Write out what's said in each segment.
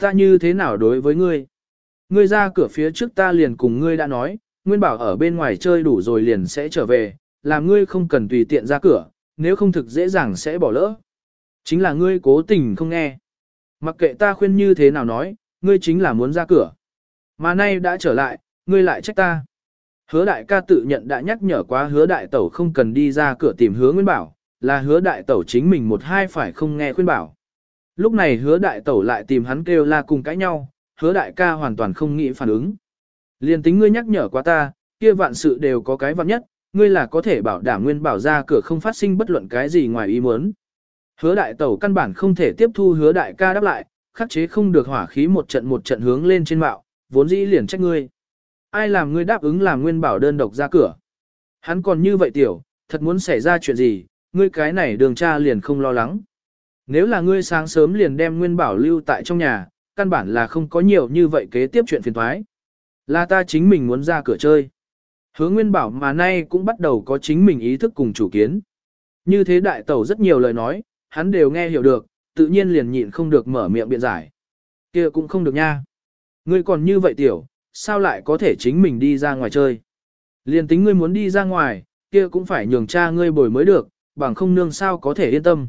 Ta như thế nào đối với ngươi? Ngươi ra cửa phía trước ta liền cùng ngươi đã nói, Nguyên Bảo ở bên ngoài chơi đủ rồi liền sẽ trở về, làm ngươi không cần tùy tiện ra cửa, nếu không thực dễ dàng sẽ bỏ lỡ. Chính là ngươi cố tình không nghe. Mặc kệ ta khuyên như thế nào nói, ngươi chính là muốn ra cửa. Mà nay đã trở lại, ngươi lại trách ta. Hứa đại ca tự nhận đã nhắc nhở quá hứa đại tẩu không cần đi ra cửa tìm hứa nguyên bảo, là hứa đại tẩu chính mình một hai phải không nghe khuyên bảo. Lúc này hứa đại tẩu lại tìm hắn kêu la cùng cãi nhau, hứa đại ca hoàn toàn không nghĩ phản ứng. Liên tính ngươi nhắc nhở quá ta, kia vạn sự đều có cái vạn nhất, ngươi là có thể bảo đảm nguyên bảo ra cửa không phát sinh bất luận cái gì ngoài ý muốn. Hứa đại tẩu căn bản không thể tiếp thu hứa đại ca đáp lại, khắc chế không được hỏa khí một trận một trận hướng lên trên mạo, vốn dĩ liền trách ngươi. Ai làm ngươi đáp ứng làm nguyên bảo đơn độc ra cửa. Hắn còn như vậy tiểu, thật muốn xảy ra chuyện gì, ngươi cái này đường cha liền không lo lắng. Nếu là ngươi sáng sớm liền đem nguyên bảo lưu tại trong nhà, căn bản là không có nhiều như vậy kế tiếp chuyện phiền thoái. Là ta chính mình muốn ra cửa chơi. Hứa nguyên bảo mà nay cũng bắt đầu có chính mình ý thức cùng chủ kiến. Như thế đại tẩu rất nhiều lời nói, hắn đều nghe hiểu được, tự nhiên liền nhịn không được mở miệng biện giải. kia cũng không được nha. Ngươi còn như vậy tiểu, sao lại có thể chính mình đi ra ngoài chơi. Liền tính ngươi muốn đi ra ngoài, kia cũng phải nhường cha ngươi bồi mới được, bằng không nương sao có thể yên tâm.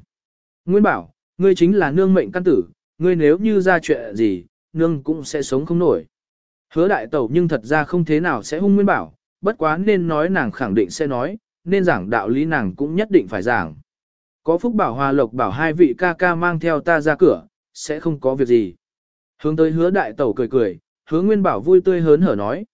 Nguyên bảo, ngươi chính là nương mệnh căn tử, ngươi nếu như ra chuyện gì, nương cũng sẽ sống không nổi. Hứa đại tẩu nhưng thật ra không thế nào sẽ hung Nguyên bảo, bất quá nên nói nàng khẳng định sẽ nói, nên giảng đạo lý nàng cũng nhất định phải giảng. Có Phúc Bảo Hòa Lộc bảo hai vị ca ca mang theo ta ra cửa, sẽ không có việc gì. Hướng tới hứa đại tẩu cười cười, hứa Nguyên Bảo vui tươi hớn hở nói.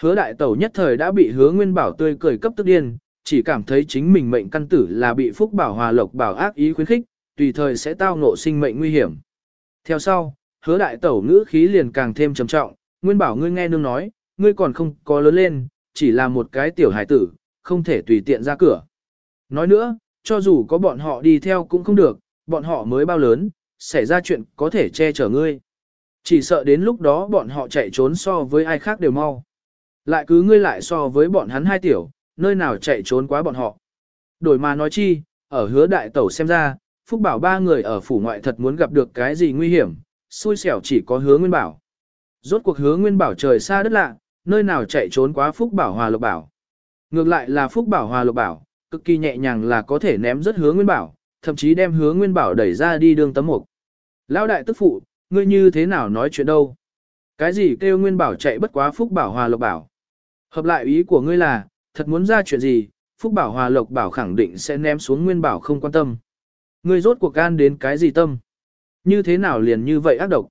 Hứa đại tẩu nhất thời đã bị hứa Nguyên Bảo tươi cười cấp tức điên, chỉ cảm thấy chính mình mệnh căn tử là bị Phúc Bảo Hòa Lộc bảo ác ý khuyến khích, tùy thời sẽ tao ngộ sinh mệnh nguy hiểm. Theo sau, hứa đại tẩu ngữ khí liền càng thêm trầm trọng, Nguyên Bảo ngươi nghe nương nói, ngươi còn không có lớn lên, chỉ là một cái tiểu hải tử, không thể tùy tiện ra cửa. Nói nữa, cho dù có bọn họ đi theo cũng không được, bọn họ mới bao lớn, xảy ra chuyện có thể che chở ngươi. Chỉ sợ đến lúc đó bọn họ chạy trốn so với ai khác đều mau. Lại cứ ngươi lại so với bọn hắn hai tiểu, nơi nào chạy trốn quá bọn họ. Đổi mà nói chi, ở hứa đại tẩu xem ra, Phúc Bảo ba người ở phủ ngoại thật muốn gặp được cái gì nguy hiểm, xui xẻo chỉ có hứa nguyên bảo. Rốt cuộc hứa nguyên bảo trời xa đất lạ, nơi nào chạy trốn quá Phúc Bảo Hòa Lộc Bảo. Ngược lại là Phúc Bảo Hòa Lộc Bảo, cực kỳ nhẹ nhàng là có thể ném rất hứa nguyên bảo, thậm chí đem hứa nguyên bảo đẩy ra đi đường tấm mục. Lão đại tức phụ, ngươi như thế nào nói chuyện đâu? Cái gì kêu nguyên bảo chạy bất quá phúc bảo hòa lộc bảo? Hợp lại ý của ngươi là, thật muốn ra chuyện gì, phúc bảo hòa lộc bảo khẳng định sẽ ném xuống nguyên bảo không quan tâm. Ngươi rốt cuộc gan đến cái gì tâm? Như thế nào liền như vậy ác độc?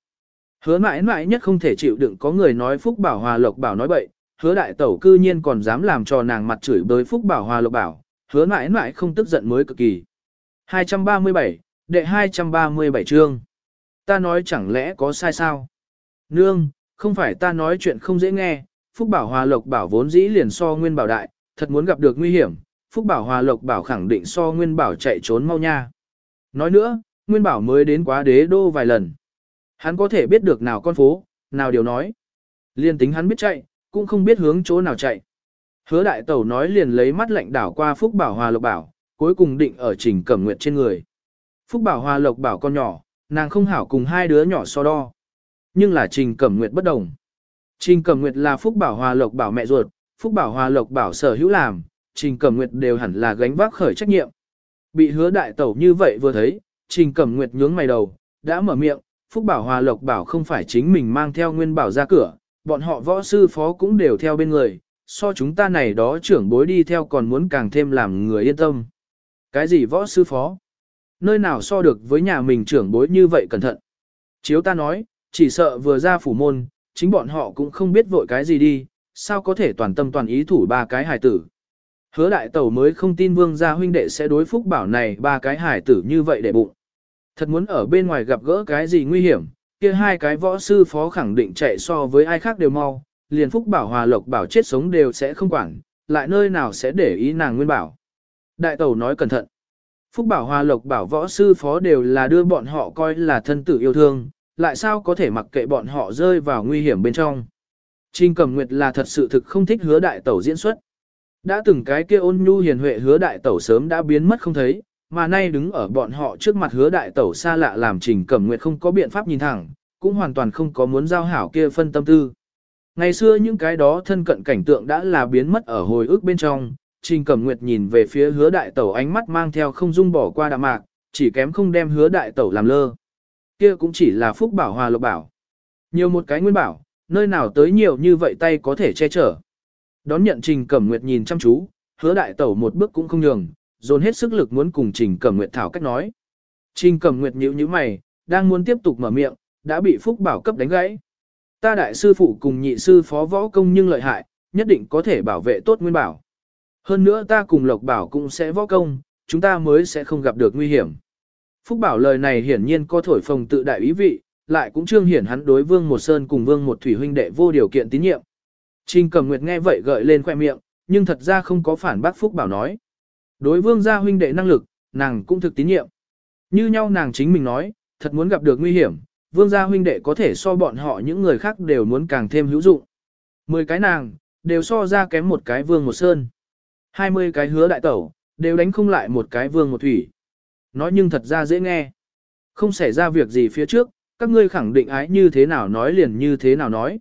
Hứa mãi mãi nhất không thể chịu đựng có người nói phúc bảo hòa lộc bảo nói bậy, hứa đại tẩu cư nhiên còn dám làm cho nàng mặt chửi bới phúc bảo hòa lộc bảo, hứa mãi mãi không tức giận mới cực kỳ. 237, đệ 237 chương. Ta nói chẳng lẽ có sai sao? Nương, không phải ta nói chuyện không dễ nghe, Phúc Bảo Hòa Lộc Bảo vốn dĩ liền so Nguyên Bảo đại, thật muốn gặp được nguy hiểm, Phúc Bảo Hòa Lộc Bảo khẳng định so Nguyên Bảo chạy trốn mau nha. Nói nữa, Nguyên Bảo mới đến quá đế đô vài lần. Hắn có thể biết được nào con phố, nào điều nói. Liên tính hắn biết chạy, cũng không biết hướng chỗ nào chạy. Hứa đại tẩu nói liền lấy mắt lạnh đảo qua Phúc Bảo Hòa Lộc Bảo, cuối cùng định ở Trình Cẩm Nguyệt trên người. Phúc Bảo Hòa Lộc Bảo con nhỏ, nàng không hảo cùng hai đứa nhỏ so đo. Nhưng là Trình Cẩm Nguyệt bất đồng. Trình Cẩm Nguyệt là Phúc Bảo Hòa Lộc Bảo mẹ ruột, Phúc Bảo Hòa Lộc Bảo sở hữu làm, Trình Cẩm Nguyệt đều hẳn là gánh vác khởi trách nhiệm. Bị hứa đại tẩu như vậy vừa thấy, Trình Cẩm Nguyệt nhướng mày đầu, đã mở miệng, Phúc Bảo Hòa Lộc Bảo không phải chính mình mang theo Nguyên Bảo ra cửa, bọn họ võ sư phó cũng đều theo bên người, so chúng ta này đó trưởng bối đi theo còn muốn càng thêm làm người yên tâm. Cái gì võ sư phó? Nơi nào so được với nhà mình trưởng bối như vậy cẩn thận? Chiếu ta nói, chỉ sợ vừa ra phủ môn, chính bọn họ cũng không biết vội cái gì đi, sao có thể toàn tâm toàn ý thủ ba cái hài tử. Hứa đại tẩu mới không tin vương gia huynh đệ sẽ đối phúc bảo này ba cái hải tử như vậy để bụng. Thật muốn ở bên ngoài gặp gỡ cái gì nguy hiểm, kia hai cái võ sư phó khẳng định chạy so với ai khác đều mau, liền phúc bảo hòa lộc bảo chết sống đều sẽ không quản, lại nơi nào sẽ để ý nàng nguyên bảo. Đại tẩu nói cẩn thận. Phúc bảo hòa lộc bảo võ sư phó đều là đưa bọn họ coi là thân tử yêu thương, lại sao có thể mặc kệ bọn họ rơi vào nguy hiểm bên trong. Trình Cẩm Nguyệt là thật sự thực không thích hứa đại tẩu diễn xuất. Đã từng cái kia ôn nhu hiền huệ hứa đại tẩu sớm đã biến mất không thấy, mà nay đứng ở bọn họ trước mặt hứa đại tẩu xa lạ làm Trình Cẩm Nguyệt không có biện pháp nhìn thẳng, cũng hoàn toàn không có muốn giao hảo kia phân tâm tư. Ngày xưa những cái đó thân cận cảnh tượng đã là biến mất ở hồi ức bên trong, Trình Cẩm Nguyệt nhìn về phía hứa đại tẩu ánh mắt mang theo không dung bỏ qua đạm mạc, chỉ kém không đem hứa đại tẩu làm lơ. Kia cũng chỉ là phúc bảo hòa lộc bảo. Nhiều một cái nguyên bảo, nơi nào tới nhiều như vậy tay có thể che chở. Đón nhận Trình Cẩm Nguyệt nhìn chăm chú, hứa đại tẩu một bước cũng không nhường, dồn hết sức lực muốn cùng Trình Cẩm Nguyệt thảo cách nói. Trình Cẩm Nguyệt nhíu nhíu mày, đang muốn tiếp tục mở miệng, đã bị Phúc Bảo cấp đánh gãy. Ta đại sư phụ cùng nhị sư phó võ công nhưng lợi hại, nhất định có thể bảo vệ tốt nguyên bảo. Hơn nữa ta cùng Lộc Bảo cũng sẽ võ công, chúng ta mới sẽ không gặp được nguy hiểm. Phúc Bảo lời này hiển nhiên có thổi phồng tự đại ý vị, lại cũng trương hiển hắn đối Vương Một Sơn cùng Vương Một Thủy huynh đệ vô điều kiện tín nhiệm. Trình Cẩm Nguyệt nghe vậy gợi lên khoe miệng, nhưng thật ra không có phản bác Phúc Bảo nói. Đối Vương gia huynh đệ năng lực, nàng cũng thực tín nhiệm. Như nhau nàng chính mình nói, thật muốn gặp được nguy hiểm, Vương gia huynh đệ có thể so bọn họ những người khác đều muốn càng thêm hữu dụng. Mười cái nàng, đều so ra kém một cái Vương Một Sơn. Hai mươi cái hứa đại tẩu, đều đánh không lại một cái Vương Một Thủy. Nói nhưng thật ra dễ nghe. Không xảy ra việc gì phía trước, các ngươi khẳng định ái như thế nào nói liền như thế nào nói.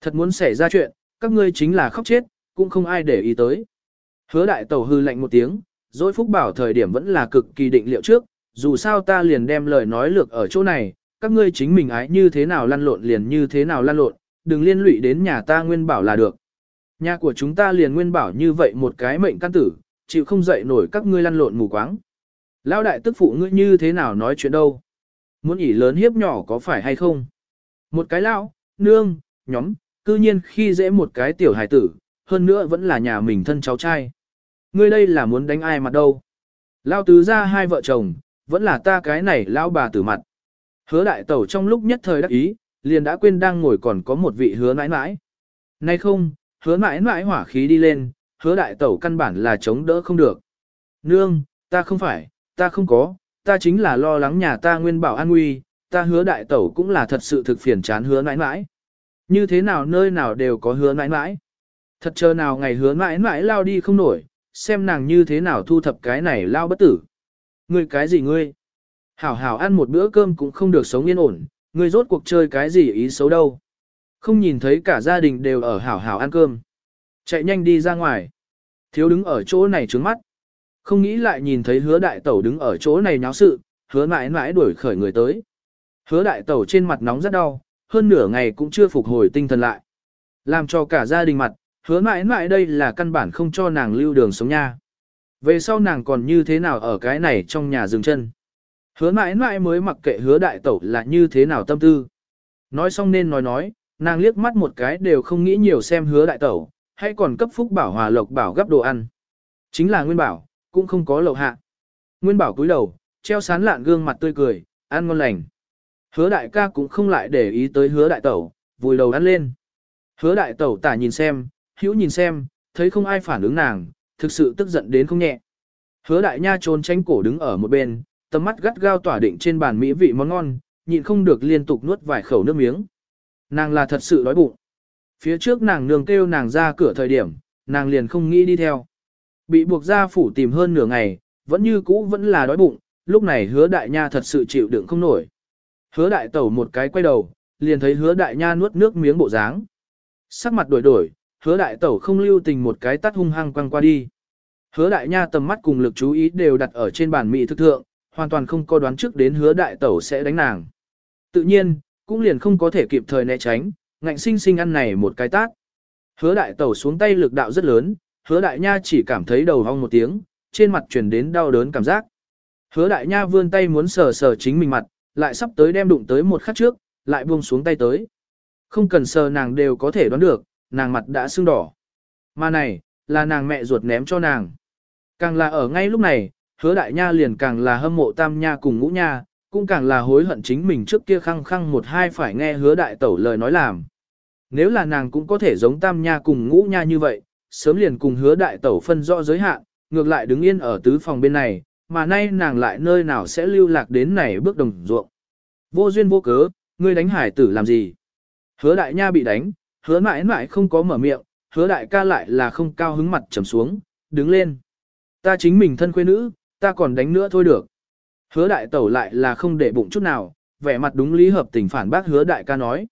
Thật muốn xảy ra chuyện, các ngươi chính là khóc chết, cũng không ai để ý tới. Hứa đại tẩu hư lạnh một tiếng, dối phúc bảo thời điểm vẫn là cực kỳ định liệu trước, dù sao ta liền đem lời nói lược ở chỗ này, các ngươi chính mình ái như thế nào lăn lộn liền như thế nào lăn lộn, đừng liên lụy đến nhà ta nguyên bảo là được. Nhà của chúng ta liền nguyên bảo như vậy một cái mệnh căn tử, chịu không dậy nổi các ngươi lăn lộn mù quáng. Lão đại tức phụ ngươi như thế nào nói chuyện đâu? Muốn ỉ lớn hiếp nhỏ có phải hay không? Một cái lão, nương, nhóm, cư nhiên khi dễ một cái tiểu hài tử, hơn nữa vẫn là nhà mình thân cháu trai. Ngươi đây là muốn đánh ai mặt đâu? Lao tứ ra hai vợ chồng, vẫn là ta cái này lão bà tử mặt. Hứa đại tẩu trong lúc nhất thời đắc ý, liền đã quên đang ngồi còn có một vị hứa nãi nãi. Nay không, hứa nãi nãi hỏa khí đi lên, hứa đại tẩu căn bản là chống đỡ không được. Nương, ta không phải, ta không có, ta chính là lo lắng nhà ta nguyên bảo an nguy, ta hứa đại tẩu cũng là thật sự thực phiền chán hứa nãi nãi. Như thế nào nơi nào đều có hứa mãi mãi. Thật chờ nào ngày hứa mãi mãi lao đi không nổi, xem nàng như thế nào thu thập cái này lao bất tử. Ngươi cái gì ngươi? Hảo hảo ăn một bữa cơm cũng không được sống yên ổn, ngươi rốt cuộc chơi cái gì ý xấu đâu. Không nhìn thấy cả gia đình đều ở hảo hảo ăn cơm. Chạy nhanh đi ra ngoài. Thiếu đứng ở chỗ này trướng mắt. Không nghĩ lại nhìn thấy hứa đại tẩu đứng ở chỗ này nháo sự, hứa mãi mãi đuổi khởi người tới. Hứa đại tẩu trên mặt nóng rất đau, hơn nửa ngày cũng chưa phục hồi tinh thần lại. Làm cho cả gia đình mặt, hứa mãi mãi đây là căn bản không cho nàng lưu đường sống nha. Về sau nàng còn như thế nào ở cái này trong nhà dừng chân. Hứa mãi mãi mới mặc kệ hứa đại tẩu là như thế nào tâm tư. Nói xong nên nói nói, nàng liếc mắt một cái đều không nghĩ nhiều xem hứa đại tẩu, hay còn cấp phúc bảo hòa lộc bảo gấp đồ ăn. Chính là nguyên bảo, cũng không có lậu hạ. Nguyên bảo cúi đầu, treo sán lạn gương mặt tươi cười, ăn ngon lành. Hứa đại ca cũng không lại để ý tới hứa đại tẩu, vùi đầu ăn lên. Hứa đại tẩu tả nhìn xem, hữu nhìn xem, thấy không ai phản ứng nàng, thực sự tức giận đến không nhẹ. Hứa đại nha trốn tránh cổ đứng ở một bên, tầm mắt gắt gao tỏa định trên bàn mỹ vị món ngon, nhịn không được liên tục nuốt vài khẩu nước miếng. Nàng là thật sự đói bụng. Phía trước nàng nương kêu nàng ra cửa thời điểm, nàng liền không nghĩ đi theo. Bị buộc ra phủ tìm hơn nửa ngày, vẫn như cũ vẫn là đói bụng, lúc này hứa đại nha thật sự chịu đựng không nổi. Hứa đại tẩu một cái quay đầu, liền thấy hứa đại nha nuốt nước miếng bộ dáng. Sắc mặt đổi đổi, hứa đại tẩu không lưu tình một cái tắt hung hăng quăng qua đi. Hứa đại nha tầm mắt cùng lực chú ý đều đặt ở trên bàn mị thực thượng, hoàn toàn không có đoán trước đến hứa đại tẩu sẽ đánh nàng. Tự nhiên, cũng liền không có thể kịp thời né tránh, ngạnh sinh sinh ăn này một cái tát. Hứa đại tẩu xuống tay lực đạo rất lớn, hứa đại nha chỉ cảm thấy đầu hong một tiếng, trên mặt chuyển đến đau đớn cảm giác. Hứa đại nha vươn tay muốn sờ sờ chính mình mặt, lại sắp tới đem đụng tới một khắc trước, lại buông xuống tay tới. Không cần sờ nàng đều có thể đoán được, nàng mặt đã sưng đỏ. Mà này, là nàng mẹ ruột ném cho nàng. Càng là ở ngay lúc này, hứa đại nha liền càng là hâm mộ tam nha cùng ngũ nha, cũng càng là hối hận chính mình trước kia khăng khăng một hai phải nghe hứa đại tẩu lời nói làm. Nếu là nàng cũng có thể giống tam nha cùng ngũ nha như vậy, sớm liền cùng hứa đại tẩu phân rõ giới hạn, ngược lại đứng yên ở tứ phòng bên này, mà nay nàng lại nơi nào sẽ lưu lạc đến này bước đồng ruộng. Vô duyên vô cớ, ngươi đánh hải tử làm gì? Hứa đại nha bị đánh, hứa mãi mãi không có mở miệng, hứa đại ca lại là không cao hứng mặt trầm xuống, đứng lên. Ta chính mình thân quê nữ, ta còn đánh nữa thôi được. Hứa đại tẩu lại là không để bụng chút nào, vẻ mặt đúng lý hợp tình phản bác hứa đại ca nói.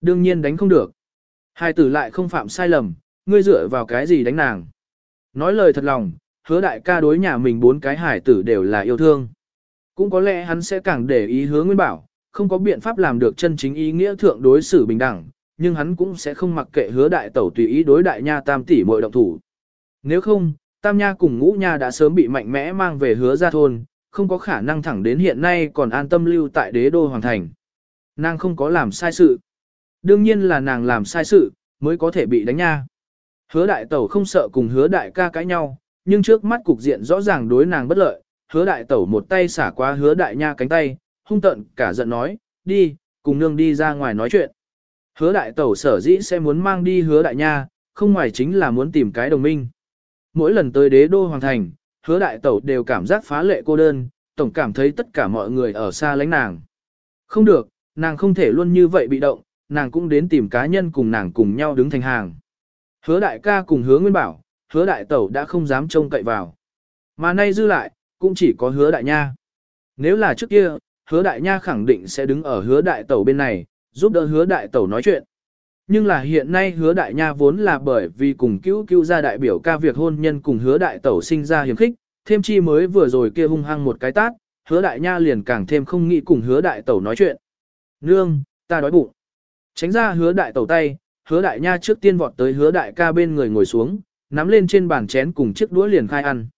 Đương nhiên đánh không được. Hai tử lại không phạm sai lầm, ngươi dựa vào cái gì đánh nàng. Nói lời thật lòng, hứa đại ca đối nhà mình bốn cái hải tử đều là yêu thương. Cũng có lẽ hắn sẽ càng để ý hứa nguyên bảo, không có biện pháp làm được chân chính ý nghĩa thượng đối xử bình đẳng, nhưng hắn cũng sẽ không mặc kệ hứa đại tẩu tùy ý đối đại nha tam tỷ mọi động thủ. Nếu không, tam nha cùng ngũ nha đã sớm bị mạnh mẽ mang về hứa ra thôn, không có khả năng thẳng đến hiện nay còn an tâm lưu tại đế đô hoàng thành. Nàng không có làm sai sự. Đương nhiên là nàng làm sai sự, mới có thể bị đánh nha. Hứa đại tẩu không sợ cùng hứa đại ca cãi nhau, nhưng trước mắt cục diện rõ ràng đối nàng bất lợi, hứa đại tẩu một tay xả qua hứa đại nha cánh tay, hung tận cả giận nói, đi, cùng nương đi ra ngoài nói chuyện. Hứa đại tẩu sở dĩ sẽ muốn mang đi hứa đại nha, không ngoài chính là muốn tìm cái đồng minh. Mỗi lần tới đế đô hoàng thành, hứa đại tẩu đều cảm giác phá lệ cô đơn, tổng cảm thấy tất cả mọi người ở xa lánh nàng. Không được, nàng không thể luôn như vậy bị động, nàng cũng đến tìm cá nhân cùng nàng cùng nhau đứng thành hàng. Hứa đại ca cùng hứa nguyên bảo, hứa đại tẩu đã không dám trông cậy vào. Mà nay dư lại, cũng chỉ có hứa đại nha. Nếu là trước kia, hứa đại nha khẳng định sẽ đứng ở hứa đại tẩu bên này, giúp đỡ hứa đại tẩu nói chuyện. Nhưng là hiện nay hứa đại nha vốn là bởi vì cùng cứu cứu gia đại biểu ca việc hôn nhân cùng hứa đại tẩu sinh ra hiểm khích, thêm chi mới vừa rồi kia hung hăng một cái tát, hứa đại nha liền càng thêm không nghĩ cùng hứa đại tẩu nói chuyện. Nương, ta đói bụng. Tránh ra hứa đại tẩu tay, hứa đại nha trước tiên vọt tới hứa đại ca bên người ngồi xuống, nắm lên trên bàn chén cùng chiếc đũa liền khai ăn.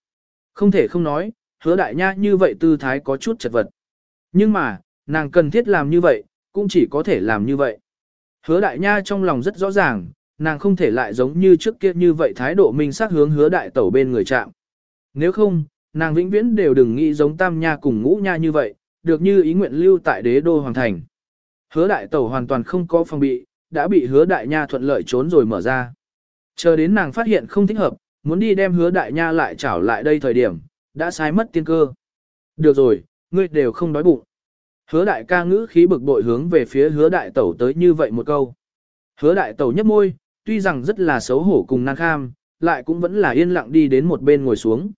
Không thể không nói, hứa đại nha như vậy tư thái có chút chật vật. Nhưng mà, nàng cần thiết làm như vậy, cũng chỉ có thể làm như vậy. Hứa đại nha trong lòng rất rõ ràng, nàng không thể lại giống như trước kia như vậy thái độ minh xác hướng hứa đại tẩu bên người chạm. Nếu không, nàng vĩnh viễn đều đừng nghĩ giống tam nha cùng ngũ nha như vậy, được như ý nguyện lưu tại đế đô hoàng thành. Hứa đại tẩu hoàn toàn không có phòng bị, đã bị hứa đại nha thuận lợi trốn rồi mở ra. Chờ đến nàng phát hiện không thích hợp, muốn đi đem hứa đại nha lại trảo lại đây thời điểm, đã sai mất tiên cơ. Được rồi, ngươi đều không đói bụng. Hứa đại ca ngữ khí bực bội hướng về phía hứa đại tẩu tới như vậy một câu. Hứa đại tẩu nhấp môi, tuy rằng rất là xấu hổ cùng nàng kham, lại cũng vẫn là yên lặng đi đến một bên ngồi xuống.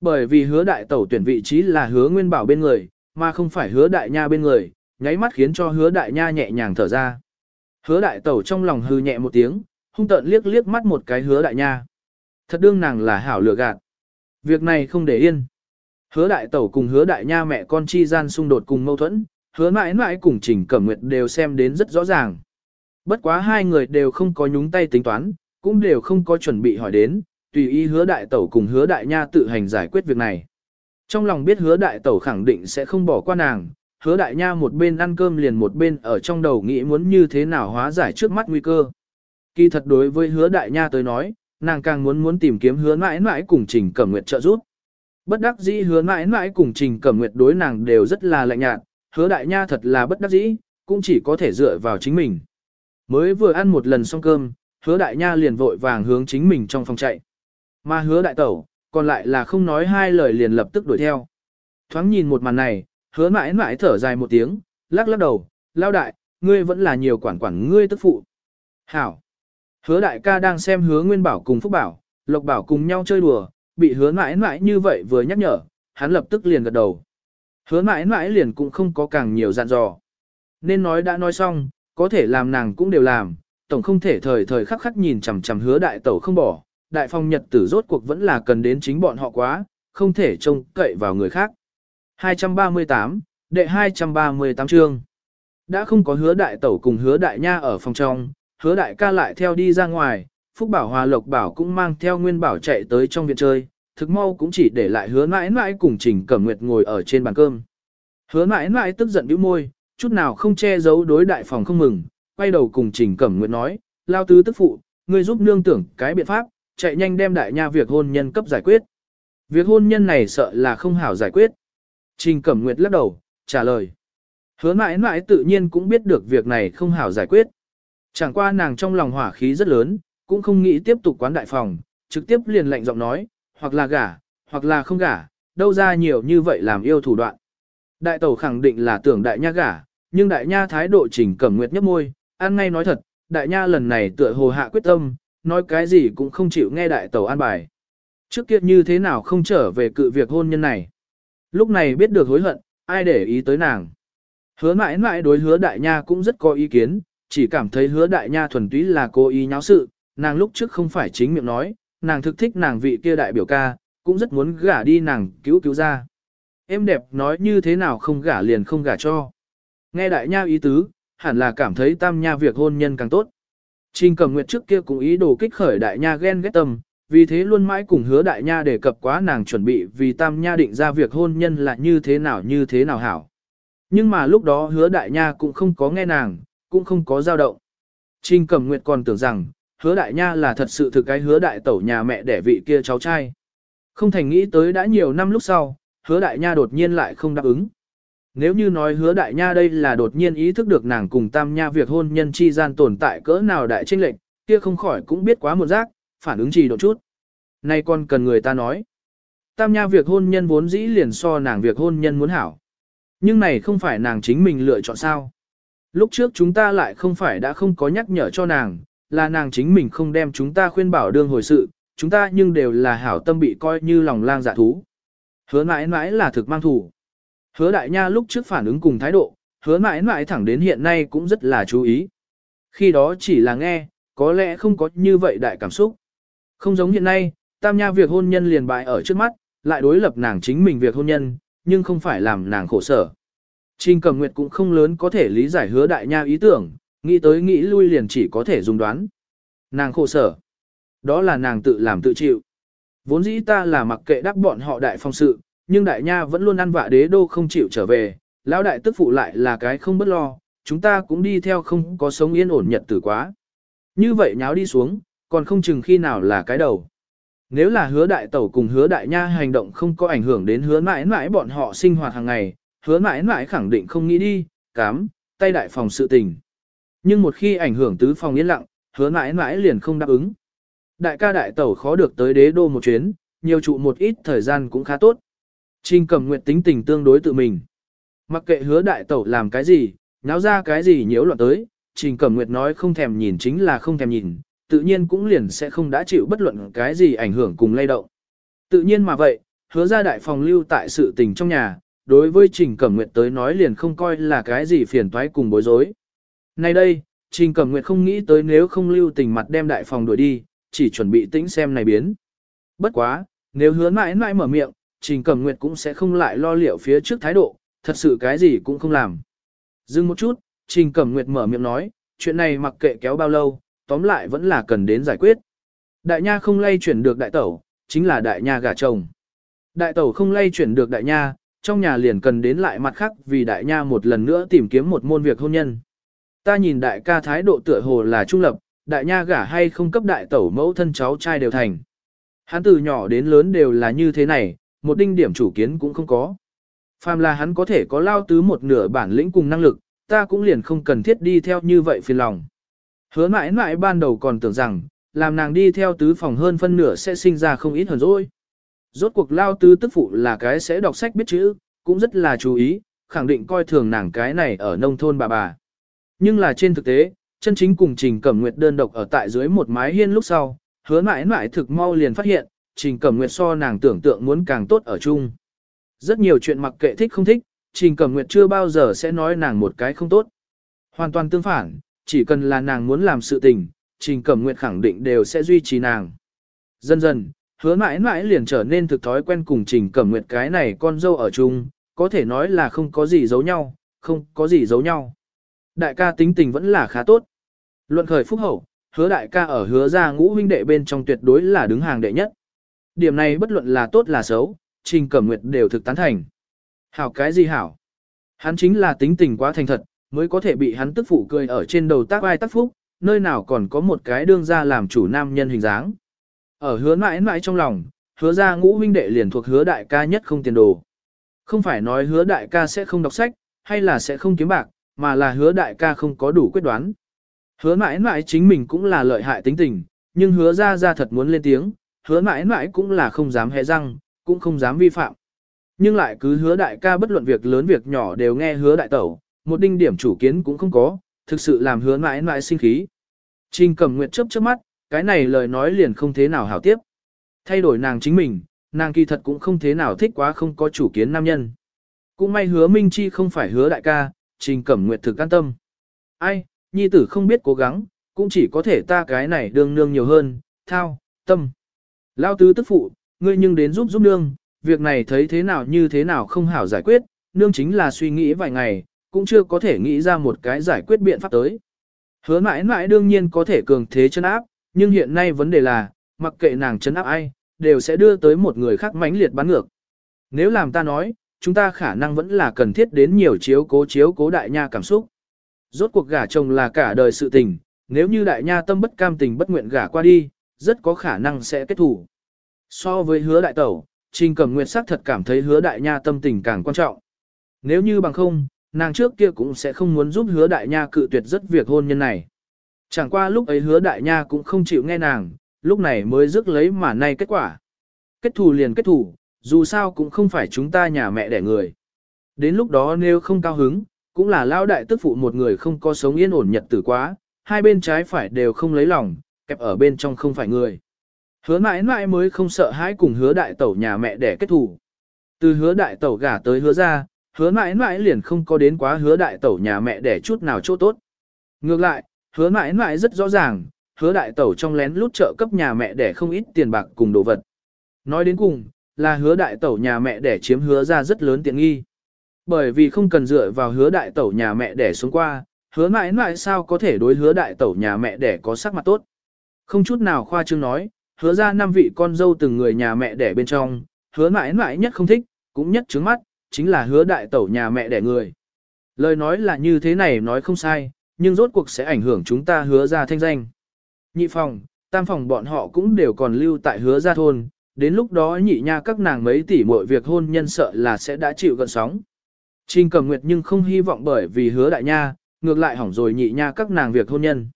Bởi vì hứa đại tẩu tuyển vị trí là hứa nguyên bảo bên người, mà không phải hứa đại nha bên người, nháy mắt khiến cho hứa đại nha nhẹ nhàng thở ra. Hứa đại tẩu trong lòng hư nhẹ một tiếng, hung tợn liếc liếc mắt một cái hứa đại nha. Thật đương nàng là hảo lừa gạt. Việc này không để yên. Hứa đại tẩu cùng hứa đại nha mẹ con chi gian xung đột cùng mâu thuẫn, hứa mãi mãi cùng trình cẩm nguyệt đều xem đến rất rõ ràng. Bất quá hai người đều không có nhúng tay tính toán, cũng đều không có chuẩn bị hỏi đến, tùy ý hứa đại tẩu cùng hứa đại nha tự hành giải quyết việc này. Trong lòng biết hứa đại tẩu khẳng định sẽ không bỏ qua nàng, hứa đại nha một bên ăn cơm liền một bên ở trong đầu nghĩ muốn như thế nào hóa giải trước mắt nguy cơ. Kỳ thật đối với hứa đại nha tới nói, nàng càng muốn muốn tìm kiếm hứa mãi mãi cùng trình cẩm nguyệt trợ giúp. Bất đắc dĩ hứa mãi mãi cùng trình cẩm nguyệt đối nàng đều rất là lạnh nhạt, hứa đại nha thật là bất đắc dĩ, cũng chỉ có thể dựa vào chính mình. Mới vừa ăn một lần xong cơm, hứa đại nha liền vội vàng hướng chính mình trong phòng chạy. Mà hứa đại tẩu, còn lại là không nói hai lời liền lập tức đuổi theo. Thoáng nhìn một màn này, hứa mãi mãi thở dài một tiếng, lắc lắc đầu, lao đại, ngươi vẫn là nhiều quản quản ngươi tức phụ. Hảo. Hứa đại ca đang xem hứa nguyên bảo cùng phúc bảo, lộc bảo cùng nhau chơi đùa, bị hứa mãi mãi như vậy vừa nhắc nhở, hắn lập tức liền gật đầu. Hứa mãi mãi liền cũng không có càng nhiều dặn dò. Nên nói đã nói xong, có thể làm nàng cũng đều làm, tổng không thể thời thời khắc khắc nhìn chằm chằm hứa đại tẩu không bỏ, đại phong nhật tử rốt cuộc vẫn là cần đến chính bọn họ quá, không thể trông cậy vào người khác. 238, đệ 238 chương. Đã không có hứa đại tẩu cùng hứa đại nha ở phòng trong, hứa đại ca lại theo đi ra ngoài, Phúc Bảo Hòa Lộc Bảo cũng mang theo Nguyên Bảo chạy tới trong viện chơi, thực mau cũng chỉ để lại hứa mãi mãi cùng Trình Cẩm Nguyệt ngồi ở trên bàn cơm. Hứa mãi mãi tức giận bĩu môi, chút nào không che giấu đối đại phòng không mừng, quay đầu cùng Trình Cẩm Nguyệt nói, lao tứ tức phụ, ngươi giúp nương tưởng cái biện pháp, chạy nhanh đem đại nha việc hôn nhân cấp giải quyết. Việc hôn nhân này sợ là không hảo giải quyết. Trình Cẩm Nguyệt lắc đầu, trả lời. Hứa mãi mãi tự nhiên cũng biết được việc này không hảo giải quyết. Chẳng qua nàng trong lòng hỏa khí rất lớn, cũng không nghĩ tiếp tục quán đại phòng, trực tiếp liền lạnh giọng nói, hoặc là gả, hoặc là không gả, đâu ra nhiều như vậy làm yêu thủ đoạn. Đại tẩu khẳng định là tưởng đại nha gả, nhưng đại nha thái độ trình cẩm nguyệt nhấp môi, ăn ngay nói thật, đại nha lần này tựa hồ hạ quyết tâm, nói cái gì cũng không chịu nghe đại tẩu an bài. Trước kia như thế nào không trở về cự việc hôn nhân này. Lúc này biết được hối hận, ai để ý tới nàng. Hứa mãi mãi đối hứa đại nha cũng rất có ý kiến, chỉ cảm thấy hứa đại nha thuần túy là cố ý nháo sự, nàng lúc trước không phải chính miệng nói, nàng thực thích nàng vị kia đại biểu ca, cũng rất muốn gả đi nàng cứu cứu ra. Em đẹp nói như thế nào không gả liền không gả cho. Nghe đại nha ý tứ, hẳn là cảm thấy tam nha việc hôn nhân càng tốt. Trình cầm nguyệt trước kia cũng ý đồ kích khởi đại nha ghen ghét tâm, vì thế luôn mãi cùng hứa đại nha đề cập quá nàng chuẩn bị vì tam nha định ra việc hôn nhân là như thế nào như thế nào hảo. Nhưng mà lúc đó hứa đại nha cũng không có nghe nàng, cũng không có dao động. Trình Cẩm nguyệt còn tưởng rằng, hứa đại nha là thật sự thực cái hứa đại tẩu nhà mẹ đẻ vị kia cháu trai. Không thành nghĩ tới đã nhiều năm lúc sau, hứa đại nha đột nhiên lại không đáp ứng. Nếu như nói hứa đại nha đây là đột nhiên ý thức được nàng cùng tam nha việc hôn nhân chi gian tồn tại cỡ nào đại tranh lệnh, kia không khỏi cũng biết quá một giác, phản ứng chỉ độ chút. Nay còn cần người ta nói. Tam nha việc hôn nhân vốn dĩ liền so nàng việc hôn nhân muốn hảo. Nhưng này không phải nàng chính mình lựa chọn sao. Lúc trước chúng ta lại không phải đã không có nhắc nhở cho nàng, là nàng chính mình không đem chúng ta khuyên bảo đương hồi sự, chúng ta nhưng đều là hảo tâm bị coi như lòng lang dạ thú. Hứa mãi mãi là thực mang thủ. Hứa đại nha lúc trước phản ứng cùng thái độ, hứa mãi mãi thẳng đến hiện nay cũng rất là chú ý. Khi đó chỉ là nghe, có lẽ không có như vậy đại cảm xúc. Không giống hiện nay, tam nha việc hôn nhân liền bại ở trước mắt, lại đối lập nàng chính mình việc hôn nhân, nhưng không phải làm nàng khổ sở. Trình cầm nguyệt cũng không lớn có thể lý giải hứa đại nha ý tưởng, nghĩ tới nghĩ lui liền chỉ có thể dùng đoán. Nàng khổ sở. Đó là nàng tự làm tự chịu. Vốn dĩ ta là mặc kệ đắc bọn họ đại phong sự, nhưng đại nha vẫn luôn ăn vạ đế đô không chịu trở về, lão đại tức phụ lại là cái không bất lo, chúng ta cũng đi theo không có sống yên ổn nhật tử quá. Như vậy nháo đi xuống, còn không chừng khi nào là cái đầu. Nếu là hứa đại tẩu cùng hứa đại nha hành động không có ảnh hưởng đến hứa mãi mãi bọn họ sinh hoạt hàng ngày, hứa mãi mãi khẳng định không nghĩ đi, cám, tay đại phòng sự tình. Nhưng một khi ảnh hưởng tứ phòng yên lặng, hứa mãi mãi liền không đáp ứng. Đại ca đại tẩu khó được tới đế đô một chuyến, nhiều trụ một ít thời gian cũng khá tốt. Trình cầm nguyện tính tình tương đối tự mình. Mặc kệ hứa đại tẩu làm cái gì, náo ra cái gì nhiễu loạn tới, Trình Cẩm Nguyệt nói không thèm nhìn chính là không thèm nhìn, tự nhiên cũng liền sẽ không đã chịu bất luận cái gì ảnh hưởng cùng lay động. Tự nhiên mà vậy, hứa ra đại phòng lưu tại sự tình trong nhà, đối với Trình Cẩm Nguyệt tới nói liền không coi là cái gì phiền toái cùng bối rối. Nay đây, Trình Cẩm Nguyệt không nghĩ tới nếu không lưu tình mặt đem đại phòng đuổi đi, chỉ chuẩn bị tĩnh xem này biến. Bất quá, nếu hứa mãi mãi mở miệng, Trình Cẩm Nguyệt cũng sẽ không lại lo liệu phía trước thái độ, thật sự cái gì cũng không làm. Dừng một chút, Trình Cẩm Nguyệt mở miệng nói, chuyện này mặc kệ kéo bao lâu, tóm lại vẫn là cần đến giải quyết. Đại nha không lay chuyển được đại tẩu, chính là đại nha gả chồng. Đại tẩu không lay chuyển được đại nha, trong nhà liền cần đến lại mặt khác vì đại nha một lần nữa tìm kiếm một môn việc hôn nhân. Ta nhìn đại ca thái độ tựa hồ là trung lập, đại nha gả hay không cấp đại tẩu mẫu thân cháu trai đều thành. Hắn từ nhỏ đến lớn đều là như thế này, một đinh điểm chủ kiến cũng không có. Phàm là hắn có thể có lao tứ một nửa bản lĩnh cùng năng lực, ta cũng liền không cần thiết đi theo như vậy phiền lòng. Hứa mãi mãi ban đầu còn tưởng rằng, làm nàng đi theo tứ phòng hơn phân nửa sẽ sinh ra không ít hờn dỗi. Rốt cuộc lao tứ tức phụ là cái sẽ đọc sách biết chữ, cũng rất là chú ý, khẳng định coi thường nàng cái này ở nông thôn bà bà. Nhưng là trên thực tế, chân chính cùng Trình Cẩm Nguyệt đơn độc ở tại dưới một mái hiên lúc sau, hứa mãi mãi thực mau liền phát hiện, Trình Cẩm Nguyệt so nàng tưởng tượng muốn càng tốt ở chung. Rất nhiều chuyện mặc kệ thích không thích, Trình Cẩm Nguyệt chưa bao giờ sẽ nói nàng một cái không tốt. Hoàn toàn tương phản, chỉ cần là nàng muốn làm sự tình, Trình Cẩm Nguyệt khẳng định đều sẽ duy trì nàng. Dần dần, hứa mãi mãi liền trở nên thực thói quen cùng Trình Cẩm Nguyệt cái này con dâu ở chung, có thể nói là không có gì giấu nhau, không có gì giấu nhau. Đại ca tính tình vẫn là khá tốt. Luận khởi phúc hậu, hứa đại ca ở hứa ra ngũ huynh đệ bên trong tuyệt đối là đứng hàng đệ nhất. Điểm này bất luận là tốt là xấu, Trình Cẩm Nguyệt đều thực tán thành. Hảo cái gì hảo? Hắn chính là tính tình quá thành thật, mới có thể bị hắn tức phụ cười ở trên đầu tác ai tác phúc, nơi nào còn có một cái đương ra làm chủ nam nhân hình dáng. Ở hứa mãi mãi trong lòng, hứa ra ngũ huynh đệ liền thuộc hứa đại ca nhất không tiền đồ. Không phải nói hứa đại ca sẽ không đọc sách, hay là sẽ không kiếm bạc, mà là hứa đại ca không có đủ quyết đoán. Hứa mãi mãi chính mình cũng là lợi hại tính tình, nhưng hứa ra ra thật muốn lên tiếng, hứa mãi mãi cũng là không dám hẹ răng, cũng không dám vi phạm. Nhưng lại cứ hứa đại ca bất luận việc lớn việc nhỏ đều nghe hứa đại tẩu, một đinh điểm chủ kiến cũng không có, thực sự làm hứa mãi mãi sinh khí. Trình cầm nguyệt chớp chớp mắt, cái này lời nói liền không thế nào hảo tiếp. Thay đổi nàng chính mình, nàng kỳ thật cũng không thế nào thích quá không có chủ kiến nam nhân. Cũng may hứa Minh Chi không phải hứa đại ca, Trình Cẩm Nguyệt thực an tâm. Ai, nhi tử không biết cố gắng, cũng chỉ có thể ta cái này đương nương nhiều hơn, thao, tâm. Lao tứ tức phụ, ngươi nhưng đến giúp giúp nương, việc này thấy thế nào như thế nào không hảo giải quyết, nương chính là suy nghĩ vài ngày, cũng chưa có thể nghĩ ra một cái giải quyết biện pháp tới. Hứa mãi mãi đương nhiên có thể cường thế chân áp, nhưng hiện nay vấn đề là, mặc kệ nàng chấn áp ai, đều sẽ đưa tới một người khác mãnh liệt bắn ngược. Nếu làm ta nói, chúng ta khả năng vẫn là cần thiết đến nhiều chiếu cố chiếu cố đại nha cảm xúc. Rốt cuộc gả chồng là cả đời sự tình, nếu như đại nha tâm bất cam tình bất nguyện gả qua đi, rất có khả năng sẽ kết thủ. So với hứa đại tẩu, Trình Cẩm Nguyệt sắc thật cảm thấy hứa đại nha tâm tình càng quan trọng. Nếu như bằng không, nàng trước kia cũng sẽ không muốn giúp hứa đại nha cự tuyệt rất việc hôn nhân này. Chẳng qua lúc ấy hứa đại nha cũng không chịu nghe nàng, lúc này mới rước lấy mà nay kết quả. Kết thù liền kết thù, dù sao cũng không phải chúng ta nhà mẹ đẻ người. Đến lúc đó nếu không cao hứng, cũng là lao đại tức phụ một người không có sống yên ổn nhật tử quá, hai bên trái phải đều không lấy lòng, kẹp ở bên trong không phải người. Hứa mãi mãi mới không sợ hãi cùng hứa đại tẩu nhà mẹ đẻ kết thù. Từ hứa đại tẩu gả tới hứa ra, hứa mãi mãi liền không có đến quá hứa đại tẩu nhà mẹ đẻ chút nào chỗ tốt. Ngược lại, hứa mãi mãi rất rõ ràng, hứa đại tẩu trong lén lút trợ cấp nhà mẹ để không ít tiền bạc cùng đồ vật. Nói đến cùng, là hứa đại tẩu nhà mẹ để chiếm hứa ra rất lớn tiện nghi. Bởi vì không cần dựa vào hứa đại tẩu nhà mẹ để xuống qua, hứa mãi mãi sao có thể đối hứa đại tẩu nhà mẹ để có sắc mặt tốt. Không chút nào khoa trương nói, hứa ra năm vị con dâu từng người nhà mẹ đẻ bên trong, hứa mãi mãi nhất không thích, cũng nhất trứng mắt, chính là hứa đại tẩu nhà mẹ đẻ người. Lời nói là như thế này nói không sai, nhưng rốt cuộc sẽ ảnh hưởng chúng ta hứa ra thanh danh. Nhị phòng, tam phòng bọn họ cũng đều còn lưu tại hứa ra thôn, đến lúc đó nhị nha các nàng mấy tỷ mọi việc hôn nhân sợ là sẽ đã chịu gần sóng. Trình cầm nguyệt nhưng không hy vọng bởi vì hứa đại nha, ngược lại hỏng rồi nhị nha các nàng việc hôn nhân.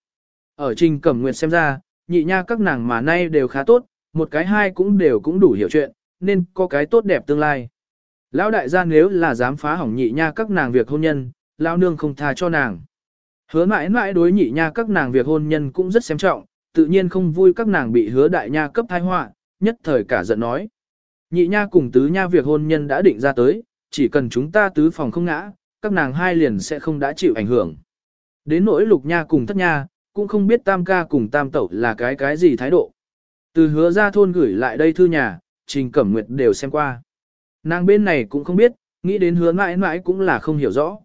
Ở trình cầm nguyệt xem ra, nhị nha các nàng mà nay đều khá tốt, một cái hai cũng đều cũng đủ hiểu chuyện, nên có cái tốt đẹp tương lai. Lão đại gia nếu là dám phá hỏng nhị nha các nàng việc hôn nhân, lão nương không tha cho nàng. Hứa mãi mãi đối nhị nha các nàng việc hôn nhân cũng rất xem trọng, tự nhiên không vui các nàng bị hứa đại nha cấp thai họa, nhất thời cả giận nói. Nhị nha cùng tứ nha việc hôn nhân đã định ra tới, chỉ cần chúng ta tứ phòng không ngã, các nàng hai liền sẽ không đã chịu ảnh hưởng. Đến nỗi lục nha cùng thất nha, cũng không biết tam ca cùng tam tẩu là cái cái gì thái độ. Từ hứa ra thôn gửi lại đây thư nhà, trình cẩm nguyệt đều xem qua. Nàng bên này cũng không biết, nghĩ đến hứa mãi mãi cũng là không hiểu rõ.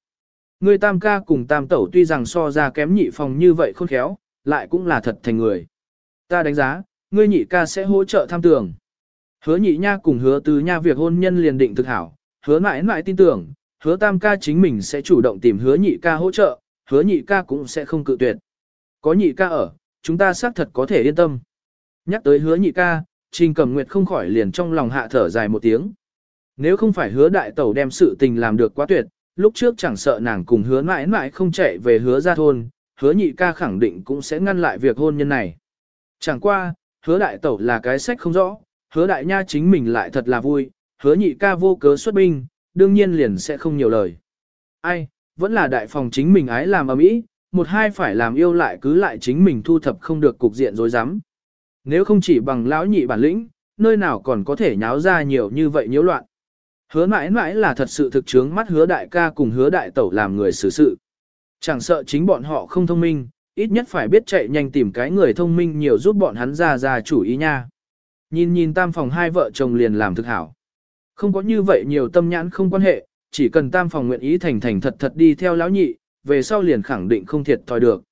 Người tam ca cùng tam tẩu tuy rằng so ra kém nhị phòng như vậy khôn khéo, lại cũng là thật thành người. Ta đánh giá, ngươi nhị ca sẽ hỗ trợ tham tưởng. Hứa nhị nha cùng hứa tứ nha việc hôn nhân liền định thực hảo, hứa mãi mãi tin tưởng, hứa tam ca chính mình sẽ chủ động tìm hứa nhị ca hỗ trợ, hứa nhị ca cũng sẽ không cự tuyệt. Có nhị ca ở, chúng ta xác thật có thể yên tâm. Nhắc tới hứa nhị ca, Trình Cẩm Nguyệt không khỏi liền trong lòng hạ thở dài một tiếng. Nếu không phải hứa đại tẩu đem sự tình làm được quá tuyệt, lúc trước chẳng sợ nàng cùng hứa mãi mãi không chạy về hứa ra thôn, hứa nhị ca khẳng định cũng sẽ ngăn lại việc hôn nhân này. Chẳng qua, hứa đại tẩu là cái sách không rõ, hứa đại nha chính mình lại thật là vui, hứa nhị ca vô cớ xuất binh, đương nhiên liền sẽ không nhiều lời. Ai, vẫn là đại phòng chính mình ái làm ở mỹ, một hai phải làm yêu lại cứ lại chính mình thu thập không được cục diện rối rắm. Nếu không chỉ bằng lão nhị bản lĩnh, nơi nào còn có thể nháo ra nhiều như vậy nhiễu loạn. Hứa mãi mãi là thật sự thực chướng mắt hứa đại ca cùng hứa đại tẩu làm người xử sự. Chẳng sợ chính bọn họ không thông minh, ít nhất phải biết chạy nhanh tìm cái người thông minh nhiều giúp bọn hắn ra ra chủ ý nha. Nhìn nhìn tam phòng hai vợ chồng liền làm thực hảo. Không có như vậy nhiều tâm nhãn không quan hệ, chỉ cần tam phòng nguyện ý thành thành thật thật đi theo lão nhị, về sau liền khẳng định không thiệt thòi được.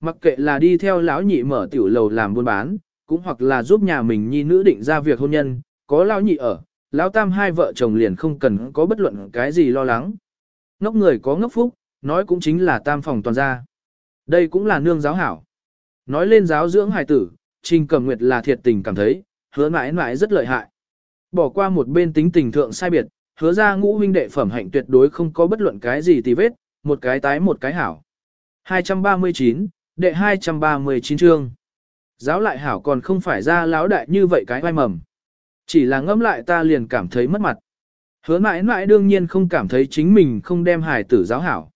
Mặc kệ là đi theo lão nhị mở tiểu lầu làm buôn bán, cũng hoặc là giúp nhà mình nhi nữ định ra việc hôn nhân, có lão nhị ở, lão tam hai vợ chồng liền không cần có bất luận cái gì lo lắng. Ngốc người có ngốc phúc, nói cũng chính là tam phòng toàn gia. Đây cũng là nương giáo hảo. Nói lên giáo dưỡng hài tử, Trình Cẩm Nguyệt là thiệt tình cảm thấy, hứa mãi mãi rất lợi hại. Bỏ qua một bên tính tình thượng sai biệt, hứa ra ngũ huynh đệ phẩm hạnh tuyệt đối không có bất luận cái gì tì vết, một cái tái một cái hảo. 239, đệ 239 chương. Giáo lại hảo còn không phải ra lão đại như vậy cái vai mầm. Chỉ là ngẫm lại ta liền cảm thấy mất mặt. Hứa mãi mãi đương nhiên không cảm thấy chính mình không đem hài tử giáo hảo.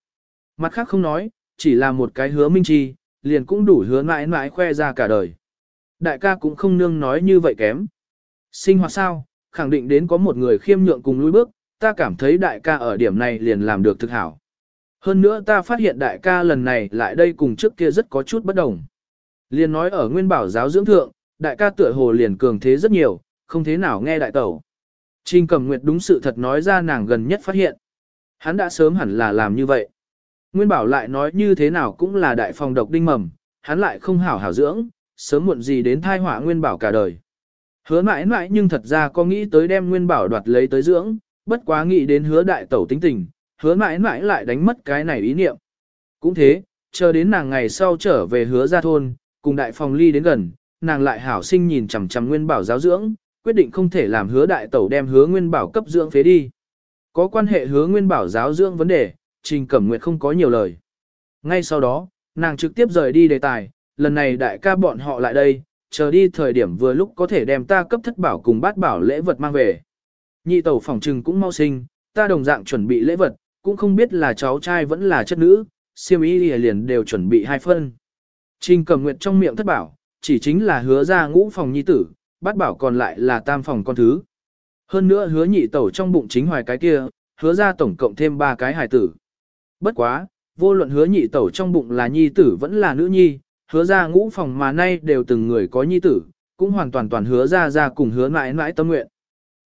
Mặt khác không nói, chỉ là một cái hứa minh chi, liền cũng đủ hứa mãi mãi khoe ra cả đời. Đại ca cũng không nương nói như vậy kém. Sinh hoạt sao, khẳng định đến có một người khiêm nhượng cùng lùi bước, ta cảm thấy đại ca ở điểm này liền làm được thực hảo. Hơn nữa ta phát hiện đại ca lần này lại đây cùng trước kia rất có chút bất đồng. Liền nói ở nguyên bảo giáo dưỡng thượng, đại ca tựa hồ liền cường thế rất nhiều, không thế nào nghe đại tẩu. Trình Cẩm Nguyệt đúng sự thật nói ra nàng gần nhất phát hiện. Hắn đã sớm hẳn là làm như vậy. Nguyên bảo lại nói như thế nào cũng là đại phòng độc đinh mầm, hắn lại không hảo hảo dưỡng, sớm muộn gì đến thai họa Nguyên bảo cả đời. Hứa mãi mãi nhưng thật ra có nghĩ tới đem Nguyên bảo đoạt lấy tới dưỡng, bất quá nghĩ đến hứa đại tẩu tính tình, hứa mãi mãi lại đánh mất cái này ý niệm. Cũng thế, chờ đến nàng ngày sau trở về hứa ra thôn, cùng đại phòng ly đến gần, nàng lại hảo sinh nhìn chằm chằm Nguyên bảo giáo dưỡng, quyết định không thể làm hứa đại tẩu đem hứa Nguyên bảo cấp dưỡng phế đi. Có quan hệ hứa Nguyên bảo giáo dưỡng vấn đề, Trình Cẩm Nguyệt không có nhiều lời. Ngay sau đó, nàng trực tiếp rời đi đề tài, lần này đại ca bọn họ lại đây, chờ đi thời điểm vừa lúc có thể đem ta cấp thất bảo cùng bát bảo lễ vật mang về. Nhị tẩu phòng trừng cũng mau sinh, ta đồng dạng chuẩn bị lễ vật, cũng không biết là cháu trai vẫn là chất nữ, siêm ý liền đều chuẩn bị hai phân. Trình Cẩm Nguyệt trong miệng thất bảo, chỉ chính là hứa ra ngũ phòng nhi tử, bát bảo còn lại là tam phòng con thứ. Hơn nữa hứa nhị tẩu trong bụng chính hoài cái kia, hứa ra tổng cộng thêm ba cái hài tử. Bất quá, vô luận hứa nhị tẩu trong bụng là nhi tử vẫn là nữ nhi, hứa ra ngũ phòng mà nay đều từng người có nhi tử, cũng hoàn toàn toàn hứa ra ra cùng hứa mãi mãi tâm nguyện.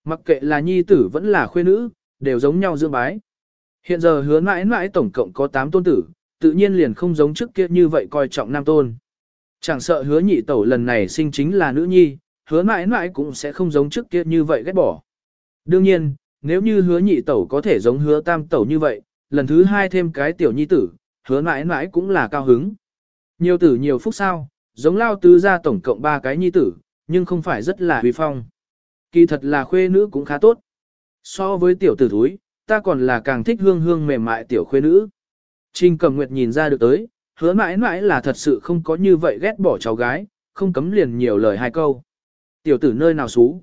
Mặc kệ là nhi tử vẫn là khuê nữ, đều giống nhau dương bái. Hiện giờ hứa mãi mãi tổng cộng có 8 tôn tử, tự nhiên liền không giống trước kia như vậy coi trọng nam tôn. Chẳng sợ hứa nhị tẩu lần này sinh chính là nữ nhi, hứa mãi mãi cũng sẽ không giống trước kia như vậy ghét bỏ. Đương nhiên, nếu như hứa nhị tẩu có thể giống hứa tam tẩu như vậy, lần thứ hai thêm cái tiểu nhi tử, hứa mãi mãi cũng là cao hứng. Nhiều tử nhiều phúc sao, giống lao tứ ra tổng cộng ba cái nhi tử, nhưng không phải rất là huy phong. Kỳ thật là khuê nữ cũng khá tốt. So với tiểu tử thúi, ta còn là càng thích hương hương mềm mại tiểu khuê nữ. Trình cầm nguyệt nhìn ra được tới, hứa mãi mãi là thật sự không có như vậy ghét bỏ cháu gái, không cấm liền nhiều lời hai câu. Tiểu tử nơi nào xú?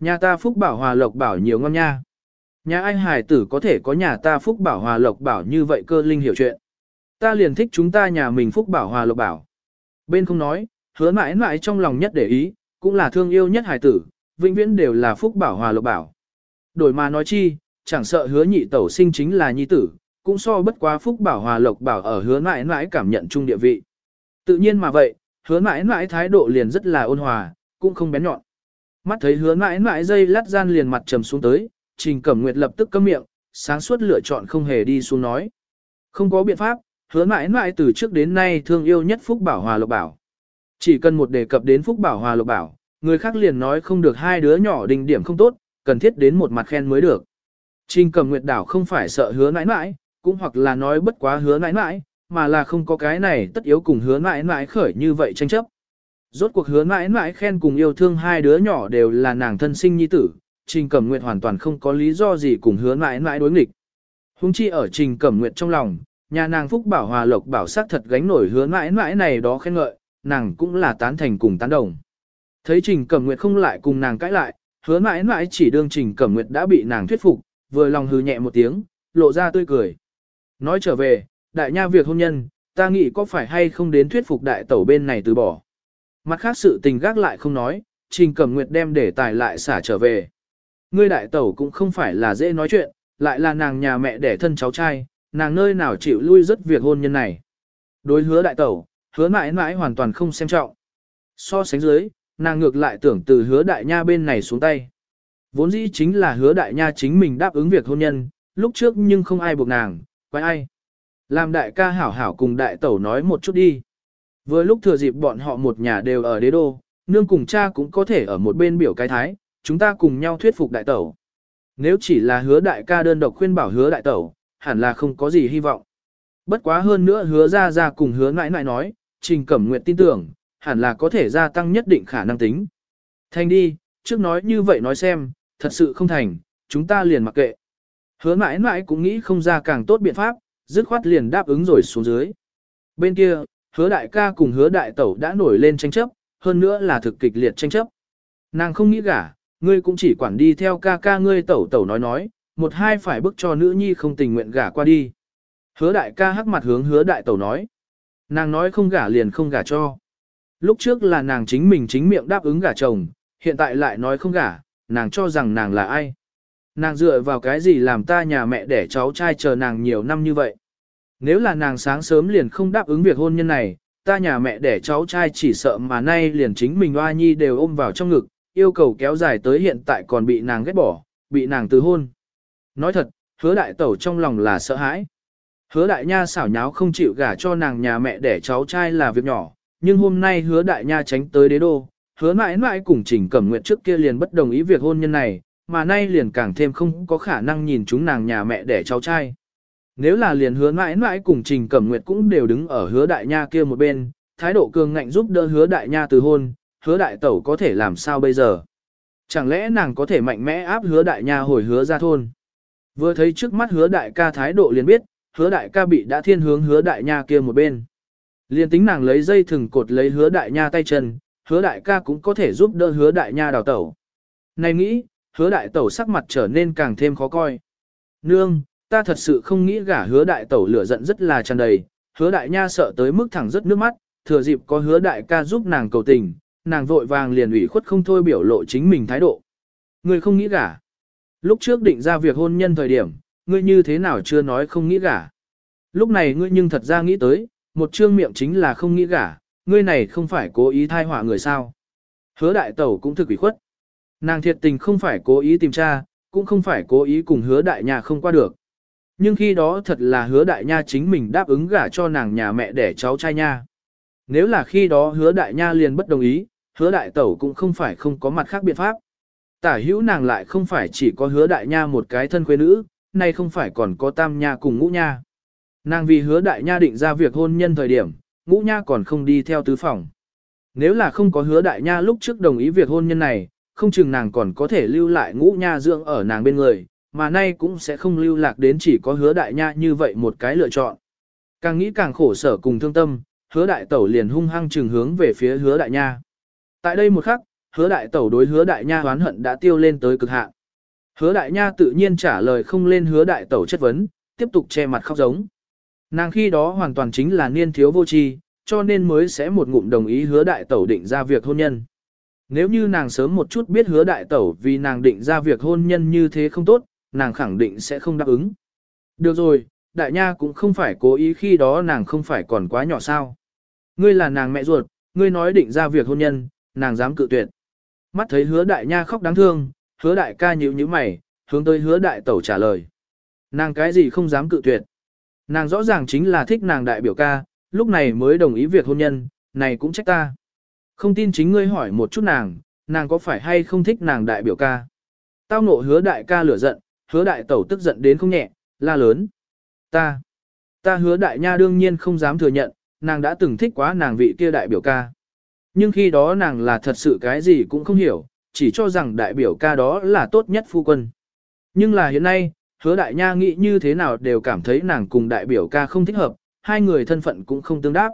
Nhà ta phúc bảo hòa lộc bảo nhiều ngon nha. Nhà anh hải tử có thể có nhà ta phúc bảo hòa lộc bảo như vậy cơ linh hiểu chuyện. Ta liền thích chúng ta nhà mình phúc bảo hòa lộc bảo. Bên không nói, hứa mãi mãi trong lòng nhất để ý, cũng là thương yêu nhất hải tử, vĩnh viễn đều là phúc bảo hòa lộc bảo. Đổi mà nói chi, chẳng sợ hứa nhị tẩu sinh chính là nhi tử, cũng so bất quá phúc bảo hòa lộc bảo ở hứa mãi mãi cảm nhận chung địa vị. Tự nhiên mà vậy, hứa mãi mãi thái độ liền rất là ôn hòa, cũng không bén nhọn. Mắt thấy hứa mãi mãi dây lát gian liền mặt trầm xuống tới, Trình Cẩm Nguyệt lập tức câm miệng, sáng suốt lựa chọn không hề đi xuống nói. Không có biện pháp, hứa mãi mãi từ trước đến nay thương yêu nhất Phúc Bảo Hòa Lộc Bảo. Chỉ cần một đề cập đến Phúc Bảo Hòa Lộc Bảo, người khác liền nói không được hai đứa nhỏ đình điểm không tốt, cần thiết đến một mặt khen mới được. Trình Cẩm Nguyệt đảo không phải sợ hứa mãi mãi, cũng hoặc là nói bất quá hứa mãi mãi, mà là không có cái này tất yếu cùng hứa mãi mãi khởi như vậy tranh chấp. Rốt cuộc hứa mãi mãi khen cùng yêu thương hai đứa nhỏ đều là nàng thân sinh nhi tử, Trình Cẩm Nguyệt hoàn toàn không có lý do gì cùng hứa mãi mãi đối nghịch. Hùng chi ở Trình Cẩm Nguyệt trong lòng, nhà nàng Phúc Bảo Hòa Lộc bảo sắc thật gánh nổi hứa mãi mãi này đó khen ngợi, nàng cũng là tán thành cùng tán đồng. Thấy Trình Cẩm Nguyệt không lại cùng nàng cãi lại, hứa mãi mãi chỉ đương Trình Cẩm Nguyệt đã bị nàng thuyết phục, vừa lòng hừ nhẹ một tiếng, lộ ra tươi cười. Nói trở về, đại nha việc hôn nhân, ta nghĩ có phải hay không đến thuyết phục đại tẩu bên này từ bỏ. Mặt khác sự tình gác lại không nói, Trình Cẩm Nguyệt đem để tài lại xả trở về. Ngươi đại tẩu cũng không phải là dễ nói chuyện, lại là nàng nhà mẹ đẻ thân cháu trai, nàng nơi nào chịu lui rất việc hôn nhân này. Đối hứa đại tẩu, hứa mãi mãi hoàn toàn không xem trọng. So sánh dưới, nàng ngược lại tưởng từ hứa đại nha bên này xuống tay. Vốn dĩ chính là hứa đại nha chính mình đáp ứng việc hôn nhân, lúc trước nhưng không ai buộc nàng, quay ai. Làm đại ca hảo hảo cùng đại tẩu nói một chút đi. Vừa lúc thừa dịp bọn họ một nhà đều ở đế đô, nương cùng cha cũng có thể ở một bên biểu cái thái, chúng ta cùng nhau thuyết phục đại tẩu. Nếu chỉ là hứa đại ca đơn độc khuyên bảo hứa đại tẩu, hẳn là không có gì hy vọng. Bất quá hơn nữa hứa ra ra cùng hứa nãi nãi nói, Trình Cẩm Nguyệt tin tưởng, hẳn là có thể gia tăng nhất định khả năng tính. Thành đi, trước nói như vậy nói xem, thật sự không thành, chúng ta liền mặc kệ. Hứa mãi mãi cũng nghĩ không ra càng tốt biện pháp, dứt khoát liền đáp ứng rồi xuống dưới. Bên kia, hứa đại ca cùng hứa đại tẩu đã nổi lên tranh chấp, hơn nữa là thực kịch liệt tranh chấp. Nàng không nghĩ gả, ngươi cũng chỉ quản đi theo ca ca ngươi tẩu tẩu nói nói, một hai phải bức cho nữ nhi không tình nguyện gả qua đi. Hứa đại ca hắc mặt hướng hứa đại tẩu nói. Nàng nói không gả liền không gả cho. Lúc trước là nàng chính mình chính miệng đáp ứng gả chồng, hiện tại lại nói không gả, nàng cho rằng nàng là ai. Nàng dựa vào cái gì làm ta nhà mẹ để cháu trai chờ nàng nhiều năm như vậy. Nếu là nàng sáng sớm liền không đáp ứng việc hôn nhân này, ta nhà mẹ đẻ cháu trai chỉ sợ mà nay liền chính mình oa nhi đều ôm vào trong ngực, yêu cầu kéo dài tới hiện tại còn bị nàng ghét bỏ, bị nàng từ hôn. Nói thật, hứa đại tẩu trong lòng là sợ hãi. Hứa đại nha xảo nháo không chịu gả cho nàng nhà mẹ đẻ cháu trai là việc nhỏ, nhưng hôm nay hứa đại nha tránh tới đế đô, hứa mãi mãi cùng trình cẩm nguyện trước kia liền bất đồng ý việc hôn nhân này, mà nay liền càng thêm không có khả năng nhìn chúng nàng nhà mẹ đẻ cháu trai. Nếu là liền hứa mãi mãi cùng trình cẩm nguyệt cũng đều đứng ở hứa đại nha kia một bên, thái độ cường ngạnh giúp đỡ hứa đại nha từ hôn, hứa đại tẩu có thể làm sao bây giờ? Chẳng lẽ nàng có thể mạnh mẽ áp hứa đại nha hồi hứa ra thôn? Vừa thấy trước mắt hứa đại ca thái độ liền biết, hứa đại ca bị đã thiên hướng hứa đại nha kia một bên. Liền tính nàng lấy dây thừng cột lấy hứa đại nha tay chân, hứa đại ca cũng có thể giúp đỡ hứa đại nha đào tẩu. Này nghĩ, hứa đại tẩu sắc mặt trở nên càng thêm khó coi. Nương, ta thật sự không nghĩ gả hứa đại tẩu lửa giận rất là tràn đầy, hứa đại nha sợ tới mức thẳng rất nước mắt, thừa dịp có hứa đại ca giúp nàng cầu tình, nàng vội vàng liền ủy khuất không thôi biểu lộ chính mình thái độ. Người không nghĩ gả. Lúc trước định ra việc hôn nhân thời điểm, ngươi như thế nào chưa nói không nghĩ gả. Lúc này ngươi nhưng thật ra nghĩ tới, một trương miệng chính là không nghĩ gả, ngươi này không phải cố ý thai họa người sao. Hứa đại tẩu cũng thực ủy khuất. Nàng thiệt tình không phải cố ý tìm tra, cũng không phải cố ý cùng hứa đại nha không qua được. Nhưng khi đó thật là hứa đại nha chính mình đáp ứng gả cho nàng nhà mẹ để cháu trai nha. Nếu là khi đó hứa đại nha liền bất đồng ý, hứa đại tẩu cũng không phải không có mặt khác biện pháp. Tả hữu nàng lại không phải chỉ có hứa đại nha một cái thân quê nữ, nay không phải còn có tam nha cùng ngũ nha. Nàng vì hứa đại nha định ra việc hôn nhân thời điểm, ngũ nha còn không đi theo tứ phòng. Nếu là không có hứa đại nha lúc trước đồng ý việc hôn nhân này, không chừng nàng còn có thể lưu lại ngũ nha dưỡng ở nàng bên người, mà nay cũng sẽ không lưu lạc đến chỉ có hứa đại nha như vậy một cái lựa chọn. Càng nghĩ càng khổ sở cùng thương tâm, hứa đại tẩu liền hung hăng trừng hướng về phía hứa đại nha. Tại đây một khắc, hứa đại tẩu đối hứa đại nha hoán hận đã tiêu lên tới cực hạn. Hứa đại nha tự nhiên trả lời không lên hứa đại tẩu chất vấn, tiếp tục che mặt khóc giống. Nàng khi đó hoàn toàn chính là niên thiếu vô tri, cho nên mới sẽ một ngụm đồng ý hứa đại tẩu định ra việc hôn nhân. Nếu như nàng sớm một chút biết hứa đại tẩu vì nàng định ra việc hôn nhân như thế không tốt, nàng khẳng định sẽ không đáp ứng. Được rồi, đại nha cũng không phải cố ý khi đó nàng không phải còn quá nhỏ sao. Ngươi là nàng mẹ ruột, ngươi nói định ra việc hôn nhân, nàng dám cự tuyệt. Mắt thấy hứa đại nha khóc đáng thương, hứa đại ca nhíu nhíu mày, hướng tới hứa đại tẩu trả lời. Nàng cái gì không dám cự tuyệt. Nàng rõ ràng chính là thích nàng đại biểu ca, lúc này mới đồng ý việc hôn nhân, này cũng trách ta. Không tin chính ngươi hỏi một chút nàng, nàng có phải hay không thích nàng đại biểu ca. Tao nộ hứa đại ca lửa giận, hứa đại tẩu tức giận đến không nhẹ, la lớn. Ta, ta hứa đại nha đương nhiên không dám thừa nhận, nàng đã từng thích quá nàng vị kia đại biểu ca. Nhưng khi đó nàng là thật sự cái gì cũng không hiểu, chỉ cho rằng đại biểu ca đó là tốt nhất phu quân. Nhưng là hiện nay, hứa đại nha nghĩ như thế nào đều cảm thấy nàng cùng đại biểu ca không thích hợp, hai người thân phận cũng không tương đáp.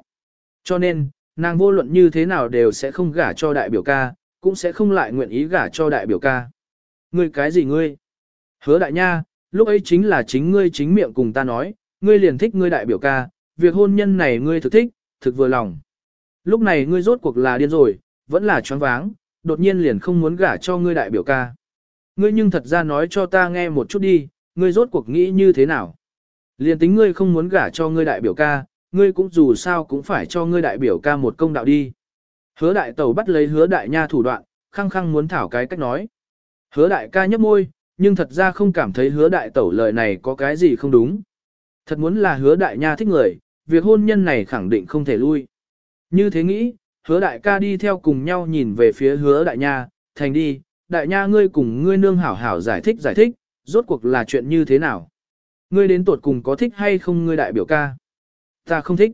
Cho nên, nàng vô luận như thế nào đều sẽ không gả cho đại biểu ca, cũng sẽ không lại nguyện ý gả cho đại biểu ca. Ngươi cái gì ngươi? Hứa đại nha, lúc ấy chính là chính ngươi chính miệng cùng ta nói, ngươi liền thích ngươi đại biểu ca, việc hôn nhân này ngươi thực thích, thực vừa lòng. Lúc này ngươi rốt cuộc là điên rồi, vẫn là choáng váng, đột nhiên liền không muốn gả cho ngươi đại biểu ca. Ngươi nhưng thật ra nói cho ta nghe một chút đi, ngươi rốt cuộc nghĩ như thế nào? Liền tính ngươi không muốn gả cho ngươi đại biểu ca, ngươi cũng dù sao cũng phải cho ngươi đại biểu ca một công đạo đi. Hứa đại tẩu bắt lấy hứa đại nha thủ đoạn, khăng khăng muốn thảo cái cách nói. Hứa đại ca nhấp môi, nhưng thật ra không cảm thấy hứa đại tẩu lời này có cái gì không đúng. Thật muốn là hứa đại nha thích người, việc hôn nhân này khẳng định không thể lui. Như thế nghĩ, hứa đại ca đi theo cùng nhau nhìn về phía hứa đại nha, thành đi, đại nha ngươi cùng ngươi nương hảo hảo giải thích giải thích, rốt cuộc là chuyện như thế nào. Ngươi đến tuột cùng có thích hay không ngươi đại biểu ca? Ta không thích.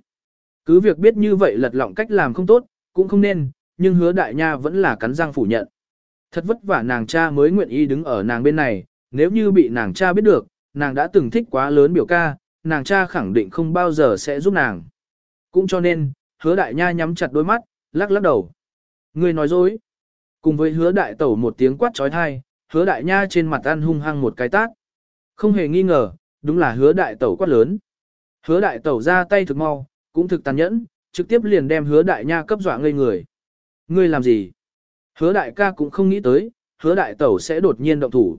Cứ việc biết như vậy lật lọng cách làm không tốt, cũng không nên, nhưng hứa đại nha vẫn là cắn răng phủ nhận. Thật vất vả nàng cha mới nguyện ý đứng ở nàng bên này, nếu như bị nàng cha biết được, nàng đã từng thích quá lớn biểu ca, nàng cha khẳng định không bao giờ sẽ giúp nàng. Cũng cho nên, hứa đại nha nhắm chặt đôi mắt, lắc lắc đầu. người nói dối. Cùng với hứa đại tẩu một tiếng quát trói thai, hứa đại nha trên mặt ăn hung hăng một cái tác Không hề nghi ngờ, đúng là hứa đại tẩu quát lớn. Hứa đại tẩu ra tay thực mau, cũng thực tàn nhẫn, trực tiếp liền đem hứa đại nha cấp dọa ngây người. Ngươi làm gì? Hứa đại ca cũng không nghĩ tới, hứa đại tẩu sẽ đột nhiên động thủ.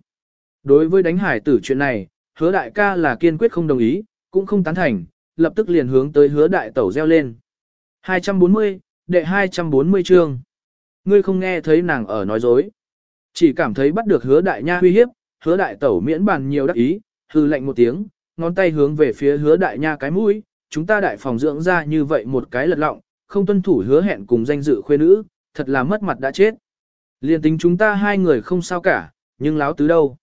Đối với đánh hải tử chuyện này, hứa đại ca là kiên quyết không đồng ý, cũng không tán thành, lập tức liền hướng tới hứa đại tẩu reo lên. 240, đệ 240 chương. Ngươi không nghe thấy nàng ở nói dối. Chỉ cảm thấy bắt được hứa đại nha uy hiếp, hứa đại tẩu miễn bàn nhiều đắc ý, hư lệnh một tiếng, ngón tay hướng về phía hứa đại nha cái mũi, chúng ta đại phòng dưỡng ra như vậy một cái lật lọng, không tuân thủ hứa hẹn cùng danh dự khuê nữ, thật là mất mặt đã chết. Liên tính chúng ta hai người không sao cả, nhưng lão tứ đâu?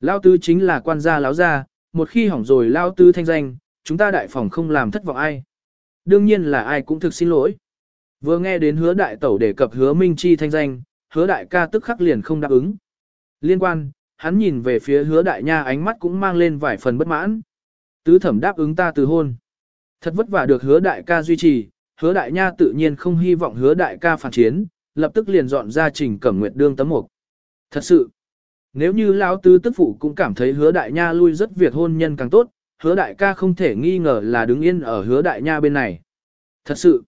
Lão tứ chính là quan gia lão gia, một khi hỏng rồi lão tứ thanh danh, chúng ta đại phòng không làm thất vọng ai. Đương nhiên là ai cũng thực xin lỗi. Vừa nghe đến hứa đại tẩu đề cập hứa minh chi thanh danh, hứa đại ca tức khắc liền không đáp ứng. Liên quan, hắn nhìn về phía hứa đại nha ánh mắt cũng mang lên vài phần bất mãn. Tứ thẩm đáp ứng ta từ hôn. Thật vất vả được hứa đại ca duy trì, hứa đại nha tự nhiên không hy vọng hứa đại ca phản chiến, lập tức liền dọn ra trình cẩm nguyệt đương tấm mục. Thật sự, nếu như lão tứ tức phụ cũng cảm thấy hứa đại nha lui rất việc hôn nhân càng tốt, hứa đại ca không thể nghi ngờ là đứng yên ở hứa đại nha bên này. Thật sự,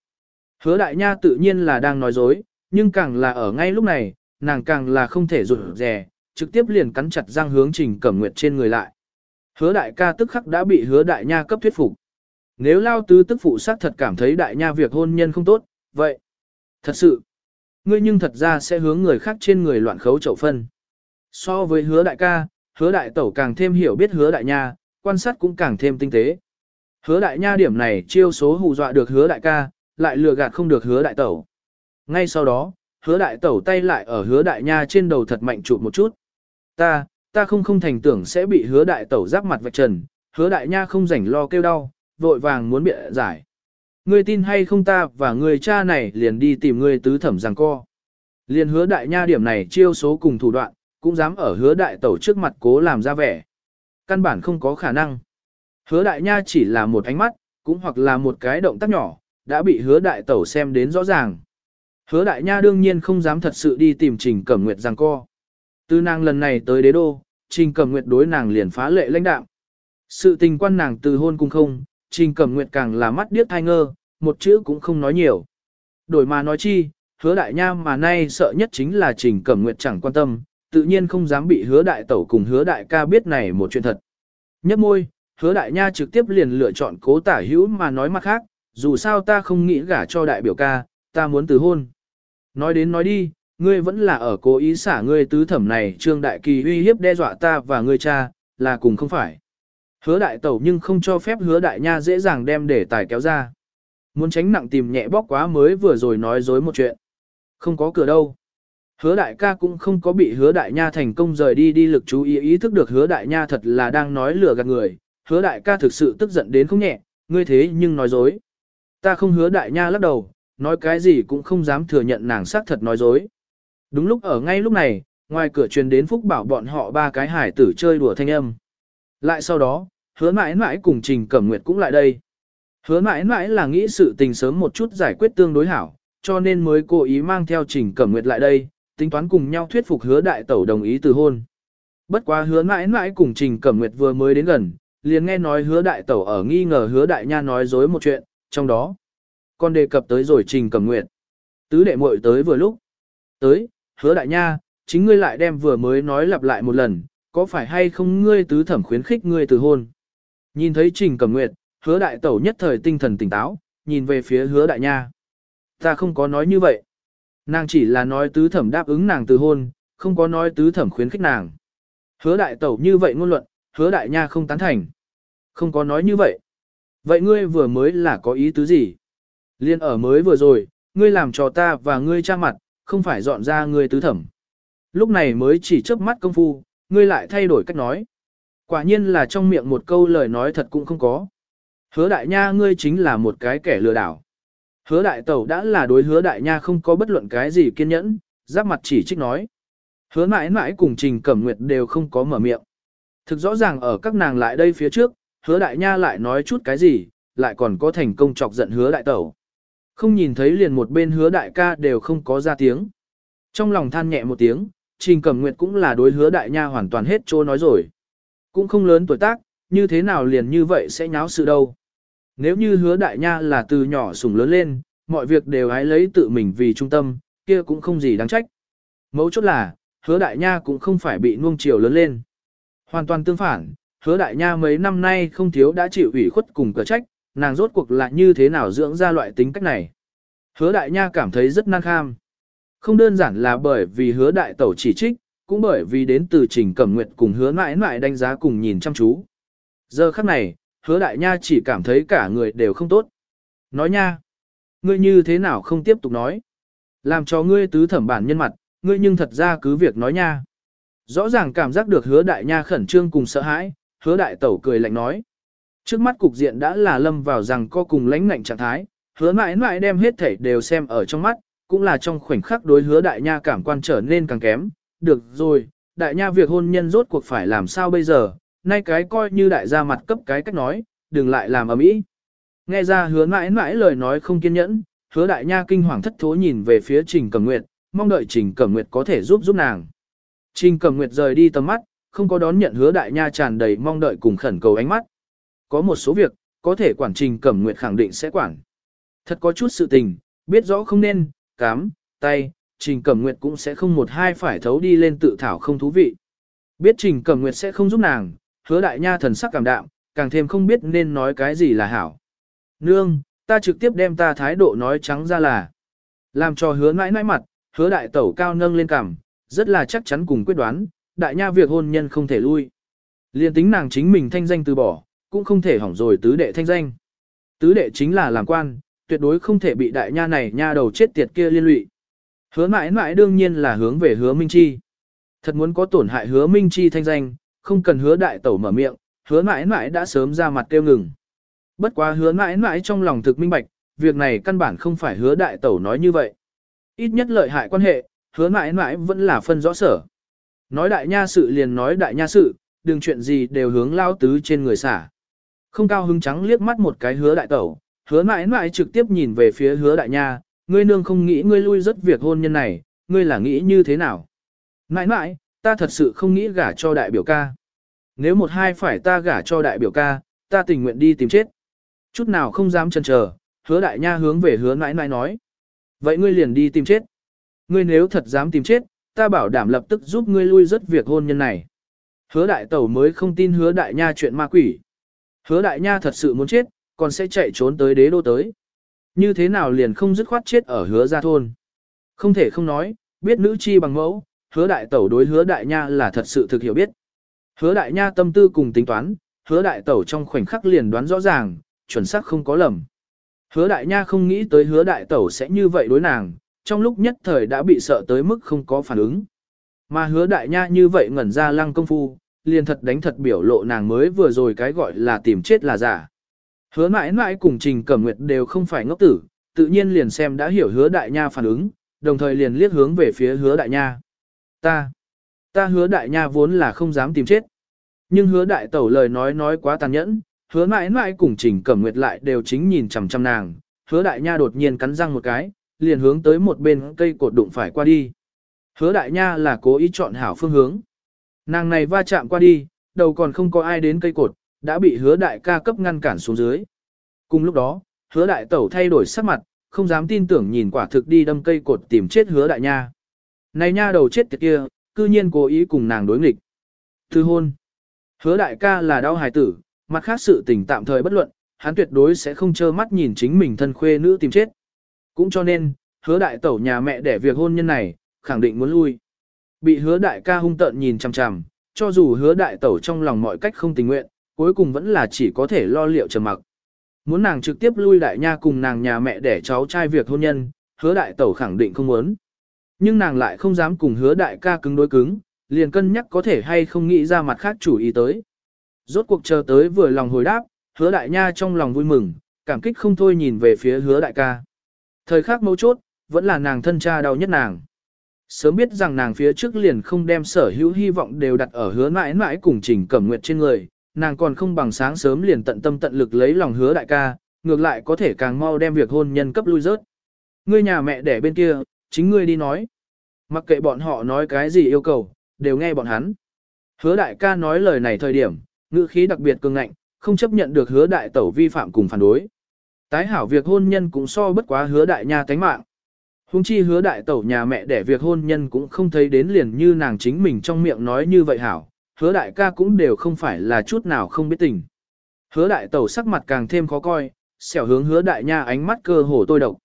hứa đại nha tự nhiên là đang nói dối, nhưng càng là ở ngay lúc này, nàng càng là không thể rụt rè, trực tiếp liền cắn chặt răng hướng trình cẩm nguyệt trên người lại. Hứa đại ca tức khắc đã bị hứa đại nha cấp thuyết phục. Nếu lao tứ tức phụ xác thật cảm thấy đại nha việc hôn nhân không tốt, vậy, thật sự, ngươi nhưng thật ra sẽ hướng người khác trên người loạn khấu chậu phân. So với hứa đại ca, hứa đại tẩu càng thêm hiểu biết hứa đại nha, quan sát cũng càng thêm tinh tế. Hứa đại nha điểm này chiêu số hù dọa được hứa đại ca, lại lừa gạt không được hứa đại tẩu. Ngay sau đó, hứa đại tẩu tay lại ở hứa đại nha trên đầu thật mạnh chụp một chút. Ta, ta không không thành tưởng sẽ bị hứa đại tẩu giáp mặt vạch trần, hứa đại nha không rảnh lo kêu đau, vội vàng muốn bịa giải. Ngươi tin hay không ta và người cha này liền đi tìm ngươi tứ thẩm rằng co. Liền hứa đại nha điểm này chiêu số cùng thủ đoạn, cũng dám ở hứa đại tẩu trước mặt cố làm ra vẻ. Căn bản không có khả năng. Hứa đại nha chỉ là một ánh mắt, cũng hoặc là một cái động tác nhỏ, đã bị hứa đại tẩu xem đến rõ ràng. Hứa đại nha đương nhiên không dám thật sự đi tìm trình cẩm nguyệt rằng co. Từ nàng lần này tới đế đô, trình cẩm nguyệt đối nàng liền phá lệ lãnh đạo. Sự tình quan nàng từ hôn cung không, trình cẩm nguyệt càng là mắt điếc thai ngơ, một chữ cũng không nói nhiều. Đổi mà nói chi, hứa đại nha mà nay sợ nhất chính là trình cẩm nguyệt chẳng quan tâm, tự nhiên không dám bị hứa đại tẩu cùng hứa đại ca biết này một chuyện thật. Nhấp môi, hứa đại nha trực tiếp liền lựa chọn cố tả hữu mà nói mặt khác, dù sao ta không nghĩ gả cho đại biểu ca, ta muốn từ hôn. Nói đến nói đi, ngươi vẫn là ở cố ý xả ngươi tứ thẩm này trương đại kỳ uy hiếp đe dọa ta và ngươi cha, là cùng không phải. Hứa đại tẩu nhưng không cho phép hứa đại nha dễ dàng đem để tài kéo ra. Muốn tránh nặng tìm nhẹ bóc quá mới vừa rồi nói dối một chuyện. Không có cửa đâu. Hứa đại ca cũng không có bị hứa đại nha thành công rời đi đi lực chú ý ý thức được hứa đại nha thật là đang nói lừa gạt người. Hứa đại ca thực sự tức giận đến không nhẹ, ngươi thế nhưng nói dối. Ta không hứa đại nha lắc đầu, nói cái gì cũng không dám thừa nhận nàng xác thật nói dối. Đúng lúc ở ngay lúc này, ngoài cửa truyền đến Phúc bảo bọn họ ba cái hải tử chơi đùa thanh âm. Lại sau đó, hứa mãi mãi cùng Trình Cẩm Nguyệt cũng lại đây. Hứa mãi mãi là nghĩ sự tình sớm một chút giải quyết tương đối hảo, cho nên mới cố ý mang theo Trình Cẩm Nguyệt lại đây, tính toán cùng nhau thuyết phục hứa đại tẩu đồng ý từ hôn. Bất quá hứa mãi mãi cùng Trình Cẩm Nguyệt vừa mới đến gần, liền nghe nói hứa đại tẩu ở nghi ngờ hứa đại nha nói dối một chuyện, trong đó, còn đề cập tới rồi Trình Cẩm Nguyệt. Tứ đệ muội tới vừa lúc. Tới, hứa đại nha, chính ngươi lại đem vừa mới nói lặp lại một lần, có phải hay không ngươi tứ thẩm khuyến khích ngươi từ hôn. Nhìn thấy Trình Cẩm Nguyệt, hứa đại tẩu nhất thời tinh thần tỉnh táo, nhìn về phía hứa đại nha. Ta không có nói như vậy. Nàng chỉ là nói tứ thẩm đáp ứng nàng từ hôn, không có nói tứ thẩm khuyến khích nàng. Hứa đại tẩu như vậy ngôn luận, hứa đại nha không tán thành. Không có nói như vậy. Vậy ngươi vừa mới là có ý tứ gì? Liên ở mới vừa rồi, ngươi làm cho ta và ngươi cha mặt, không phải dọn ra ngươi tứ thẩm. Lúc này mới chỉ chớp mắt công phu, ngươi lại thay đổi cách nói. Quả nhiên là trong miệng một câu lời nói thật cũng không có. Hứa đại nha ngươi chính là một cái kẻ lừa đảo. Hứa đại tẩu đã là đối hứa đại nha không có bất luận cái gì kiên nhẫn, giáp mặt chỉ trích nói. Hứa mãi mãi cùng trình cẩm nguyệt đều không có mở miệng. Thực rõ ràng ở các nàng lại đây phía trước, hứa đại nha lại nói chút cái gì, lại còn có thành công chọc giận hứa đại tẩu. Không nhìn thấy liền một bên hứa đại ca đều không có ra tiếng. Trong lòng than nhẹ một tiếng, trình cẩm nguyệt cũng là đối hứa đại nha hoàn toàn hết trô nói rồi. Cũng không lớn tuổi tác, như thế nào liền như vậy sẽ nháo sự đâu. Nếu như hứa đại nha là từ nhỏ sủng lớn lên, mọi việc đều hái lấy tự mình vì trung tâm, kia cũng không gì đáng trách. Mấu chốt là, hứa đại nha cũng không phải bị nuông chiều lớn lên. Hoàn toàn tương phản, hứa đại nha mấy năm nay không thiếu đã chịu ủy khuất cùng cờ trách, nàng rốt cuộc là như thế nào dưỡng ra loại tính cách này. Hứa đại nha cảm thấy rất năng kham. Không đơn giản là bởi vì hứa đại tẩu chỉ trích, cũng bởi vì đến từ trình cẩm nguyện cùng hứa mãi mãi đánh giá cùng nhìn chăm chú. Giờ khắc này, hứa đại nha chỉ cảm thấy cả người đều không tốt. Nói nha, ngươi như thế nào không tiếp tục nói. Làm cho ngươi tứ thẩm bản nhân mặt, ngươi nhưng thật ra cứ việc nói nha. Rõ ràng cảm giác được hứa đại nha khẩn trương cùng sợ hãi, hứa đại tẩu cười lạnh nói. Trước mắt cục diện đã là lâm vào rằng co cùng lãnh ngạnh trạng thái, hứa mãi mãi đem hết thảy đều xem ở trong mắt, cũng là trong khoảnh khắc đối hứa đại nha cảm quan trở nên càng kém. Được rồi, đại nha việc hôn nhân rốt cuộc phải làm sao bây giờ, nay cái coi như đại gia mặt cấp cái cách nói, đừng lại làm ở mỹ. Nghe ra hứa mãi mãi lời nói không kiên nhẫn, hứa đại nha kinh hoàng thất thố nhìn về phía Trình Cẩm Nguyệt, mong đợi Trình Cẩm Nguyệt có thể giúp giúp nàng. Trình Cẩm Nguyệt rời đi tầm mắt, không có đón nhận hứa đại nha tràn đầy mong đợi cùng khẩn cầu ánh mắt. Có một số việc, có thể quản Trình Cẩm Nguyệt khẳng định sẽ quản. Thật có chút sự tình, biết rõ không nên, cám, tay, Trình Cẩm Nguyệt cũng sẽ không một hai phải thấu đi lên tự thảo không thú vị. Biết Trình Cẩm Nguyệt sẽ không giúp nàng, hứa đại nha thần sắc cảm đạm, càng thêm không biết nên nói cái gì là hảo. Nương, ta trực tiếp đem ta thái độ nói trắng ra là. Làm cho hứa mãi mãi mặt, hứa đại tẩu cao nâng lên cằm, rất là chắc chắn cùng quyết đoán, đại nha việc hôn nhân không thể lui. Liên tính nàng chính mình thanh danh từ bỏ, cũng không thể hỏng rồi tứ đệ thanh danh. Tứ đệ chính là làm quan, tuyệt đối không thể bị đại nha này nha đầu chết tiệt kia liên lụy. Hứa mãi mãi đương nhiên là hướng về hứa Minh Chi. Thật muốn có tổn hại hứa Minh Chi thanh danh, không cần hứa đại tẩu mở miệng, hứa mãi mãi đã sớm ra mặt kêu ngừng. Bất quá hứa mãi mãi trong lòng thực minh bạch, việc này căn bản không phải hứa đại tẩu nói như vậy. Ít nhất lợi hại quan hệ, hứa mãi mãi vẫn là phân rõ sở. Nói đại nha sự liền nói đại nha sự, đừng chuyện gì đều hướng lao tứ trên người xả. Không cao hứng trắng liếc mắt một cái hứa đại tẩu, hứa mãi mãi trực tiếp nhìn về phía hứa đại nha, ngươi nương không nghĩ ngươi lui rất việc hôn nhân này, ngươi là nghĩ như thế nào? Mãi mãi, ta thật sự không nghĩ gả cho đại biểu ca. Nếu một hai phải ta gả cho đại biểu ca, ta tình nguyện đi tìm chết. Chút nào không dám chần chờ, hứa đại nha hướng về hứa mãi mãi nói. Vậy ngươi liền đi tìm chết. Ngươi nếu thật dám tìm chết, ta bảo đảm lập tức giúp ngươi lui rất việc hôn nhân này. Hứa đại tẩu mới không tin hứa đại nha chuyện ma quỷ. Hứa đại nha thật sự muốn chết, còn sẽ chạy trốn tới đế đô tới. Như thế nào liền không dứt khoát chết ở hứa gia thôn. Không thể không nói, biết nữ chi bằng mẫu, hứa đại tẩu đối hứa đại nha là thật sự thực hiểu biết. Hứa đại nha tâm tư cùng tính toán, hứa đại tẩu trong khoảnh khắc liền đoán rõ ràng, chuẩn xác không có lầm. Hứa đại nha không nghĩ tới hứa đại tẩu sẽ như vậy đối nàng, trong lúc nhất thời đã bị sợ tới mức không có phản ứng. Mà hứa đại nha như vậy ngẩn ra lăng công phu, liền thật đánh thật biểu lộ nàng mới vừa rồi cái gọi là tìm chết là giả. Hứa mãi mãi cùng Trình Cẩm Nguyệt đều không phải ngốc tử, tự nhiên liền xem đã hiểu hứa đại nha phản ứng, đồng thời liền liếc hướng về phía hứa đại nha. Ta, ta hứa đại nha vốn là không dám tìm chết. Nhưng hứa đại tẩu lời nói nói quá tàn nhẫn, hứa mãi mãi cùng Trình Cẩm Nguyệt lại đều chính nhìn chằm chằm nàng, hứa đại nha đột nhiên cắn răng một cái, liền hướng tới một bên cây cột đụng phải qua đi. Hứa đại nha là cố ý chọn hảo phương hướng. Nàng này va chạm qua đi, đầu còn không có ai đến cây cột, đã bị hứa đại ca cấp ngăn cản xuống dưới. Cùng lúc đó, hứa đại tẩu thay đổi sắc mặt, không dám tin tưởng nhìn quả thực đi đâm cây cột tìm chết hứa đại nha. Này nha đầu chết tiệt kia, cư nhiên cố ý cùng nàng đối nghịch. Thư hôn. Hứa đại ca là đau hài tử, mặt khác sự tình tạm thời bất luận, hắn tuyệt đối sẽ không trơ mắt nhìn chính mình thân khuê nữ tìm chết. Cũng cho nên, hứa đại tẩu nhà mẹ để việc hôn nhân này, khẳng định muốn lui. Bị hứa đại ca hung tợn nhìn chằm chằm, cho dù hứa đại tẩu trong lòng mọi cách không tình nguyện, cuối cùng vẫn là chỉ có thể lo liệu trầm mặc. Muốn nàng trực tiếp lui đại nha cùng nàng nhà mẹ để cháu trai việc hôn nhân, hứa đại tẩu khẳng định không muốn. Nhưng nàng lại không dám cùng hứa đại ca cứng đối cứng, liền cân nhắc có thể hay không nghĩ ra mặt khác chủ ý tới. Rốt cuộc chờ tới vừa lòng hồi đáp, hứa đại nha trong lòng vui mừng, cảm kích không thôi nhìn về phía hứa đại ca. Thời khắc mấu chốt, vẫn là nàng thân cha đau nhất nàng. Sớm biết rằng nàng phía trước liền không đem sở hữu hy vọng đều đặt ở hứa mãi mãi cùng trình cẩm nguyệt trên người, nàng còn không bằng sáng sớm liền tận tâm tận lực lấy lòng hứa đại ca, ngược lại có thể càng mau đem việc hôn nhân cấp lui rớt. Ngươi nhà mẹ đẻ bên kia, chính ngươi đi nói. Mặc kệ bọn họ nói cái gì yêu cầu, đều nghe bọn hắn. Hứa đại ca nói lời này thời điểm, ngữ khí đặc biệt cường ngạnh, không chấp nhận được hứa đại tẩu vi phạm cùng phản đối. Tái hảo việc hôn nhân cũng so bất quá hứa đại nha tánh mạng. Hùng chi hứa đại tẩu nhà mẹ để việc hôn nhân cũng không thấy đến liền như nàng chính mình trong miệng nói như vậy hảo, hứa đại ca cũng đều không phải là chút nào không biết tình. Hứa đại tẩu sắc mặt càng thêm khó coi, xẻo hướng hứa đại nha ánh mắt cơ hồ tôi độc.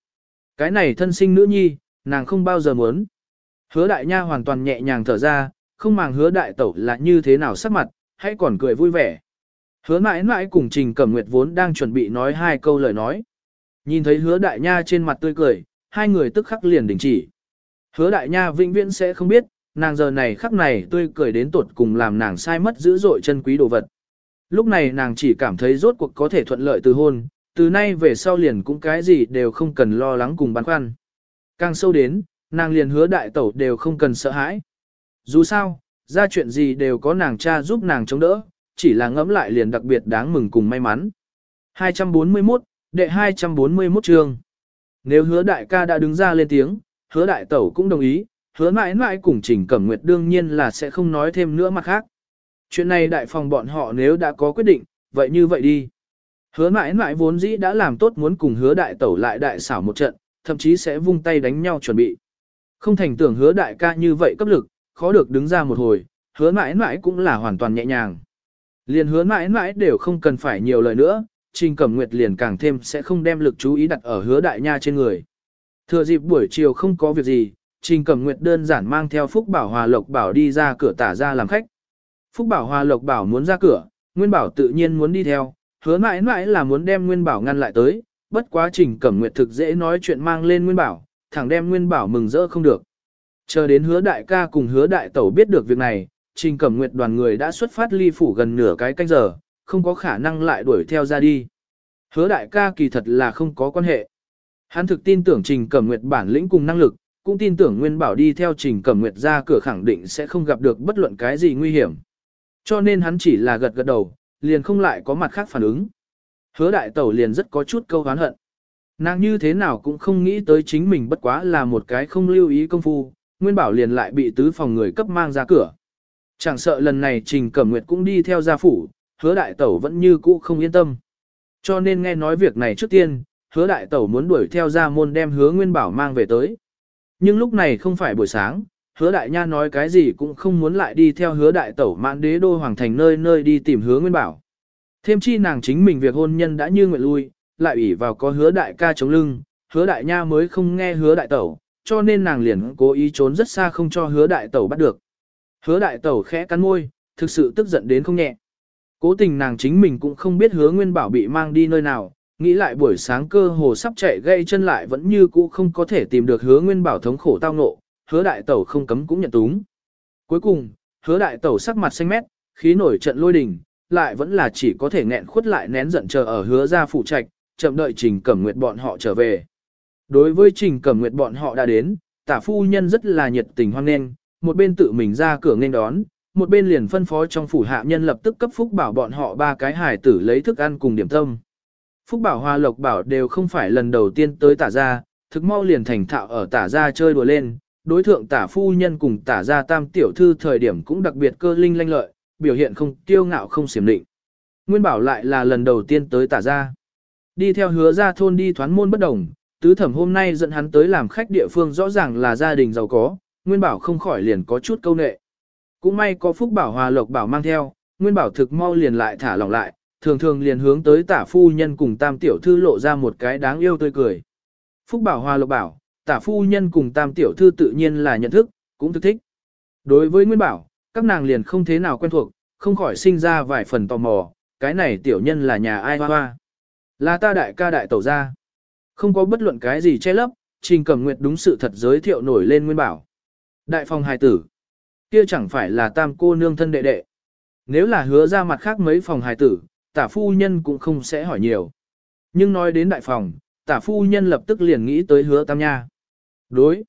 Cái này thân sinh nữ nhi, nàng không bao giờ muốn. Hứa đại nha hoàn toàn nhẹ nhàng thở ra, không màng hứa đại tẩu là như thế nào sắc mặt, hãy còn cười vui vẻ. Hứa mãi mãi cùng Trình Cẩm Nguyệt vốn đang chuẩn bị nói hai câu lời nói. Nhìn thấy hứa đại nha trên mặt tươi cười, hai người tức khắc liền đình chỉ. Hứa đại nha vĩnh viễn sẽ không biết, nàng giờ này khắc này tươi cười đến tột cùng làm nàng sai mất dữ dội chân quý đồ vật. Lúc này nàng chỉ cảm thấy rốt cuộc có thể thuận lợi từ hôn, từ nay về sau liền cũng cái gì đều không cần lo lắng cùng băn khoăn. Càng sâu đến, nàng liền hứa đại tẩu đều không cần sợ hãi. Dù sao, ra chuyện gì đều có nàng cha giúp nàng chống đỡ, chỉ là ngẫm lại liền đặc biệt đáng mừng cùng may mắn. 241, đệ 241 chương. Nếu hứa đại ca đã đứng ra lên tiếng, hứa đại tẩu cũng đồng ý, hứa mãi mãi cùng trình cẩm nguyệt đương nhiên là sẽ không nói thêm nữa mặt khác. Chuyện này đại phòng bọn họ nếu đã có quyết định, vậy như vậy đi. Hứa mãi mãi vốn dĩ đã làm tốt muốn cùng hứa đại tẩu lại đại xảo một trận, thậm chí sẽ vung tay đánh nhau chuẩn bị. Không thành tưởng hứa đại ca như vậy cấp lực, khó được đứng ra một hồi, hứa mãi mãi cũng là hoàn toàn nhẹ nhàng. Liền hứa mãi mãi đều không cần phải nhiều lời nữa, Trình Cẩm Nguyệt liền càng thêm sẽ không đem lực chú ý đặt ở hứa đại nha trên người. Thừa dịp buổi chiều không có việc gì, Trình Cẩm Nguyệt đơn giản mang theo Phúc Bảo Hòa Lộc Bảo đi ra cửa tả ra làm khách. Phúc Bảo Hòa Lộc Bảo muốn ra cửa, Nguyên Bảo tự nhiên muốn đi theo, hứa mãi mãi là muốn đem Nguyên Bảo ngăn lại tới, bất quá Trình Cẩm Nguyệt thực dễ nói chuyện mang lên Nguyên Bảo, thẳng đem Nguyên Bảo mừng rỡ không được. Chờ đến hứa đại ca cùng hứa đại tẩu biết được việc này, Trình Cẩm Nguyệt đoàn người đã xuất phát ly phủ gần nửa cái canh giờ, không có khả năng lại đuổi theo ra đi. Hứa đại ca kỳ thật là không có quan hệ. Hắn thực tin tưởng Trình Cẩm Nguyệt bản lĩnh cùng năng lực, cũng tin tưởng Nguyên Bảo đi theo Trình Cẩm Nguyệt ra cửa khẳng định sẽ không gặp được bất luận cái gì nguy hiểm. Cho nên hắn chỉ là gật gật đầu, liền không lại có mặt khác phản ứng. Hứa đại tẩu liền rất có chút câu hán hận. Nàng như thế nào cũng không nghĩ tới chính mình bất quá là một cái không lưu ý công phu, Nguyên Bảo liền lại bị tứ phòng người cấp mang ra cửa. Chẳng sợ lần này Trình Cẩm Nguyệt cũng đi theo gia phủ, hứa đại tẩu vẫn như cũ không yên tâm. Cho nên nghe nói việc này trước tiên, hứa đại tẩu muốn đuổi theo gia môn đem hứa Nguyên Bảo mang về tới. Nhưng lúc này không phải buổi sáng, hứa đại nha nói cái gì cũng không muốn lại đi theo hứa đại tẩu mãn đế đô hoàng thành nơi nơi đi tìm hứa Nguyên Bảo. Thêm chi nàng chính mình việc hôn nhân đã như nguyện lui, lại ủy vào có hứa đại ca chống lưng, hứa đại nha mới không nghe hứa đại tẩu, cho nên nàng liền cố ý trốn rất xa không cho hứa đại tẩu bắt được. Hứa đại tẩu khẽ cắn môi, thực sự tức giận đến không nhẹ. Cố tình nàng chính mình cũng không biết hứa nguyên bảo bị mang đi nơi nào, nghĩ lại buổi sáng cơ hồ sắp chạy gây chân lại vẫn như cũ không có thể tìm được hứa nguyên bảo thống khổ tao ngộ, hứa đại tẩu không cấm cũng nhận túng. Cuối cùng, hứa đại tẩu sắc mặt xanh mét, khí nổi trận lôi đình, lại vẫn là chỉ có thể nghẹn khuất lại nén giận chờ ở hứa ra phụ trạch, chậm đợi trình cẩm nguyệt bọn họ trở về. Đối với trình cẩm nguyệt bọn họ đã đến, tả phu nhân rất là nhiệt tình hoan nghênh, một bên tự mình ra cửa nghênh đón, một bên liền phân phó trong phủ hạ nhân lập tức cấp Phúc Bảo bọn họ ba cái hài tử lấy thức ăn cùng điểm tâm. Phúc Bảo Hoa Lộc Bảo đều không phải lần đầu tiên tới tả gia, thực mau liền thành thạo ở tả gia chơi đùa lên, đối thượng tả phu nhân cùng tả gia tam tiểu thư thời điểm cũng đặc biệt cơ linh lanh lợi, biểu hiện không tiêu ngạo không xiểm định. Nguyên Bảo lại là lần đầu tiên tới tả gia. Đi theo hứa ra thôn đi thoán môn bất đồng, tứ thẩm hôm nay dẫn hắn tới làm khách địa phương rõ ràng là gia đình giàu có, Nguyên Bảo không khỏi liền có chút câu nệ. Cũng may có Phúc Bảo Hòa Lộc Bảo mang theo, Nguyên Bảo thực mau liền lại thả lỏng lại, thường thường liền hướng tới tả phu nhân cùng tam tiểu thư lộ ra một cái đáng yêu tươi cười. Phúc Bảo Hòa Lộc Bảo, tả phu nhân cùng tam tiểu thư tự nhiên là nhận thức, cũng thức thích. Đối với Nguyên Bảo, các nàng liền không thế nào quen thuộc, không khỏi sinh ra vài phần tò mò, cái này tiểu nhân là nhà ai hoa hoa. Là ta đại ca đại tẩu gia. Không có bất luận cái gì che lấp, Trình Cẩm Nguyệt đúng sự thật giới thiệu nổi lên Nguyên Bảo. Đại phòng hài tử. Kia chẳng phải là tam cô nương thân đệ đệ. Nếu là hứa ra mặt khác mấy phòng hài tử, tả phu nhân cũng không sẽ hỏi nhiều. Nhưng nói đến đại phòng, tả phu nhân lập tức liền nghĩ tới hứa tam nha. Đối.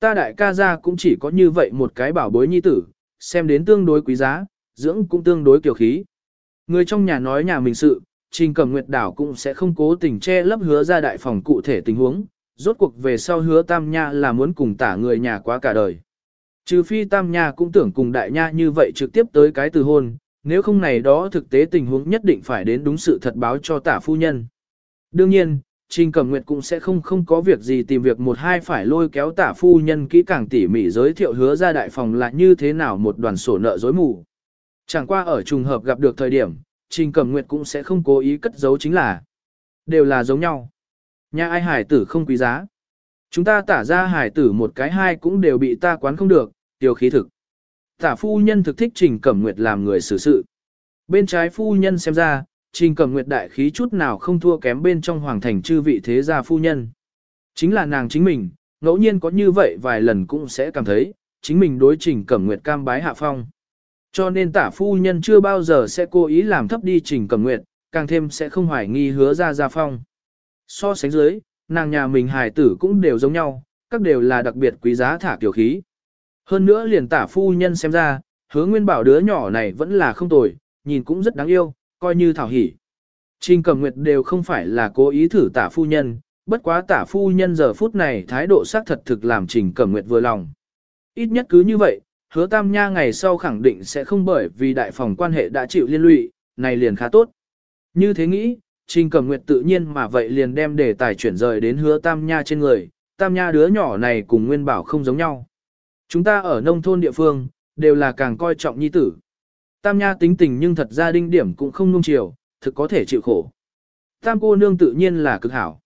Ta đại ca ra cũng chỉ có như vậy một cái bảo bối nhi tử, xem đến tương đối quý giá, dưỡng cũng tương đối kiều khí. Người trong nhà nói nhà mình sự, Trình Cẩm Nguyệt Đảo cũng sẽ không cố tình che lấp hứa ra đại phòng cụ thể tình huống, rốt cuộc về sau hứa tam nha là muốn cùng tả người nhà quá cả đời. Trừ phi tam nha cũng tưởng cùng đại nha như vậy trực tiếp tới cái từ hôn, nếu không này đó thực tế tình huống nhất định phải đến đúng sự thật báo cho tả phu nhân. Đương nhiên, Trình Cẩm Nguyệt cũng sẽ không không có việc gì tìm việc một hai phải lôi kéo tả phu nhân kỹ càng tỉ mỉ giới thiệu hứa ra đại phòng là như thế nào một đoàn sổ nợ dối mù. Chẳng qua ở trùng hợp gặp được thời điểm, Trình Cẩm Nguyệt cũng sẽ không cố ý cất giấu chính là. Đều là giống nhau. Nhà ai hải tử không quý giá. Chúng ta tả ra hải tử một cái hai cũng đều bị ta quán không được, tiêu khí thực. Tả phu nhân thực thích Trình Cẩm Nguyệt làm người xử sự. Bên trái phu nhân xem ra, Trình cầm Nguyệt đại khí chút nào không thua kém bên trong hoàng thành chư vị thế gia phu nhân. Chính là nàng chính mình, ngẫu nhiên có như vậy vài lần cũng sẽ cảm thấy, chính mình đối Trình Cẩm Nguyệt cam bái hạ phong. Cho nên tả phu nhân chưa bao giờ sẽ cố ý làm thấp đi Trình Cẩm Nguyệt, càng thêm sẽ không hoài nghi hứa ra gia phong. So sánh dưới, nàng nhà mình hài tử cũng đều giống nhau, các đều là đặc biệt quý giá thả tiểu khí. Hơn nữa liền tả phu nhân xem ra, hứa nguyên bảo đứa nhỏ này vẫn là không tồi, nhìn cũng rất đáng yêu, coi như thảo hỉ. Trình cẩm nguyệt đều không phải là cố ý thử tả phu nhân, bất quá tả phu nhân giờ phút này thái độ xác thật thực làm trình cẩm nguyệt vừa lòng. Ít nhất cứ như vậy, hứa tam nha ngày sau khẳng định sẽ không bởi vì đại phòng quan hệ đã chịu liên lụy, này liền khá tốt. Như thế nghĩ, trình cẩm nguyệt tự nhiên mà vậy liền đem đề tài chuyển rời đến hứa tam nha trên người, tam nha đứa nhỏ này cùng nguyên bảo không giống nhau. Chúng ta ở nông thôn địa phương, đều là càng coi trọng nhi tử. Tam nha tính tình nhưng thật ra đinh điểm cũng không nung chiều, thực có thể chịu khổ. Tam cô nương tự nhiên là cực hảo.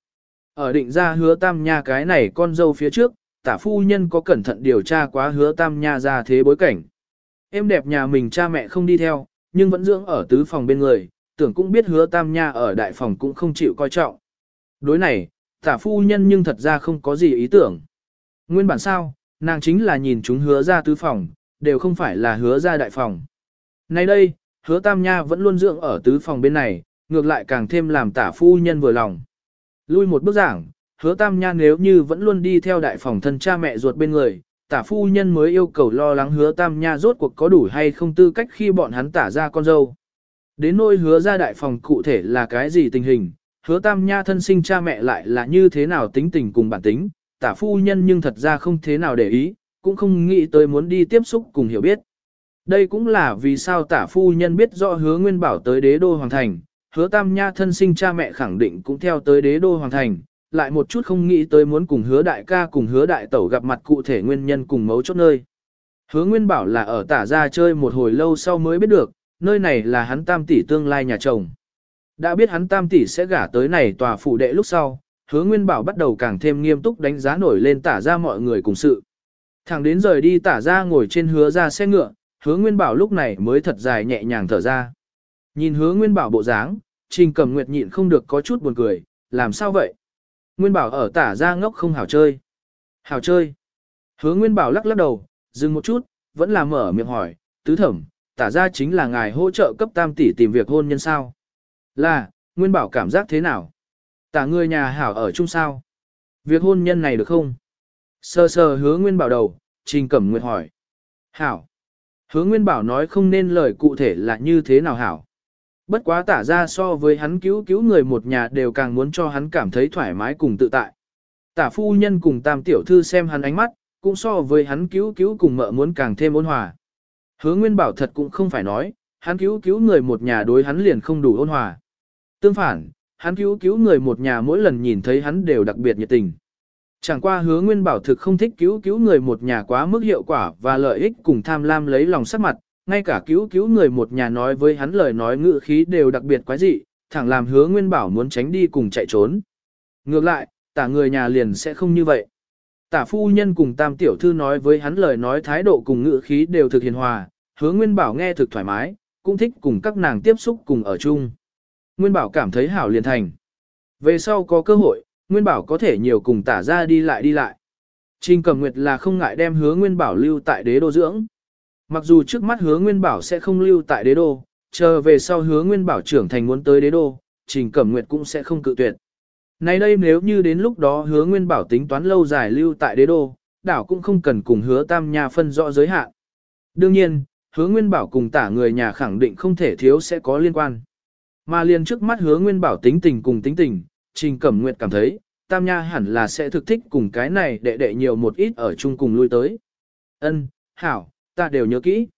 Ở định ra hứa tam nha cái này con dâu phía trước, tả phu nhân có cẩn thận điều tra quá hứa tam nha ra thế bối cảnh. Em đẹp nhà mình cha mẹ không đi theo, nhưng vẫn dưỡng ở tứ phòng bên người, tưởng cũng biết hứa tam nha ở đại phòng cũng không chịu coi trọng. Đối này, tả phu nhân nhưng thật ra không có gì ý tưởng. Nguyên bản sao, nàng chính là nhìn chúng hứa ra tứ phòng, đều không phải là hứa ra đại phòng. Nay đây, hứa tam nha vẫn luôn dưỡng ở tứ phòng bên này, ngược lại càng thêm làm tả phu nhân vừa lòng. Lui một bước giảng, hứa tam nha nếu như vẫn luôn đi theo đại phòng thân cha mẹ ruột bên người, tả phu nhân mới yêu cầu lo lắng hứa tam nha rốt cuộc có đủ hay không tư cách khi bọn hắn tả ra con dâu. Đến nỗi hứa ra đại phòng cụ thể là cái gì tình hình, hứa tam nha thân sinh cha mẹ lại là như thế nào tính tình cùng bản tính, tả phu nhân nhưng thật ra không thế nào để ý, cũng không nghĩ tới muốn đi tiếp xúc cùng hiểu biết. Đây cũng là vì sao tả phu nhân biết rõ hứa nguyên bảo tới đế đô hoàng thành, hứa tam nha thân sinh cha mẹ khẳng định cũng theo tới đế đô hoàng thành, lại một chút không nghĩ tới muốn cùng hứa đại ca cùng hứa đại tẩu gặp mặt cụ thể nguyên nhân cùng mấu chốt nơi. Hứa nguyên bảo là ở tả ra chơi một hồi lâu sau mới biết được, nơi này là hắn tam tỷ tương lai nhà chồng. Đã biết hắn tam tỷ sẽ gả tới này tòa phủ đệ lúc sau, hứa nguyên bảo bắt đầu càng thêm nghiêm túc đánh giá nổi lên tả ra mọi người cùng sự. Thẳng đến rời đi tả ra ngồi trên hứa ra xe ngựa, hứa nguyên bảo lúc này mới thật dài nhẹ nhàng thở ra. Nhìn hứa nguyên bảo bộ dáng, trình cầm nguyệt nhịn không được có chút buồn cười, làm sao vậy? Nguyên bảo ở tả ra ngốc không hảo chơi. Hảo chơi. Hứa nguyên bảo lắc lắc đầu, dừng một chút, vẫn là mở miệng hỏi, tứ thẩm, tả ra chính là ngài hỗ trợ cấp tam tỷ tìm việc hôn nhân sao? Là, nguyên bảo cảm giác thế nào? Tả người nhà hảo ở chung sao? Việc hôn nhân này được không? Sơ sơ hứa nguyên bảo đầu, trình cẩm nguyệt hỏi. Hảo. Hứa nguyên bảo nói không nên lời cụ thể là như thế nào hảo. Bất quá tả ra so với hắn cứu cứu người một nhà đều càng muốn cho hắn cảm thấy thoải mái cùng tự tại. Tả phu nhân cùng tam tiểu thư xem hắn ánh mắt, cũng so với hắn cứu cứu cùng mợ muốn càng thêm ôn hòa. Hứa nguyên bảo thật cũng không phải nói, hắn cứu cứu người một nhà đối hắn liền không đủ ôn hòa. Tương phản, hắn cứu cứu người một nhà mỗi lần nhìn thấy hắn đều đặc biệt nhiệt tình. Chẳng qua hứa nguyên bảo thực không thích cứu cứu người một nhà quá mức hiệu quả và lợi ích cùng tham lam lấy lòng sắc mặt, ngay cả cứu cứu người một nhà nói với hắn lời nói ngữ khí đều đặc biệt quái dị, thẳng làm hứa nguyên bảo muốn tránh đi cùng chạy trốn. Ngược lại, tả người nhà liền sẽ không như vậy. Tả phu nhân cùng tam tiểu thư nói với hắn lời nói thái độ cùng ngữ khí đều thực hiền hòa, hứa nguyên bảo nghe thực thoải mái, cũng thích cùng các nàng tiếp xúc cùng ở chung. Nguyên bảo cảm thấy hảo liền thành. Về sau có cơ hội, Nguyên bảo có thể nhiều cùng tả ra đi lại đi lại. Trình Cẩm Nguyệt là không ngại đem hứa Nguyên bảo lưu tại đế đô dưỡng. Mặc dù trước mắt hứa Nguyên bảo sẽ không lưu tại đế đô, chờ về sau hứa Nguyên bảo trưởng thành muốn tới đế đô, Trình Cẩm Nguyệt cũng sẽ không cự tuyệt. Nay đây nếu như đến lúc đó hứa Nguyên bảo tính toán lâu dài lưu tại đế đô, đảo cũng không cần cùng hứa Tam Nha phân rõ giới hạn. Đương nhiên, hứa Nguyên bảo cùng tả người nhà khẳng định không thể thiếu sẽ có liên quan. Mà liền trước mắt hứa Nguyên bảo tính tình cùng tính tình, Trình Cẩm Nguyệt cảm thấy, Tam Nha hẳn là sẽ thực thích cùng cái này đệ đệ nhiều một ít ở chung cùng lui tới. Ân, hảo, ta đều nhớ kỹ.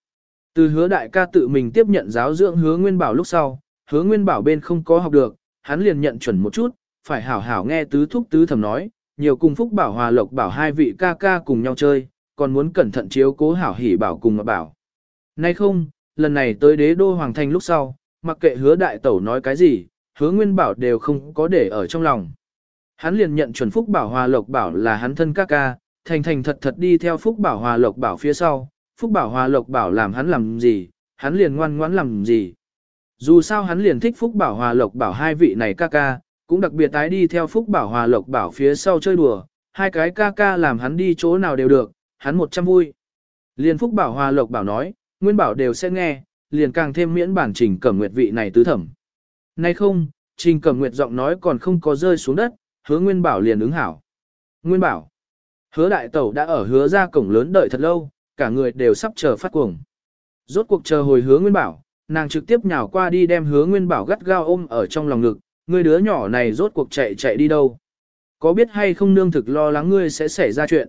Từ hứa đại ca tự mình tiếp nhận giáo dưỡng hứa Nguyên Bảo lúc sau, hứa Nguyên Bảo bên không có học được, hắn liền nhận chuẩn một chút, phải hảo hảo nghe tứ thúc tứ thầm nói, nhiều cùng phúc bảo hòa lộc bảo hai vị ca ca cùng nhau chơi, còn muốn cẩn thận chiếu cố hảo hỉ bảo cùng bảo. Nay không, lần này tới đế đô hoàng thành lúc sau, mặc kệ hứa đại tẩu nói cái gì, hứa nguyên bảo đều không có để ở trong lòng. Hắn liền nhận chuẩn Phúc Bảo Hòa Lộc Bảo là hắn thân ca ca, thành thành thật thật đi theo Phúc Bảo Hòa Lộc Bảo phía sau, Phúc Bảo Hòa Lộc Bảo làm hắn làm gì, hắn liền ngoan ngoãn làm gì. Dù sao hắn liền thích Phúc Bảo Hòa Lộc Bảo hai vị này ca ca, cũng đặc biệt tái đi theo Phúc Bảo Hòa Lộc Bảo phía sau chơi đùa, hai cái ca ca làm hắn đi chỗ nào đều được, hắn một trăm vui. Liền Phúc Bảo Hòa Lộc Bảo nói, Nguyên Bảo đều sẽ nghe, liền càng thêm miễn bản trình cẩm nguyệt vị này tứ thẩm. Nay không, trình cẩm nguyệt giọng nói còn không có rơi xuống đất, hứa Nguyên Bảo liền ứng hảo. Nguyên Bảo, hứa đại tẩu đã ở hứa ra cổng lớn đợi thật lâu, cả người đều sắp chờ phát cuồng. Rốt cuộc chờ hồi hứa Nguyên Bảo, nàng trực tiếp nhào qua đi đem hứa Nguyên Bảo gắt gao ôm ở trong lòng ngực, người đứa nhỏ này rốt cuộc chạy chạy đi đâu. Có biết hay không nương thực lo lắng ngươi sẽ xảy ra chuyện.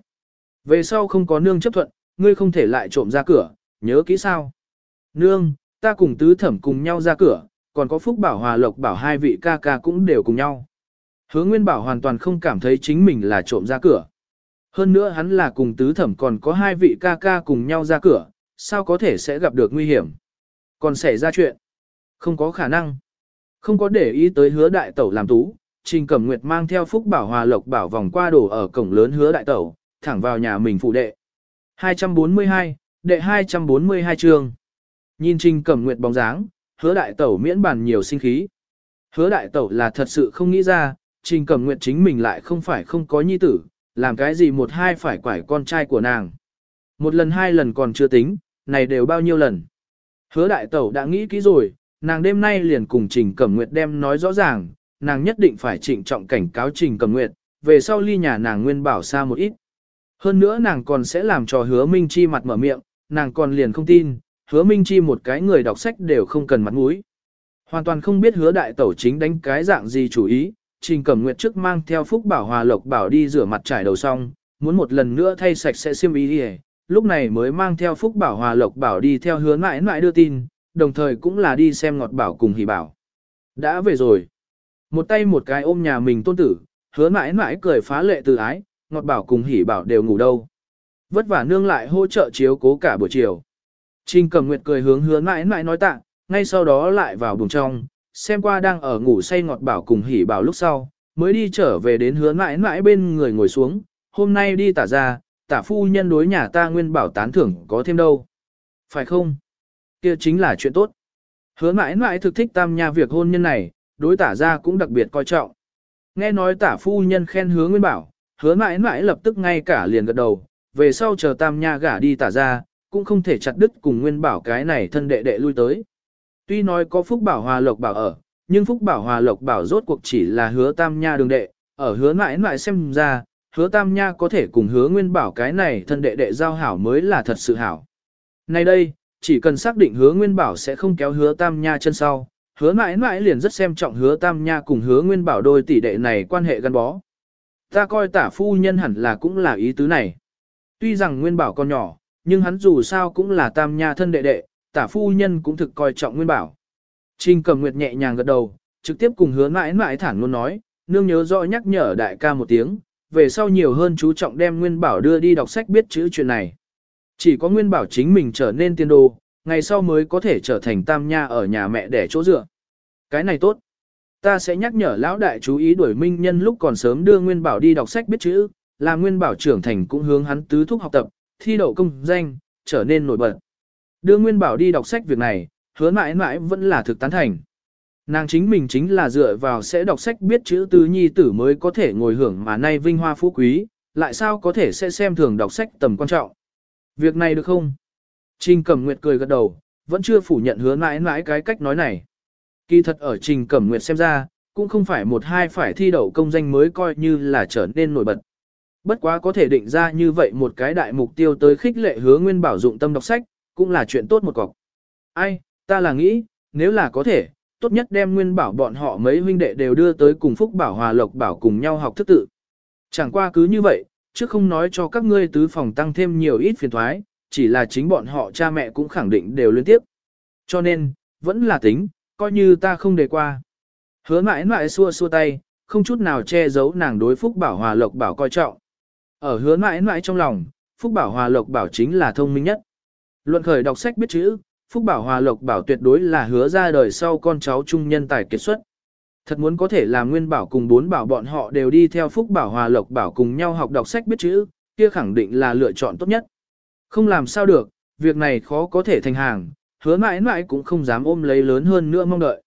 Về sau không có nương chấp thuận, ngươi không thể lại trộm ra cửa, nhớ kỹ sao. Nương, ta cùng tứ thẩm cùng nhau ra cửa, còn có Phúc Bảo Hòa Lộc Bảo hai vị ca ca cũng đều cùng nhau. Hứa Nguyên Bảo hoàn toàn không cảm thấy chính mình là trộm ra cửa. Hơn nữa hắn là cùng tứ thẩm còn có hai vị ca ca cùng nhau ra cửa, sao có thể sẽ gặp được nguy hiểm. Còn xảy ra chuyện. Không có khả năng. Không có để ý tới hứa đại tẩu làm tú, Trình Cẩm Nguyệt mang theo Phúc Bảo Hòa Lộc Bảo vòng qua đổ ở cổng lớn hứa đại tẩu, thẳng vào nhà mình phụ đệ. 242, đệ 242 chương. Nhìn Trình Cẩm Nguyệt bóng dáng, hứa đại tẩu miễn bàn nhiều sinh khí. Hứa đại tẩu là thật sự không nghĩ ra, Trình Cẩm Nguyệt chính mình lại không phải không có nhi tử, làm cái gì một hai phải quải con trai của nàng. Một lần hai lần còn chưa tính, này đều bao nhiêu lần. Hứa đại tẩu đã nghĩ kỹ rồi, nàng đêm nay liền cùng Trình Cẩm Nguyệt đem nói rõ ràng, nàng nhất định phải trịnh trọng cảnh cáo Trình Cẩm Nguyệt, về sau ly nhà nàng nguyên bảo xa một ít. Hơn nữa nàng còn sẽ làm cho hứa Minh Chi mặt mở miệng, nàng còn liền không tin, hứa Minh Chi một cái người đọc sách đều không cần mặt mũi. Hoàn toàn không biết hứa đại tẩu chính đánh cái dạng gì chủ ý, Trình Cẩm Nguyệt trước mang theo Phúc Bảo Hòa Lộc Bảo đi rửa mặt trải đầu xong, muốn một lần nữa thay sạch sẽ xiêm ý đi lúc này mới mang theo Phúc Bảo Hòa Lộc Bảo đi theo hứa mãi mãi đưa tin, đồng thời cũng là đi xem ngọt bảo cùng hỉ bảo. Đã về rồi. Một tay một cái ôm nhà mình tôn tử, hứa mãi mãi cười phá lệ từ ái, ngọt bảo cùng hỉ bảo đều ngủ đâu. Vất vả nương lại hỗ trợ chiếu cố cả buổi chiều. Trình Cẩm nguyệt cười hướng hứa mãi mãi nói tạ, ngay sau đó lại vào buồng trong, xem qua đang ở ngủ say ngọt bảo cùng hỉ bảo lúc sau, mới đi trở về đến hứa mãi mãi bên người ngồi xuống, hôm nay đi tả ra, tả phu nhân đối nhà ta nguyên bảo tán thưởng có thêm đâu. Phải không? kia chính là chuyện tốt. Hứa mãi mãi thực thích tam nha việc hôn nhân này, đối tả ra cũng đặc biệt coi trọng. Nghe nói tả phu nhân khen hứa nguyên bảo, hứa mãi mãi lập tức ngay cả liền gật đầu, về sau chờ tam nha gả đi tả ra, cũng không thể chặt đứt cùng nguyên bảo cái này thân đệ đệ lui tới. Tuy nói có phúc bảo hòa lộc bảo ở, nhưng phúc bảo hòa lộc bảo rốt cuộc chỉ là hứa tam nha đường đệ, ở hứa mãi mãi xem ra, hứa tam nha có thể cùng hứa nguyên bảo cái này thân đệ đệ giao hảo mới là thật sự hảo. Nay đây, chỉ cần xác định hứa nguyên bảo sẽ không kéo hứa tam nha chân sau, hứa mãi mãi liền rất xem trọng hứa tam nha cùng hứa nguyên bảo đôi tỷ đệ này quan hệ gắn bó. Ta coi tả phu nhân hẳn là cũng là ý tứ này. Tuy rằng nguyên bảo còn nhỏ, nhưng hắn dù sao cũng là tam nha thân đệ đệ, tả phu nhân cũng thực coi trọng nguyên bảo. Trình cầm nguyệt nhẹ nhàng gật đầu, trực tiếp cùng hứa mãi mãi thẳng luôn nói, nương nhớ rõ nhắc nhở đại ca một tiếng, về sau nhiều hơn chú trọng đem nguyên bảo đưa đi đọc sách biết chữ chuyện này. Chỉ có nguyên bảo chính mình trở nên tiên đồ, ngày sau mới có thể trở thành tam nha ở nhà mẹ để chỗ dựa. Cái này tốt. Ta sẽ nhắc nhở lão đại chú ý đuổi minh nhân lúc còn sớm đưa nguyên bảo đi đọc sách biết chữ, là nguyên bảo trưởng thành cũng hướng hắn tứ thúc học tập, thi đậu công danh, trở nên nổi bật. Đưa nguyên bảo đi đọc sách việc này, hứa mãi mãi vẫn là thực tán thành. Nàng chính mình chính là dựa vào sẽ đọc sách biết chữ tứ nhi tử mới có thể ngồi hưởng mà nay vinh hoa phú quý, lại sao có thể sẽ xem thường đọc sách tầm quan trọng. Việc này được không? Trình Cẩm Nguyệt cười gật đầu, vẫn chưa phủ nhận hứa mãi mãi cái cách nói này. Kỳ thật ở Trình Cẩm Nguyệt xem ra, cũng không phải một hai phải thi đậu công danh mới coi như là trở nên nổi bật. Bất quá có thể định ra như vậy một cái đại mục tiêu tới khích lệ hứa nguyên bảo dụng tâm đọc sách, cũng là chuyện tốt một cọc. Ai, ta là nghĩ, nếu là có thể, tốt nhất đem nguyên bảo bọn họ mấy huynh đệ đều đưa tới cùng Phúc Bảo Hòa Lộc Bảo cùng nhau học thức tự. Chẳng qua cứ như vậy, chứ không nói cho các ngươi tứ phòng tăng thêm nhiều ít phiền thoái, chỉ là chính bọn họ cha mẹ cũng khẳng định đều liên tiếp. Cho nên, vẫn là tính, coi như ta không đề qua. Hứa mãi mãi xua xua tay, không chút nào che giấu nàng đối Phúc Bảo Hòa Lộc Bảo coi trọng. Ở hứa mãi mãi trong lòng, Phúc Bảo Hòa Lộc Bảo chính là thông minh nhất. Luận khởi đọc sách biết chữ, Phúc Bảo Hòa Lộc Bảo tuyệt đối là hứa ra đời sau con cháu trung nhân tài kiệt xuất. Thật muốn có thể làm nguyên bảo cùng bốn bảo bọn họ đều đi theo phúc bảo hòa lộc bảo cùng nhau học đọc sách biết chữ, kia khẳng định là lựa chọn tốt nhất. Không làm sao được, việc này khó có thể thành hàng, hứa mãi mãi cũng không dám ôm lấy lớn hơn nữa mong đợi.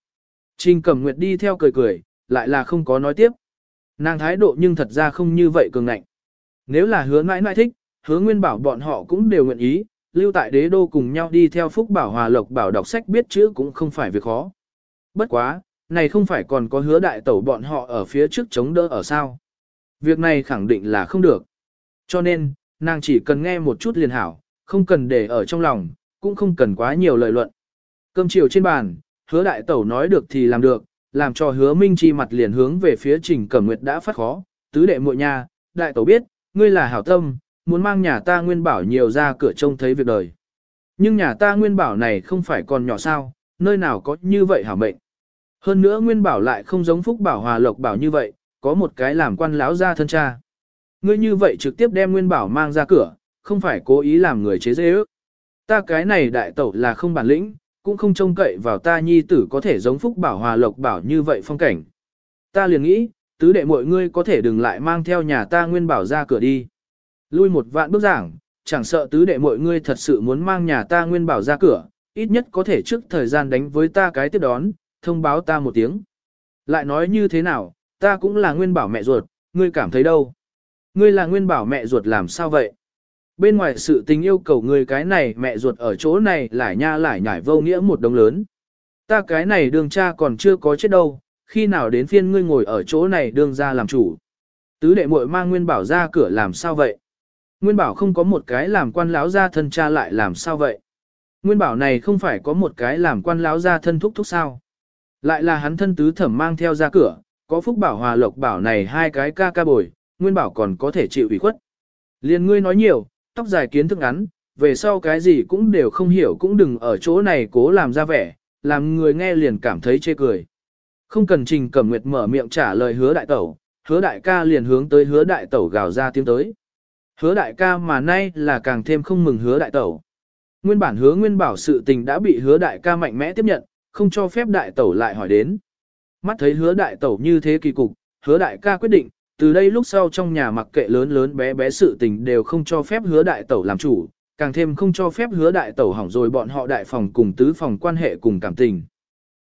Trình Cẩm Nguyệt đi theo cười cười, lại là không có nói tiếp. Nàng thái độ nhưng thật ra không như vậy cường ngạnh. Nếu là hứa mãi mãi thích, hứa nguyên bảo bọn họ cũng đều nguyện ý, lưu tại đế đô cùng nhau đi theo phúc bảo hòa lộc bảo đọc sách biết chữ cũng không phải việc khó. Bất quá, này không phải còn có hứa đại tẩu bọn họ ở phía trước chống đỡ ở sao. Việc này khẳng định là không được. Cho nên, nàng chỉ cần nghe một chút liền hảo, không cần để ở trong lòng, cũng không cần quá nhiều lời luận. Cơm chiều trên bàn, hứa đại tẩu nói được thì làm được, làm cho hứa minh chi mặt liền hướng về phía trình cẩm nguyệt đã phát khó, tứ đệ muội nha, đại tẩu biết, ngươi là hảo tâm, muốn mang nhà ta nguyên bảo nhiều ra cửa trông thấy việc đời. Nhưng nhà ta nguyên bảo này không phải còn nhỏ sao, nơi nào có như vậy hảo mệnh. Hơn nữa nguyên bảo lại không giống phúc bảo hòa lộc bảo như vậy, có một cái làm quan láo ra thân cha. Ngươi như vậy trực tiếp đem nguyên bảo mang ra cửa, không phải cố ý làm người chế dễ ước. Ta cái này đại tẩu là không bản lĩnh, cũng không trông cậy vào ta nhi tử có thể giống phúc bảo hòa lộc bảo như vậy phong cảnh. Ta liền nghĩ, tứ đệ mọi ngươi có thể đừng lại mang theo nhà ta nguyên bảo ra cửa đi. Lui một vạn bước giảng, chẳng sợ tứ đệ mọi ngươi thật sự muốn mang nhà ta nguyên bảo ra cửa, ít nhất có thể trước thời gian đánh với ta cái tiếp đón, thông báo ta một tiếng. Lại nói như thế nào, ta cũng là nguyên bảo mẹ ruột, ngươi cảm thấy đâu? Ngươi là nguyên bảo mẹ ruột làm sao vậy? Bên ngoài sự tình yêu cầu ngươi cái này mẹ ruột ở chỗ này lại nha lại nhải vô nghĩa một đồng lớn. Ta cái này đường cha còn chưa có chết đâu, khi nào đến phiên ngươi ngồi ở chỗ này đương ra làm chủ. Tứ đệ muội mang Nguyên Bảo ra cửa làm sao vậy? Nguyên Bảo không có một cái làm quan lão ra thân cha lại làm sao vậy? Nguyên Bảo này không phải có một cái làm quan lão ra thân thúc thúc sao? Lại là hắn thân tứ thẩm mang theo ra cửa, có Phúc Bảo Hòa Lộc Bảo này hai cái ca ca bồi, Nguyên Bảo còn có thể chịu ủy khuất. Liên ngươi nói nhiều, tóc dài kiến thức ngắn, về sau cái gì cũng đều không hiểu cũng đừng ở chỗ này cố làm ra vẻ, làm người nghe liền cảm thấy chê cười. Không cần Trình Cẩm Nguyệt mở miệng trả lời hứa đại tẩu, hứa đại ca liền hướng tới hứa đại tẩu gào ra tiếng tới. Hứa đại ca mà nay là càng thêm không mừng hứa đại tẩu. Nguyên bản hứa nguyên bảo sự tình đã bị hứa đại ca mạnh mẽ tiếp nhận, không cho phép đại tẩu lại hỏi đến. Mắt thấy hứa đại tẩu như thế kỳ cục, hứa đại ca quyết định, từ đây lúc sau trong nhà mặc kệ lớn lớn bé bé sự tình đều không cho phép hứa đại tẩu làm chủ, càng thêm không cho phép hứa đại tẩu hỏng rồi bọn họ đại phòng cùng tứ phòng quan hệ cùng cảm tình.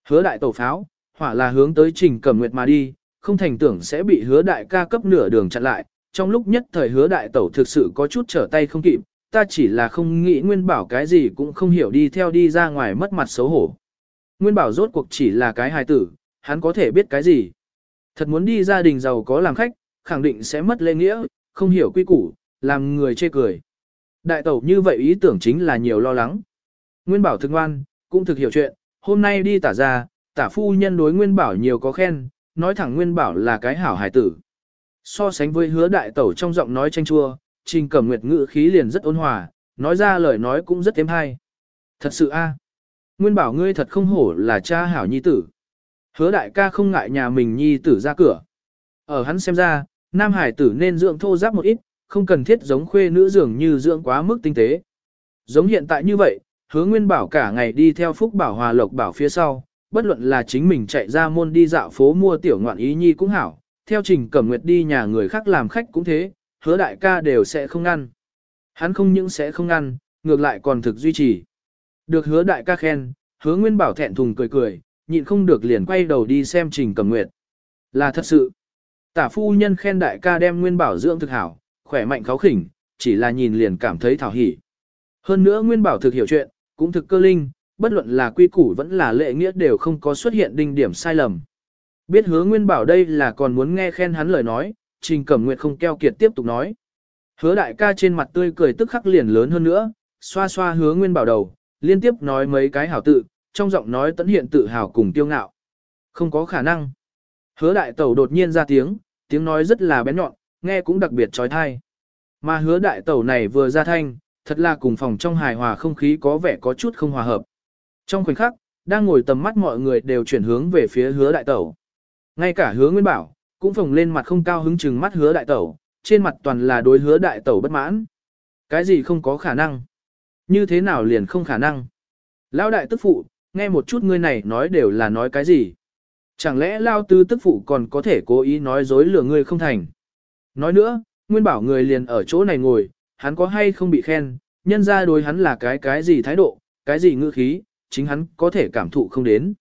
Hứa đại tẩu pháo, hỏa là hướng tới trình cẩm nguyệt mà đi, không thành tưởng sẽ bị hứa đại ca cấp nửa đường chặn lại, trong lúc nhất thời hứa đại tẩu thực sự có chút trở tay không kịp, ta chỉ là không nghĩ nguyên bảo cái gì cũng không hiểu đi theo đi ra ngoài mất mặt xấu hổ. Nguyên bảo rốt cuộc chỉ là cái hài tử, hắn có thể biết cái gì. Thật muốn đi gia đình giàu có làm khách, khẳng định sẽ mất lễ nghĩa, không hiểu quy củ, làm người chê cười. Đại tẩu như vậy ý tưởng chính là nhiều lo lắng. Nguyên bảo thực ngoan, cũng thực hiểu chuyện, hôm nay đi tả ra, tả phu nhân đối Nguyên bảo nhiều có khen, nói thẳng Nguyên bảo là cái hảo hài tử. So sánh với hứa đại tẩu trong giọng nói tranh chua, trình cẩm nguyệt ngữ khí liền rất ôn hòa, nói ra lời nói cũng rất thêm hay. Thật sự a, Nguyên bảo ngươi thật không hổ là cha hảo nhi tử. Hứa đại ca không ngại nhà mình nhi tử ra cửa. Ở hắn xem ra, nam hải tử nên dưỡng thô giáp một ít, không cần thiết giống khuê nữ dường như dưỡng quá mức tinh tế. Giống hiện tại như vậy, hứa nguyên bảo cả ngày đi theo phúc bảo hòa lộc bảo phía sau, bất luận là chính mình chạy ra môn đi dạo phố mua tiểu ngoạn ý nhi cũng hảo, theo trình cẩm nguyệt đi nhà người khác làm khách cũng thế, hứa đại ca đều sẽ không ăn, Hắn không những sẽ không ăn, ngược lại còn thực duy trì. Được hứa đại ca khen, hứa nguyên bảo thẹn thùng cười cười, nhịn không được liền quay đầu đi xem trình cẩm nguyệt. Là thật sự. Tả phu nhân khen đại ca đem nguyên bảo dưỡng thực hảo, khỏe mạnh kháo khỉnh, chỉ là nhìn liền cảm thấy thảo hỉ. Hơn nữa nguyên bảo thực hiểu chuyện, cũng thực cơ linh, bất luận là quy củ vẫn là lệ nghĩa đều không có xuất hiện đinh điểm sai lầm. Biết hứa nguyên bảo đây là còn muốn nghe khen hắn lời nói, trình cẩm nguyệt không keo kiệt tiếp tục nói. Hứa đại ca trên mặt tươi cười tức khắc liền lớn hơn nữa, xoa xoa hứa nguyên bảo đầu, liên tiếp nói mấy cái hảo tự, trong giọng nói tẫn hiện tự hào cùng tiêu ngạo. Không có khả năng. Hứa đại tẩu đột nhiên ra tiếng, tiếng nói rất là bén nhọn, nghe cũng đặc biệt trói thai. Mà hứa đại tẩu này vừa ra thanh, thật là cùng phòng trong hài hòa không khí có vẻ có chút không hòa hợp. Trong khoảnh khắc, đang ngồi tầm mắt mọi người đều chuyển hướng về phía hứa đại tẩu. Ngay cả hứa nguyên bảo, cũng phồng lên mặt không cao hứng chừng mắt hứa đại tẩu, trên mặt toàn là đối hứa đại tẩu bất mãn. Cái gì không có khả năng? Như thế nào liền không khả năng? Lão đại tức phụ, nghe một chút ngươi này nói đều là nói cái gì? Chẳng lẽ lao Tư tức phụ còn có thể cố ý nói dối lừa ngươi không thành. Nói nữa, nguyên bảo người liền ở chỗ này ngồi, hắn có hay không bị khen, nhân ra đối hắn là cái cái gì thái độ, cái gì ngữ khí, chính hắn có thể cảm thụ không đến.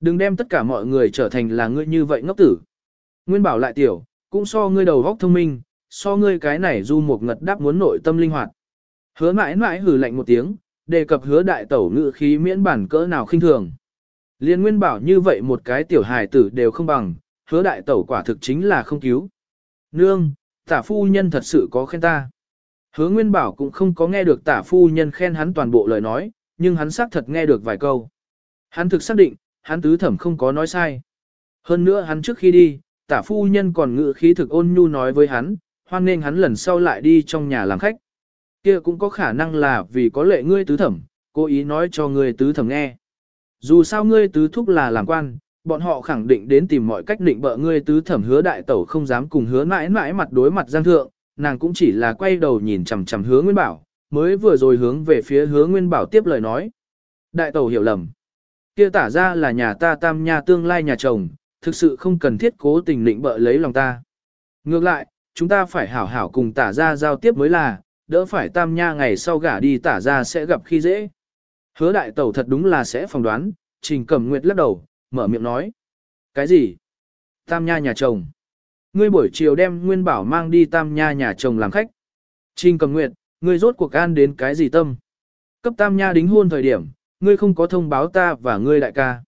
Đừng đem tất cả mọi người trở thành là ngươi như vậy ngốc tử. Nguyên bảo lại tiểu, cũng so ngươi đầu góc thông minh, so ngươi cái này du một ngật đáp muốn nội tâm linh hoạt. Hứa mãi mãi hử lạnh một tiếng, đề cập hứa đại tẩu ngự khí miễn bản cỡ nào khinh thường. Liên nguyên bảo như vậy một cái tiểu hài tử đều không bằng, hứa đại tẩu quả thực chính là không cứu. Nương, tả phu nhân thật sự có khen ta. Hứa nguyên bảo cũng không có nghe được tả phu nhân khen hắn toàn bộ lời nói, nhưng hắn xác thật nghe được vài câu. Hắn thực xác định, hắn tứ thẩm không có nói sai. Hơn nữa hắn trước khi đi, tả phu nhân còn ngự khí thực ôn nhu nói với hắn, hoan nên hắn lần sau lại đi trong nhà làm khách. Kia cũng có khả năng là vì có lệ ngươi tứ thẩm, cố ý nói cho ngươi tứ thẩm nghe. Dù sao ngươi tứ thúc là làm quan, bọn họ khẳng định đến tìm mọi cách định bợ ngươi tứ thẩm hứa đại tẩu không dám cùng hứa mãi mãi mặt đối mặt giang thượng, nàng cũng chỉ là quay đầu nhìn chằm chằm hứa nguyên bảo, mới vừa rồi hướng về phía hứa nguyên bảo tiếp lời nói. Đại tẩu hiểu lầm. Kia tả ra là nhà ta tam nha tương lai nhà chồng, thực sự không cần thiết cố tình định bợ lấy lòng ta. Ngược lại, chúng ta phải hảo hảo cùng tả ra giao tiếp mới là, đỡ phải tam nha ngày sau gả đi tả ra sẽ gặp khi dễ. Hứa đại tẩu thật đúng là sẽ phỏng đoán, trình cẩm nguyệt lắc đầu, mở miệng nói. Cái gì? Tam nha nhà chồng. Ngươi buổi chiều đem Nguyên Bảo mang đi tam nha nhà chồng làm khách. Trình cẩm nguyệt, ngươi rốt cuộc an đến cái gì tâm? Cấp tam nha đính hôn thời điểm, ngươi không có thông báo ta và ngươi đại ca.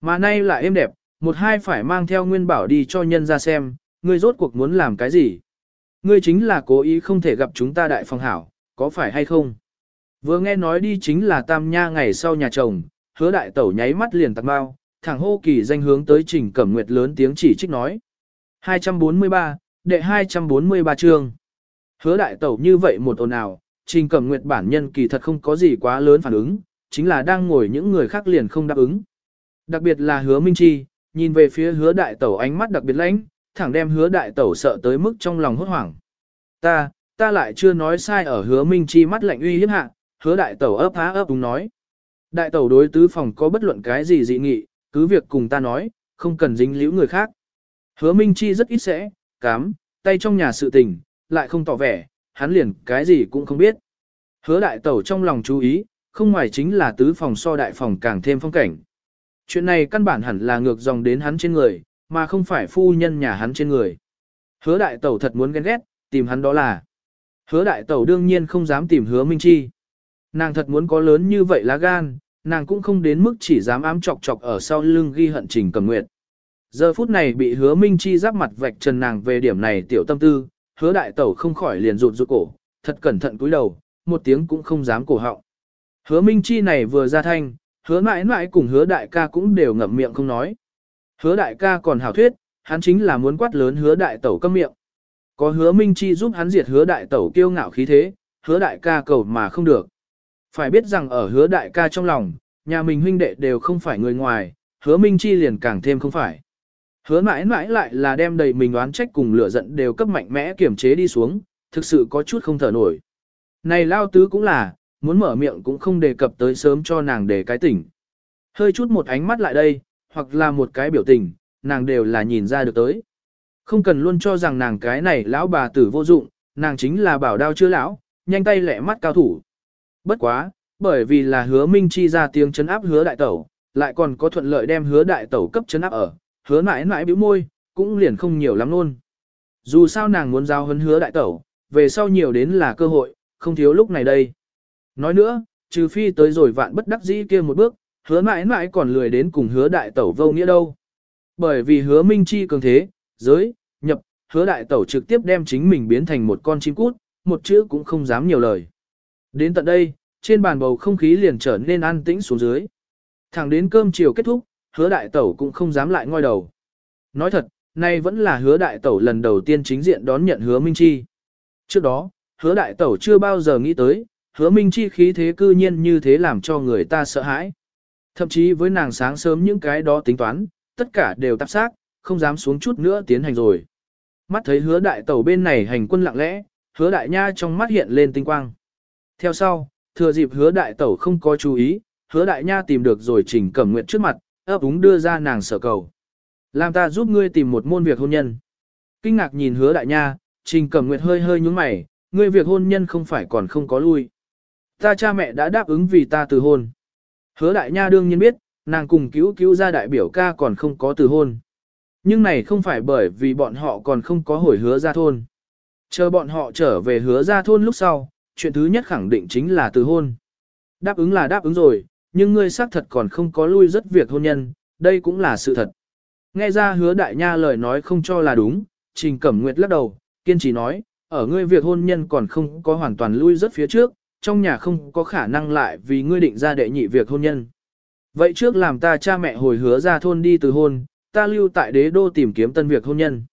Mà nay lại êm đẹp, một hai phải mang theo Nguyên Bảo đi cho nhân ra xem, ngươi rốt cuộc muốn làm cái gì? Ngươi chính là cố ý không thể gặp chúng ta đại phòng hảo, có phải hay không? Vừa nghe nói đi chính là tam nha ngày sau nhà chồng, hứa đại tẩu nháy mắt liền tặng bao, thẳng hô kỳ danh hướng tới trình cẩm nguyệt lớn tiếng chỉ trích nói. 243, đệ 243 chương. Hứa đại tẩu như vậy một ồn ào, trình cẩm nguyệt bản nhân kỳ thật không có gì quá lớn phản ứng, chính là đang ngồi những người khác liền không đáp ứng. Đặc biệt là hứa Minh Chi, nhìn về phía hứa đại tẩu ánh mắt đặc biệt lãnh, thẳng đem hứa đại tẩu sợ tới mức trong lòng hốt hoảng. Ta, ta lại chưa nói sai ở hứa Minh Chi mắt lạnh uy hiếp hạ, hứa đại tẩu ấp há ấp đúng nói. Đại tẩu đối tứ phòng có bất luận cái gì dị nghị, cứ việc cùng ta nói, không cần dính liễu người khác. Hứa Minh Chi rất ít sẽ, cám, tay trong nhà sự tình, lại không tỏ vẻ, hắn liền cái gì cũng không biết. Hứa đại tẩu trong lòng chú ý, không ngoài chính là tứ phòng so đại phòng càng thêm phong cảnh. Chuyện này căn bản hẳn là ngược dòng đến hắn trên người, mà không phải phu nhân nhà hắn trên người. Hứa đại tẩu thật muốn ghen ghét, tìm hắn đó là. Hứa đại tẩu đương nhiên không dám tìm hứa Minh Chi. Nàng thật muốn có lớn như vậy lá gan, nàng cũng không đến mức chỉ dám ám chọc chọc ở sau lưng ghi hận trình cầm nguyệt. Giờ phút này bị hứa Minh Chi giáp mặt vạch trần nàng về điểm này tiểu tâm tư, hứa đại tẩu không khỏi liền rụt rụt cổ, thật cẩn thận cúi đầu, một tiếng cũng không dám cổ họng. Hứa Minh Chi này vừa ra thanh, hứa mãi mãi cùng hứa đại ca cũng đều ngậm miệng không nói. Hứa đại ca còn hảo thuyết, hắn chính là muốn quát lớn hứa đại tẩu câm miệng. Có hứa Minh Chi giúp hắn diệt hứa đại tẩu kiêu ngạo khí thế, hứa đại ca cầu mà không được. Phải biết rằng ở hứa đại ca trong lòng, nhà mình huynh đệ đều không phải người ngoài, hứa Minh Chi liền càng thêm không phải. Hứa mãi mãi lại là đem đầy mình oán trách cùng lửa giận đều cấp mạnh mẽ kiểm chế đi xuống, thực sự có chút không thở nổi. Này lao tứ cũng là, muốn mở miệng cũng không đề cập tới sớm cho nàng để cái tỉnh. Hơi chút một ánh mắt lại đây, hoặc là một cái biểu tình, nàng đều là nhìn ra được tới. Không cần luôn cho rằng nàng cái này lão bà tử vô dụng, nàng chính là bảo đao chưa lão, nhanh tay lẹ mắt cao thủ. Bất quá, bởi vì là hứa minh chi ra tiếng chấn áp hứa đại tẩu, lại còn có thuận lợi đem hứa đại tẩu cấp chấn áp ở, hứa mãi mãi bĩu môi, cũng liền không nhiều lắm luôn. Dù sao nàng muốn giao hấn hứa đại tẩu, về sau nhiều đến là cơ hội, không thiếu lúc này đây. Nói nữa, trừ phi tới rồi vạn bất đắc dĩ kia một bước, hứa mãi mãi còn lười đến cùng hứa đại tẩu vô nghĩa đâu. Bởi vì hứa minh chi cường thế, giới, nhập, hứa đại tẩu trực tiếp đem chính mình biến thành một con chim cút, một chữ cũng không dám nhiều lời. Đến tận đây, trên bàn bầu không khí liền trở nên an tĩnh xuống dưới. Thẳng đến cơm chiều kết thúc, hứa đại tẩu cũng không dám lại ngoi đầu. Nói thật, nay vẫn là hứa đại tẩu lần đầu tiên chính diện đón nhận hứa Minh Chi. Trước đó, hứa đại tẩu chưa bao giờ nghĩ tới, hứa Minh Chi khí thế cư nhiên như thế làm cho người ta sợ hãi. Thậm chí với nàng sáng sớm những cái đó tính toán, tất cả đều tạp xác, không dám xuống chút nữa tiến hành rồi. Mắt thấy hứa đại tẩu bên này hành quân lặng lẽ, hứa đại nha trong mắt hiện lên tinh quang. Theo sau, thừa dịp hứa đại tẩu không có chú ý, hứa đại nha tìm được rồi trình cẩm nguyện trước mặt, ấp úng đưa ra nàng sở cầu. Làm ta giúp ngươi tìm một môn việc hôn nhân. Kinh ngạc nhìn hứa đại nha, trình cẩm nguyệt hơi hơi nhúng mày, ngươi việc hôn nhân không phải còn không có lui. Ta cha mẹ đã đáp ứng vì ta từ hôn. Hứa đại nha đương nhiên biết, nàng cùng cứu cứu ra đại biểu ca còn không có từ hôn. Nhưng này không phải bởi vì bọn họ còn không có hồi hứa ra thôn. Chờ bọn họ trở về hứa ra thôn lúc sau, chuyện thứ nhất khẳng định chính là từ hôn. Đáp ứng là đáp ứng rồi, nhưng ngươi xác thật còn không có lui rất việc hôn nhân, đây cũng là sự thật. Nghe ra hứa đại nha lời nói không cho là đúng, trình cẩm nguyệt lắc đầu, kiên trì nói, ở ngươi việc hôn nhân còn không có hoàn toàn lui rất phía trước, trong nhà không có khả năng lại vì ngươi định ra đệ nhị việc hôn nhân. Vậy trước làm ta cha mẹ hồi hứa ra thôn đi từ hôn, ta lưu tại đế đô tìm kiếm tân việc hôn nhân.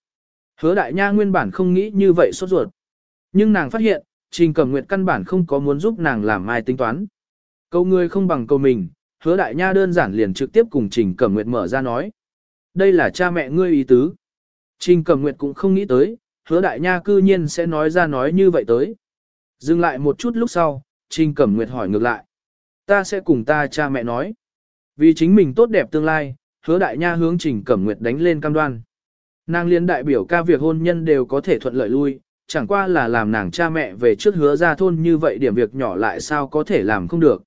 Hứa đại nha nguyên bản không nghĩ như vậy sốt ruột. Nhưng nàng phát hiện, trình cẩm nguyệt căn bản không có muốn giúp nàng làm ai tính toán. Câu ngươi không bằng câu mình, hứa đại nha đơn giản liền trực tiếp cùng trình cẩm nguyệt mở ra nói. Đây là cha mẹ ngươi ý tứ. Trình cẩm nguyệt cũng không nghĩ tới, hứa đại nha cư nhiên sẽ nói ra nói như vậy tới. Dừng lại một chút lúc sau, trình cẩm nguyệt hỏi ngược lại. Ta sẽ cùng ta cha mẹ nói. Vì chính mình tốt đẹp tương lai, hứa đại nha hướng trình cẩm nguyệt đánh lên cam đoan. Nàng liên đại biểu ca việc hôn nhân đều có thể thuận lợi lui, chẳng qua là làm nàng cha mẹ về trước hứa ra thôn như vậy điểm việc nhỏ lại sao có thể làm không được.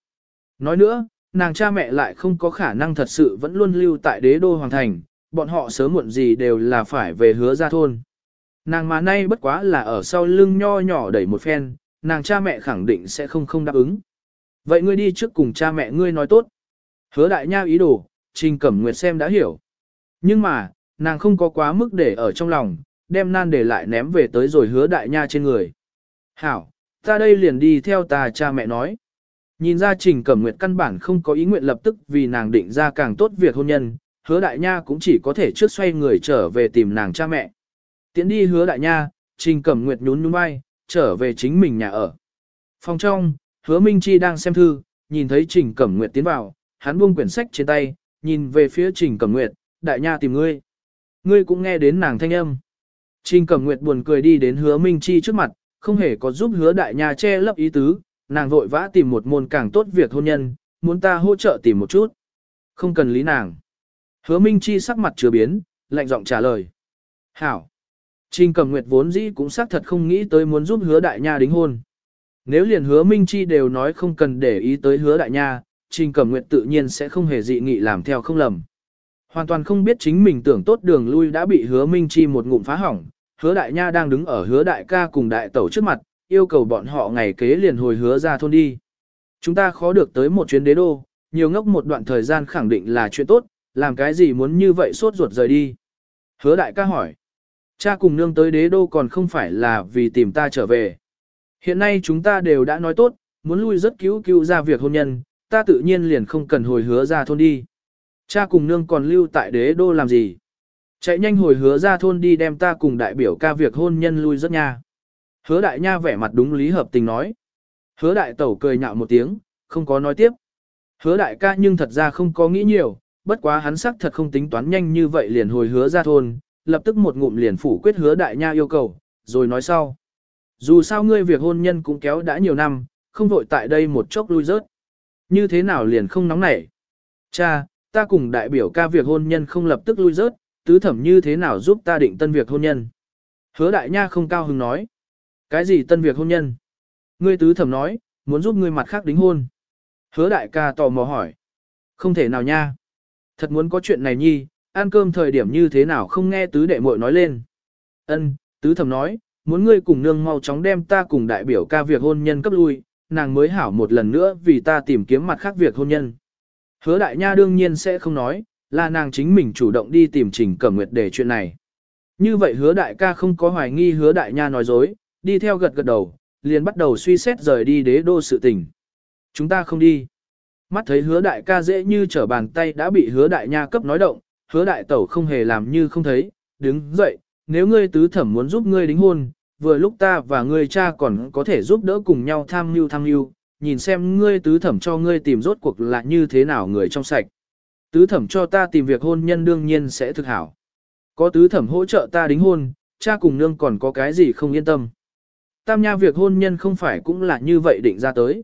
Nói nữa, nàng cha mẹ lại không có khả năng thật sự vẫn luôn lưu tại đế đô hoàng thành, bọn họ sớm muộn gì đều là phải về hứa ra thôn. Nàng mà nay bất quá là ở sau lưng nho nhỏ đẩy một phen, nàng cha mẹ khẳng định sẽ không không đáp ứng. Vậy ngươi đi trước cùng cha mẹ ngươi nói tốt. Hứa đại nha ý đồ, trình cẩm nguyệt xem đã hiểu. Nhưng mà, nàng không có quá mức để ở trong lòng, đem nan để lại ném về tới rồi hứa đại nha trên người. Hảo, ta đây liền đi theo ta cha mẹ nói. Nhìn ra trình cẩm nguyệt căn bản không có ý nguyện lập tức vì nàng định ra càng tốt việc hôn nhân, hứa đại nha cũng chỉ có thể trước xoay người trở về tìm nàng cha mẹ. Tiến đi hứa đại nha, trình cẩm nguyệt nhún nhún vai, trở về chính mình nhà ở. Phòng trong, hứa Minh Chi đang xem thư, nhìn thấy trình cẩm nguyệt tiến vào, hắn buông quyển sách trên tay, nhìn về phía trình cẩm nguyệt, đại nha tìm ngươi. Ngươi cũng nghe đến nàng thanh âm. Trình cẩm nguyệt buồn cười đi đến hứa Minh Chi trước mặt, không hề có giúp hứa đại nha che lấp ý tứ, nàng vội vã tìm một môn càng tốt việc hôn nhân, muốn ta hỗ trợ tìm một chút. Không cần lý nàng. Hứa Minh Chi sắc mặt chưa biến, lạnh giọng trả lời. Hảo. Trình cầm nguyệt vốn dĩ cũng xác thật không nghĩ tới muốn giúp hứa đại nha đính hôn. Nếu liền hứa Minh Chi đều nói không cần để ý tới hứa đại nha, Trình Cầm Nguyệt tự nhiên sẽ không hề dị nghị làm theo không lầm. Hoàn toàn không biết chính mình tưởng tốt đường lui đã bị hứa Minh Chi một ngụm phá hỏng, hứa đại nha đang đứng ở hứa đại ca cùng đại tẩu trước mặt, yêu cầu bọn họ ngày kế liền hồi hứa ra thôn đi. Chúng ta khó được tới một chuyến đế đô, nhiều ngốc một đoạn thời gian khẳng định là chuyện tốt, làm cái gì muốn như vậy sốt ruột rời đi. Hứa đại ca hỏi, cha cùng nương tới đế đô còn không phải là vì tìm ta trở về. Hiện nay chúng ta đều đã nói tốt, muốn lui rất cứu cứu ra việc hôn nhân, ta tự nhiên liền không cần hồi hứa ra thôn đi. Cha cùng nương còn lưu tại đế đô làm gì? Chạy nhanh hồi hứa ra thôn đi đem ta cùng đại biểu ca việc hôn nhân lui rất nha. Hứa đại nha vẻ mặt đúng lý hợp tình nói. Hứa đại tẩu cười nhạo một tiếng, không có nói tiếp. Hứa đại ca nhưng thật ra không có nghĩ nhiều, bất quá hắn sắc thật không tính toán nhanh như vậy liền hồi hứa ra thôn, lập tức một ngụm liền phủ quyết hứa đại nha yêu cầu, rồi nói sau. Dù sao ngươi việc hôn nhân cũng kéo đã nhiều năm, không vội tại đây một chốc lui rớt. Như thế nào liền không nóng nảy. Cha, ta cùng đại biểu ca việc hôn nhân không lập tức lui rớt, tứ thẩm như thế nào giúp ta định tân việc hôn nhân. Hứa đại nha không cao hứng nói. Cái gì tân việc hôn nhân? Ngươi tứ thẩm nói, muốn giúp ngươi mặt khác đính hôn. Hứa đại ca tò mò hỏi. Không thể nào nha. Thật muốn có chuyện này nhi, ăn cơm thời điểm như thế nào không nghe tứ đệ muội nói lên. Ân, tứ thẩm nói, muốn ngươi cùng nương mau chóng đem ta cùng đại biểu ca việc hôn nhân cấp lui, nàng mới hảo một lần nữa vì ta tìm kiếm mặt khác việc hôn nhân. Hứa đại nha đương nhiên sẽ không nói, là nàng chính mình chủ động đi tìm trình cẩm nguyệt để chuyện này. Như vậy hứa đại ca không có hoài nghi hứa đại nha nói dối, đi theo gật gật đầu, liền bắt đầu suy xét rời đi đế đô sự tình. Chúng ta không đi. Mắt thấy hứa đại ca dễ như trở bàn tay đã bị hứa đại nha cấp nói động, hứa đại tẩu không hề làm như không thấy, đứng dậy, nếu ngươi tứ thẩm muốn giúp ngươi đính hôn, vừa lúc ta và ngươi cha còn có thể giúp đỡ cùng nhau tham mưu tham mưu, nhìn xem ngươi tứ thẩm cho ngươi tìm rốt cuộc là như thế nào người trong sạch. Tứ thẩm cho ta tìm việc hôn nhân đương nhiên sẽ thực hảo. Có tứ thẩm hỗ trợ ta đính hôn, cha cùng nương còn có cái gì không yên tâm tam nha việc hôn nhân không phải cũng là như vậy định ra tới.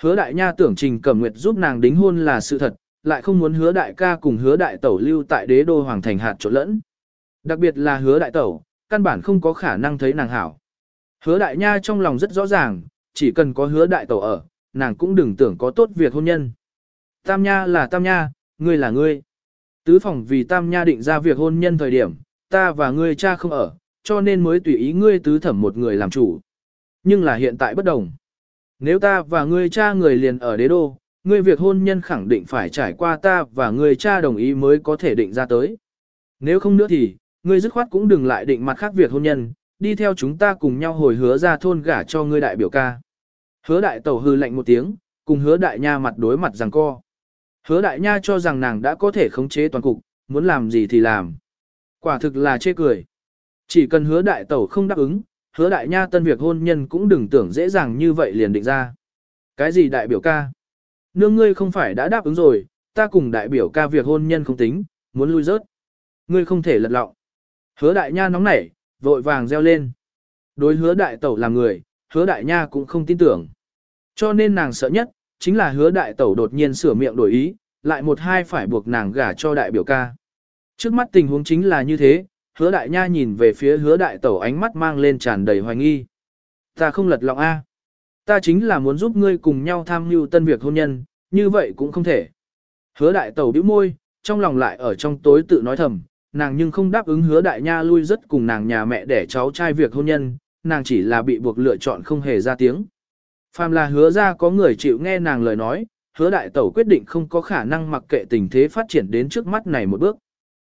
Hứa đại nha tưởng trình cẩm nguyệt giúp nàng đính hôn là sự thật, lại không muốn hứa đại ca cùng hứa đại tẩu lưu tại đế đô hoàng thành hạt trộn lẫn. Đặc biệt là hứa đại tẩu, căn bản không có khả năng thấy nàng hảo. Hứa đại nha trong lòng rất rõ ràng, chỉ cần có hứa đại tẩu ở, nàng cũng đừng tưởng có tốt việc hôn nhân. Tam nha là tam nha, ngươi là ngươi. Tứ phòng vì tam nha định ra việc hôn nhân thời điểm, ta và ngươi cha không ở, cho nên mới tùy ý ngươi tứ thẩm một người làm chủ. Nhưng là hiện tại bất đồng. Nếu ta và ngươi cha người liền ở đế đô, ngươi việc hôn nhân khẳng định phải trải qua ta và ngươi cha đồng ý mới có thể định ra tới. Nếu không nữa thì, ngươi dứt khoát cũng đừng lại định mặt khác việc hôn nhân, đi theo chúng ta cùng nhau hồi hứa ra thôn gả cho ngươi đại biểu ca. Hứa đại tẩu hư lạnh một tiếng, cùng hứa đại nha mặt đối mặt rằng co. Hứa đại nha cho rằng nàng đã có thể khống chế toàn cục, muốn làm gì thì làm. Quả thực là chê cười. Chỉ cần hứa đại tẩu không đáp ứng, hứa đại nha tân việc hôn nhân cũng đừng tưởng dễ dàng như vậy liền định ra. Cái gì đại biểu ca? Nương ngươi không phải đã đáp ứng rồi, ta cùng đại biểu ca việc hôn nhân không tính, muốn lui rớt. Ngươi không thể lật lọng. Hứa đại nha nóng nảy, vội vàng reo lên. Đối hứa đại tẩu là người, hứa đại nha cũng không tin tưởng. Cho nên nàng sợ nhất, chính là hứa đại tẩu đột nhiên sửa miệng đổi ý, lại một hai phải buộc nàng gả cho đại biểu ca. Trước mắt tình huống chính là như thế, hứa đại nha nhìn về phía hứa đại tẩu ánh mắt mang lên tràn đầy hoài nghi. Ta không lật lọng A. Ta chính là muốn giúp ngươi cùng nhau tham mưu tân việc hôn nhân, như vậy cũng không thể. Hứa đại tẩu bĩu môi, trong lòng lại ở trong tối tự nói thầm, nàng nhưng không đáp ứng hứa đại nha lui rất cùng nàng nhà mẹ để cháu trai việc hôn nhân, nàng chỉ là bị buộc lựa chọn không hề ra tiếng. Phàm là hứa ra có người chịu nghe nàng lời nói, hứa đại tẩu quyết định không có khả năng mặc kệ tình thế phát triển đến trước mắt này một bước.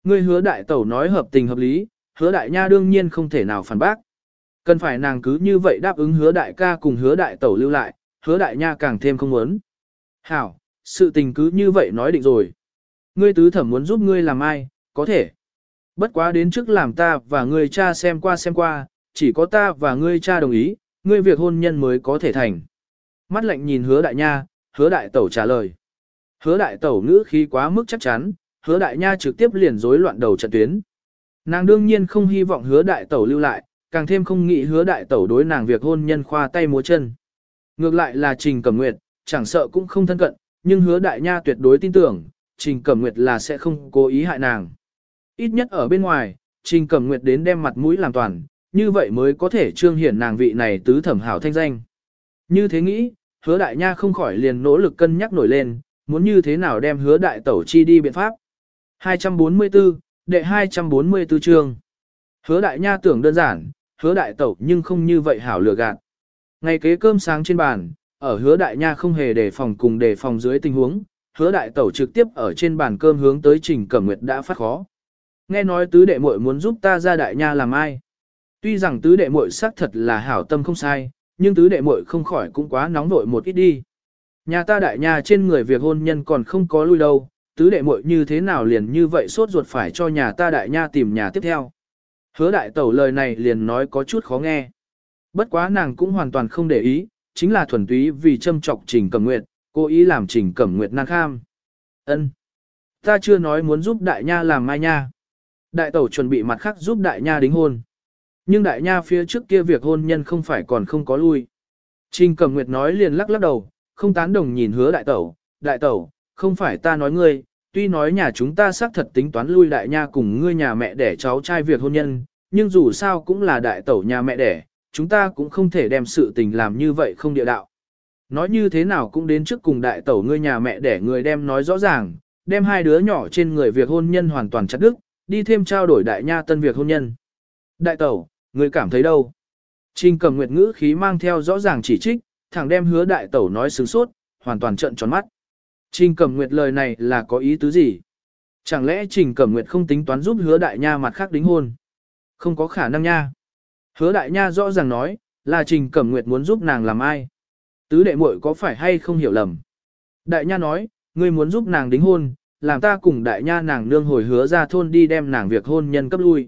Ngươi hứa đại tẩu nói hợp tình hợp lý, hứa đại nha đương nhiên không thể nào phản bác. Cần phải nàng cứ như vậy đáp ứng hứa đại ca cùng hứa đại tẩu lưu lại, hứa đại nha càng thêm không muốn. Hảo, sự tình cứ như vậy nói định rồi. Ngươi tứ thẩm muốn giúp ngươi làm ai, có thể. Bất quá đến trước làm ta và ngươi cha xem qua xem qua, chỉ có ta và ngươi cha đồng ý, ngươi việc hôn nhân mới có thể thành. Mắt lạnh nhìn hứa đại nha, hứa đại tẩu trả lời. Hứa đại tẩu ngữ khí quá mức chắc chắn, hứa đại nha trực tiếp liền rối loạn đầu trận tuyến. Nàng đương nhiên không hy vọng hứa đại tẩu lưu lại, càng thêm không nghĩ hứa đại tẩu đối nàng việc hôn nhân khoa tay múa chân. Ngược lại là Trình Cẩm Nguyệt, chẳng sợ cũng không thân cận, nhưng hứa đại nha tuyệt đối tin tưởng, Trình Cẩm Nguyệt là sẽ không cố ý hại nàng. Ít nhất ở bên ngoài, Trình Cẩm Nguyệt đến đem mặt mũi làm toàn, như vậy mới có thể trương hiển nàng vị này tứ thẩm hảo thanh danh. Như thế nghĩ, hứa đại nha không khỏi liền nỗ lực cân nhắc nổi lên, muốn như thế nào đem hứa đại tẩu chi đi biện pháp. 244, đệ 244 chương. Hứa đại nha tưởng đơn giản, hứa đại tẩu nhưng không như vậy hảo lừa gạt. Ngày kế cơm sáng trên bàn, ở hứa đại nha không hề đề phòng cùng đề phòng dưới tình huống, hứa đại tẩu trực tiếp ở trên bàn cơm hướng tới trình cẩm nguyệt đã phát khó. Nghe nói tứ đệ muội muốn giúp ta ra đại nha làm ai. Tuy rằng tứ đệ muội xác thật là hảo tâm không sai, nhưng tứ đệ muội không khỏi cũng quá nóng vội một ít đi. Nhà ta đại nha trên người việc hôn nhân còn không có lui đâu, tứ đệ muội như thế nào liền như vậy sốt ruột phải cho nhà ta đại nha tìm nhà tiếp theo. Hứa đại tẩu lời này liền nói có chút khó nghe. Bất quá nàng cũng hoàn toàn không để ý, chính là thuần túy vì châm trọc trình cẩm nguyệt, cố ý làm trình cẩm nguyệt nan kham. ân Ta chưa nói muốn giúp đại nha làm mai nha. Đại tẩu chuẩn bị mặt khác giúp đại nha đính hôn. Nhưng đại nha phía trước kia việc hôn nhân không phải còn không có lui. Trình cẩm nguyệt nói liền lắc lắc đầu, không tán đồng nhìn hứa đại tẩu, đại tẩu, không phải ta nói ngươi, tuy nói nhà chúng ta xác thật tính toán lui đại nha cùng ngươi nhà mẹ đẻ cháu trai việc hôn nhân, nhưng dù sao cũng là đại tẩu nhà mẹ đẻ, chúng ta cũng không thể đem sự tình làm như vậy không địa đạo. Nói như thế nào cũng đến trước cùng đại tẩu ngươi nhà mẹ đẻ người đem nói rõ ràng, đem hai đứa nhỏ trên người việc hôn nhân hoàn toàn chặt đứt, đi thêm trao đổi đại nha tân việc hôn nhân. Đại tẩu, ngươi cảm thấy đâu? Trình cầm nguyệt ngữ khí mang theo rõ ràng chỉ trích, thẳng đem hứa đại tẩu nói sướng sốt, hoàn toàn trận tròn mắt. Trình Cẩm Nguyệt lời này là có ý tứ gì? Chẳng lẽ Trình Cẩm Nguyệt không tính toán giúp hứa đại nha mặt khác đính hôn? Không có khả năng nha. Hứa đại nha rõ ràng nói, là Trình Cẩm Nguyệt muốn giúp nàng làm ai? Tứ đệ muội có phải hay không hiểu lầm? Đại nha nói, ngươi muốn giúp nàng đính hôn, làm ta cùng đại nha nàng nương hồi hứa ra thôn đi đem nàng việc hôn nhân cấp lui.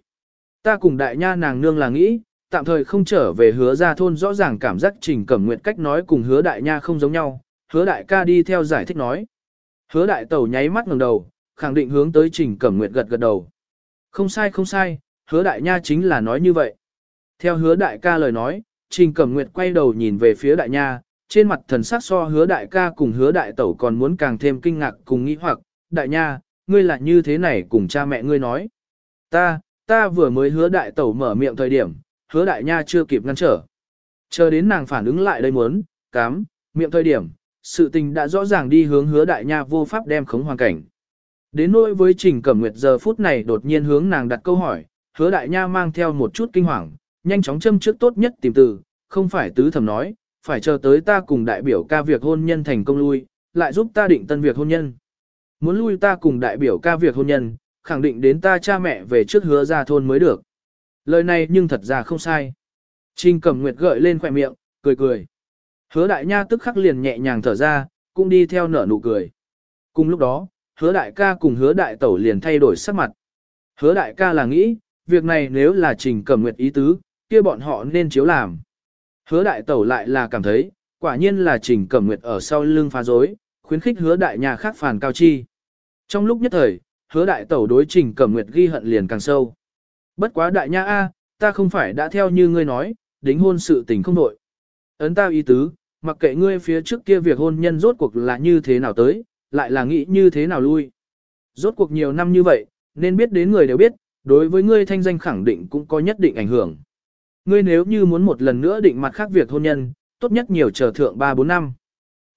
Ta cùng đại nha nàng nương là nghĩ, tạm thời không trở về hứa ra thôn rõ ràng cảm giác Trình Cẩm Nguyệt cách nói cùng hứa đại nha không giống nhau, hứa đại ca đi theo giải thích nói. Hứa đại tẩu nháy mắt ngẩng đầu, khẳng định hướng tới trình cẩm nguyệt gật gật đầu. Không sai không sai, hứa đại nha chính là nói như vậy. Theo hứa đại ca lời nói, trình cẩm nguyệt quay đầu nhìn về phía đại nha, trên mặt thần sắc so hứa đại ca cùng hứa đại tẩu còn muốn càng thêm kinh ngạc cùng nghĩ hoặc, đại nha, ngươi là như thế này cùng cha mẹ ngươi nói. Ta, ta vừa mới hứa đại tẩu mở miệng thời điểm, hứa đại nha chưa kịp ngăn trở. Chờ đến nàng phản ứng lại đây muốn, cám, miệng thời điểm, sự tình đã rõ ràng đi hướng hứa đại nha vô pháp đem khống hoàn cảnh. Đến nỗi với Trình Cẩm Nguyệt giờ phút này đột nhiên hướng nàng đặt câu hỏi, hứa đại nha mang theo một chút kinh hoàng, nhanh chóng châm trước tốt nhất tìm từ, không phải tứ thẩm nói, phải chờ tới ta cùng đại biểu ca việc hôn nhân thành công lui, lại giúp ta định tân việc hôn nhân. Muốn lui ta cùng đại biểu ca việc hôn nhân, khẳng định đến ta cha mẹ về trước hứa ra thôn mới được. Lời này nhưng thật ra không sai. Trình Cẩm Nguyệt gợi lên khỏe miệng, cười cười. Hứa đại nha tức khắc liền nhẹ nhàng thở ra, cũng đi theo nở nụ cười. Cùng lúc đó, hứa đại ca cùng hứa đại tẩu liền thay đổi sắc mặt. Hứa đại ca là nghĩ, việc này nếu là trình cẩm nguyệt ý tứ, kia bọn họ nên chiếu làm. Hứa đại tẩu lại là cảm thấy, quả nhiên là trình cẩm nguyệt ở sau lưng phá dối, khuyến khích hứa đại nhà khác phản cao chi. Trong lúc nhất thời, hứa đại tẩu đối trình cẩm nguyệt ghi hận liền càng sâu. Bất quá đại nha A, ta không phải đã theo như ngươi nói, đính hôn sự tình không nội. Ấn ta ý tứ, mặc kệ ngươi phía trước kia việc hôn nhân rốt cuộc là như thế nào tới, lại là nghĩ như thế nào lui. Rốt cuộc nhiều năm như vậy, nên biết đến người đều biết, đối với ngươi thanh danh khẳng định cũng có nhất định ảnh hưởng. Ngươi nếu như muốn một lần nữa định mặt khác việc hôn nhân, tốt nhất nhiều chờ thượng 3-4 năm.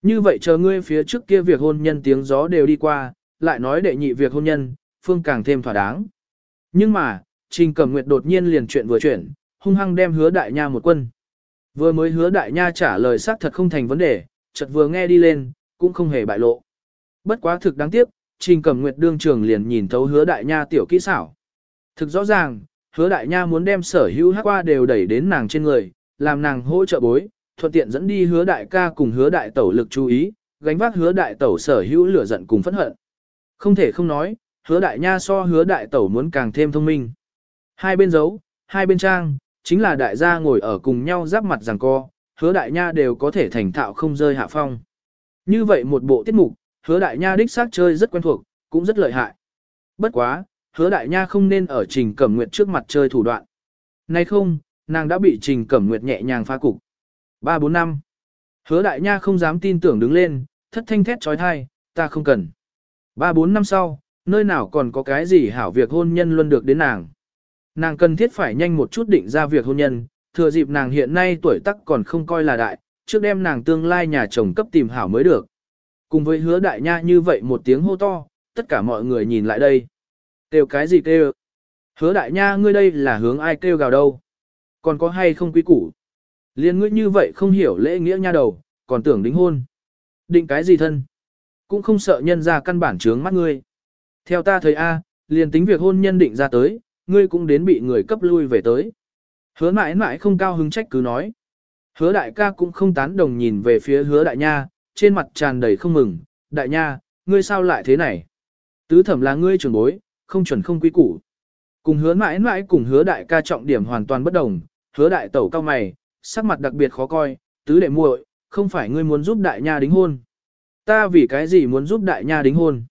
Như vậy chờ ngươi phía trước kia việc hôn nhân tiếng gió đều đi qua, lại nói đệ nhị việc hôn nhân, phương càng thêm thỏa đáng. Nhưng mà, Trình Cẩm Nguyệt đột nhiên liền chuyện vừa chuyển, hung hăng đem hứa đại nha một quân. Vừa mới hứa đại nha trả lời xác thật không thành vấn đề, chợt vừa nghe đi lên, cũng không hề bại lộ. Bất quá thực đáng tiếc, Trình Cẩm Nguyệt đương trường liền nhìn thấu hứa đại nha tiểu kỹ xảo. Thực rõ ràng, hứa đại nha muốn đem sở hữu hắc qua đều đẩy đến nàng trên người, làm nàng hỗ trợ bối, thuận tiện dẫn đi hứa đại ca cùng hứa đại tẩu lực chú ý, gánh vác hứa đại tẩu sở hữu lửa giận cùng phẫn hận. Không thể không nói, hứa đại nha so hứa đại tẩu muốn càng thêm thông minh. Hai bên dấu, hai bên trang, chính là đại gia ngồi ở cùng nhau giáp mặt rằng co, hứa đại nha đều có thể thành thạo không rơi hạ phong. Như vậy một bộ tiết mục, hứa đại nha đích xác chơi rất quen thuộc, cũng rất lợi hại. Bất quá, hứa đại nha không nên ở trình cẩm nguyệt trước mặt chơi thủ đoạn. Nay không, nàng đã bị trình cẩm nguyệt nhẹ nhàng phá cục. 3-4 năm. Hứa đại nha không dám tin tưởng đứng lên, thất thanh thét trói thai, ta không cần. 3-4 năm sau, nơi nào còn có cái gì hảo việc hôn nhân luôn được đến nàng. Nàng cần thiết phải nhanh một chút định ra việc hôn nhân, thừa dịp nàng hiện nay tuổi tác còn không coi là đại, trước đem nàng tương lai nhà chồng cấp tìm hảo mới được. Cùng với hứa đại nha như vậy một tiếng hô to, tất cả mọi người nhìn lại đây. Kêu cái gì kêu? Hứa đại nha ngươi đây là hướng ai kêu gào đâu? Còn có hay không quý củ? Liên ngươi như vậy không hiểu lễ nghĩa nha đầu, còn tưởng đính hôn. Định cái gì thân? Cũng không sợ nhân ra căn bản trướng mắt ngươi. Theo ta thấy A, liền tính việc hôn nhân định ra tới, ngươi cũng đến bị người cấp lui về tới. Hứa mãi mãi không cao hứng trách cứ nói. Hứa đại ca cũng không tán đồng nhìn về phía hứa đại nha, trên mặt tràn đầy không mừng, đại nha, ngươi sao lại thế này? Tứ thẩm là ngươi trưởng bối, không chuẩn không quý củ. Cùng hứa mãi mãi cùng hứa đại ca trọng điểm hoàn toàn bất đồng, hứa đại tẩu cao mày, sắc mặt đặc biệt khó coi, tứ đệ muội, không phải ngươi muốn giúp đại nha đính hôn. Ta vì cái gì muốn giúp đại nha đính hôn?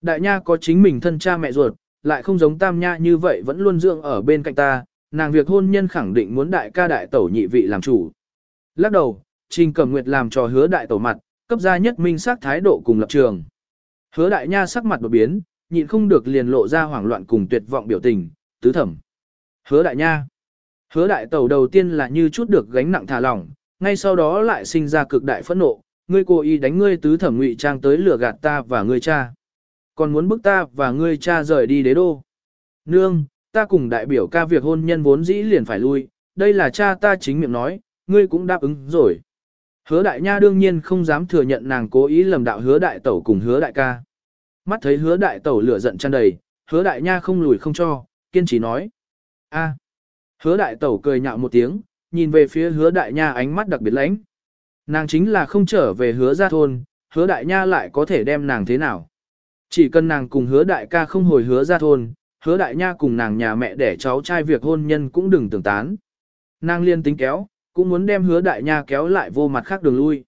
Đại nha có chính mình thân cha mẹ ruột, lại không giống tam nha như vậy vẫn luôn dưỡng ở bên cạnh ta, nàng việc hôn nhân khẳng định muốn đại ca đại tẩu nhị vị làm chủ. Lắc đầu, Trình Cẩm Nguyệt làm trò hứa đại tẩu mặt, cấp ra nhất minh xác thái độ cùng lập trường. Hứa đại nha sắc mặt đột biến, nhịn không được liền lộ ra hoảng loạn cùng tuyệt vọng biểu tình, tứ thẩm. Hứa đại nha. Hứa đại tẩu đầu tiên là như chút được gánh nặng thả lỏng, ngay sau đó lại sinh ra cực đại phẫn nộ, ngươi cố ý đánh ngươi tứ thẩm ngụy trang tới lừa gạt ta và ngươi cha. Còn muốn bức ta và ngươi cha rời đi đế đô. Nương, ta cùng đại biểu ca việc hôn nhân vốn dĩ liền phải lui, đây là cha ta chính miệng nói, ngươi cũng đáp ứng rồi. Hứa đại nha đương nhiên không dám thừa nhận nàng cố ý lầm đạo hứa đại tẩu cùng hứa đại ca. Mắt thấy hứa đại tẩu lửa giận tràn đầy, hứa đại nha không lùi không cho, kiên trì nói. a Hứa đại tẩu cười nhạo một tiếng, nhìn về phía hứa đại nha ánh mắt đặc biệt lãnh. Nàng chính là không trở về hứa ra thôn, hứa đại nha lại có thể đem nàng thế nào. Chỉ cần nàng cùng hứa đại ca không hồi hứa ra thôn, hứa đại nha cùng nàng nhà mẹ để cháu trai việc hôn nhân cũng đừng tưởng tán. Nàng liên tính kéo, cũng muốn đem hứa đại nha kéo lại vô mặt khác đường lui.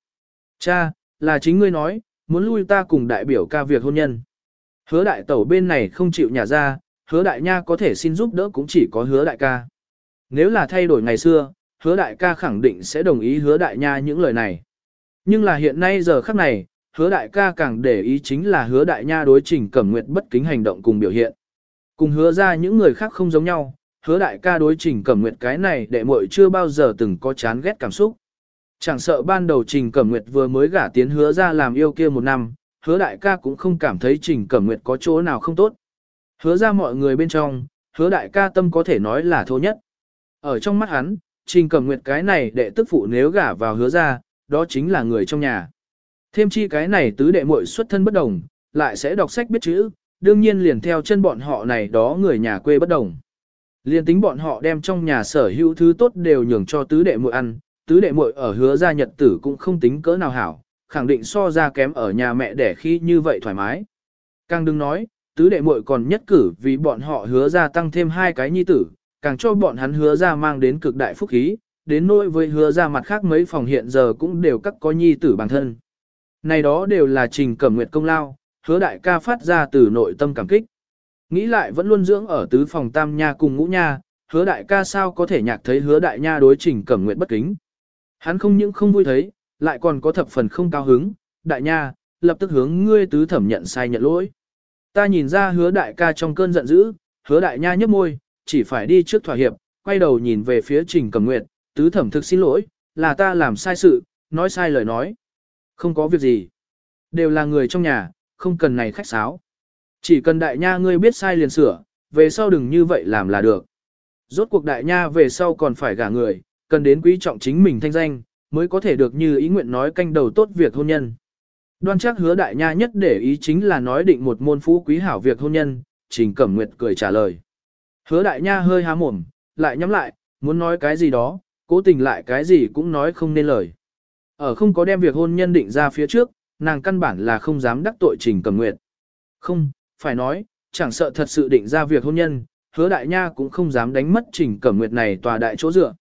Cha, là chính ngươi nói, muốn lui ta cùng đại biểu ca việc hôn nhân. Hứa đại tẩu bên này không chịu nhà ra, hứa đại nha có thể xin giúp đỡ cũng chỉ có hứa đại ca. Nếu là thay đổi ngày xưa, hứa đại ca khẳng định sẽ đồng ý hứa đại nha những lời này. Nhưng là hiện nay giờ khắc này, hứa đại ca càng để ý chính là hứa đại nha đối trình cẩm nguyệt bất kính hành động cùng biểu hiện. Cùng hứa ra những người khác không giống nhau, hứa đại ca đối trình cẩm nguyệt cái này đệ muội chưa bao giờ từng có chán ghét cảm xúc. Chẳng sợ ban đầu trình cẩm nguyệt vừa mới gả tiến hứa ra làm yêu kia một năm, hứa đại ca cũng không cảm thấy trình cẩm nguyệt có chỗ nào không tốt. Hứa ra mọi người bên trong, hứa đại ca tâm có thể nói là thô nhất. Ở trong mắt hắn, trình cẩm nguyệt cái này đệ tức phụ nếu gả vào hứa ra, đó chính là người trong nhà. Thêm chi cái này tứ đệ muội xuất thân bất đồng, lại sẽ đọc sách biết chữ, đương nhiên liền theo chân bọn họ này đó người nhà quê bất đồng. Liên tính bọn họ đem trong nhà sở hữu thứ tốt đều nhường cho tứ đệ muội ăn, tứ đệ muội ở hứa gia nhật tử cũng không tính cỡ nào hảo, khẳng định so ra kém ở nhà mẹ đẻ khi như vậy thoải mái. Càng đừng nói, tứ đệ muội còn nhất cử vì bọn họ hứa ra tăng thêm hai cái nhi tử, càng cho bọn hắn hứa ra mang đến cực đại phúc khí, đến nỗi với hứa ra mặt khác mấy phòng hiện giờ cũng đều cắt có nhi tử bản thân. Này đó đều là trình cẩm nguyệt công lao, hứa đại ca phát ra từ nội tâm cảm kích. Nghĩ lại vẫn luôn dưỡng ở tứ phòng tam nha cùng ngũ nha, hứa đại ca sao có thể nhạc thấy hứa đại nha đối trình cẩm nguyệt bất kính. Hắn không những không vui thấy, lại còn có thập phần không cao hứng, đại nha, lập tức hướng ngươi tứ thẩm nhận sai nhận lỗi. Ta nhìn ra hứa đại ca trong cơn giận dữ, hứa đại nha nhấp môi, chỉ phải đi trước thỏa hiệp, quay đầu nhìn về phía trình cẩm nguyệt, tứ thẩm thực xin lỗi, là ta làm sai sự, nói sai lời nói. Không có việc gì. Đều là người trong nhà, không cần này khách sáo. Chỉ cần đại nha ngươi biết sai liền sửa, về sau đừng như vậy làm là được. Rốt cuộc đại nha về sau còn phải gả người, cần đến quý trọng chính mình thanh danh, mới có thể được như ý nguyện nói canh đầu tốt việc hôn nhân. Đoan chắc hứa đại nha nhất để ý chính là nói định một môn phú quý hảo việc hôn nhân, trình cẩm nguyệt cười trả lời. Hứa đại nha hơi há mồm, lại nhắm lại, muốn nói cái gì đó, cố tình lại cái gì cũng nói không nên lời. Ở không có đem việc hôn nhân định ra phía trước, nàng căn bản là không dám đắc tội trình cẩm nguyệt. Không, phải nói, chẳng sợ thật sự định ra việc hôn nhân, hứa đại nha cũng không dám đánh mất trình cẩm nguyệt này tòa đại chỗ dựa.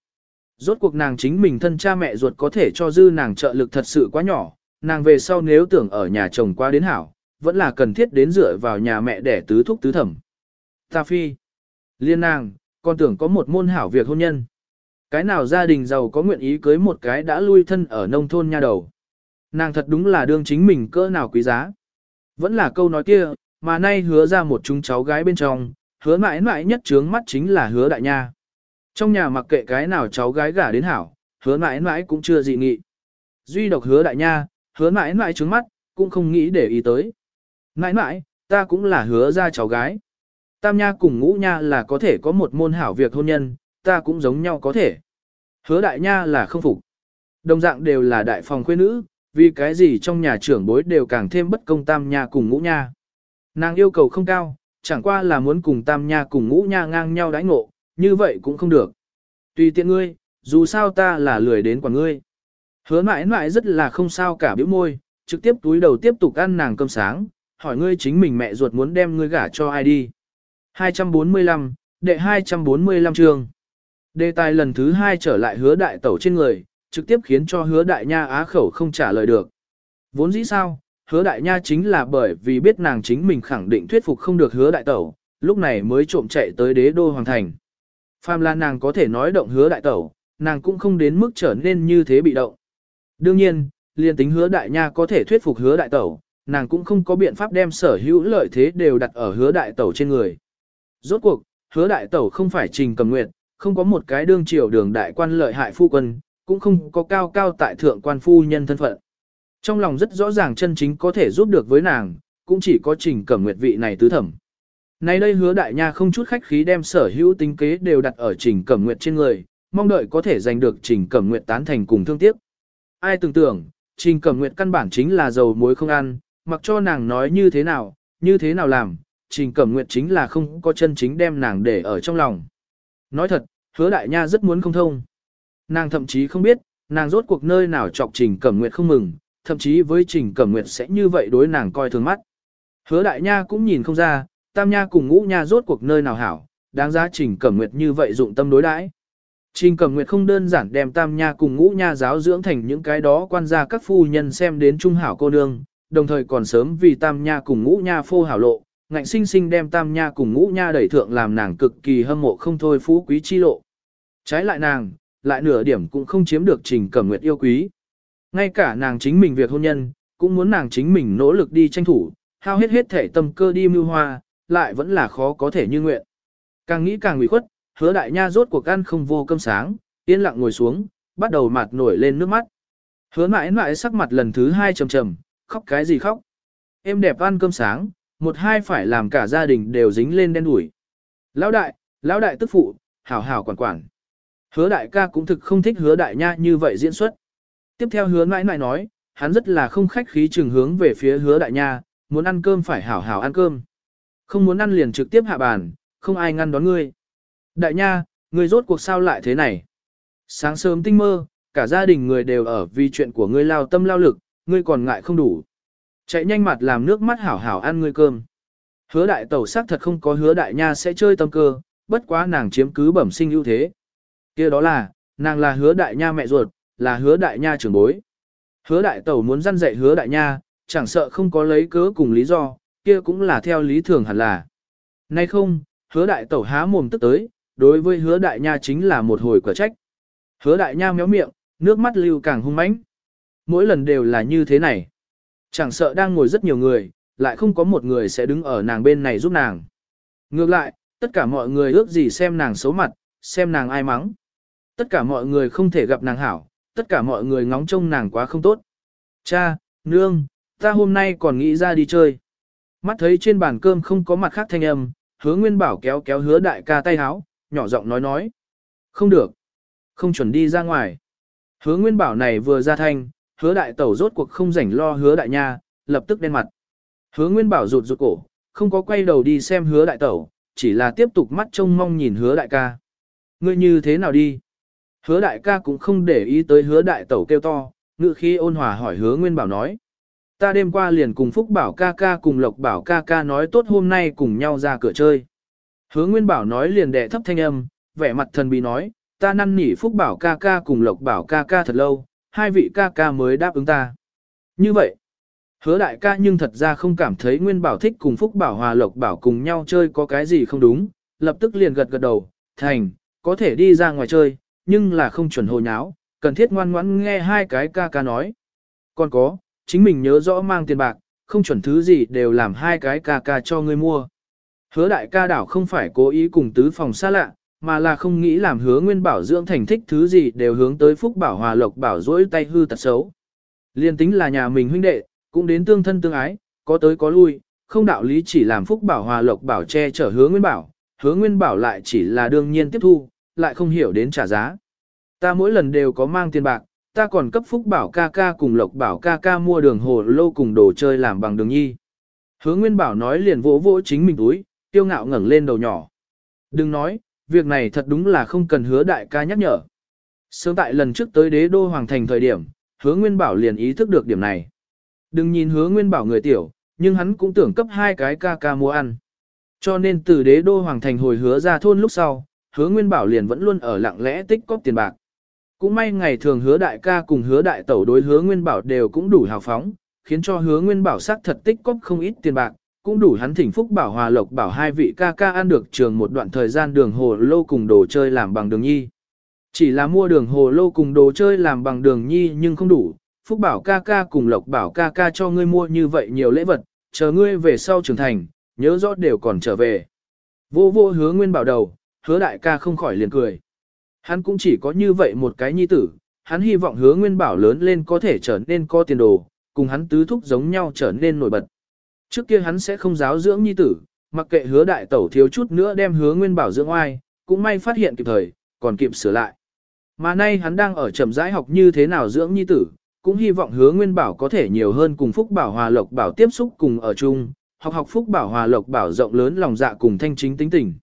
Rốt cuộc nàng chính mình thân cha mẹ ruột có thể cho dư nàng trợ lực thật sự quá nhỏ, nàng về sau nếu tưởng ở nhà chồng qua đến hảo, vẫn là cần thiết đến dựa vào nhà mẹ để tứ thúc tứ thẩm. Ta phi, liên nàng, còn tưởng có một môn hảo việc hôn nhân. Cái nào gia đình giàu có nguyện ý cưới một cái đã lui thân ở nông thôn nha đầu. Nàng thật đúng là đương chính mình cỡ nào quý giá. Vẫn là câu nói kia, mà nay hứa ra một chúng cháu gái bên trong, hứa mãi mãi nhất trướng mắt chính là hứa đại nha. Trong nhà mặc kệ cái nào cháu gái gả đến hảo, hứa mãi mãi cũng chưa dị nghị. Duy độc hứa đại nha, hứa mãi mãi trướng mắt, cũng không nghĩ để ý tới. Mãi mãi, ta cũng là hứa ra cháu gái. Tam nha cùng ngũ nha là có thể có một môn hảo việc hôn nhân, ta cũng giống nhau có thể. Hứa đại nha là không phục. Đồng dạng đều là đại phòng khuê nữ, vì cái gì trong nhà trưởng bối đều càng thêm bất công tam nha cùng ngũ nha. Nàng yêu cầu không cao, chẳng qua là muốn cùng tam nha cùng ngũ nha ngang nhau đãi ngộ, như vậy cũng không được. Tùy tiện ngươi, dù sao ta là lười đến quả ngươi. Hứa mãi mãi rất là không sao cả biểu môi, trực tiếp túi đầu tiếp tục ăn nàng cơm sáng, hỏi ngươi chính mình mẹ ruột muốn đem ngươi gả cho ai đi. 245, đệ 245 trường Đề tài lần thứ hai trở lại hứa đại tẩu trên người, trực tiếp khiến cho hứa đại nha á khẩu không trả lời được. Vốn dĩ sao, hứa đại nha chính là bởi vì biết nàng chính mình khẳng định thuyết phục không được hứa đại tẩu, lúc này mới trộm chạy tới đế đô hoàng thành. Phàm là nàng có thể nói động hứa đại tẩu, nàng cũng không đến mức trở nên như thế bị động. Đương nhiên, liên tính hứa đại nha có thể thuyết phục hứa đại tẩu, nàng cũng không có biện pháp đem sở hữu lợi thế đều đặt ở hứa đại tẩu trên người. Rốt cuộc, hứa đại tẩu không phải trình cầm nguyện, không có một cái đương triều đường đại quan lợi hại phu quân, cũng không có cao cao tại thượng quan phu nhân thân phận. Trong lòng rất rõ ràng chân chính có thể giúp được với nàng, cũng chỉ có trình cẩm nguyệt vị này tứ thẩm. Nay đây hứa đại nha không chút khách khí đem sở hữu tính kế đều đặt ở trình cẩm nguyệt trên người, mong đợi có thể giành được trình cẩm nguyệt tán thành cùng thương tiếc. Ai tưởng tưởng, trình cẩm nguyệt căn bản chính là dầu muối không ăn, mặc cho nàng nói như thế nào, như thế nào làm, trình cẩm nguyệt chính là không có chân chính đem nàng để ở trong lòng. Nói thật, hứa đại nha rất muốn không thông. Nàng thậm chí không biết, nàng rốt cuộc nơi nào chọc trình cẩm nguyệt không mừng, thậm chí với trình cẩm nguyệt sẽ như vậy đối nàng coi thường mắt. Hứa đại nha cũng nhìn không ra, tam nha cùng ngũ nha rốt cuộc nơi nào hảo, đáng giá trình cẩm nguyệt như vậy dụng tâm đối đãi. Trình cẩm nguyệt không đơn giản đem tam nha cùng ngũ nha giáo dưỡng thành những cái đó quan gia các phu nhân xem đến trung hảo cô nương, đồng thời còn sớm vì tam nha cùng ngũ nha phô hảo lộ, ngạnh sinh sinh đem tam nha cùng ngũ nha đẩy thượng làm nàng cực kỳ hâm mộ không thôi phú quý chi lộ. Trái lại nàng, lại nửa điểm cũng không chiếm được trình cẩm nguyệt yêu quý. Ngay cả nàng chính mình việc hôn nhân, cũng muốn nàng chính mình nỗ lực đi tranh thủ, hao hết hết thể tâm cơ đi mưu hoa, lại vẫn là khó có thể như nguyện. Càng nghĩ càng ủy khuất, hứa đại nha rốt cuộc ăn không vô cơm sáng, yên lặng ngồi xuống, bắt đầu mặt nổi lên nước mắt. Hứa mãi mãi sắc mặt lần thứ hai trầm trầm, khóc cái gì khóc. Em đẹp ăn cơm sáng, một hai phải làm cả gia đình đều dính lên đen đủi. Lão đại, lão đại tức phụ, hảo hảo quản quản. Hứa đại ca cũng thực không thích hứa đại nha như vậy diễn xuất. Tiếp theo hứa mãi mãi nói, hắn rất là không khách khí trừng hướng về phía hứa đại nha, muốn ăn cơm phải hảo hảo ăn cơm. Không muốn ăn liền trực tiếp hạ bàn, không ai ngăn đón ngươi. Đại nha, ngươi rốt cuộc sao lại thế này? Sáng sớm tinh mơ, cả gia đình người đều ở vì chuyện của ngươi lao tâm lao lực, ngươi còn ngại không đủ. Chạy nhanh mặt làm nước mắt hảo hảo ăn ngươi cơm. Hứa đại tẩu xác thật không có hứa đại nha sẽ chơi tâm cơ, bất quá nàng chiếm cứ bẩm sinh ưu thế. kia đó là, nàng là hứa đại nha mẹ ruột, là hứa đại nha trưởng bối. Hứa đại tẩu muốn dăn dạy hứa đại nha, chẳng sợ không có lấy cớ cùng lý do, kia cũng là theo lý thường hẳn là. Nay không, hứa đại tẩu há mồm tức tới, đối với hứa đại nha chính là một hồi quả trách. Hứa đại nha méo miệng, nước mắt lưu càng hung mãnh. Mỗi lần đều là như thế này. Chẳng sợ đang ngồi rất nhiều người, lại không có một người sẽ đứng ở nàng bên này giúp nàng. Ngược lại, tất cả mọi người ước gì xem nàng xấu mặt, xem nàng ai mắng. Tất cả mọi người không thể gặp nàng hảo, tất cả mọi người ngóng trông nàng quá không tốt. Cha, nương, ta hôm nay còn nghĩ ra đi chơi. Mắt thấy trên bàn cơm không có mặt khác thanh âm, hứa nguyên bảo kéo kéo hứa đại ca tay háo, nhỏ giọng nói nói. Không được. Không chuẩn đi ra ngoài. Hứa nguyên bảo này vừa ra thanh, hứa đại tẩu rốt cuộc không rảnh lo hứa đại nha, lập tức đen mặt. Hứa nguyên bảo rụt rụt cổ, không có quay đầu đi xem hứa đại tẩu, chỉ là tiếp tục mắt trông mong nhìn hứa đại ca. Ngươi như thế nào đi? Hứa đại ca cũng không để ý tới hứa đại tẩu kêu to, ngự khi ôn hòa hỏi hứa nguyên bảo nói. Ta đêm qua liền cùng Phúc Bảo ca ca cùng Lộc Bảo ca ca nói tốt hôm nay cùng nhau ra cửa chơi. Hứa Nguyên Bảo nói liền đẻ thấp thanh âm, vẻ mặt thần bí nói, ta năn nỉ Phúc Bảo ca ca cùng Lộc Bảo ca ca thật lâu, hai vị ca ca mới đáp ứng ta. Như vậy, hứa đại ca nhưng thật ra không cảm thấy Nguyên Bảo thích cùng Phúc Bảo Hòa Lộc Bảo cùng nhau chơi có cái gì không đúng, lập tức liền gật gật đầu, thành, có thể đi ra ngoài chơi, nhưng là không chuẩn hồ nháo, cần thiết ngoan ngoãn nghe hai cái ca ca nói. Còn có, chính mình nhớ rõ mang tiền bạc, không chuẩn thứ gì đều làm hai cái ca ca cho ngươi mua. Hứa đại ca đảo không phải cố ý cùng tứ phòng xa lạ, mà là không nghĩ làm hứa nguyên bảo dưỡng thành thích thứ gì đều hướng tới phúc bảo hòa lộc bảo dỗi tay hư tật xấu. Liên tính là nhà mình huynh đệ, cũng đến tương thân tương ái, có tới có lui, không đạo lý chỉ làm phúc bảo hòa lộc bảo che chở hứa nguyên bảo, hứa nguyên bảo lại chỉ là đương nhiên tiếp thu, lại không hiểu đến trả giá. Ta mỗi lần đều có mang tiền bạc, ta còn cấp phúc bảo ca ca cùng lộc bảo ca ca mua đường hồ lô cùng đồ chơi làm bằng đường nhi. Hứa Nguyên Bảo nói liền vỗ vỗ chính mình túi, tiêu ngạo ngẩng lên đầu nhỏ. Đừng nói, việc này thật đúng là không cần hứa đại ca nhắc nhở. Sớm tại lần trước tới đế đô hoàng thành thời điểm, hứa Nguyên Bảo liền ý thức được điểm này. Đừng nhìn hứa Nguyên Bảo người tiểu, nhưng hắn cũng tưởng cấp hai cái ca ca mua ăn. Cho nên từ đế đô hoàng thành hồi hứa ra thôn lúc sau, hứa Nguyên Bảo liền vẫn luôn ở lặng lẽ tích cóp tiền bạc. Cũng may ngày thường hứa đại ca cùng hứa đại tẩu đối hứa nguyên bảo đều cũng đủ hào phóng, khiến cho hứa nguyên bảo sắc thật tích cóp không ít tiền bạc, cũng đủ hắn thỉnh phúc bảo hòa lộc bảo hai vị ca ca ăn được trường một đoạn thời gian đường hồ lô cùng đồ chơi làm bằng đường nhi. Chỉ là mua đường hồ lô cùng đồ chơi làm bằng đường nhi nhưng không đủ, phúc bảo ca ca cùng lộc bảo ca ca cho ngươi mua như vậy nhiều lễ vật, chờ ngươi về sau trưởng thành, nhớ rõ đều còn trở về. Vô vô hứa nguyên bảo đầu, hứa đại ca không khỏi liền cười. Hắn cũng chỉ có như vậy một cái nhi tử, hắn hy vọng hứa nguyên bảo lớn lên có thể trở nên có tiền đồ, cùng hắn tứ thúc giống nhau trở nên nổi bật. Trước kia hắn sẽ không giáo dưỡng nhi tử, mặc kệ hứa đại tẩu thiếu chút nữa đem hứa nguyên bảo dưỡng oai, cũng may phát hiện kịp thời, còn kịp sửa lại. Mà nay hắn đang ở chậm rãi học như thế nào dưỡng nhi tử, cũng hy vọng hứa nguyên bảo có thể nhiều hơn cùng Phúc Bảo Hòa Lộc Bảo tiếp xúc cùng ở chung, học học Phúc Bảo Hòa Lộc Bảo rộng lớn lòng dạ cùng thanh chính tính tình.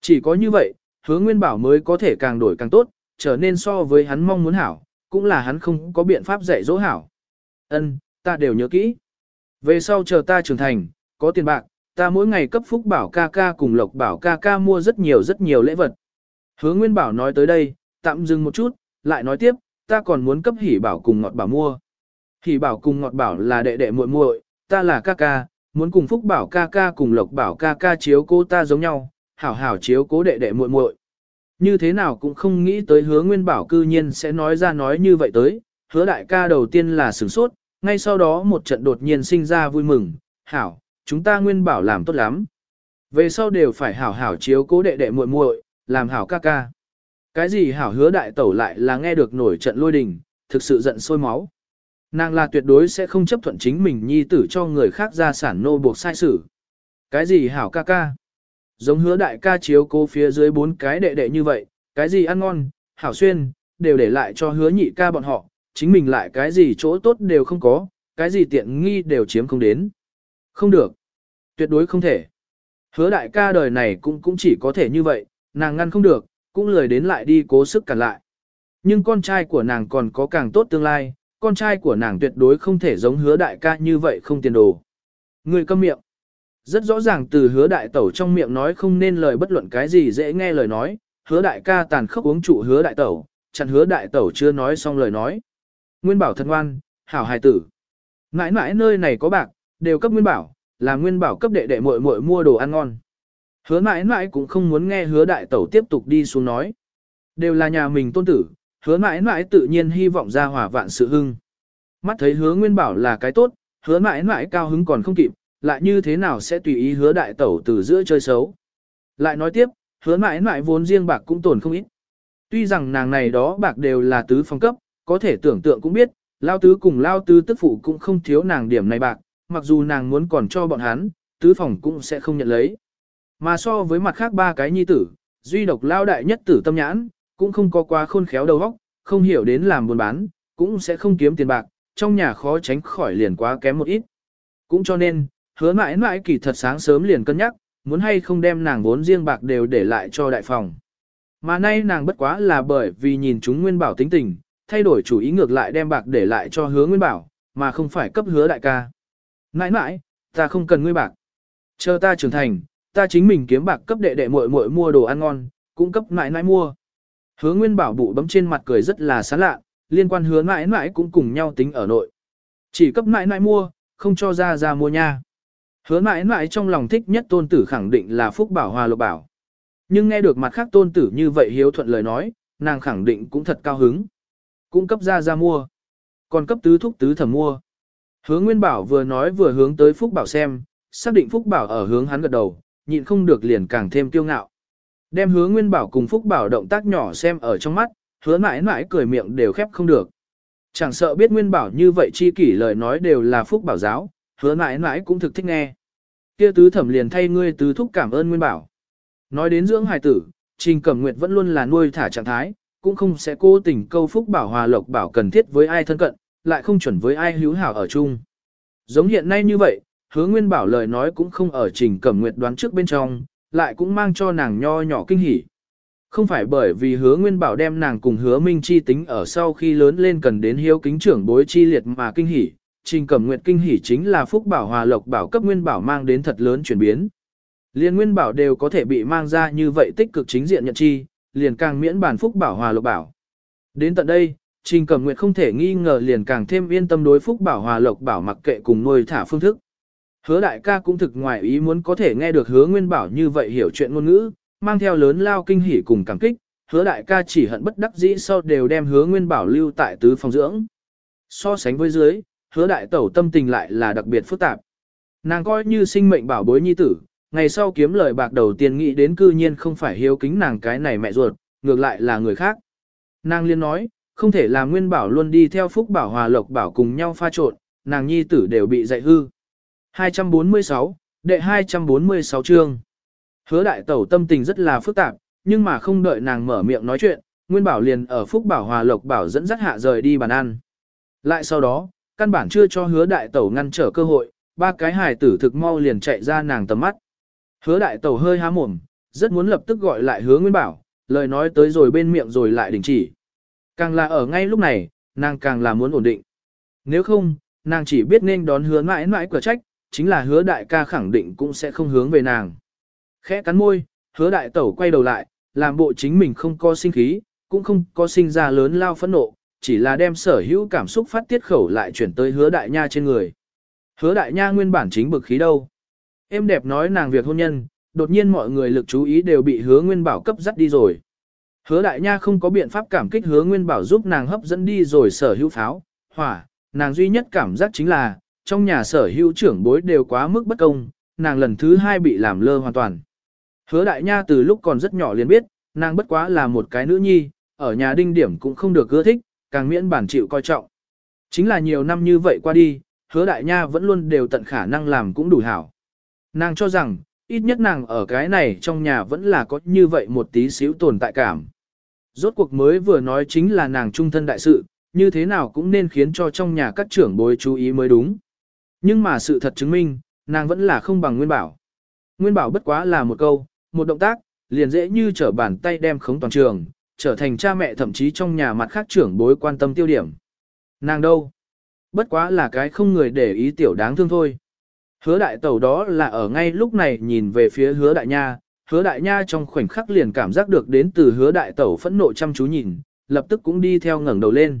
Chỉ có như vậy, hứa nguyên bảo mới có thể càng đổi càng tốt, trở nên so với hắn mong muốn hảo, cũng là hắn không có biện pháp dạy dỗ hảo. Ân, ta đều nhớ kỹ. Về sau chờ ta trưởng thành, có tiền bạc, ta mỗi ngày cấp phúc bảo ca ca cùng lộc bảo ca ca mua rất nhiều rất nhiều lễ vật. Hứa Nguyên Bảo nói tới đây, tạm dừng một chút, lại nói tiếp, ta còn muốn cấp hỉ bảo cùng ngọt bảo mua. Hỉ bảo cùng ngọt bảo là đệ đệ muội muội, ta là ca ca, muốn cùng phúc bảo ca ca cùng lộc bảo ca ca chiếu cô ta giống nhau, hảo hảo chiếu cố đệ đệ muội muội. Như thế nào cũng không nghĩ tới hứa nguyên bảo cư nhiên sẽ nói ra nói như vậy tới, hứa đại ca đầu tiên là sửng sốt, ngay sau đó một trận đột nhiên sinh ra vui mừng, hảo, chúng ta nguyên bảo làm tốt lắm. Về sau đều phải hảo hảo chiếu cố đệ đệ muội muội, làm hảo ca ca. Cái gì hảo hứa đại tẩu lại là nghe được nổi trận lôi đình, thực sự giận sôi máu. Nàng là tuyệt đối sẽ không chấp thuận chính mình nhi tử cho người khác ra sản nô buộc sai sử. Cái gì hảo ca ca? Giống hứa đại ca chiếu cố phía dưới bốn cái đệ đệ như vậy, cái gì ăn ngon, hảo xuyên, đều để lại cho hứa nhị ca bọn họ, chính mình lại cái gì chỗ tốt đều không có, cái gì tiện nghi đều chiếm không đến. Không được. Tuyệt đối không thể. Hứa đại ca đời này cũng cũng chỉ có thể như vậy, nàng ngăn không được, cũng lười đến lại đi cố sức cản lại. Nhưng con trai của nàng còn có càng tốt tương lai, con trai của nàng tuyệt đối không thể giống hứa đại ca như vậy không tiền đồ. Người câm miệng. Rất rõ ràng từ hứa đại tẩu trong miệng nói không nên lời bất luận cái gì dễ nghe lời nói, hứa đại ca tàn khốc uống trụ hứa đại tẩu, chặn hứa đại tẩu chưa nói xong lời nói. Nguyên bảo thật ngoan, hảo hài tử. Mãi mãi nơi này có bạc, đều cấp nguyên bảo, là nguyên bảo cấp đệ đệ muội muội mua đồ ăn ngon. Hứa mãi mãi cũng không muốn nghe hứa đại tẩu tiếp tục đi xuống nói. Đều là nhà mình tôn tử, hứa mãi mãi tự nhiên hy vọng ra hỏa vạn sự hưng. Mắt thấy hứa nguyên bảo là cái tốt, hứa mãi mãi cao hứng còn không kịp, lại như thế nào sẽ tùy ý hứa đại tẩu từ giữa chơi xấu. Lại nói tiếp, hứa mãi mãi vốn riêng bạc cũng tổn không ít. Tuy rằng nàng này đó bạc đều là tứ phong cấp, có thể tưởng tượng cũng biết, lao tứ cùng lao tứ tức phụ cũng không thiếu nàng điểm này bạc, mặc dù nàng muốn còn cho bọn hắn, tứ phòng cũng sẽ không nhận lấy. Mà so với mặt khác ba cái nhi tử, duy độc lao đại nhất tử tâm nhãn, cũng không có quá khôn khéo đầu óc, không hiểu đến làm buôn bán, cũng sẽ không kiếm tiền bạc, trong nhà khó tránh khỏi liền quá kém một ít. Cũng cho nên, hứa mãi mãi kỳ thật sáng sớm liền cân nhắc, muốn hay không đem nàng vốn riêng bạc đều để lại cho đại phòng. Mà nay nàng bất quá là bởi vì nhìn chúng nguyên bảo tính tình, thay đổi chủ ý ngược lại đem bạc để lại cho hứa nguyên bảo, mà không phải cấp hứa đại ca. Nãi nãi, ta không cần ngươi bạc. Chờ ta trưởng thành, ta chính mình kiếm bạc cấp đệ đệ muội muội mua đồ ăn ngon, cũng cấp nãi nãi mua. Hứa Nguyên Bảo bụ bấm trên mặt cười rất là sán lạ, liên quan hứa nãi nãi cũng cùng nhau tính ở nội. Chỉ cấp nãi nãi mua, không cho ra ra mua nha. Hứa mãi mãi trong lòng thích nhất tôn tử khẳng định là Phúc Bảo Hòa Lộc Bảo. Nhưng nghe được mặt khác tôn tử như vậy hiếu thuận lời nói, nàng khẳng định cũng thật cao hứng. Cũng cấp ra ra mua. Còn cấp tứ thúc tứ thẩm mua. Hứa Nguyên Bảo vừa nói vừa hướng tới Phúc Bảo xem, xác định Phúc Bảo ở hướng hắn gật đầu, nhịn không được liền càng thêm kiêu ngạo. Đem hứa Nguyên Bảo cùng Phúc Bảo động tác nhỏ xem ở trong mắt, hứa mãi mãi cười miệng đều khép không được. Chẳng sợ biết Nguyên Bảo như vậy chi kỷ lời nói đều là Phúc Bảo giáo, hứa mãi mãi cũng thực thích nghe. Kia tứ thẩm liền thay ngươi tứ thúc cảm ơn Nguyên Bảo. Nói đến dưỡng hài tử, Trình Cẩm Nguyệt vẫn luôn là nuôi thả trạng thái, cũng không sẽ cố tình câu Phúc Bảo hòa lộc bảo cần thiết với ai thân cận, lại không chuẩn với ai hữu hảo ở chung. Giống hiện nay như vậy, hứa Nguyên Bảo lời nói cũng không ở Trình Cẩm Nguyệt đoán trước bên trong, lại cũng mang cho nàng nho nhỏ kinh hỉ. Không phải bởi vì hứa nguyên bảo đem nàng cùng hứa minh chi tính ở sau khi lớn lên cần đến hiếu kính trưởng bối chi liệt mà kinh hỉ, trình cẩm nguyệt kinh hỉ chính là phúc bảo hòa lộc bảo cấp nguyên bảo mang đến thật lớn chuyển biến. Liên nguyên bảo đều có thể bị mang ra như vậy tích cực chính diện nhận chi, liền càng miễn bản phúc bảo hòa lộc bảo. Đến tận đây, trình cẩm nguyệt không thể nghi ngờ liền càng thêm yên tâm đối phúc bảo hòa lộc bảo mặc kệ cùng nuôi thả phương thức. Hứa đại ca cũng thực ngoài ý muốn có thể nghe được hứa nguyên bảo như vậy hiểu chuyện ngôn ngữ, mang theo lớn lao kinh hỉ cùng cảm kích, hứa đại ca chỉ hận bất đắc dĩ sau đều đem hứa nguyên bảo lưu tại tứ phòng dưỡng. So sánh với dưới, hứa đại tẩu tâm tình lại là đặc biệt phức tạp. Nàng coi như sinh mệnh bảo bối nhi tử, ngày sau kiếm lời bạc đầu tiên nghĩ đến cư nhiên không phải hiếu kính nàng cái này mẹ ruột, ngược lại là người khác. Nàng liên nói, không thể làm nguyên bảo luôn đi theo phúc bảo hòa lộc bảo cùng nhau pha trộn, nàng nhi tử đều bị dạy hư. 246, đệ 246 chương. Hứa đại tẩu tâm tình rất là phức tạp, nhưng mà không đợi nàng mở miệng nói chuyện, Nguyên Bảo liền ở Phúc Bảo Hòa Lộc Bảo dẫn dắt hạ rời đi bàn ăn. Lại sau đó, căn bản chưa cho hứa đại tẩu ngăn trở cơ hội, ba cái hài tử thực mau liền chạy ra nàng tầm mắt. Hứa đại tẩu hơi há mồm, rất muốn lập tức gọi lại hứa Nguyên Bảo, lời nói tới rồi bên miệng rồi lại đình chỉ. Càng là ở ngay lúc này, nàng càng là muốn ổn định. Nếu không, nàng chỉ biết nên đón hứa mãi mãi cửa trách, chính là hứa đại ca khẳng định cũng sẽ không hướng về nàng. Khẽ cắn môi, hứa đại tẩu quay đầu lại, làm bộ chính mình không có sinh khí, cũng không có sinh ra lớn lao phẫn nộ, chỉ là đem sở hữu cảm xúc phát tiết khẩu lại chuyển tới hứa đại nha trên người. Hứa đại nha nguyên bản chính bực khí đâu. Em đẹp nói nàng việc hôn nhân, đột nhiên mọi người lực chú ý đều bị hứa nguyên bảo cấp dắt đi rồi. Hứa đại nha không có biện pháp cảm kích hứa nguyên bảo giúp nàng hấp dẫn đi rồi sở hữu pháo, hỏa, nàng duy nhất cảm giác chính là, trong nhà sở hữu trưởng bối đều quá mức bất công, nàng lần thứ hai bị làm lơ hoàn toàn. Hứa đại nha từ lúc còn rất nhỏ liền biết, nàng bất quá là một cái nữ nhi, ở nhà đinh điểm cũng không được ưa thích, càng miễn bản chịu coi trọng. Chính là nhiều năm như vậy qua đi, hứa đại nha vẫn luôn đều tận khả năng làm cũng đủ hảo. Nàng cho rằng, ít nhất nàng ở cái này trong nhà vẫn là có như vậy một tí xíu tồn tại cảm. Rốt cuộc mới vừa nói chính là nàng trung thân đại sự, như thế nào cũng nên khiến cho trong nhà các trưởng bối chú ý mới đúng. Nhưng mà sự thật chứng minh, nàng vẫn là không bằng Nguyên Bảo. Nguyên Bảo bất quá là một câu, một động tác, liền dễ như trở bàn tay đem khống toàn trường, trở thành cha mẹ thậm chí trong nhà mặt khác trưởng bối quan tâm tiêu điểm. Nàng đâu? Bất quá là cái không người để ý tiểu đáng thương thôi. Hứa đại tẩu đó là ở ngay lúc này nhìn về phía hứa đại nha, hứa đại nha trong khoảnh khắc liền cảm giác được đến từ hứa đại tẩu phẫn nộ chăm chú nhìn, lập tức cũng đi theo ngẩng đầu lên.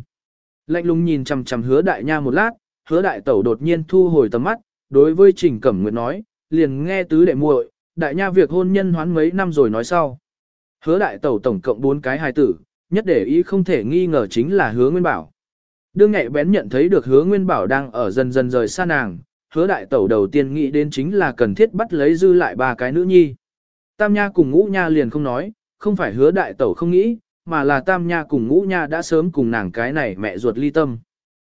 Lạnh lùng nhìn chằm chằm hứa đại nha một lát, hứa đại tẩu đột nhiên thu hồi tầm mắt, đối với trình cẩm nguyệt nói, liền nghe tứ đệ muội, đại nha việc hôn nhân hoán mấy năm rồi nói sau. Hứa đại tẩu tổng cộng bốn cái hài tử, nhất để ý không thể nghi ngờ chính là hứa nguyên bảo. Đương nhạy bén nhận thấy được hứa nguyên bảo đang ở dần dần rời xa nàng, hứa đại tẩu đầu tiên nghĩ đến chính là cần thiết bắt lấy dư lại ba cái nữ nhi. Tam nha cùng ngũ nha liền không nói, không phải hứa đại tẩu không nghĩ, mà là tam nha cùng ngũ nha đã sớm cùng nàng cái này mẹ ruột ly tâm.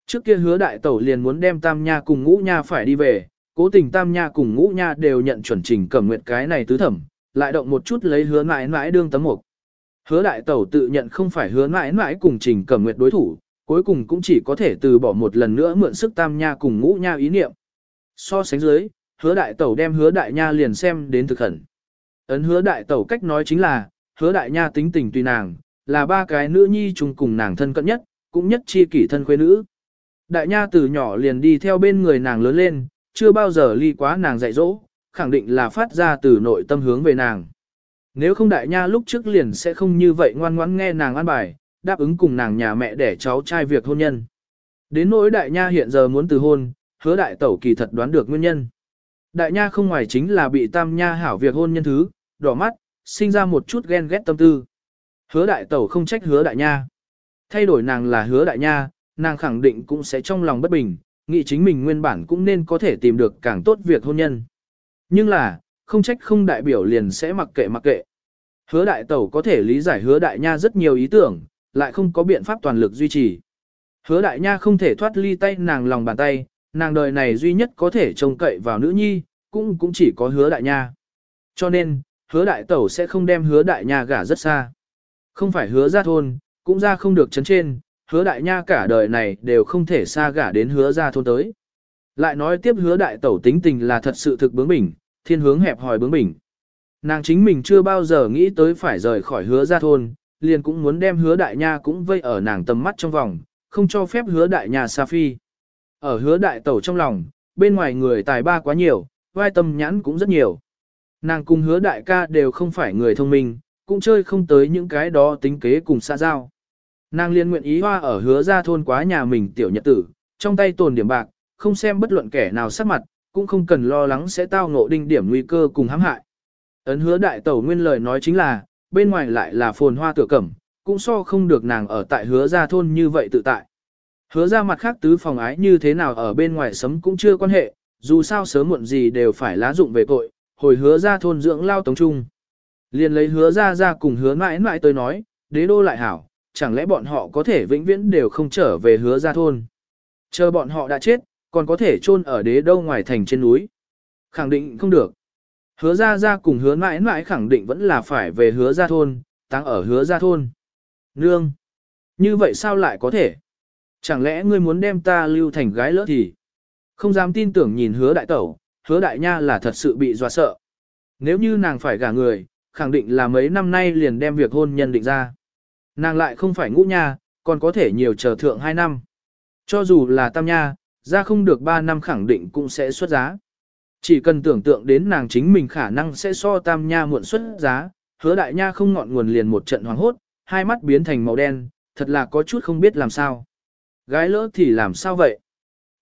Trước kia hứa đại tẩu liền muốn đem tam nha cùng ngũ nha phải đi về, cố tình tam nha cùng ngũ nha đều nhận chuẩn trình cẩm nguyệt cái này tứ thẩm, lại động một chút lấy hứa mãi mãi đương tấm mục. Hứa đại tẩu tự nhận không phải hứa mãi mãi cùng trình cẩm nguyệt đối thủ, cuối cùng cũng chỉ có thể từ bỏ một lần nữa mượn sức tam nha cùng ngũ nha ý niệm. So sánh dưới, hứa đại tẩu đem hứa đại nha liền xem đến thực khẩn. Ấn hứa đại tẩu cách nói chính là, hứa đại nha tính tình tùy nàng, là ba cái nữ nhi chung cùng nàng thân cận nhất, cũng nhất chi kỷ thân khuê nữ. Đại nha từ nhỏ liền đi theo bên người nàng lớn lên, chưa bao giờ ly quá nàng dạy dỗ, khẳng định là phát ra từ nội tâm hướng về nàng. Nếu không đại nha lúc trước liền sẽ không như vậy ngoan ngoãn nghe nàng an bài, đáp ứng cùng nàng nhà mẹ để cháu trai việc hôn nhân. Đến nỗi đại nha hiện giờ muốn từ hôn, hứa đại tẩu kỳ thật đoán được nguyên nhân. Đại nha không ngoài chính là bị tam nha hảo việc hôn nhân thứ, đỏ mắt, sinh ra một chút ghen ghét tâm tư. Hứa đại tẩu không trách hứa đại nha. Thay đổi nàng là hứa đại nha, nàng khẳng định cũng sẽ trong lòng bất bình, nghĩ chính mình nguyên bản cũng nên có thể tìm được càng tốt việc hôn nhân. Nhưng là, không trách không đại biểu liền sẽ mặc kệ mặc kệ. Hứa đại tẩu có thể lý giải hứa đại nha rất nhiều ý tưởng, lại không có biện pháp toàn lực duy trì. Hứa đại nha không thể thoát ly tay nàng lòng bàn tay, nàng đời này duy nhất có thể trông cậy vào nữ nhi, cũng cũng chỉ có hứa đại nha. Cho nên, hứa đại tẩu sẽ không đem hứa đại nha gả rất xa. Không phải hứa ra thôn, cũng ra không được chấn trên, hứa đại nha cả đời này đều không thể xa gả đến hứa ra thôn tới. Lại nói tiếp hứa đại tẩu tính tình là thật sự thực bướng bỉnh, thiên hướng hẹp hòi bướng bỉnh. Nàng chính mình chưa bao giờ nghĩ tới phải rời khỏi hứa ra thôn, liền cũng muốn đem hứa đại nha cũng vây ở nàng tầm mắt trong vòng, không cho phép hứa đại nha xa phi. Ở hứa đại tẩu trong lòng, bên ngoài người tài ba quá nhiều, vai tâm nhãn cũng rất nhiều. Nàng cùng hứa đại ca đều không phải người thông minh, cũng chơi không tới những cái đó tính kế cùng xa giao. Nàng liên nguyện ý hoa ở hứa ra thôn quá nhà mình tiểu nhật tử, trong tay tồn điểm bạc, không xem bất luận kẻ nào sắc mặt, cũng không cần lo lắng sẽ tao ngộ đinh điểm nguy cơ cùng hãm hại. Ấn hứa đại tẩu nguyên lời nói chính là, bên ngoài lại là phồn hoa tựa cẩm, cũng so không được nàng ở tại hứa ra thôn như vậy tự tại. Hứa ra mặt khác tứ phòng ái như thế nào ở bên ngoài sấm cũng chưa quan hệ, dù sao sớm muộn gì đều phải lá dụng về tội, hồi hứa ra thôn dưỡng lao tống trung. Liền lấy hứa ra ra cùng hứa mãi mãi tới nói, đế đô lại hảo, chẳng lẽ bọn họ có thể vĩnh viễn đều không trở về hứa ra thôn. Chờ bọn họ đã chết, còn có thể chôn ở đế đâu ngoài thành trên núi. Khẳng định không được. Hứa ra ra cùng hứa mãi mãi khẳng định vẫn là phải về hứa ra thôn, táng ở hứa ra thôn. Nương! Như vậy sao lại có thể? Chẳng lẽ ngươi muốn đem ta lưu thành gái lỡ thì? Không dám tin tưởng nhìn hứa đại tẩu, hứa đại nha là thật sự bị dọa sợ. Nếu như nàng phải gả người, khẳng định là mấy năm nay liền đem việc hôn nhân định ra. Nàng lại không phải ngũ nha, còn có thể nhiều chờ thượng 2 năm. Cho dù là tam nha, ra không được 3 năm khẳng định cũng sẽ xuất giá. Chỉ cần tưởng tượng đến nàng chính mình khả năng sẽ so tam nha muộn xuất giá, hứa đại nha không ngọn nguồn liền một trận hoàng hốt, hai mắt biến thành màu đen, thật là có chút không biết làm sao. Gái lỡ thì làm sao vậy?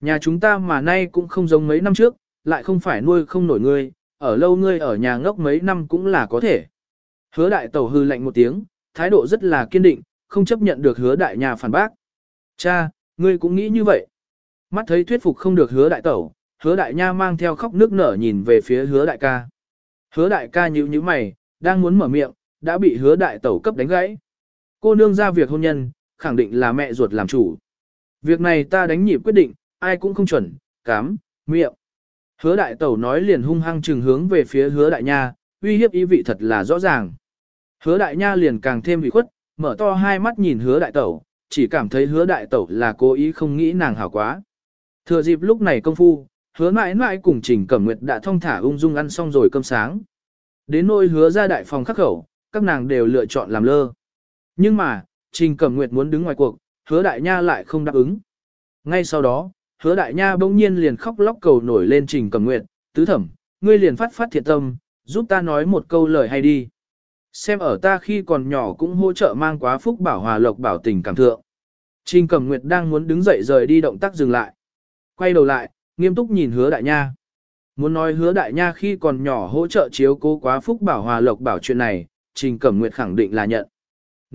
Nhà chúng ta mà nay cũng không giống mấy năm trước, lại không phải nuôi không nổi ngươi, ở lâu ngươi ở nhà ngốc mấy năm cũng là có thể. Hứa đại tẩu hư lạnh một tiếng, thái độ rất là kiên định, không chấp nhận được hứa đại nhà phản bác. Cha, ngươi cũng nghĩ như vậy. Mắt thấy thuyết phục không được hứa đại tẩu, hứa đại nha mang theo khóc nước nở nhìn về phía hứa đại ca. Hứa đại ca nhíu nhíu mày, đang muốn mở miệng, đã bị hứa đại tẩu cấp đánh gãy. Cô nương ra việc hôn nhân, khẳng định là mẹ ruột làm chủ. Việc này ta đánh nhịp quyết định, ai cũng không chuẩn, cám, miệng. Hứa đại tẩu nói liền hung hăng trừng hướng về phía hứa đại nha, uy hiếp ý vị thật là rõ ràng. Hứa đại nha liền càng thêm bị khuất, mở to hai mắt nhìn hứa đại tẩu, chỉ cảm thấy hứa đại tẩu là cố ý không nghĩ nàng hảo quá. Thừa dịp lúc này công phu, hứa mãi mãi cùng Trình Cẩm Nguyệt đã thông thả ung dung ăn xong rồi cơm sáng. Đến nôi hứa ra đại phòng khắc khẩu, các nàng đều lựa chọn làm lơ. Nhưng mà, Trình Cẩm Nguyệt muốn đứng ngoài cuộc, hứa đại nha lại không đáp ứng. Ngay sau đó, hứa đại nha bỗng nhiên liền khóc lóc cầu nổi lên Trình Cẩm Nguyệt, tứ thẩm, ngươi liền phát phát thiện tâm, giúp ta nói một câu lời hay đi. Xem ở ta khi còn nhỏ cũng hỗ trợ mang quá phúc bảo hòa lộc bảo tình cảm thượng. Trình Cẩm Nguyệt đang muốn đứng dậy rời đi động tác dừng lại. Quay đầu lại, nghiêm túc nhìn hứa đại nha. Muốn nói hứa đại nha khi còn nhỏ hỗ trợ chiếu cố quá phúc bảo hòa lộc bảo chuyện này, Trình Cẩm Nguyệt khẳng định là nhận.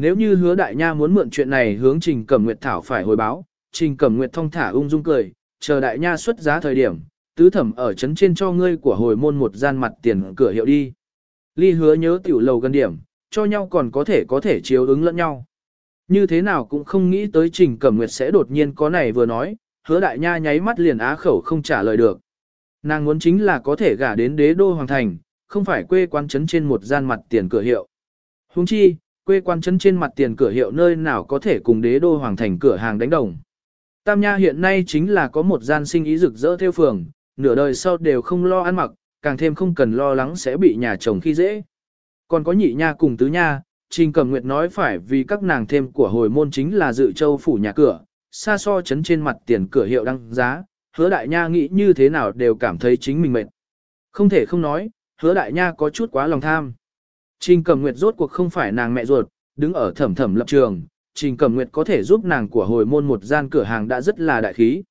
Nếu như hứa đại nha muốn mượn chuyện này hướng Trình Cẩm Nguyệt thảo phải hồi báo, Trình Cẩm Nguyệt thong thả ung dung cười, chờ đại nha xuất giá thời điểm, tứ thẩm ở trấn trên cho ngươi của hồi môn một gian mặt tiền cửa hiệu đi. Ly hứa nhớ tiểu lầu gần điểm, cho nhau còn có thể có thể chiếu ứng lẫn nhau. Như thế nào cũng không nghĩ tới Trình Cẩm Nguyệt sẽ đột nhiên có này vừa nói, hứa đại nha nháy mắt liền á khẩu không trả lời được. Nàng muốn chính là có thể gả đến đế đô hoàng thành, không phải quê quán trấn trên một gian mặt tiền cửa hiệu. Huống chi, quê quan trấn trên mặt tiền cửa hiệu nơi nào có thể cùng đế đô hoàng thành cửa hàng đánh đồng. Tam Nha hiện nay chính là có một gian sinh ý rực rỡ theo phường, nửa đời sau đều không lo ăn mặc, càng thêm không cần lo lắng sẽ bị nhà chồng khi dễ. Còn có nhị nha cùng tứ nha, Trình Cẩm Nguyệt nói phải vì các nàng thêm của hồi môn chính là dự châu phủ nhà cửa, xa so chấn trên mặt tiền cửa hiệu đăng giá, hứa đại nha nghĩ như thế nào đều cảm thấy chính mình mệt. Không thể không nói, hứa đại nha có chút quá lòng tham. Trình Cẩm Nguyệt rốt cuộc không phải nàng mẹ ruột, đứng ở thẩm thẩm lập trường, Trình Cẩm Nguyệt có thể giúp nàng của hồi môn một gian cửa hàng đã rất là đại khí.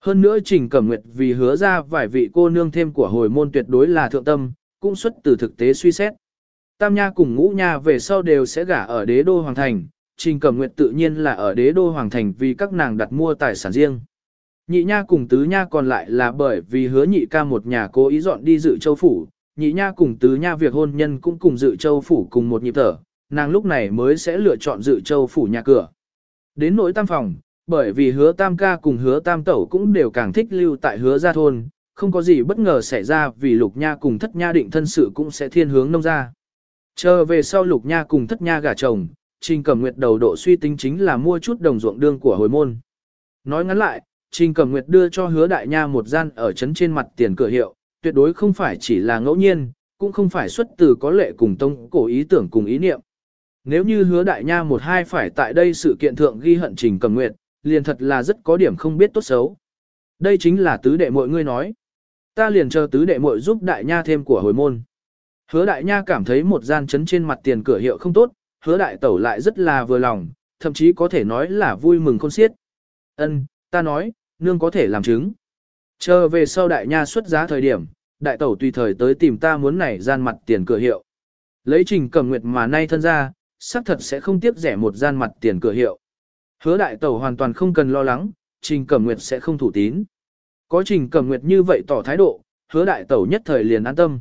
Hơn nữa Trình Cẩm Nguyệt vì hứa ra vài vị cô nương thêm của hồi môn tuyệt đối là thượng tâm, cũng xuất từ thực tế suy xét. Tam Nha cùng Ngũ Nha về sau đều sẽ gả ở đế đô Hoàng Thành, Trình Cẩm Nguyệt tự nhiên là ở đế đô Hoàng Thành vì các nàng đặt mua tài sản riêng. Nhị Nha cùng Tứ Nha còn lại là bởi vì hứa nhị ca một nhà cố ý dọn đi dự châu phủ, nhị nha cùng tứ nha việc hôn nhân cũng cùng dự châu phủ cùng một nhịp thở, nàng lúc này mới sẽ lựa chọn dự châu phủ nhà cửa. Đến nỗi tam phòng, bởi vì hứa tam ca cùng hứa tam tẩu cũng đều càng thích lưu tại hứa gia thôn, không có gì bất ngờ xảy ra vì lục nha cùng thất nha định thân sự cũng sẽ thiên hướng nông gia. Chờ về sau lục nha cùng thất nha gả chồng, Trình Cẩm Nguyệt đầu độ suy tính chính là mua chút đồng ruộng đương của hồi môn. Nói ngắn lại, Trình Cẩm Nguyệt đưa cho hứa đại nha một gian ở trấn trên mặt tiền cửa hiệu, tuyệt đối không phải chỉ là ngẫu nhiên, cũng không phải xuất từ có lệ cùng tông cổ ý tưởng cùng ý niệm. Nếu như hứa đại nha một hai phải tại đây sự kiện thượng ghi hận trình cầm nguyệt, liền thật là rất có điểm không biết tốt xấu. Đây chính là tứ đệ mọi ngươi nói. Ta liền chờ tứ đệ muội giúp đại nha thêm của hồi môn. Hứa đại nha cảm thấy một gian chấn trên mặt tiền cửa hiệu không tốt, hứa đại tẩu lại rất là vừa lòng, thậm chí có thể nói là vui mừng khôn xiết. Ân, ta nói, nương có thể làm chứng. Chờ về sau đại nha xuất giá thời điểm, đại tẩu tùy thời tới tìm ta muốn này gian mặt tiền cửa hiệu. Lấy trình cầm nguyệt mà nay thân ra, xác thật sẽ không tiếp rẻ một gian mặt tiền cửa hiệu. Hứa đại tẩu hoàn toàn không cần lo lắng, trình cầm nguyệt sẽ không thủ tín. Có trình cầm nguyệt như vậy tỏ thái độ, hứa đại tẩu nhất thời liền an tâm.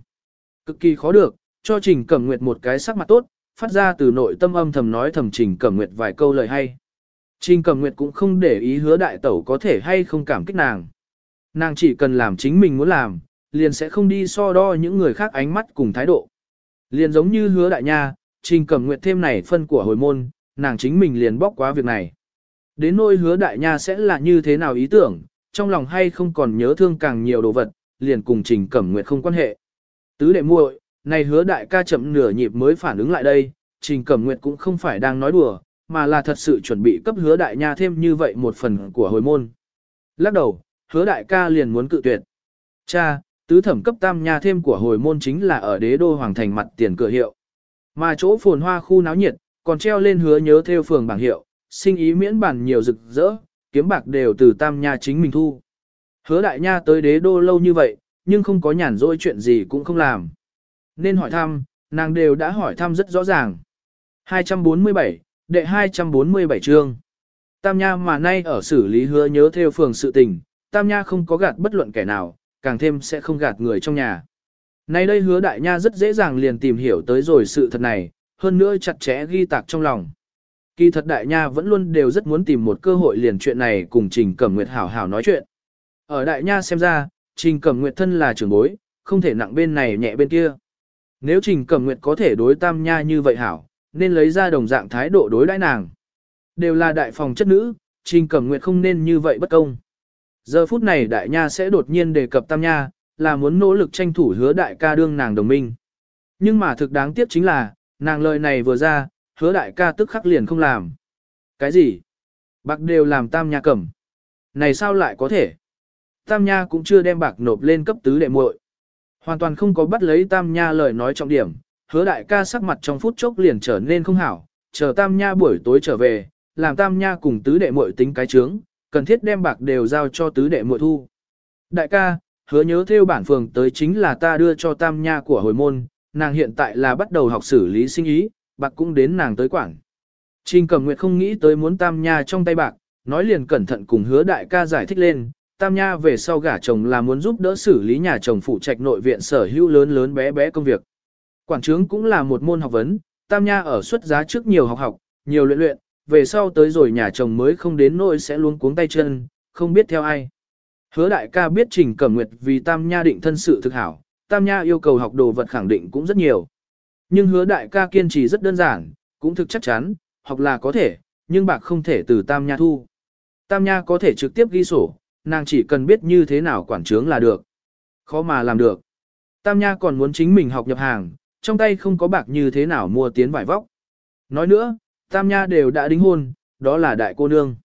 Cực kỳ khó được, cho trình cầm nguyệt một cái sắc mặt tốt, phát ra từ nội tâm âm thầm nói thầm trình cầm nguyệt vài câu lời hay. Trình cầm nguyệt cũng không để ý hứa đại tẩu có thể hay không cảm kích nàng. Nàng chỉ cần làm chính mình muốn làm, liền sẽ không đi so đo những người khác ánh mắt cùng thái độ. Liền giống như hứa đại nha, trình cẩm nguyệt thêm này phân của hồi môn, nàng chính mình liền bóc quá việc này. Đến nỗi hứa đại nha sẽ là như thế nào ý tưởng, trong lòng hay không còn nhớ thương càng nhiều đồ vật, liền cùng trình cẩm nguyệt không quan hệ. Tứ đệ muội, này hứa đại ca chậm nửa nhịp mới phản ứng lại đây, trình cẩm nguyệt cũng không phải đang nói đùa, mà là thật sự chuẩn bị cấp hứa đại nha thêm như vậy một phần của hồi môn. Lắc đầu, hứa đại ca liền muốn cự tuyệt. Cha, tứ thẩm cấp tam nha thêm của hồi môn chính là ở đế đô hoàng thành mặt tiền cửa hiệu. Mà chỗ phồn hoa khu náo nhiệt, còn treo lên hứa nhớ theo phường bảng hiệu, sinh ý miễn bản nhiều rực rỡ, kiếm bạc đều từ tam nha chính mình thu. Hứa đại nha tới đế đô lâu như vậy, nhưng không có nhàn rỗi chuyện gì cũng không làm. Nên hỏi thăm, nàng đều đã hỏi thăm rất rõ ràng. 247, đệ 247 chương. Tam Nha mà nay ở xử lý hứa nhớ theo phường sự tình, tam nha không có gạt bất luận kẻ nào, càng thêm sẽ không gạt người trong nhà. Nay đây hứa đại nha rất dễ dàng liền tìm hiểu tới rồi sự thật này, hơn nữa chặt chẽ ghi tạc trong lòng. Kỳ thật đại nha vẫn luôn đều rất muốn tìm một cơ hội liền chuyện này cùng Trình Cẩm Nguyệt hảo hảo nói chuyện. Ở đại nha xem ra, Trình Cẩm Nguyệt thân là trưởng bối, không thể nặng bên này nhẹ bên kia. Nếu Trình Cẩm Nguyệt có thể đối tam nha như vậy hảo, nên lấy ra đồng dạng thái độ đối đãi nàng. Đều là đại phòng chất nữ, Trình Cẩm Nguyệt không nên như vậy bất công. Giờ phút này đại nha sẽ đột nhiên đề cập tam nha, là muốn nỗ lực tranh thủ hứa đại ca đương nàng đồng minh. Nhưng mà thực đáng tiếc chính là, nàng lời này vừa ra, hứa đại ca tức khắc liền không làm. Cái gì? Bạc đều làm tam nha cầm. Này sao lại có thể? Tam nha cũng chưa đem bạc nộp lên cấp tứ đệ muội. Hoàn toàn không có bắt lấy tam nha lời nói trọng điểm, hứa đại ca sắc mặt trong phút chốc liền trở nên không hảo, chờ tam nha buổi tối trở về, làm tam nha cùng tứ đệ muội tính cái chướng, cần thiết đem bạc đều giao cho tứ đệ muội thu. Đại ca, hứa nhớ theo bản phường tới chính là ta đưa cho tam nha của hồi môn, nàng hiện tại là bắt đầu học xử lý sinh ý, bạc cũng đến nàng tới quản. Trình Cẩm Nguyệt không nghĩ tới muốn tam nha trong tay bạc, nói liền cẩn thận cùng hứa đại ca giải thích lên, tam nha về sau gả chồng là muốn giúp đỡ xử lý nhà chồng phụ trạch nội viện sở hữu lớn lớn bé bé công việc. Quản trướng cũng là một môn học vấn, tam nha ở xuất giá trước nhiều học học, nhiều luyện luyện, về sau tới rồi nhà chồng mới không đến nỗi sẽ luôn cuống tay chân, không biết theo ai. Hứa đại ca biết Trình Cẩm Nguyệt vì Tam Nha định thân sự thực hảo, Tam Nha yêu cầu học đồ vật khẳng định cũng rất nhiều. Nhưng hứa đại ca kiên trì rất đơn giản, cũng thực chắc chắn, học là có thể, nhưng bạc không thể từ Tam Nha thu. Tam Nha có thể trực tiếp ghi sổ, nàng chỉ cần biết như thế nào quản trướng là được. Khó mà làm được. Tam Nha còn muốn chính mình học nhập hàng, trong tay không có bạc như thế nào mua tiến vải vóc. Nói nữa, Tam Nha đều đã đính hôn, đó là đại cô nương.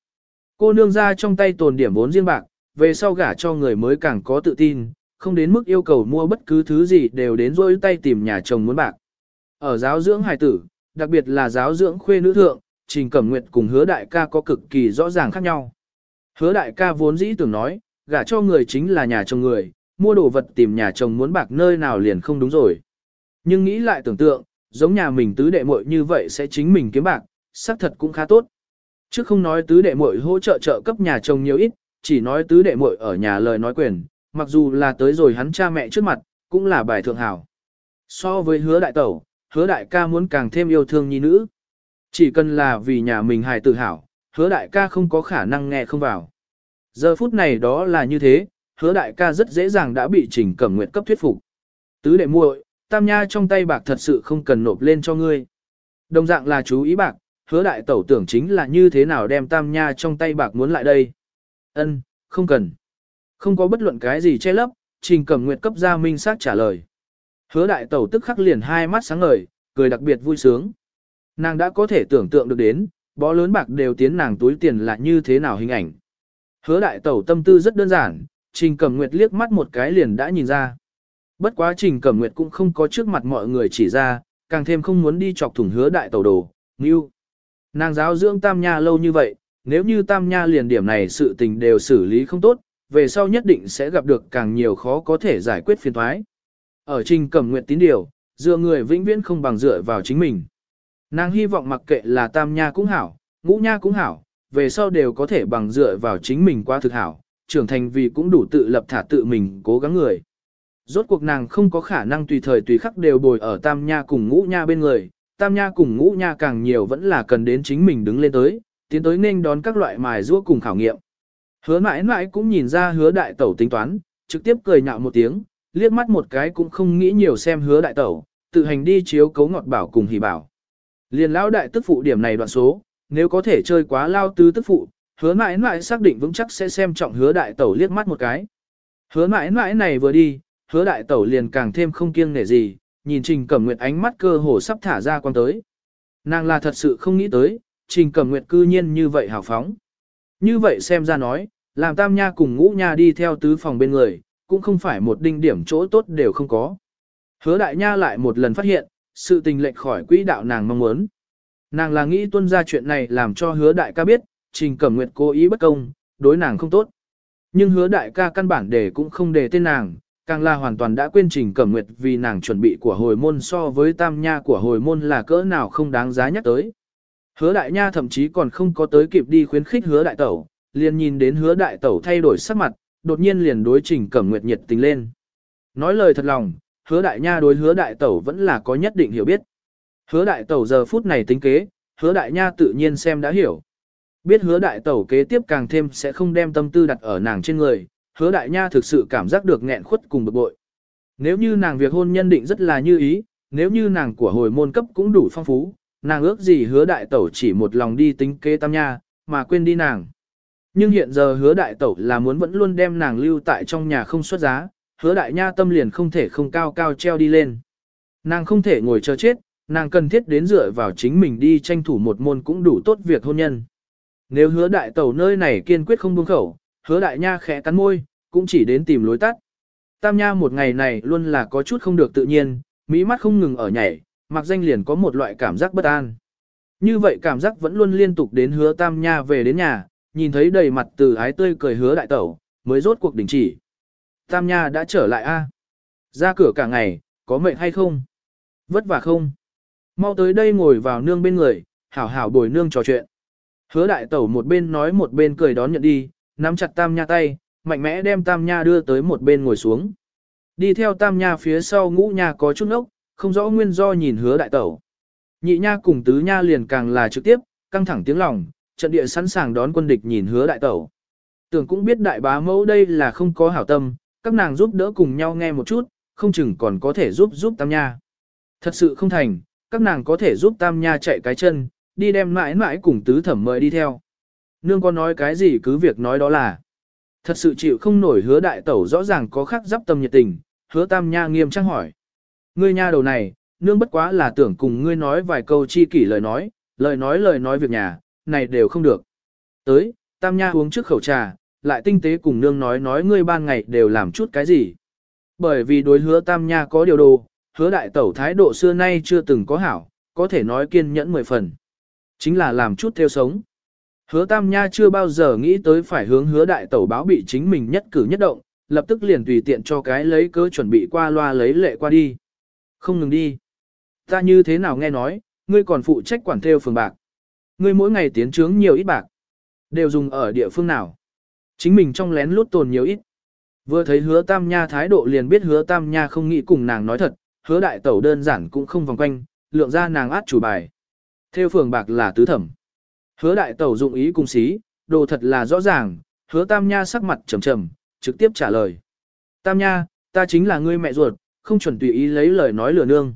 Cô nương ra trong tay tồn điểm vốn riêng bạc, về sau gả cho người mới càng có tự tin, không đến mức yêu cầu mua bất cứ thứ gì đều đến rỗi tay tìm nhà chồng muốn bạc. Ở giáo dưỡng hài tử, đặc biệt là giáo dưỡng khuê nữ thượng, Trình Cẩm Nguyệt cùng hứa đại ca có cực kỳ rõ ràng khác nhau. Hứa đại ca vốn dĩ tưởng nói, gả cho người chính là nhà chồng người, mua đồ vật tìm nhà chồng muốn bạc nơi nào liền không đúng rồi. Nhưng nghĩ lại tưởng tượng, giống nhà mình tứ đệ muội như vậy sẽ chính mình kiếm bạc, xác thật cũng khá tốt. Chứ không nói tứ đệ muội hỗ trợ trợ cấp nhà chồng nhiều ít, chỉ nói tứ đệ muội ở nhà lời nói quyền, mặc dù là tới rồi hắn cha mẹ trước mặt, cũng là bài thượng hảo. So với hứa đại tẩu, hứa đại ca muốn càng thêm yêu thương nhi nữ. Chỉ cần là vì nhà mình hài tự hảo, hứa đại ca không có khả năng nghe không vào. Giờ phút này đó là như thế, hứa đại ca rất dễ dàng đã bị trình cẩm nguyện cấp thuyết phục. Tứ đệ muội, tam nha trong tay bạc thật sự không cần nộp lên cho ngươi. Đồng dạng là chú ý bạc, hứa đại tẩu tưởng chính là như thế nào đem tam nha trong tay bạc muốn lại đây. Ân, không cần. Không có bất luận cái gì che lấp, trình cẩm nguyệt cấp ra minh xác trả lời. Hứa đại tẩu tức khắc liền hai mắt sáng ngời, cười đặc biệt vui sướng. Nàng đã có thể tưởng tượng được đến, bó lớn bạc đều tiến nàng túi tiền là như thế nào hình ảnh. Hứa đại tẩu tâm tư rất đơn giản, trình cẩm nguyệt liếc mắt một cái liền đã nhìn ra. Bất quá trình cẩm nguyệt cũng không có trước mặt mọi người chỉ ra, càng thêm không muốn đi chọc thủng hứa đại tẩu đồ, nghiêu. Nàng giáo dưỡng tam nha lâu như vậy, nếu như tam nha liền điểm này sự tình đều xử lý không tốt, về sau nhất định sẽ gặp được càng nhiều khó có thể giải quyết phiền thoái. Ở trình cẩm nguyện tín điều, dựa người vĩnh viễn không bằng dựa vào chính mình. Nàng hy vọng mặc kệ là tam nha cũng hảo, ngũ nha cũng hảo, về sau đều có thể bằng dựa vào chính mình qua thực hảo, trưởng thành vì cũng đủ tự lập thả tự mình cố gắng người. Rốt cuộc nàng không có khả năng tùy thời tùy khắc đều bồi ở tam nha cùng ngũ nha bên người, tam nha cùng ngũ nha càng nhiều vẫn là cần đến chính mình đứng lên tới, tiến tới nên đón các loại mài rũa cùng khảo nghiệm. Hứa mãi mãi cũng nhìn ra hứa đại tẩu tính toán, trực tiếp cười nhạo một tiếng, liếc mắt một cái cũng không nghĩ nhiều xem hứa đại tẩu, tự hành đi chiếu cấu ngọt bảo cùng hỉ bảo. Liền lão đại tức phụ điểm này đoạn số, nếu có thể chơi quá lao tứ tức phụ, hứa mãi mãi xác định vững chắc sẽ xem trọng hứa đại tẩu liếc mắt một cái. Hứa mãi mãi này vừa đi, hứa đại tẩu liền càng thêm không kiêng nể gì, nhìn trình cẩm nguyệt ánh mắt cơ hồ sắp thả ra quan tới. Nàng là thật sự không nghĩ tới, trình cẩm nguyệt cư nhiên như vậy hào phóng. Như vậy xem ra nói, làm tam nha cùng ngũ nha đi theo tứ phòng bên người, cũng không phải một đinh điểm chỗ tốt đều không có. Hứa đại nha lại một lần phát hiện, sự tình lệch khỏi quỹ đạo nàng mong muốn. Nàng là nghĩ tuân ra chuyện này làm cho hứa đại ca biết, trình cẩm nguyệt cố ý bất công, đối nàng không tốt. Nhưng hứa đại ca căn bản để cũng không để tên nàng, càng là hoàn toàn đã quên trình cẩm nguyệt vì nàng chuẩn bị của hồi môn so với tam nha của hồi môn là cỡ nào không đáng giá nhắc tới. Hứa đại nha thậm chí còn không có tới kịp đi khuyến khích hứa đại tẩu, liền nhìn đến hứa đại tẩu thay đổi sắc mặt, đột nhiên liền đối trình cẩm nguyệt nhiệt tình lên. Nói lời thật lòng, hứa đại nha đối hứa đại tẩu vẫn là có nhất định hiểu biết. Hứa đại tẩu giờ phút này tính kế, hứa đại nha tự nhiên xem đã hiểu. Biết hứa đại tẩu kế tiếp càng thêm sẽ không đem tâm tư đặt ở nàng trên người, hứa đại nha thực sự cảm giác được nghẹn khuất cùng bực bội. Nếu như nàng việc hôn nhân định rất là như ý, nếu như nàng của hồi môn cấp cũng đủ phong phú, nàng ước gì hứa đại tẩu chỉ một lòng đi tính kế tam nha, mà quên đi nàng. Nhưng hiện giờ hứa đại tẩu là muốn vẫn luôn đem nàng lưu tại trong nhà không xuất giá, hứa đại nha tâm liền không thể không cao cao treo đi lên. Nàng không thể ngồi chờ chết, nàng cần thiết đến dựa vào chính mình đi tranh thủ một môn cũng đủ tốt việc hôn nhân. Nếu hứa đại tẩu nơi này kiên quyết không buông khẩu, hứa đại nha khẽ cắn môi, cũng chỉ đến tìm lối tắt. Tam nha một ngày này luôn là có chút không được tự nhiên, mỹ mắt không ngừng ở nhảy, mặc danh liền có một loại cảm giác bất an. Như vậy cảm giác vẫn luôn liên tục đến hứa tam nha về đến nhà, nhìn thấy đầy mặt từ ái tươi cười hứa đại tẩu, mới rốt cuộc đình chỉ. Tam nha đã trở lại a Ra cửa cả ngày, có mệnh hay không? Vất vả không? Mau tới đây ngồi vào nương bên người, hảo hảo bồi nương trò chuyện. Hứa đại tẩu một bên nói một bên cười đón nhận đi, nắm chặt tam nha tay, mạnh mẽ đem tam nha đưa tới một bên ngồi xuống. Đi theo tam nha phía sau ngũ nha có chút ốc, không rõ nguyên do nhìn hứa đại tẩu. Nhị nha cùng tứ nha liền càng là trực tiếp, căng thẳng tiếng lòng, trận địa sẵn sàng đón quân địch nhìn hứa đại tẩu. Tưởng cũng biết đại bá mẫu đây là không có hảo tâm, các nàng giúp đỡ cùng nhau nghe một chút, không chừng còn có thể giúp giúp tam nha. Thật sự không thành, các nàng có thể giúp tam nha chạy cái chân, đi đem mãi mãi cùng tứ thẩm mời đi theo. Nương có nói cái gì cứ việc nói đó là. Thật sự chịu không nổi hứa đại tẩu rõ ràng có khắc giáp tâm nhiệt tình, hứa tam nha nghiêm trang hỏi. Ngươi nha đầu này, nương bất quá là tưởng cùng ngươi nói vài câu chi kỷ lời nói, lời nói lời nói việc nhà, này đều không được. Tới, tam nha uống trước khẩu trà, lại tinh tế cùng nương nói nói ngươi ban ngày đều làm chút cái gì. Bởi vì đối hứa tam nha có điều đồ, hứa đại tẩu thái độ xưa nay chưa từng có hảo, có thể nói kiên nhẫn mười phần. Chính là làm chút theo sống. Hứa tam nha chưa bao giờ nghĩ tới phải hướng hứa đại tẩu báo bị chính mình nhất cử nhất động, lập tức liền tùy tiện cho cái lấy cớ chuẩn bị qua loa lấy lệ qua đi. Không ngừng đi. Ta như thế nào nghe nói, ngươi còn phụ trách quản theo phường bạc. Ngươi mỗi ngày tiến trướng nhiều ít bạc. Đều dùng ở địa phương nào. Chính mình trong lén lút tồn nhiều ít. Vừa thấy hứa tam nha thái độ liền biết hứa tam nha không nghĩ cùng nàng nói thật, hứa đại tẩu đơn giản cũng không vòng quanh, lượng ra nàng át chủ bài. Theo phường bạc là tứ thẩm. Hứa đại tẩu dụng ý cung xí, đồ thật là rõ ràng, hứa tam nha sắc mặt trầm trầm, trực tiếp trả lời. Tam nha, ta chính là ngươi mẹ ruột, không chuẩn tùy ý lấy lời nói lừa nương.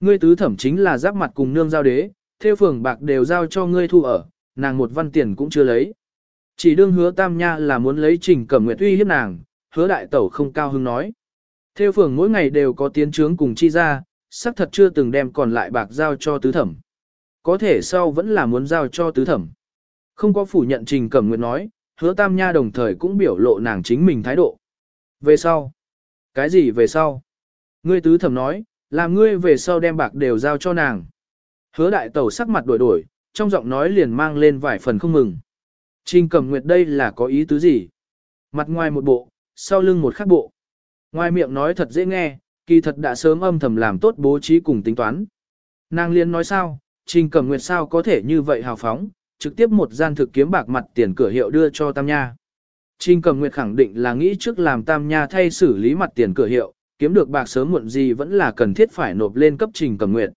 Ngươi tứ thẩm chính là giáp mặt cùng nương giao đế, theo phường bạc đều giao cho ngươi thu ở, nàng một văn tiền cũng chưa lấy. Chỉ đương hứa tam nha là muốn lấy trình cẩm nguyệt uy hiếp nàng, hứa đại tẩu không cao hứng nói. Theo phường mỗi ngày đều có tiến trướng cùng chi ra, sắc thật chưa từng đem còn lại bạc giao cho tứ thẩm. Có thể sau vẫn là muốn giao cho tứ thẩm. Không có phủ nhận trình cẩm nguyệt nói, hứa tam nha đồng thời cũng biểu lộ nàng chính mình thái độ. Về sau? Cái gì về sau? Ngươi tứ thẩm nói, làm ngươi về sau đem bạc đều giao cho nàng. Hứa đại tẩu sắc mặt đổi đổi, trong giọng nói liền mang lên vài phần không mừng. Trình cẩm nguyệt đây là có ý tứ gì? Mặt ngoài một bộ, sau lưng một khác bộ. Ngoài miệng nói thật dễ nghe, kỳ thật đã sớm âm thầm làm tốt bố trí cùng tính toán. Nàng liên nói sao, Trình Cẩm Nguyệt sao có thể như vậy hào phóng, trực tiếp một gian thực kiếm bạc mặt tiền cửa hiệu đưa cho Tam Nha. Trình Cẩm Nguyệt khẳng định là nghĩ trước làm Tam Nha thay xử lý mặt tiền cửa hiệu, kiếm được bạc sớm muộn gì vẫn là cần thiết phải nộp lên cấp Trình Cẩm Nguyệt.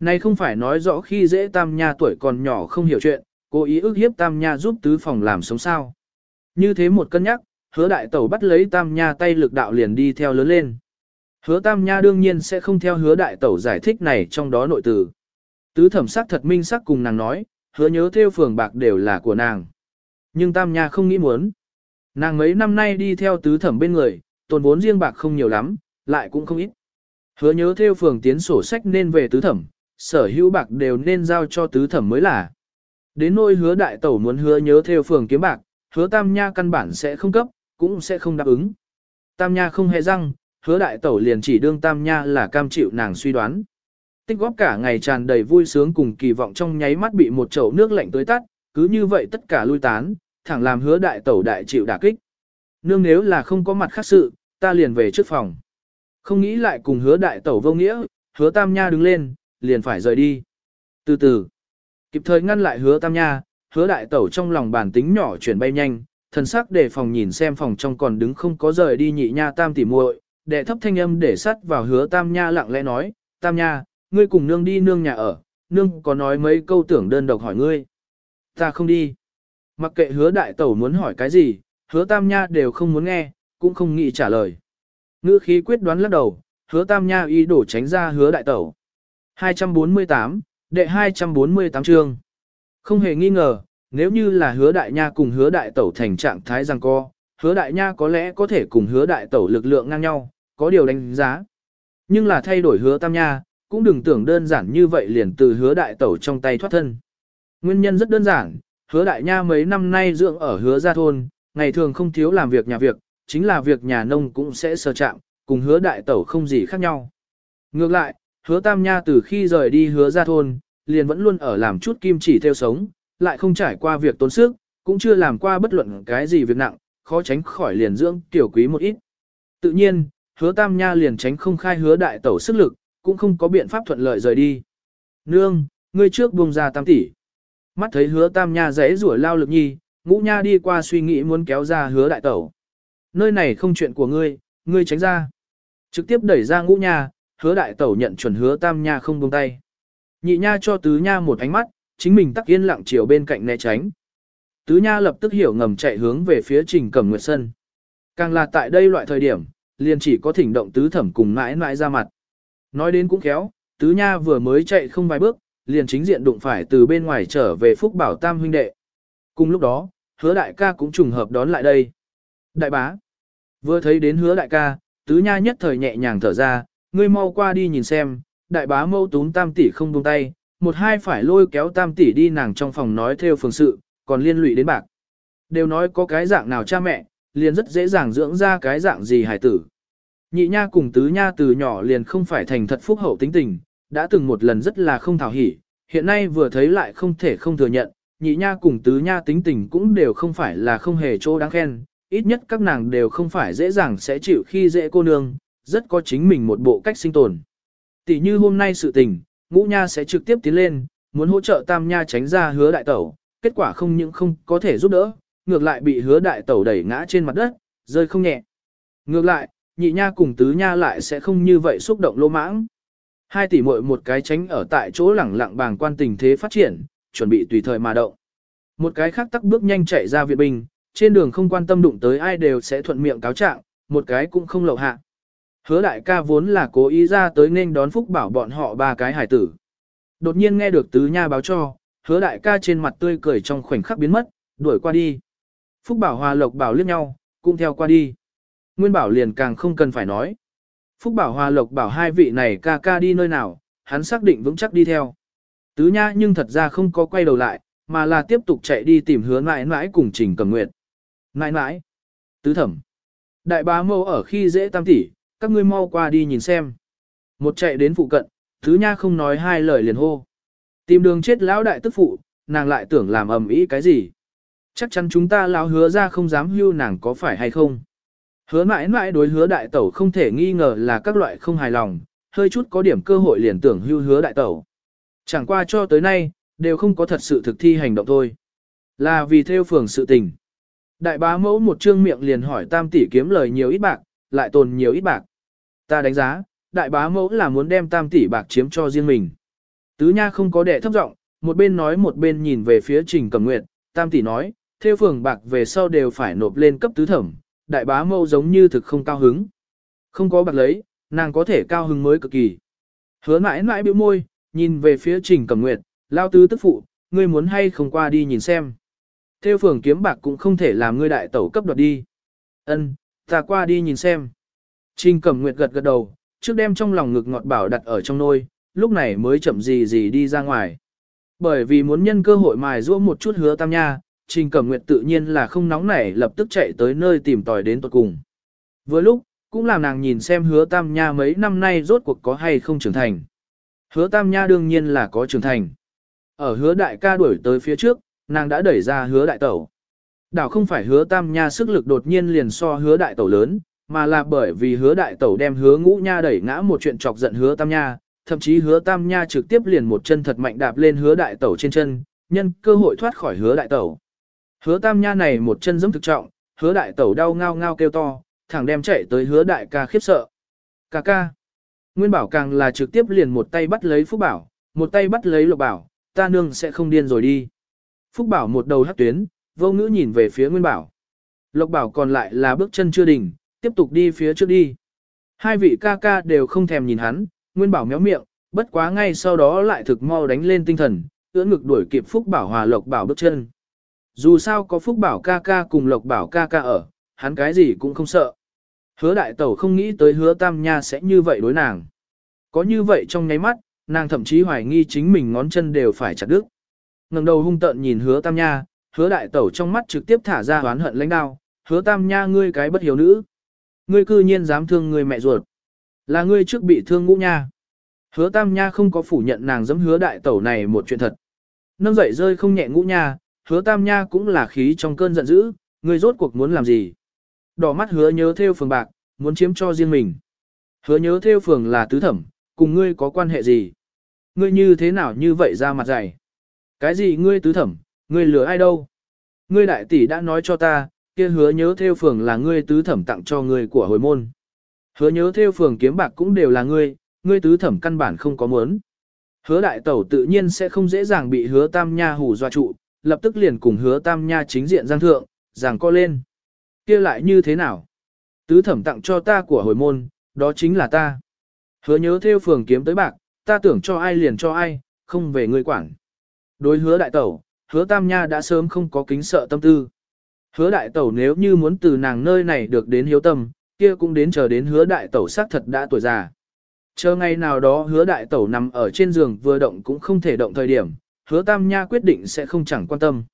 Này không phải nói rõ khi dễ Tam Nha tuổi còn nhỏ không hiểu chuyện, cố ý ức hiếp Tam Nha giúp tứ phòng làm sống sao. Như thế một cân nhắc, hứa đại tẩu bắt lấy Tam Nha tay lực đạo liền đi theo lớn lên. Hứa Tam Nha đương nhiên sẽ không theo hứa đại tẩu giải thích này trong đó nội từ. Tứ thẩm sắc thật minh sắc cùng nàng nói, hứa nhớ theo phường bạc đều là của nàng. Nhưng Tam Nha không nghĩ muốn. Nàng mấy năm nay đi theo tứ thẩm bên người, tồn vốn riêng bạc không nhiều lắm, lại cũng không ít. Hứa nhớ theo phường tiến sổ sách nên về tứ thẩm, sở hữu bạc đều nên giao cho tứ thẩm mới là. Đến nỗi hứa đại tẩu muốn hứa nhớ theo phường kiếm bạc, hứa Tam Nha căn bản sẽ không cấp, cũng sẽ không đáp ứng. Tam Nha không hề răng, hứa đại tẩu liền chỉ đương Tam Nha là cam chịu nàng suy đoán. Tích góp cả ngày tràn đầy vui sướng cùng kỳ vọng trong nháy mắt bị một chậu nước lạnh tới tắt, cứ như vậy tất cả lui tán, thẳng làm hứa đại tẩu đại chịu đả kích. Nương nếu là không có mặt khác sự, ta liền về trước phòng. Không nghĩ lại cùng hứa đại tẩu vô nghĩa, hứa tam nha đứng lên, liền phải rời đi. Từ từ, kịp thời ngăn lại hứa tam nha, hứa đại tẩu trong lòng bản tính nhỏ chuyển bay nhanh, thần sắc để phòng nhìn xem phòng trong còn đứng không có rời đi nhị nha tam tỉ muội, đệ thấp thanh âm để sắt vào hứa tam nha lặng lẽ nói, tam nha, ngươi cùng nương đi nương nhà ở, nương có nói mấy câu tưởng đơn độc hỏi ngươi. Ta không đi. Mặc kệ hứa đại tẩu muốn hỏi cái gì, hứa tam nha đều không muốn nghe, cũng không nghĩ trả lời. Ngữ khí quyết đoán lắc đầu, hứa tam nha ý đổ tránh ra hứa đại tẩu. 248, đệ 248 chương. Không hề nghi ngờ, nếu như là hứa đại nha cùng hứa đại tẩu thành trạng thái rằng co, hứa đại nha có lẽ có thể cùng hứa đại tẩu lực lượng ngang nhau, có điều đánh giá. Nhưng là thay đổi hứa tam nha, cũng đừng tưởng đơn giản như vậy liền từ hứa đại tẩu trong tay thoát thân. Nguyên nhân rất đơn giản, hứa đại nha mấy năm nay dưỡng ở hứa gia thôn, ngày thường không thiếu làm việc nhà việc, chính là việc nhà nông cũng sẽ sơ chạm, cùng hứa đại tẩu không gì khác nhau. Ngược lại, hứa tam nha từ khi rời đi hứa gia thôn, liền vẫn luôn ở làm chút kim chỉ theo sống, lại không trải qua việc tốn sức, cũng chưa làm qua bất luận cái gì việc nặng, khó tránh khỏi liền dưỡng tiểu quý một ít. Tự nhiên, hứa tam nha liền tránh không khai hứa đại tẩu sức lực, cũng không có biện pháp thuận lợi rời đi. Nương, ngươi trước buông ra tam tỷ. Mắt thấy hứa tam nha rẽ rủa lao lực nhi, ngũ nha đi qua suy nghĩ muốn kéo ra hứa đại tẩu. Nơi này không chuyện của ngươi, ngươi tránh ra. Trực tiếp đẩy ra ngũ nha, hứa đại tẩu nhận chuẩn hứa tam nha không buông tay. Nhị nha cho tứ nha một ánh mắt, chính mình tắc yên lặng chiều bên cạnh né tránh. Tứ nha lập tức hiểu ngầm chạy hướng về phía trình cẩm nguyệt sân. Càng là tại đây loại thời điểm, liền chỉ có thỉnh động tứ thẩm cùng mãi mãi ra mặt. Nói đến cũng khéo, tứ nha vừa mới chạy không vài bước, liền chính diện đụng phải từ bên ngoài trở về phúc bảo tam huynh đệ. Cùng lúc đó, hứa đại ca cũng trùng hợp đón lại đây. Đại bá, vừa thấy đến hứa đại ca, tứ nha nhất thời nhẹ nhàng thở ra, ngươi mau qua đi nhìn xem, đại bá mâu túm tam tỷ không buông tay, một hai phải lôi kéo tam tỷ đi nàng trong phòng nói theo phường sự, còn liên lụy đến bạc. Đều nói có cái dạng nào cha mẹ, liền rất dễ dàng dưỡng ra cái dạng gì hài tử. Nhị nha cùng tứ nha từ nhỏ liền không phải thành thật phúc hậu tính tình, đã từng một lần rất là không thảo hỉ, hiện nay vừa thấy lại không thể không thừa nhận, nhị nha cùng tứ nha tính tình cũng đều không phải là không hề chỗ đáng khen, ít nhất các nàng đều không phải dễ dàng sẽ chịu khi dễ cô nương, rất có chính mình một bộ cách sinh tồn. Tỷ như hôm nay sự tình, ngũ nha sẽ trực tiếp tiến lên, muốn hỗ trợ tam nha tránh ra hứa đại tẩu, kết quả không những không có thể giúp đỡ, ngược lại bị hứa đại tẩu đẩy ngã trên mặt đất, rơi không nhẹ. Ngược lại, nhị nha cùng tứ nha lại sẽ không như vậy xúc động lô mãng. Hai tỷ muội một cái tránh ở tại chỗ lẳng lặng bàng quan tình thế phát triển, chuẩn bị tùy thời mà động. Một cái khác tắc bước nhanh chạy ra viện binh, trên đường không quan tâm đụng tới ai đều sẽ thuận miệng cáo trạng, một cái cũng không lậu hạ. Hứa đại ca vốn là cố ý ra tới nên đón Phúc Bảo bọn họ ba cái hải tử. Đột nhiên nghe được tứ nha báo cho, hứa đại ca trên mặt tươi cười trong khoảnh khắc biến mất, đuổi qua đi. Phúc Bảo hòa lộc bảo liếc nhau, cũng theo qua đi. Nguyên bảo liền càng không cần phải nói. Phúc Bảo hòa lộc bảo hai vị này ca ca đi nơi nào, hắn xác định vững chắc đi theo. Tứ nha nhưng thật ra không có quay đầu lại, mà là tiếp tục chạy đi tìm hứa mãi mãi cùng trình cầm nguyện. Mãi mãi. Tứ thẩm. Đại bá mâu ở khi dễ tam tỷ, các ngươi mau qua đi nhìn xem. Một chạy đến phụ cận, thứ nha không nói hai lời liền hô. Tìm đường chết lão đại tức phụ, nàng lại tưởng làm ầm ĩ cái gì. Chắc chắn chúng ta lão hứa ra không dám hưu nàng có phải hay không. Hứa mãi mãi đối hứa đại tẩu không thể nghi ngờ là các loại không hài lòng, hơi chút có điểm cơ hội liền tưởng hưu hứa đại tẩu. Chẳng qua cho tới nay, đều không có thật sự thực thi hành động thôi. Là vì theo phường sự tình. Đại bá mẫu một trương miệng liền hỏi tam tỷ kiếm lời nhiều ít bạc, lại tồn nhiều ít bạc. Ta đánh giá, đại bá mẫu là muốn đem tam tỷ bạc chiếm cho riêng mình. Tứ nha không có đệ thấp giọng, một bên nói một bên nhìn về phía trình cầm nguyện, tam tỷ nói, theo phường bạc về sau đều phải nộp lên cấp tứ thẩm, đại bá mẫu giống như thực không cao hứng. Không có bạc lấy, nàng có thể cao hứng mới cực kỳ. Hứa mãi mãi biểu môi, nhìn về phía trình cầm Nguyệt, lao tứ tức phụ, ngươi muốn hay không qua đi nhìn xem. Theo phường kiếm bạc cũng không thể làm ngươi đại tẩu cấp đoạt đi. Ân, ta qua đi nhìn xem. Trình Cẩm Nguyệt gật gật đầu, trước đem trong lòng ngực ngọt bảo đặt ở trong nôi, lúc này mới chậm gì gì đi ra ngoài. Bởi vì muốn nhân cơ hội mài giũa một chút hứa tam nha, Trình Cẩm Nguyệt tự nhiên là không nóng nảy lập tức chạy tới nơi tìm tòi đến tuật cùng. Vừa lúc, cũng làm nàng nhìn xem hứa tam nha mấy năm nay rốt cuộc có hay không trưởng thành. Hứa tam nha đương nhiên là có trưởng thành. Ở hứa đại ca đuổi tới phía trước, nàng đã đẩy ra hứa đại tẩu. Đảo không phải hứa tam nha sức lực đột nhiên liền so hứa đại tẩu lớn, mà là bởi vì hứa đại tẩu đem hứa ngũ nha đẩy ngã một chuyện chọc giận hứa tam nha, thậm chí hứa tam nha trực tiếp liền một chân thật mạnh đạp lên hứa đại tẩu trên chân, nhân cơ hội thoát khỏi hứa đại tẩu. Hứa tam nha này một chân giẫm thực trọng, hứa đại tẩu đau ngao ngao kêu to, thẳng đem chạy tới hứa đại ca khiếp sợ. Ca ca. Nguyên bảo càng là trực tiếp liền một tay bắt lấy Phúc Bảo, một tay bắt lấy Lộc Bảo, ta nương sẽ không điên rồi đi. Phúc Bảo một đầu hắc tuyến, vô ngữ nhìn về phía Nguyên Bảo. Lộc Bảo còn lại là bước chân chưa đỉnh, tiếp tục đi phía trước đi. Hai vị ca ca đều không thèm nhìn hắn, Nguyên Bảo méo miệng, bất quá ngay sau đó lại thực mau đánh lên tinh thần, ưỡn ngực đuổi kịp Phúc Bảo hòa Lộc Bảo bước chân. Dù sao có Phúc Bảo ca ca cùng Lộc Bảo ca ca ở, hắn cái gì cũng không sợ. Hứa đại tẩu không nghĩ tới hứa tam nha sẽ như vậy đối nàng. Có như vậy trong nháy mắt, nàng thậm chí hoài nghi chính mình ngón chân đều phải chặt đứt. ngẩng đầu hung tợn nhìn hứa tam nha, hứa đại tẩu trong mắt trực tiếp thả ra oán hận lãnh đao, hứa tam nha ngươi cái bất hiểu nữ. Ngươi cư nhiên dám thương người mẹ ruột. Là ngươi trước bị thương ngũ nha. Hứa tam nha không có phủ nhận nàng dám hứa đại tẩu này một chuyện thật. Nâng dậy rơi không nhẹ ngũ nha, hứa tam nha cũng là khí trong cơn giận dữ, ngươi rốt cuộc muốn làm gì. Đỏ mắt hứa nhớ theo phường bạc, muốn chiếm cho riêng mình. Hứa nhớ theo phường là tứ thẩm, cùng ngươi có quan hệ gì? Ngươi như thế nào như vậy ra mặt dày? Cái gì ngươi tứ thẩm, ngươi lừa ai đâu? Ngươi đại tỷ đã nói cho ta, kia hứa nhớ theo phường là ngươi tứ thẩm tặng cho ngươi của hồi môn. Hứa nhớ theo phường kiếm bạc cũng đều là ngươi, ngươi tứ thẩm căn bản không có muốn. Hứa đại tẩu tự nhiên sẽ không dễ dàng bị hứa tam nha hù dọa trụ, lập tức liền cùng hứa tam nha chính diện giang thượng, giảng co lên. kia lại như thế nào? Tứ thẩm tặng cho ta của hồi môn, đó chính là ta. Hứa nhớ theo phường kiếm tới bạc, ta tưởng cho ai liền cho ai, không về người quản. Đối hứa đại tẩu, hứa tam nha đã sớm không có kính sợ tâm tư. Hứa đại tẩu nếu như muốn từ nàng nơi này được đến hiếu tâm, kia cũng đến chờ đến hứa đại tẩu xác thật đã tuổi già. Chờ ngày nào đó hứa đại tẩu nằm ở trên giường vừa động cũng không thể động thời điểm, hứa tam nha quyết định sẽ không chẳng quan tâm.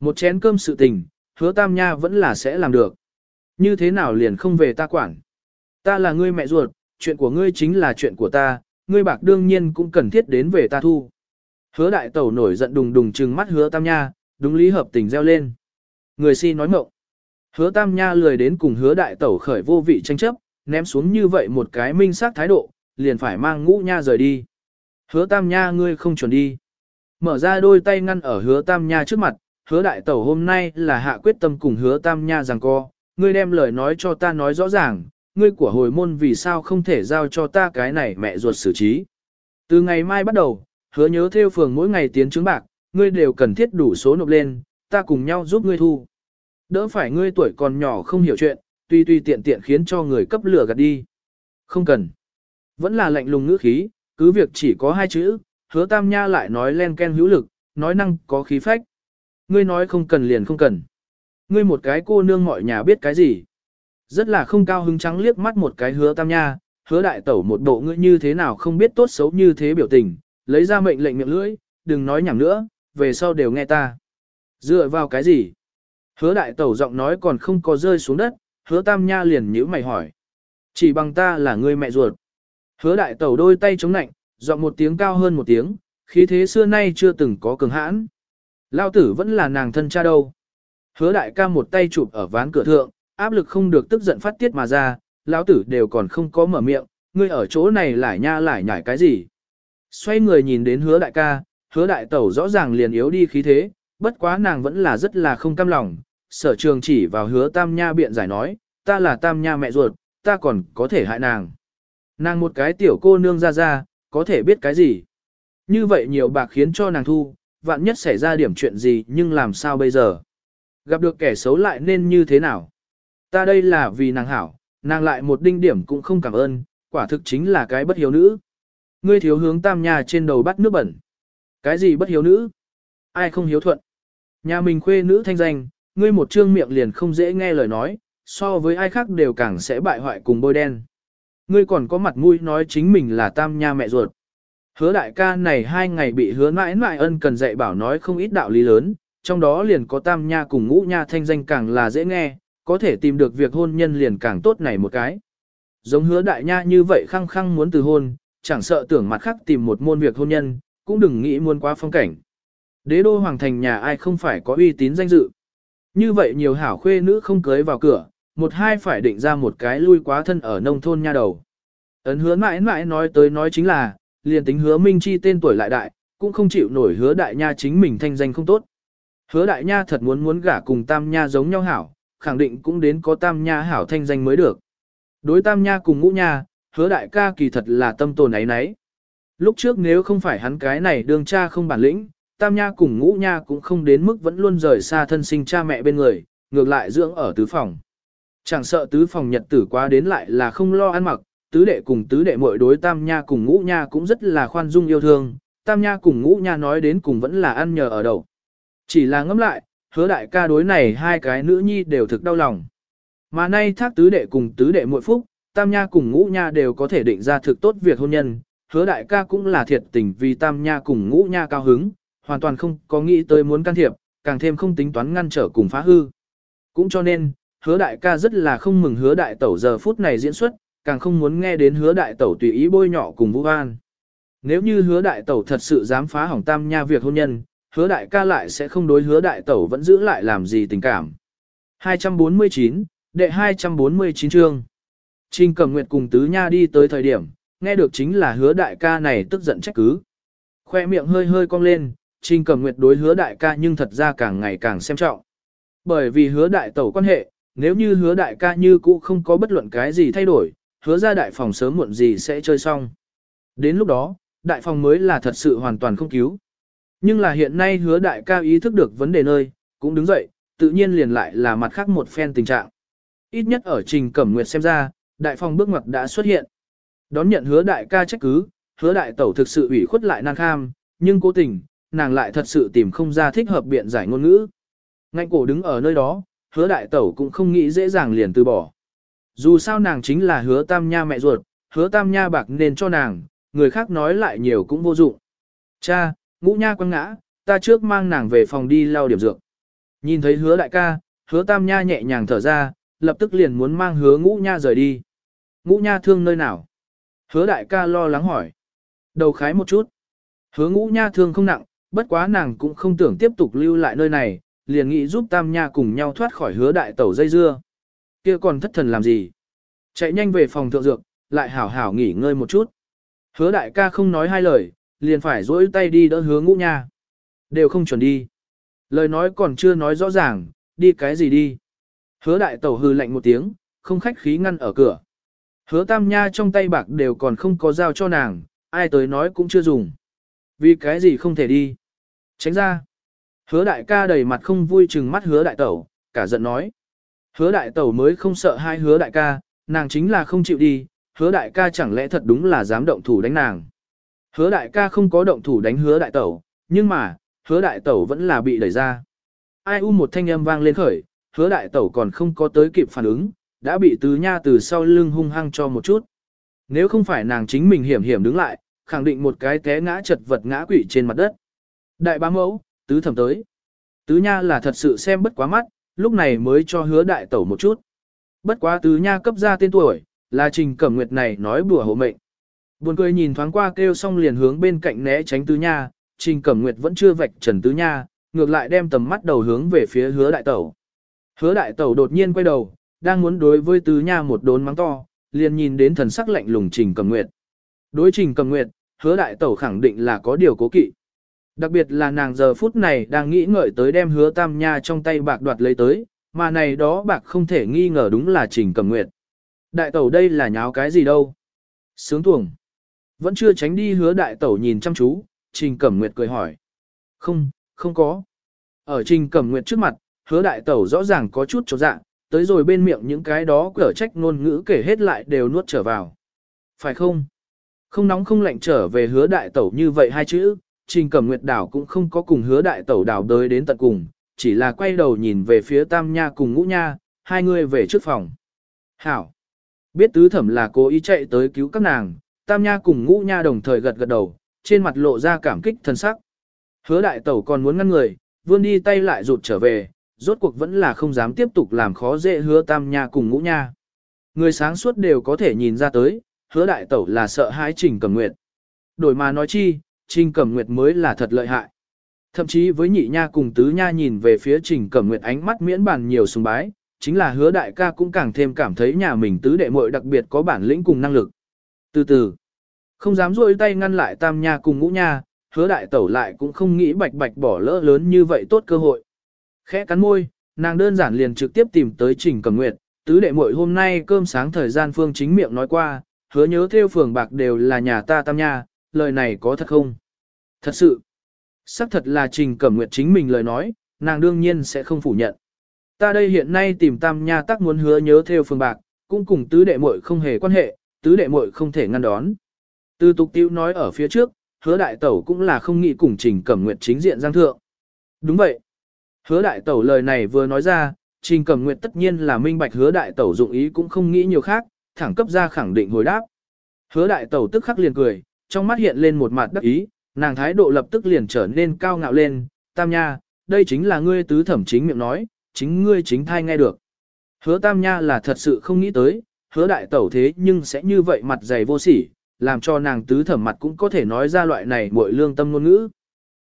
Một chén cơm sự tình, hứa tam nha vẫn là sẽ làm được. Như thế nào liền không về ta quản. Ta là ngươi mẹ ruột, chuyện của ngươi chính là chuyện của ta, ngươi bạc đương nhiên cũng cần thiết đến về ta thu. Hứa đại tẩu nổi giận đùng đùng trừng mắt hứa tam nha, đúng lý hợp tình reo lên. Người si nói mộng. Hứa tam nha lười đến cùng hứa đại tẩu khởi vô vị tranh chấp, ném xuống như vậy một cái minh xác thái độ, liền phải mang ngũ nha rời đi. Hứa tam nha ngươi không chuẩn đi. Mở ra đôi tay ngăn ở hứa tam nha trước mặt, hứa đại tẩu hôm nay là hạ quyết tâm cùng hứa tam nha rằng co, ngươi đem lời nói cho ta nói rõ ràng, ngươi của hồi môn vì sao không thể giao cho ta cái này mẹ ruột xử trí. Từ ngày mai bắt đầu, hứa nhớ theo phường mỗi ngày tiến chứng bạc, ngươi đều cần thiết đủ số nộp lên, ta cùng nhau giúp ngươi thu. Đỡ phải ngươi tuổi còn nhỏ không hiểu chuyện, tuy tuy tiện tiện khiến cho người cấp lửa gạt đi. Không cần. Vẫn là lạnh lùng ngữ khí, cứ việc chỉ có hai chữ, hứa tam nha lại nói len ken hữu lực, nói năng có khí phách. Ngươi nói không cần liền không cần. Ngươi một cái cô nương mọi nhà biết cái gì. Rất là không cao hứng trắng liếc mắt một cái hứa tam nha, hứa đại tẩu một bộ ngươi như thế nào không biết tốt xấu như thế biểu tình, lấy ra mệnh lệnh miệng lưỡi, đừng nói nhảm nữa, về sau đều nghe ta. Dựa vào cái gì? Hứa đại tẩu giọng nói còn không có rơi xuống đất, hứa tam nha liền nhíu mày hỏi. Chỉ bằng ta là ngươi mẹ ruột. Hứa đại tẩu đôi tay chống nạnh, giọng một tiếng cao hơn một tiếng, khí thế xưa nay chưa từng có cường hãn. Lao tử vẫn là nàng thân cha đâu. Hứa đại ca một tay chụp ở ván cửa thượng, áp lực không được tức giận phát tiết mà ra, lão tử đều còn không có mở miệng, ngươi ở chỗ này lại nha lại nhảy cái gì. Xoay người nhìn đến hứa đại ca, hứa đại tẩu rõ ràng liền yếu đi khí thế, bất quá nàng vẫn là rất là không cam lòng, sở trường chỉ vào hứa tam nha biện giải nói, ta là tam nha mẹ ruột, ta còn có thể hại nàng. Nàng một cái tiểu cô nương ra ra, có thể biết cái gì. Như vậy nhiều bạc khiến cho nàng thu, vạn nhất xảy ra điểm chuyện gì nhưng làm sao bây giờ. Gặp được kẻ xấu lại nên như thế nào. Ta đây là vì nàng hảo, nàng lại một đinh điểm cũng không cảm ơn, quả thực chính là cái bất hiếu nữ. Ngươi thiếu hướng tam nhà trên đầu bắt nước bẩn. Cái gì bất hiếu nữ? Ai không hiếu thuận? Nhà mình khuê nữ thanh danh, ngươi một trương miệng liền không dễ nghe lời nói, so với ai khác đều càng sẽ bại hoại cùng bôi đen. Ngươi còn có mặt mũi nói chính mình là tam nha mẹ ruột. Hứa đại ca này hai ngày bị hứa mãi mãi ân cần dạy bảo nói không ít đạo lý lớn, trong đó liền có tam nha cùng ngũ nha thanh danh càng là dễ nghe, có thể tìm được việc hôn nhân liền càng tốt này một cái. Giống hứa đại nha như vậy khăng khăng muốn từ hôn, chẳng sợ tưởng mặt khác tìm một môn việc hôn nhân, cũng đừng nghĩ muốn quá phong cảnh. Đế đô hoàng thành nhà ai không phải có uy tín danh dự. Như vậy nhiều hảo khuê nữ không cưới vào cửa, một hai phải định ra một cái lui quá thân ở nông thôn nha đầu. Ấn hứa mãi mãi nói tới nói chính là, liền tính hứa minh chi tên tuổi lại đại, cũng không chịu nổi hứa đại nha chính mình thanh danh không tốt. Hứa đại nha thật muốn muốn gả cùng tam nha giống nhau hảo, khẳng định cũng đến có tam nha hảo thanh danh mới được. Đối tam nha cùng ngũ nha, hứa đại ca kỳ thật là tâm tồn ấy nấy. Lúc trước nếu không phải hắn cái này đương cha không bản lĩnh, tam nha cùng ngũ nha cũng không đến mức vẫn luôn rời xa thân sinh cha mẹ bên người, ngược lại dưỡng ở tứ phòng. Chẳng sợ tứ phòng nhật tử quá đến lại là không lo ăn mặc, tứ đệ cùng tứ đệ muội đối tam nha cùng ngũ nha cũng rất là khoan dung yêu thương, tam nha cùng ngũ nha nói đến cùng vẫn là ăn nhờ ở đầu. Chỉ là ngẫm lại, hứa đại ca đối này hai cái nữ nhi đều thực đau lòng. Mà nay thác tứ đệ cùng tứ đệ muội phúc, tam nha cùng ngũ nha đều có thể định ra thực tốt việc hôn nhân, hứa đại ca cũng là thiệt tình vì tam nha cùng ngũ nha cao hứng, hoàn toàn không có nghĩ tới muốn can thiệp, càng thêm không tính toán ngăn trở cùng phá hư. Cũng cho nên, hứa đại ca rất là không mừng hứa đại tẩu giờ phút này diễn xuất, càng không muốn nghe đến hứa đại tẩu tùy ý bôi nhỏ cùng vũ an. Nếu như hứa đại tẩu thật sự dám phá hỏng tam nha việc hôn nhân, hứa đại ca lại sẽ không đối hứa đại tẩu vẫn giữ lại làm gì tình cảm. 249, đệ 249 chương. Trình Cẩm Nguyệt cùng Tứ Nha đi tới thời điểm, nghe được chính là hứa đại ca này tức giận trách cứ. Khoe miệng hơi hơi cong lên, Trình Cẩm Nguyệt đối hứa đại ca nhưng thật ra càng ngày càng xem trọng. Bởi vì hứa đại tẩu quan hệ, nếu như hứa đại ca như cũ không có bất luận cái gì thay đổi, hứa ra đại phòng sớm muộn gì sẽ chơi xong. Đến lúc đó, đại phòng mới là thật sự hoàn toàn không cứu. Nhưng là hiện nay hứa đại ca ý thức được vấn đề nơi, cũng đứng dậy, tự nhiên liền lại là mặt khác một phen tình trạng. Ít nhất ở trình cẩm nguyệt xem ra, đại phòng bước ngoặt đã xuất hiện. Đón nhận hứa đại ca trách cứ, hứa đại tẩu thực sự ủy khuất lại nan kham, nhưng cố tình, nàng lại thật sự tìm không ra thích hợp biện giải ngôn ngữ. Ngạnh cổ đứng ở nơi đó, hứa đại tẩu cũng không nghĩ dễ dàng liền từ bỏ. Dù sao nàng chính là hứa tam nha mẹ ruột, hứa tam nha bạc nên cho nàng, người khác nói lại nhiều cũng vô dụng. Cha, ngũ nha quăng ngã, ta trước mang nàng về phòng đi lau điểm dược. Nhìn thấy hứa đại ca, hứa tam nha nhẹ nhàng thở ra, lập tức liền muốn mang hứa ngũ nha rời đi. Ngũ nha thương nơi nào? Hứa đại ca lo lắng hỏi. Đầu khái một chút. Hứa ngũ nha thương không nặng, bất quá nàng cũng không tưởng tiếp tục lưu lại nơi này, liền nghĩ giúp tam nha cùng nhau thoát khỏi hứa đại tẩu dây dưa. kia còn thất thần làm gì? Chạy nhanh về phòng thượng dược, lại hảo hảo nghỉ ngơi một chút. Hứa đại ca không nói hai lời, liền phải dỗi tay đi đỡ hứa ngũ nha. Đều không chuẩn đi. Lời nói còn chưa nói rõ ràng, đi cái gì đi. Hứa đại tẩu hư lạnh một tiếng, không khách khí ngăn ở cửa. Hứa tam nha trong tay bạc đều còn không có giao cho nàng, ai tới nói cũng chưa dùng. Vì cái gì không thể đi. Tránh ra. Hứa đại ca đầy mặt không vui chừng mắt hứa đại tẩu, cả giận nói. Hứa đại tẩu mới không sợ hai hứa đại ca, nàng chính là không chịu đi, hứa đại ca chẳng lẽ thật đúng là dám động thủ đánh nàng. Hứa đại ca không có động thủ đánh hứa đại tẩu, nhưng mà, hứa đại tẩu vẫn là bị đẩy ra. Ai u một thanh âm vang lên khởi, hứa đại tẩu còn không có tới kịp phản ứng, đã bị tứ nha từ sau lưng hung hăng cho một chút. Nếu không phải nàng chính mình hiểm hiểm đứng lại, khẳng định một cái té ngã chật vật ngã quỵ trên mặt đất. Đại bá mẫu, tứ thẩm tới. Tứ nha là thật sự xem bất quá mắt, lúc này mới cho hứa đại tẩu một chút. Bất quá tứ nha cấp ra tên tuổi, là trình cẩm nguyệt này nói bùa hộ mệnh. Buồn cười nhìn thoáng qua kêu xong liền hướng bên cạnh né tránh tứ nha, trình cẩm nguyệt vẫn chưa vạch trần tứ nha, ngược lại đem tầm mắt đầu hướng về phía hứa đại tẩu. Hứa đại tẩu đột nhiên quay đầu, đang muốn đối với tứ nha một đốn mắng to, liền nhìn đến thần sắc lạnh lùng trình cẩm nguyệt. Đối trình cẩm nguyệt, hứa đại tẩu khẳng định là có điều cố kỵ. Đặc biệt là nàng giờ phút này đang nghĩ ngợi tới đem hứa tam nha trong tay bạc đoạt lấy tới, mà này đó bạc không thể nghi ngờ đúng là trình cầm nguyệt. Đại tẩu đây là nháo cái gì đâu? Sướng tuồng. Vẫn chưa tránh đi hứa đại tẩu nhìn chăm chú, trình cẩm nguyệt cười hỏi. Không, không có. Ở trình cẩm nguyệt trước mặt, hứa đại tẩu rõ ràng có chút chỗ dạ, tới rồi bên miệng những cái đó cửa trách ngôn ngữ kể hết lại đều nuốt trở vào. Phải không? Không nóng không lạnh trở về hứa đại tẩu như vậy hai chữ, Trình Cẩm Nguyệt Đảo cũng không có cùng hứa đại tẩu đảo đới đến tận cùng, chỉ là quay đầu nhìn về phía Tam Nha cùng Ngũ Nha, hai người về trước phòng. Hảo! Biết tứ thẩm là cố ý chạy tới cứu các nàng, Tam Nha cùng Ngũ Nha đồng thời gật gật đầu, trên mặt lộ ra cảm kích thân sắc. Hứa đại tẩu còn muốn ngăn người, vươn đi tay lại rụt trở về, rốt cuộc vẫn là không dám tiếp tục làm khó dễ hứa Tam Nha cùng Ngũ Nha. Người sáng suốt đều có thể nhìn ra tới, hứa đại tẩu là sợ hãi Trình Cẩm Nguyệt. Đổi mà nói chi, Trình Cẩm Nguyệt mới là thật lợi hại. Thậm chí với nhị nha cùng tứ nha nhìn về phía Trình Cẩm Nguyệt ánh mắt miễn bàn nhiều sùng bái, chính là hứa đại ca cũng càng thêm cảm thấy nhà mình tứ đệ muội đặc biệt có bản lĩnh cùng năng lực. Từ từ, không dám rôi tay ngăn lại tam nha cùng ngũ nha, hứa đại tẩu lại cũng không nghĩ bạch bạch bỏ lỡ lớn như vậy tốt cơ hội. Khẽ cắn môi, nàng đơn giản liền trực tiếp tìm tới Trình Cẩm Nguyệt, tứ đệ muội hôm nay cơm sáng thời gian phương chính miệng nói qua, hứa nhớ theo phường bạc đều là nhà ta tam nha, lời này có thật không? Thật sự, xác thật là Trình Cẩm Nguyệt chính mình lời nói, nàng đương nhiên sẽ không phủ nhận. Ta đây hiện nay tìm tam nha tắc muốn hứa nhớ theo phương bạc, cũng cùng tứ đệ muội không hề quan hệ, tứ đệ muội không thể ngăn đón. Từ tục tiêu nói ở phía trước, hứa đại tẩu cũng là không nghĩ cùng Trình Cẩm Nguyệt chính diện giang thượng. Đúng vậy. Hứa đại tẩu lời này vừa nói ra, Trình Cẩm Nguyệt tất nhiên là minh bạch hứa đại tẩu dụng ý cũng không nghĩ nhiều khác, thẳng cấp ra khẳng định hồi đáp. Hứa đại tẩu tức khắc liền cười, trong mắt hiện lên một mặt đắc ý, nàng thái độ lập tức liền trở nên cao ngạo lên, tam nha, đây chính là ngươi tứ thẩm chính miệng nói, chính ngươi chính thai nghe được. Hứa tam nha là thật sự không nghĩ tới, hứa đại tẩu thế nhưng sẽ như vậy mặt dày vô sỉ, làm cho nàng tứ thẩm mặt cũng có thể nói ra loại này muội lương tâm ngôn ngữ.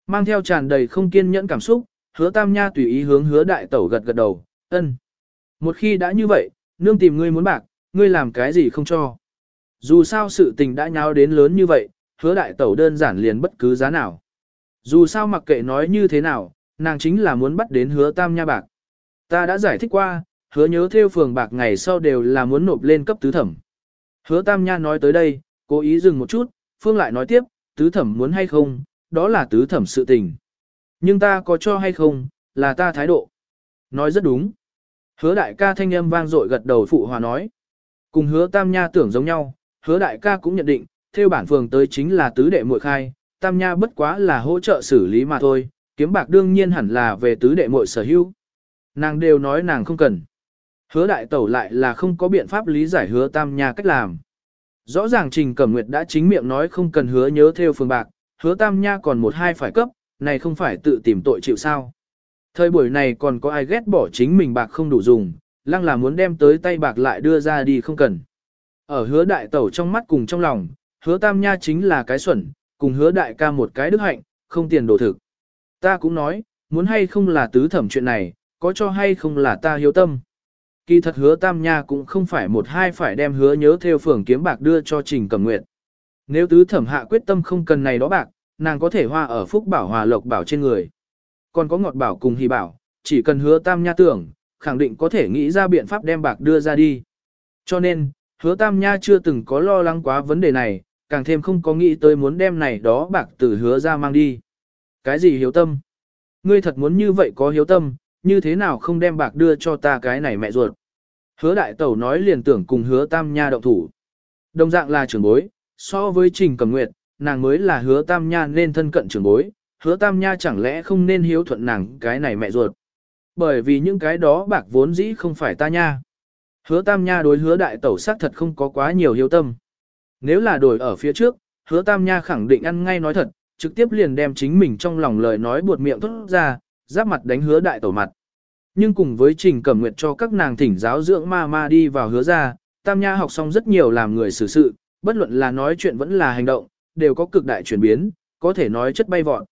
Mang theo tràn đầy không kiên nhẫn cảm xúc, hứa tam nha tùy ý hướng hứa đại tẩu gật gật đầu, ân. Một khi đã như vậy, nương tìm ngươi muốn bạc, ngươi làm cái gì không cho. Dù sao sự tình đã nháo đến lớn như vậy, hứa đại tẩu đơn giản liền bất cứ giá nào. Dù sao mặc kệ nói như thế nào, nàng chính là muốn bắt đến hứa tam nha bạc. Ta đã giải thích qua, hứa nhớ theo phường bạc ngày sau đều là muốn nộp lên cấp tứ thẩm. Hứa tam nha nói tới đây, cố ý dừng một chút, phương lại nói tiếp, tứ thẩm muốn hay không, đó là tứ thẩm sự tình. Nhưng ta có cho hay không, là ta thái độ. Nói rất đúng. Hứa đại ca thanh âm vang dội gật đầu phụ hòa nói. Cùng hứa tam nha tưởng giống nhau, hứa đại ca cũng nhận định, theo bản phường tới chính là tứ đệ muội khai, tam nha bất quá là hỗ trợ xử lý mà thôi, kiếm bạc đương nhiên hẳn là về tứ đệ muội sở hữu. Nàng đều nói nàng không cần. Hứa đại tẩu lại là không có biện pháp lý giải hứa tam nha cách làm. Rõ ràng Trình Cẩm Nguyệt đã chính miệng nói không cần hứa nhớ theo phường bạc, hứa tam nha còn một hai phải cấp, này không phải tự tìm tội chịu sao. Thời buổi này còn có ai ghét bỏ chính mình bạc không đủ dùng, lăng là muốn đem tới tay bạc lại đưa ra đi không cần. Ở hứa đại tẩu trong mắt cùng trong lòng, hứa tam nha chính là cái xuẩn, cùng hứa đại ca một cái đức hạnh, không tiền đồ thực. Ta cũng nói, muốn hay không là tứ thẩm chuyện này, có cho hay không là ta hiếu tâm. Kỳ thật hứa tam nha cũng không phải một hai phải đem hứa nhớ theo phường kiếm bạc đưa cho trình cầm nguyện. Nếu tứ thẩm hạ quyết tâm không cần này đó bạc, nàng có thể hoa ở phúc bảo hòa lộc bảo trên người. Còn có ngọt bảo cùng hy bảo, chỉ cần hứa tam nha tưởng, khẳng định có thể nghĩ ra biện pháp đem bạc đưa ra đi. Cho nên, hứa tam nha chưa từng có lo lắng quá vấn đề này, càng thêm không có nghĩ tới muốn đem này đó bạc từ hứa ra mang đi. Cái gì hiếu tâm? Ngươi thật muốn như vậy có hiếu tâm, như thế nào không đem bạc đưa cho ta cái này mẹ ruột? Hứa đại tẩu nói liền tưởng cùng hứa tam nha động thủ. Đồng dạng là trưởng bối, so với trình cầm nguyệt, nàng mới là hứa tam nha nên thân cận trưởng bối, hứa tam nha chẳng lẽ không nên hiếu thuận nàng cái này mẹ ruột. Bởi vì những cái đó bạc vốn dĩ không phải ta nha. Hứa tam nha đối hứa đại tẩu xác thật không có quá nhiều hiếu tâm. Nếu là đổi ở phía trước, hứa tam nha khẳng định ăn ngay nói thật, trực tiếp liền đem chính mình trong lòng lời nói buột miệng thốt ra, giáp mặt đánh hứa đại tẩu mặt. Nhưng cùng với trình cẩm nguyệt cho các nàng thỉnh giáo dưỡng ma ma đi vào hứa ra, tam nha học xong rất nhiều làm người xử sự, bất luận là nói chuyện vẫn là hành động, đều có cực đại chuyển biến, có thể nói chất bay vọt.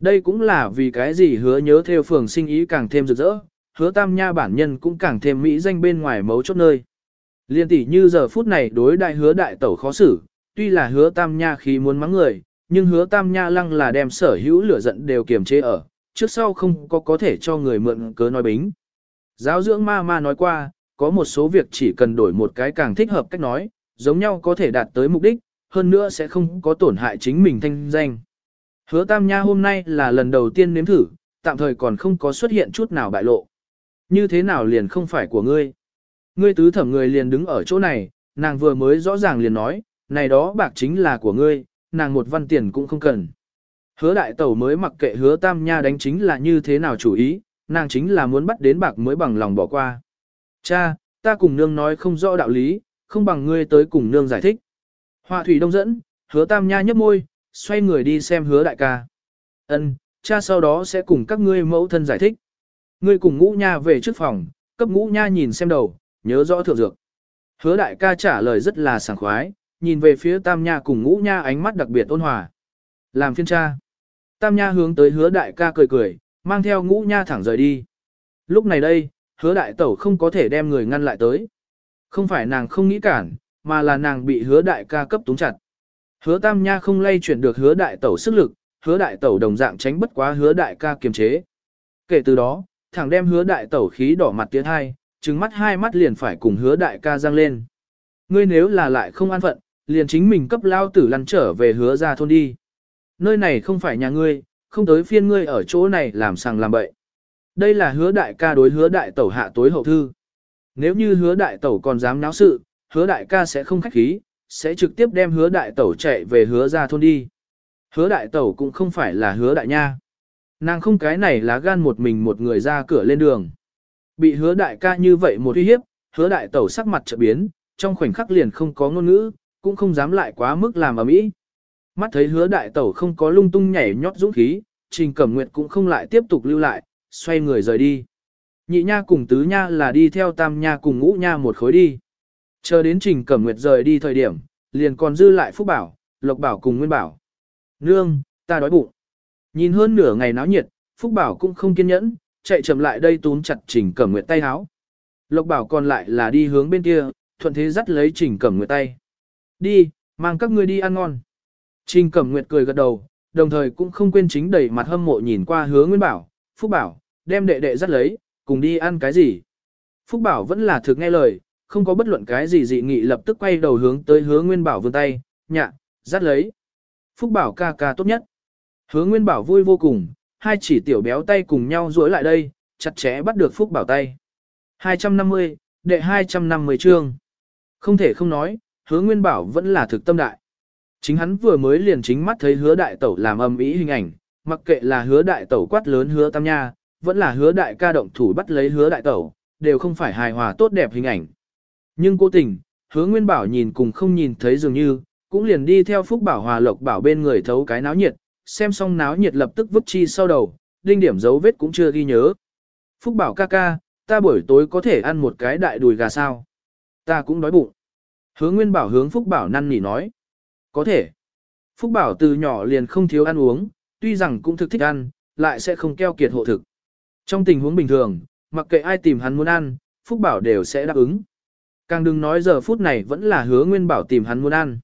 Đây cũng là vì cái gì hứa nhớ theo phường sinh ý càng thêm rực rỡ, hứa tam nha bản nhân cũng càng thêm mỹ danh bên ngoài mấu chốt nơi. Liên tỷ như giờ phút này đối đại hứa đại tẩu khó xử, tuy là hứa tam nha khi muốn mắng người, nhưng hứa tam nha lăng là đem sở hữu lửa giận đều kiềm chế ở, trước sau không có có thể cho người mượn cớ nói bính. Giáo dưỡng ma ma nói qua, có một số việc chỉ cần đổi một cái càng thích hợp cách nói, giống nhau có thể đạt tới mục đích, hơn nữa sẽ không có tổn hại chính mình thanh danh. Hứa Tam Nha hôm nay là lần đầu tiên nếm thử, tạm thời còn không có xuất hiện chút nào bại lộ. Như thế nào liền không phải của ngươi? Ngươi tứ thẩm người liền đứng ở chỗ này, nàng vừa mới rõ ràng liền nói, này đó bạc chính là của ngươi, nàng một văn tiền cũng không cần. Hứa đại tẩu mới mặc kệ hứa tam nha đánh chính là như thế nào chủ ý, nàng chính là muốn bắt đến bạc mới bằng lòng bỏ qua. Cha, ta cùng nương nói không rõ đạo lý, không bằng ngươi tới cùng nương giải thích. Họa thủy đông dẫn, hứa tam nha nhấp môi, xoay người đi xem hứa đại ca. Ân, cha sau đó sẽ cùng các ngươi mẫu thân giải thích. Ngươi cùng ngũ nha về trước phòng, cấp ngũ nha nhìn xem đầu, nhớ rõ thượng dược. Hứa đại ca trả lời rất là sảng khoái, nhìn về phía tam nha cùng ngũ nha ánh mắt đặc biệt ôn hòa. Làm phiên cha. Tam nha hướng tới hứa đại ca cười cười, mang theo ngũ nha thẳng rời đi. Lúc này đây, hứa đại tẩu không có thể đem người ngăn lại tới. Không phải nàng không nghĩ cản, mà là nàng bị hứa đại ca cấp túng chặt. Hứa tam nha không lay chuyển được hứa đại tẩu sức lực, hứa đại tẩu đồng dạng tránh bất quá hứa đại ca kiềm chế. Kể từ đó, thẳng đem hứa đại tẩu khí đỏ mặt tiến hai, trừng mắt hai mắt liền phải cùng hứa đại ca giang lên. Ngươi nếu là lại không an phận, liền chính mình cấp lao tử lăn trở về hứa ra thôn đi. Nơi này không phải nhà ngươi, không tới phiên ngươi ở chỗ này làm sàng làm bậy. Đây là hứa đại ca đối hứa đại tẩu hạ tối hậu thư. Nếu như hứa đại tẩu còn dám náo sự, hứa đại ca sẽ không khách khí, sẽ trực tiếp đem hứa đại tẩu chạy về hứa ra thôn đi. Hứa đại tẩu cũng không phải là hứa đại nha. Nàng không cái này lá gan một mình một người ra cửa lên đường. Bị hứa đại ca như vậy một uy hiếp, hứa đại tẩu sắc mặt trợ biến, trong khoảnh khắc liền không có ngôn ngữ, cũng không dám lại quá mức làm ở mỹ. Mắt thấy hứa đại tẩu không có lung tung nhảy nhót dũng khí, trình cẩm nguyệt cũng không lại tiếp tục lưu lại, xoay người rời đi. Nhị nha cùng tứ nha là đi theo tam nha cùng ngũ nha một khối đi. Chờ đến trình cẩm nguyệt rời đi thời điểm, liền còn dư lại phúc bảo, lộc bảo cùng nguyên bảo. Nương, ta đói bụng. Nhìn hơn nửa ngày náo nhiệt, phúc bảo cũng không kiên nhẫn, chạy chậm lại đây túm chặt trình cẩm nguyệt tay háo. Lộc bảo còn lại là đi hướng bên kia, thuận thế dắt lấy trình cẩm nguyệt tay. Đi, mang các ngươi đi ăn ngon. Trình cẩm nguyệt cười gật đầu, đồng thời cũng không quên chính đẩy mặt hâm mộ nhìn qua hứa nguyên bảo, phúc bảo, đem đệ đệ dắt lấy, cùng đi ăn cái gì. Phúc bảo vẫn là thực nghe lời, không có bất luận cái gì dị nghị lập tức quay đầu hướng tới hứa nguyên bảo vươn tay, nhạ, dắt lấy. Phúc bảo ca ca tốt nhất. Hứa nguyên bảo vui vô cùng, hai chỉ tiểu béo tay cùng nhau duỗi lại đây, chặt chẽ bắt được Phúc bảo tay. 250, đệ 250 chương. Không thể không nói, hứa nguyên bảo vẫn là thực tâm đại. Chính hắn vừa mới liền chính mắt thấy hứa đại tẩu làm âm ý hình ảnh, mặc kệ là hứa đại tẩu quát lớn hứa tam nha, vẫn là hứa đại ca động thủ bắt lấy hứa đại tẩu, đều không phải hài hòa tốt đẹp hình ảnh. Nhưng cố tình, hứa nguyên bảo nhìn cùng không nhìn thấy dường như, cũng liền đi theo phúc bảo hòa lộc bảo bên người thấu cái náo nhiệt, xem xong náo nhiệt lập tức vứt chi sau đầu, đinh điểm dấu vết cũng chưa ghi nhớ. Phúc bảo ca ca, ta buổi tối có thể ăn một cái đại đùi gà sao? Ta cũng đói bụng. Hướng nguyên bảo hướng phúc bảo năn nỉ nói. Có thể. Phúc bảo từ nhỏ liền không thiếu ăn uống, tuy rằng cũng thực thích ăn, lại sẽ không keo kiệt hộ thực. Trong tình huống bình thường, mặc kệ ai tìm hắn muốn ăn, Phúc Bảo đều sẽ đáp ứng. Càng đừng nói giờ phút này vẫn là hứa Nguyên Bảo tìm hắn muốn ăn.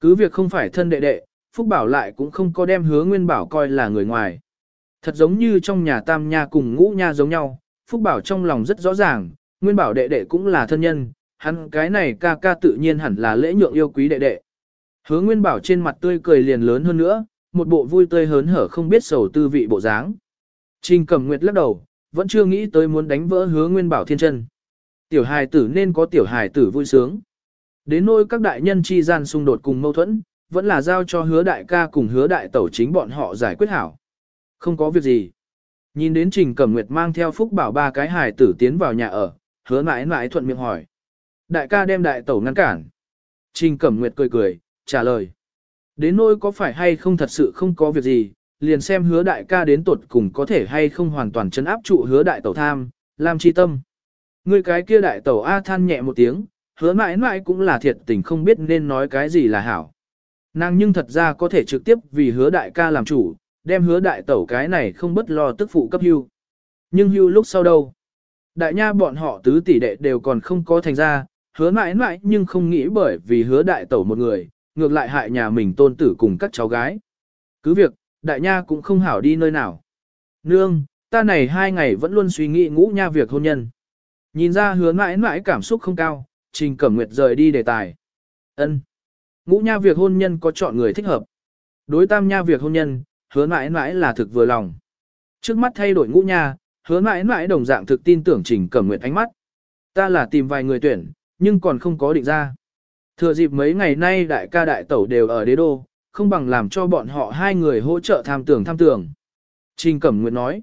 Cứ việc không phải thân đệ đệ, Phúc Bảo lại cũng không có đem hứa Nguyên Bảo coi là người ngoài. Thật giống như trong nhà Tam Nha cùng Ngũ Nha giống nhau, Phúc Bảo trong lòng rất rõ ràng, Nguyên Bảo đệ đệ cũng là thân nhân, hắn cái này ca ca tự nhiên hẳn là lễ nhượng yêu quý đệ đệ. Hứa Nguyên Bảo trên mặt tươi cười liền lớn hơn nữa, một bộ vui tươi hớn hở không biết sầu tư vị bộ dáng. Trình Cẩm Nguyệt lắc đầu, vẫn chưa nghĩ tới muốn đánh vỡ hứa Nguyên Bảo thiên chân. Tiểu hài tử nên có tiểu hài tử vui sướng. Đến nỗi các đại nhân chi gian xung đột cùng mâu thuẫn, vẫn là giao cho hứa đại ca cùng hứa đại tẩu chính bọn họ giải quyết hảo. Không có việc gì. Nhìn đến Trình Cẩm Nguyệt mang theo Phúc Bảo ba cái hài tử tiến vào nhà ở, hứa mãi mãi thuận miệng hỏi. Đại ca đem đại tẩu ngăn cản. Trình Cẩm Nguyệt cười cười, trả lời. Đến nỗi có phải hay không thật sự không có việc gì, liền xem hứa đại ca đến tột cùng có thể hay không hoàn toàn chấn áp trụ hứa đại tẩu tham, làm chi tâm. Người cái kia đại tẩu A than nhẹ một tiếng, hứa mãi mãi cũng là thiệt tình không biết nên nói cái gì là hảo. Nàng nhưng thật ra có thể trực tiếp vì hứa đại ca làm chủ, đem hứa đại tẩu cái này không bất lo tức phụ cấp hưu. Nhưng hưu lúc sau đâu? Đại nha bọn họ tứ tỷ đệ đều còn không có thành ra, hứa mãi mãi nhưng không nghĩ bởi vì hứa đại tẩu một người, ngược lại hại nhà mình tôn tử cùng các cháu gái. Cứ việc, đại nha cũng không hảo đi nơi nào. Nương, ta này hai ngày vẫn luôn suy nghĩ ngũ nha việc hôn nhân. Nhìn ra hứa mãi mãi cảm xúc không cao, trình cẩm nguyệt rời đi đề tài. ân Ngũ nha việc hôn nhân có chọn người thích hợp. Đối tam nha việc hôn nhân, hứa mãi mãi là thực vừa lòng. Trước mắt thay đổi ngũ nha, hứa mãi mãi đồng dạng thực tin tưởng trình cẩm nguyện ánh mắt. Ta là tìm vài người tuyển, nhưng còn không có định ra. Thừa dịp mấy ngày nay đại ca đại tẩu đều ở đế đô, không bằng làm cho bọn họ hai người hỗ trợ tham tưởng tham tưởng. Trình Cẩm Nguyệt nói,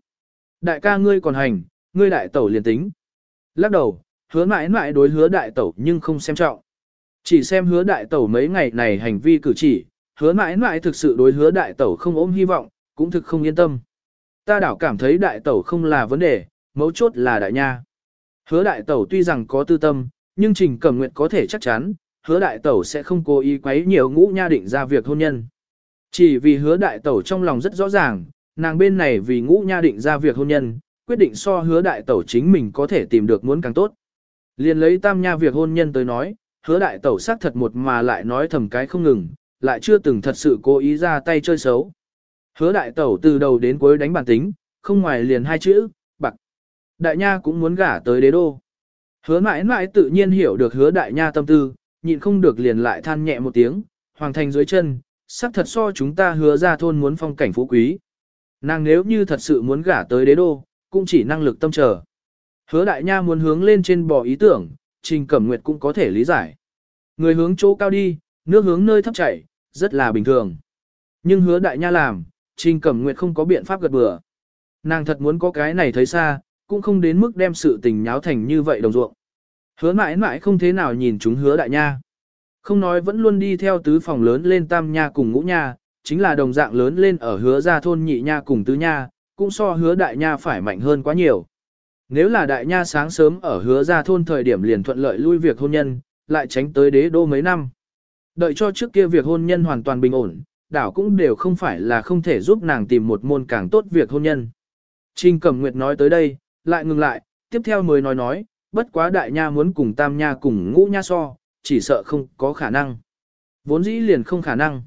đại ca ngươi còn hành, ngươi đại tẩu liền tính. Lắc đầu, hứa mãi mãi đối hứa đại tẩu nhưng không xem trọng. Chỉ xem hứa đại tẩu mấy ngày này hành vi cử chỉ, hứa mãi mãi thực sự đối hứa đại tẩu không ôm hy vọng, cũng thực không yên tâm. Ta đảo cảm thấy đại tẩu không là vấn đề, mấu chốt là đại nha. Hứa đại tẩu tuy rằng có tư tâm, nhưng Trình Cẩm nguyện có thể chắc chắn, hứa đại tẩu sẽ không cố ý quấy nhiều ngũ nha định ra việc hôn nhân. Chỉ vì hứa đại tẩu trong lòng rất rõ ràng, nàng bên này vì ngũ nha định ra việc hôn nhân, quyết định so hứa đại tẩu chính mình có thể tìm được muốn càng tốt. Liền lấy tam nha việc hôn nhân tới nói, hứa đại tẩu xác thật một mà lại nói thầm cái không ngừng, lại chưa từng thật sự cố ý ra tay chơi xấu. Hứa đại tẩu từ đầu đến cuối đánh bản tính, không ngoài liền hai chữ, bạc. Đại nha cũng muốn gả tới đế đô. Hứa mãi mãi tự nhiên hiểu được hứa đại nha tâm tư, nhịn không được liền lại than nhẹ một tiếng, hoàng thành dưới chân, sắc thật so chúng ta hứa ra thôn muốn phong cảnh phú quý. Nàng nếu như thật sự muốn gả tới đế đô, cũng chỉ năng lực tâm trở. Hứa đại nha muốn hướng lên trên bò ý tưởng, trình cẩm nguyệt cũng có thể lý giải. Người hướng chỗ cao đi, nước hướng nơi thấp chảy, rất là bình thường. Nhưng hứa đại nha làm, trình cẩm nguyệt không có biện pháp gật bừa. Nàng thật muốn có cái này thấy xa, cũng không đến mức đem sự tình nháo thành như vậy đồng ruộng. Hứa mãi mãi không thế nào nhìn chúng hứa đại nha. Không nói vẫn luôn đi theo tứ phòng lớn lên tam nha cùng ngũ nha, chính là đồng dạng lớn lên ở hứa gia thôn nhị nha cùng tứ nha, cũng so hứa đại nha phải mạnh hơn quá nhiều. Nếu là đại nha sáng sớm ở hứa ra thôn thời điểm liền thuận lợi lui việc hôn nhân, lại tránh tới đế đô mấy năm. Đợi cho trước kia việc hôn nhân hoàn toàn bình ổn, đảo cũng đều không phải là không thể giúp nàng tìm một môn càng tốt việc hôn nhân. Trình Cẩm Nguyệt nói tới đây, lại ngừng lại, tiếp theo mới nói nói, bất quá đại nha muốn cùng tam nha cùng ngũ nha so, chỉ sợ không có khả năng. Vốn dĩ liền không khả năng.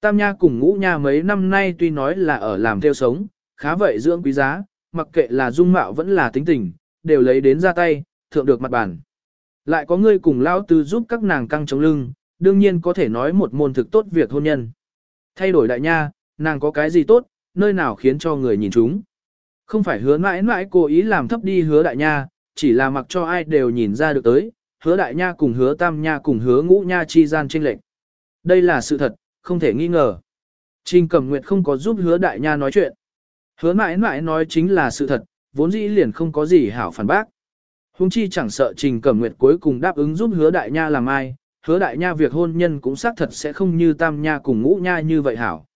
Tam nha cùng ngũ nha mấy năm nay tuy nói là ở làm theo sống, khá vậy dưỡng quý giá, mặc kệ là dung mạo vẫn là tính tình, đều lấy đến ra tay, thượng được mặt bản. Lại có người cùng lao tư giúp các nàng căng chống lưng, đương nhiên có thể nói một môn thực tốt việc hôn nhân. Thay đổi đại nha, nàng có cái gì tốt, nơi nào khiến cho người nhìn chúng. Không phải hứa mãi mãi cố ý làm thấp đi hứa đại nha, chỉ là mặc cho ai đều nhìn ra được tới, hứa đại nha cùng hứa tam nha cùng hứa ngũ nha chi gian tranh lệch. Đây là sự thật, không thể nghi ngờ. Trình Cẩm Nguyệt không có giúp hứa đại nha nói chuyện. Hứa mãi mãi nói chính là sự thật, vốn dĩ liền không có gì hảo phản bác. Hùng chi chẳng sợ Trình Cẩm Nguyệt cuối cùng đáp ứng giúp hứa đại nha làm ai, hứa đại nha việc hôn nhân cũng xác thật sẽ không như tam nha cùng ngũ nha như vậy hảo.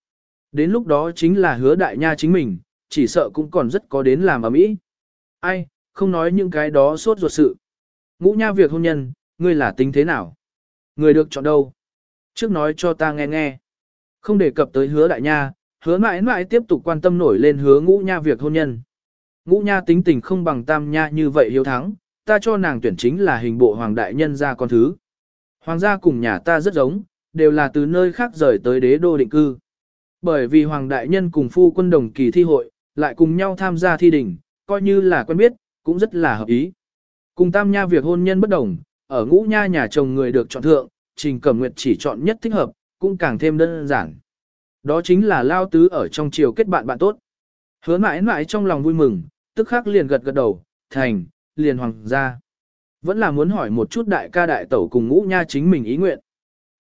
Đến lúc đó chính là hứa đại nha chính mình, chỉ sợ cũng còn rất có đến làm ở mỹ. Ai, không nói những cái đó sốt ruột sự. Ngũ nha việc hôn nhân, ngươi là tính thế nào? Người được chọn đâu? Trước nói cho ta nghe nghe. Không đề cập tới hứa đại nha, hứa mãi mãi tiếp tục quan tâm nổi lên hứa ngũ nha việc hôn nhân. Ngũ nha tính tình không bằng tam nha như vậy hiếu thắng, ta cho nàng tuyển chính là hình bộ hoàng đại nhân ra con thứ. Hoàng gia cùng nhà ta rất giống, đều là từ nơi khác rời tới đế đô định cư. Bởi vì hoàng đại nhân cùng phu quân đồng kỳ thi hội, lại cùng nhau tham gia thi đỉnh, coi như là quen biết, cũng rất là hợp ý. Cùng tam nha việc hôn nhân bất đồng, ở ngũ nha nhà chồng người được chọn thượng, trình cẩm nguyệt chỉ chọn nhất thích hợp, cũng càng thêm đơn giản. Đó chính là lao tứ ở trong chiều kết bạn bạn tốt. Hứa mãi mãi trong lòng vui mừng, tức khắc liền gật gật đầu, thành, liền hoàng gia. Vẫn là muốn hỏi một chút đại ca đại tẩu cùng ngũ nha chính mình ý nguyện.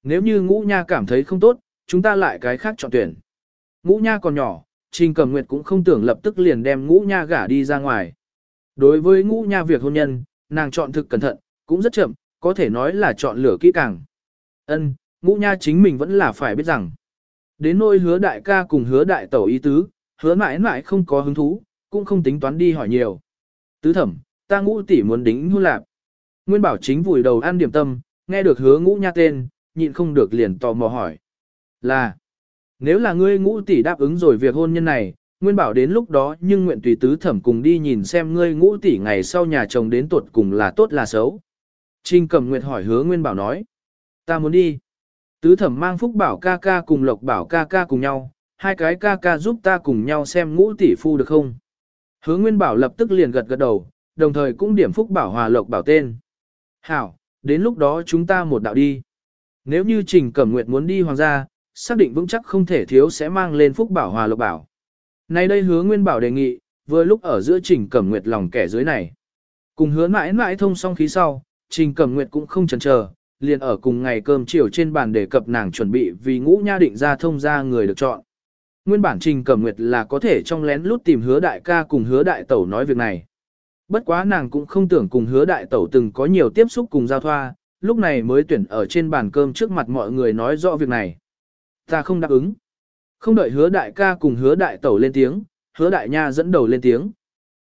Nếu như ngũ nha cảm thấy không tốt, chúng ta lại cái khác chọn tuyển. Ngũ nha còn nhỏ, Trình Cẩm Nguyệt cũng không tưởng lập tức liền đem ngũ nha gả đi ra ngoài. Đối với ngũ nha việc hôn nhân, nàng chọn thực cẩn thận, cũng rất chậm, có thể nói là chọn lửa kỹ càng. Ân, ngũ nha chính mình vẫn là phải biết rằng. Đến nôi hứa đại ca cùng hứa đại tẩu ý tứ, hứa mãi mãi không có hứng thú, cũng không tính toán đi hỏi nhiều. Tứ thẩm, ta ngũ tỷ muốn đính hôn lạp. Nguyên bảo chính vùi đầu ăn điểm tâm, nghe được hứa ngũ nha tên, nhịn không được liền tò mò hỏi. Là, nếu là ngươi ngũ tỷ đáp ứng rồi việc hôn nhân này, Nguyên bảo đến lúc đó nhưng nguyện tùy tứ thẩm cùng đi nhìn xem ngươi ngũ tỷ ngày sau nhà chồng đến tuột cùng là tốt là xấu. Trình cầm nguyệt hỏi hứa Nguyên bảo nói. Ta muốn đi. Tứ thẩm mang phúc bảo ca ca cùng lộc bảo ca ca cùng nhau, hai cái ca ca giúp ta cùng nhau xem ngũ tỷ phu được không. Hứa Nguyên bảo lập tức liền gật gật đầu, đồng thời cũng điểm phúc bảo hòa lộc bảo tên. Hảo, đến lúc đó chúng ta một đạo đi. Nếu như Trình Cẩm Nguyệt muốn đi hoàng gia, xác định vững chắc không thể thiếu sẽ mang lên phúc bảo hòa lộc bảo. Nay đây hứa Nguyên Bảo đề nghị, vừa lúc ở giữa Trình Cẩm Nguyệt lòng kẻ dưới này. Cùng hứa mãi mãi thông xong khí sau, Trình Cẩm Nguyệt cũng không chần chờ, liền ở cùng ngày cơm chiều trên bàn đề cập nàng chuẩn bị vì ngũ nha định ra thông ra người được chọn. Nguyên bản Trình Cẩm Nguyệt là có thể trong lén lút tìm hứa đại ca cùng hứa đại tẩu nói việc này. Bất quá nàng cũng không tưởng cùng hứa đại tẩu từng có nhiều tiếp xúc cùng giao thoa, lúc này mới tuyển ở trên bàn cơm trước mặt mọi người nói rõ việc này. Ta không đáp ứng. Không đợi hứa đại ca cùng hứa đại tẩu lên tiếng, hứa đại nha dẫn đầu lên tiếng.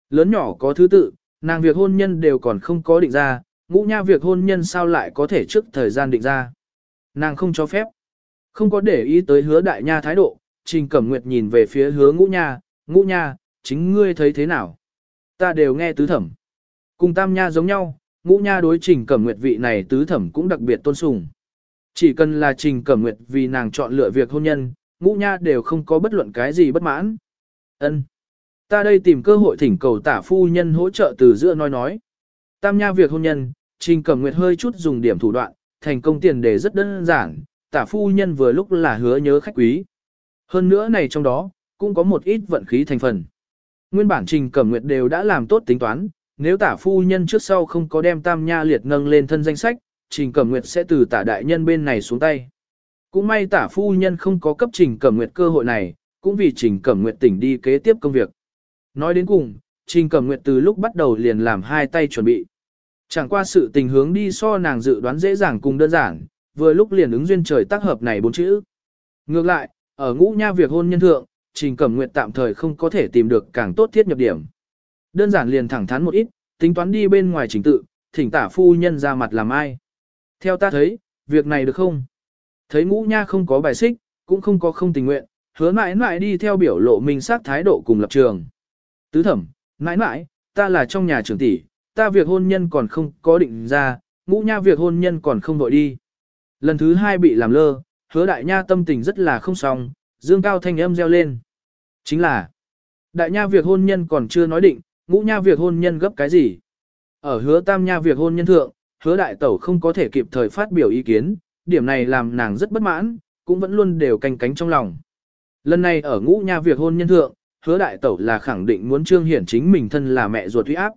Lớn nhỏ có thứ tự, nàng việc hôn nhân đều còn không có định ra, ngũ nha việc hôn nhân sao lại có thể trước thời gian định ra. Nàng không cho phép. Không có để ý tới hứa đại nha thái độ, Trình Cẩm Nguyệt nhìn về phía hứa ngũ nha, ngũ nha, chính ngươi thấy thế nào? Ta đều nghe tứ thẩm. Cùng tam nha giống nhau, ngũ nha đối Trình Cẩm Nguyệt vị này tứ thẩm cũng đặc biệt tôn sùng. Chỉ cần là Trình Cẩm Nguyệt vì nàng chọn lựa việc hôn nhân, ngũ nha đều không có bất luận cái gì bất mãn. Ân. Ta đây tìm cơ hội thỉnh cầu tả phu nhân hỗ trợ từ giữa nói nói. Tam nha việc hôn nhân, Trình Cẩm Nguyệt hơi chút dùng điểm thủ đoạn, thành công tiền đề rất đơn giản, tả phu nhân vừa lúc là hứa nhớ khách quý. Hơn nữa này trong đó, cũng có một ít vận khí thành phần. Nguyên bản Trình Cẩm Nguyệt đều đã làm tốt tính toán, nếu tả phu nhân trước sau không có đem tam nha liệt nâng lên thân danh sách, Trình Cẩm Nguyệt sẽ từ tả đại nhân bên này xuống tay. Cũng may tả phu nhân không có cấp Trình Cẩm Nguyệt cơ hội này, cũng vì Trình Cẩm Nguyệt tỉnh đi kế tiếp công việc. Nói đến cùng, Trình Cẩm Nguyệt từ lúc bắt đầu liền làm hai tay chuẩn bị. Chẳng qua sự tình hướng đi so nàng dự đoán dễ dàng cùng đơn giản, vừa lúc liền ứng duyên trời tác hợp này bốn chữ. Ngược lại, ở ngũ nha việc hôn nhân thượng, Trình Cẩm Nguyệt tạm thời không có thể tìm được càng tốt thiết nhập điểm. Đơn giản liền thẳng thắn một ít, tính toán đi bên ngoài trình tự, thỉnh tả phu nhân ra mặt làm ai. Theo ta thấy, việc này được không? Thấy ngũ nha không có bài xích, cũng không có không tình nguyện, hứa mãi mãi đi theo biểu lộ mình sát thái độ cùng lập trường. Tứ thẩm, mãi mãi, ta là trong nhà trưởng tỷ, ta việc hôn nhân còn không có định ra, ngũ nha việc hôn nhân còn không đội đi. Lần thứ hai bị làm lơ, hứa đại nha tâm tình rất là không xong, dương cao thanh âm reo lên. Chính là, đại nha việc hôn nhân còn chưa nói định, ngũ nha việc hôn nhân gấp cái gì? Ở hứa tam nha việc hôn nhân thượng, hứa đại tẩu không có thể kịp thời phát biểu ý kiến, điểm này làm nàng rất bất mãn, cũng vẫn luôn đều canh cánh trong lòng. Lần này ở ngũ nha việc hôn nhân thượng, hứa đại tẩu là khẳng định muốn trương hiển chính mình thân là mẹ ruột uy áp.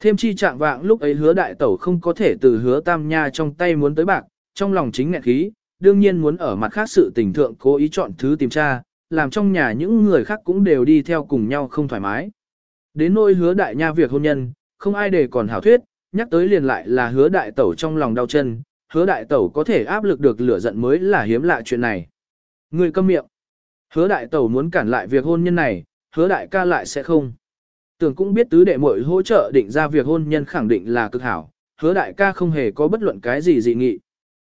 Thêm chi trạng vạng lúc ấy hứa đại tẩu không có thể từ hứa tam nha trong tay muốn tới bạc, trong lòng chính nghẹn khí, đương nhiên muốn ở mặt khác sự tình thượng cố ý chọn thứ tìm tra, làm trong nhà những người khác cũng đều đi theo cùng nhau không thoải mái. Đến nỗi hứa đại nha việc hôn nhân, không ai để còn hảo thuyết, nhắc tới liền lại là hứa đại tẩu trong lòng đau chân, hứa đại tẩu có thể áp lực được lửa giận mới là hiếm lạ chuyện này. Người câm miệng. Hứa đại tẩu muốn cản lại việc hôn nhân này, hứa đại ca lại sẽ không. Tưởng cũng biết tứ đệ muội hỗ trợ định ra việc hôn nhân khẳng định là cực hảo, hứa đại ca không hề có bất luận cái gì dị nghị.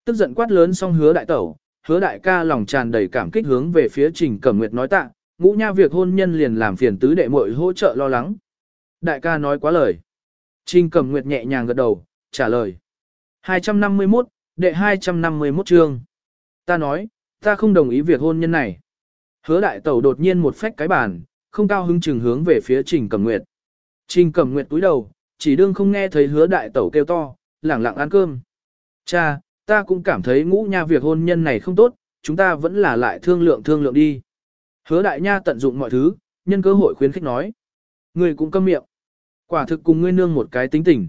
Tức giận quát lớn xong hứa đại tẩu, hứa đại ca lòng tràn đầy cảm kích hướng về phía Trình Cẩm Nguyệt nói tạ, ngũ nha việc hôn nhân liền làm phiền tứ đệ muội hỗ trợ lo lắng. Đại ca nói quá lời. Trình Cẩm Nguyệt nhẹ nhàng gật đầu, trả lời. 251, đệ 251 chương. Ta nói, ta không đồng ý việc hôn nhân này. Hứa đại tẩu đột nhiên một phách cái bàn, không cao hứng chừng hướng về phía Trình Cẩm Nguyệt. Trình Cẩm Nguyệt túi đầu, chỉ đương không nghe thấy hứa đại tẩu kêu to, lẳng lặng ăn cơm. Cha, ta cũng cảm thấy ngũ nha việc hôn nhân này không tốt, chúng ta vẫn là lại thương lượng thương lượng đi. Hứa đại nha tận dụng mọi thứ, nhân cơ hội khuyến khích nói. Người cũng câm miệng. Quả thực cùng ngươi nương một cái tính tình.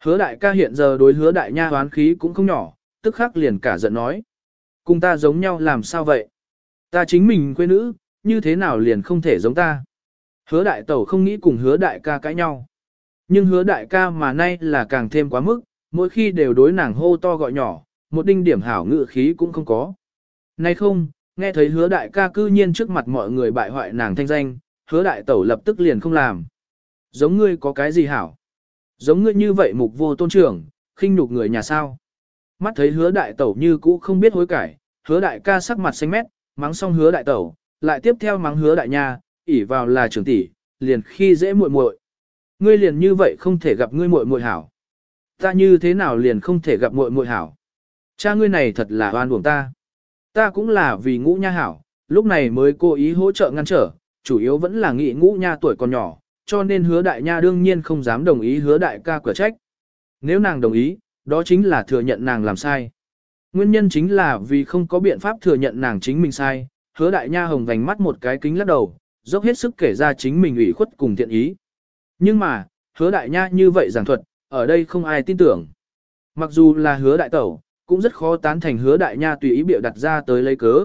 Hứa đại ca hiện giờ đối hứa đại nha hoán khí cũng không nhỏ, tức khắc liền cả giận nói. Cùng ta giống nhau làm sao vậy? Ta chính mình quê nữ, như thế nào liền không thể giống ta? Hứa đại tẩu không nghĩ cùng hứa đại ca cãi nhau. Nhưng hứa đại ca mà nay là càng thêm quá mức, mỗi khi đều đối nàng hô to gọi nhỏ, một đinh điểm hảo ngự khí cũng không có. Nay không, nghe thấy hứa đại ca cư nhiên trước mặt mọi người bại hoại nàng thanh danh, hứa đại tẩu lập tức liền không làm. Giống ngươi có cái gì hảo? Giống ngươi như vậy mục vô tôn trưởng, khinh nhục người nhà sao? Mắt thấy hứa đại tẩu như cũ không biết hối cải, hứa đại ca sắc mặt xanh mét, mắng xong hứa đại tẩu, lại tiếp theo mắng hứa đại nha, ỉ vào là trưởng tỷ, liền khi dễ muội muội. Ngươi liền như vậy không thể gặp ngươi muội muội hảo. Ta như thế nào liền không thể gặp muội muội hảo. Cha ngươi này thật là oan uổng ta. Ta cũng là vì ngũ nha hảo, lúc này mới cố ý hỗ trợ ngăn trở, chủ yếu vẫn là nghĩ ngũ nha tuổi còn nhỏ, cho nên hứa đại nha đương nhiên không dám đồng ý hứa đại ca cửa trách. Nếu nàng đồng ý, đó chính là thừa nhận nàng làm sai. Nguyên nhân chính là vì không có biện pháp thừa nhận nàng chính mình sai, hứa đại nha hồng vành mắt một cái kính lắc đầu, dốc hết sức kể ra chính mình ủy khuất cùng thiện ý. Nhưng mà, hứa đại nha như vậy giảng thuật, ở đây không ai tin tưởng. Mặc dù là hứa đại tẩu, cũng rất khó tán thành hứa đại nha tùy ý biểu đặt ra tới lấy cớ.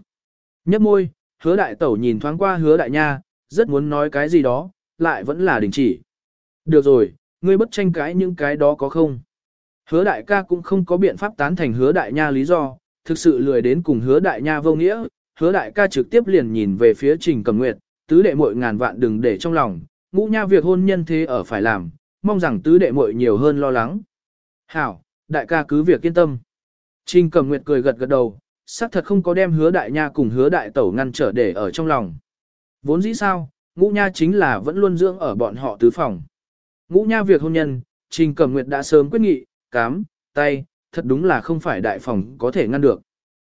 Nhấp môi, hứa đại tẩu nhìn thoáng qua hứa đại nha, rất muốn nói cái gì đó, lại vẫn là đình chỉ. Được rồi, ngươi bất tranh cãi những cái đó có không? Hứa đại ca cũng không có biện pháp tán thành hứa đại nha lý do, thực sự lười đến cùng hứa đại nha vô nghĩa, hứa đại ca trực tiếp liền nhìn về phía trình cầm nguyệt, tứ đệ muội ngàn vạn đừng để trong lòng, ngũ nha việc hôn nhân thế ở phải làm, mong rằng tứ đệ muội nhiều hơn lo lắng. Hảo, đại ca cứ việc yên tâm. Trình cầm nguyệt cười gật gật đầu, xác thật không có đem hứa đại nha cùng hứa đại tẩu ngăn trở để ở trong lòng. Vốn dĩ sao, ngũ nha chính là vẫn luôn dưỡng ở bọn họ tứ phòng. Ngũ nha việc hôn nhân, Trình cầm Nguyệt đã sớm quyết nghị, cám, tay, thật đúng là không phải đại phòng có thể ngăn được.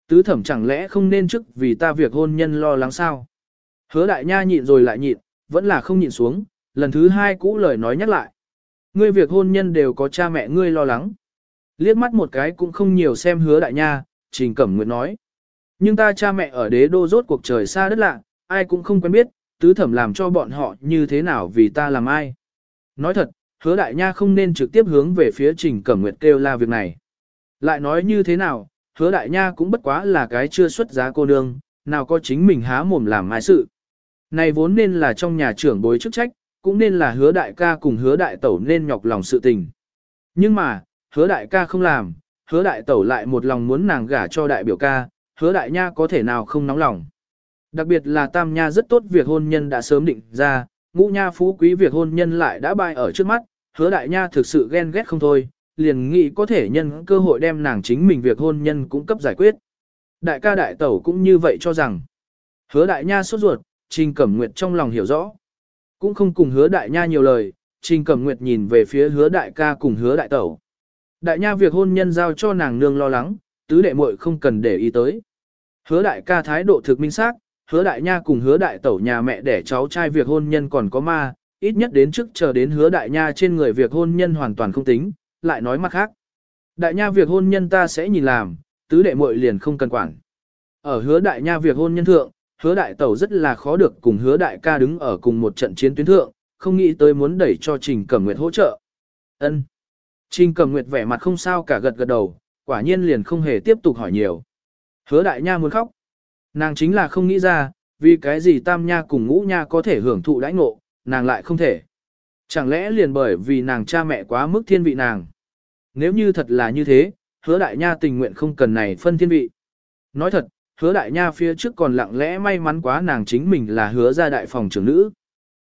Tứ thẩm chẳng lẽ không nên trước vì ta việc hôn nhân lo lắng sao? Hứa đại nha nhịn rồi lại nhịn, vẫn là không nhịn xuống, lần thứ hai cũ lời nói nhắc lại. Ngươi việc hôn nhân đều có cha mẹ ngươi lo lắng. Liếc mắt một cái cũng không nhiều xem hứa đại nha, Trình Cẩm Nguyệt nói. Nhưng ta cha mẹ ở đế đô rốt cuộc trời xa đất lạ, ai cũng không quen biết, tứ thẩm làm cho bọn họ như thế nào vì ta làm ai. Nói thật, hứa đại nha không nên trực tiếp hướng về phía Trình Cẩm Nguyệt kêu la việc này. Lại nói như thế nào, hứa đại nha cũng bất quá là cái chưa xuất giá cô nương, nào có chính mình há mồm làm mai sự. Này vốn nên là trong nhà trưởng bối chức trách, cũng nên là hứa đại ca cùng hứa đại tẩu nên nhọc lòng sự tình. Nhưng mà, hứa đại ca không làm, hứa đại tẩu lại một lòng muốn nàng gả cho đại biểu ca, hứa đại nha có thể nào không nóng lòng. Đặc biệt là tam nha rất tốt việc hôn nhân đã sớm định ra, ngũ nha phú quý việc hôn nhân lại đã bay ở trước mắt, hứa đại nha thực sự ghen ghét không thôi, liền nghĩ có thể nhân cơ hội đem nàng chính mình việc hôn nhân cũng cấp giải quyết. Đại ca đại tẩu cũng như vậy cho rằng, hứa đại nha sốt ruột, trình cẩm nguyệt trong lòng hiểu rõ. Cũng không cùng hứa đại nha nhiều lời, trình cẩm nguyệt nhìn về phía hứa đại ca cùng hứa đại tẩu. Đại nha việc hôn nhân giao cho nàng nương lo lắng, tứ đệ muội không cần để ý tới. Hứa đại ca thái độ thực minh xác, hứa đại nha cùng hứa đại tẩu nhà mẹ để cháu trai việc hôn nhân còn có ma, ít nhất đến trước chờ đến hứa đại nha trên người việc hôn nhân hoàn toàn không tính, lại nói mặt khác. Đại nha việc hôn nhân ta sẽ nhìn làm, tứ đệ muội liền không cần quản. Ở hứa đại nha việc hôn nhân thượng, hứa đại tẩu rất là khó được cùng hứa đại ca đứng ở cùng một trận chiến tuyến thượng, không nghĩ tới muốn đẩy cho Trình Cẩm Nguyệt hỗ trợ. Ân. Trình Cẩm Nguyệt vẻ mặt không sao cả gật gật đầu, quả nhiên liền không hề tiếp tục hỏi nhiều. Hứa đại nha muốn khóc. Nàng chính là không nghĩ ra, vì cái gì tam nha cùng ngũ nha có thể hưởng thụ đãi ngộ, nàng lại không thể. Chẳng lẽ liền bởi vì nàng cha mẹ quá mức thiên vị nàng. Nếu như thật là như thế, hứa đại nha tình nguyện không cần này phân thiên vị. Nói thật, hứa đại nha phía trước còn lặng lẽ may mắn quá nàng chính mình là hứa ra đại phòng trưởng nữ.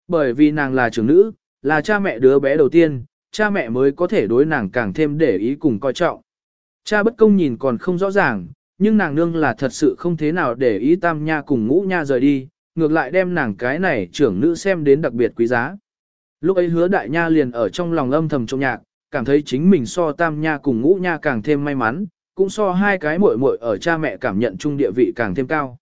Bởi vì nàng là trưởng nữ, là cha mẹ đứa bé đầu tiên, cha mẹ mới có thể đối nàng càng thêm để ý cùng coi trọng. Cha bất công nhìn còn không rõ ràng, nhưng nàng nương là thật sự không thế nào để ý tam nha cùng ngũ nha rời đi, ngược lại đem nàng cái này trưởng nữ xem đến đặc biệt quý giá. Lúc ấy hứa đại nha liền ở trong lòng âm thầm trong nhạc, cảm thấy chính mình so tam nha cùng ngũ nha càng thêm may mắn, cũng so hai cái muội muội ở cha mẹ cảm nhận chung địa vị càng thêm cao.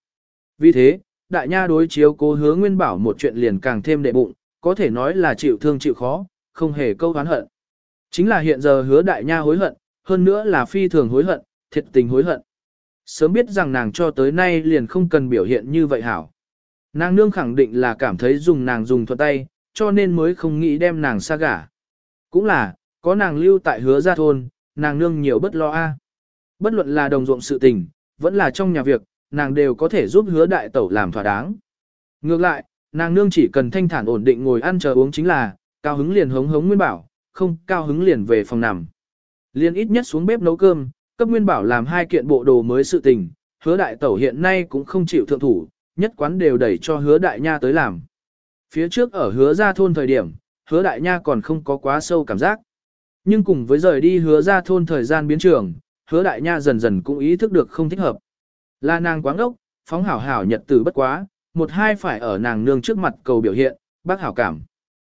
Vì thế, đại nha đối chiếu cố hứa nguyên bảo một chuyện liền càng thêm đệ bụng, có thể nói là chịu thương chịu khó, không hề câu hán hận. Chính là hiện giờ hứa đại nha hối hận, hơn nữa là phi thường hối hận, thiệt tình hối hận. Sớm biết rằng nàng cho tới nay liền không cần biểu hiện như vậy hảo. Nàng nương khẳng định là cảm thấy dùng nàng dùng thuận tay, cho nên mới không nghĩ đem nàng xa gả. Cũng là, có nàng lưu tại hứa gia thôn, nàng nương nhiều bất lo a. Bất luận là đồng ruộng sự tình, vẫn là trong nhà việc, nàng đều có thể giúp hứa đại tẩu làm thỏa đáng. Ngược lại, nàng nương chỉ cần thanh thản ổn định ngồi ăn chờ uống chính là, cao hứng liền hống hống nguyên bảo, không cao hứng liền về phòng nằm. Liền ít nhất xuống bếp nấu cơm, cấp nguyên bảo làm hai kiện bộ đồ mới sự tình, hứa đại tẩu hiện nay cũng không chịu thượng thủ, nhất quán đều đẩy cho hứa đại nha tới làm. Phía trước ở hứa ra thôn thời điểm, hứa đại nha còn không có quá sâu cảm giác. Nhưng cùng với rời đi hứa ra thôn thời gian biến trường, hứa đại nha dần dần cũng ý thức được không thích hợp. Là nàng quáng ốc, phóng hảo hảo nhật tử bất quá, một hai phải ở nàng nương trước mặt cầu biểu hiện, bác hảo cảm.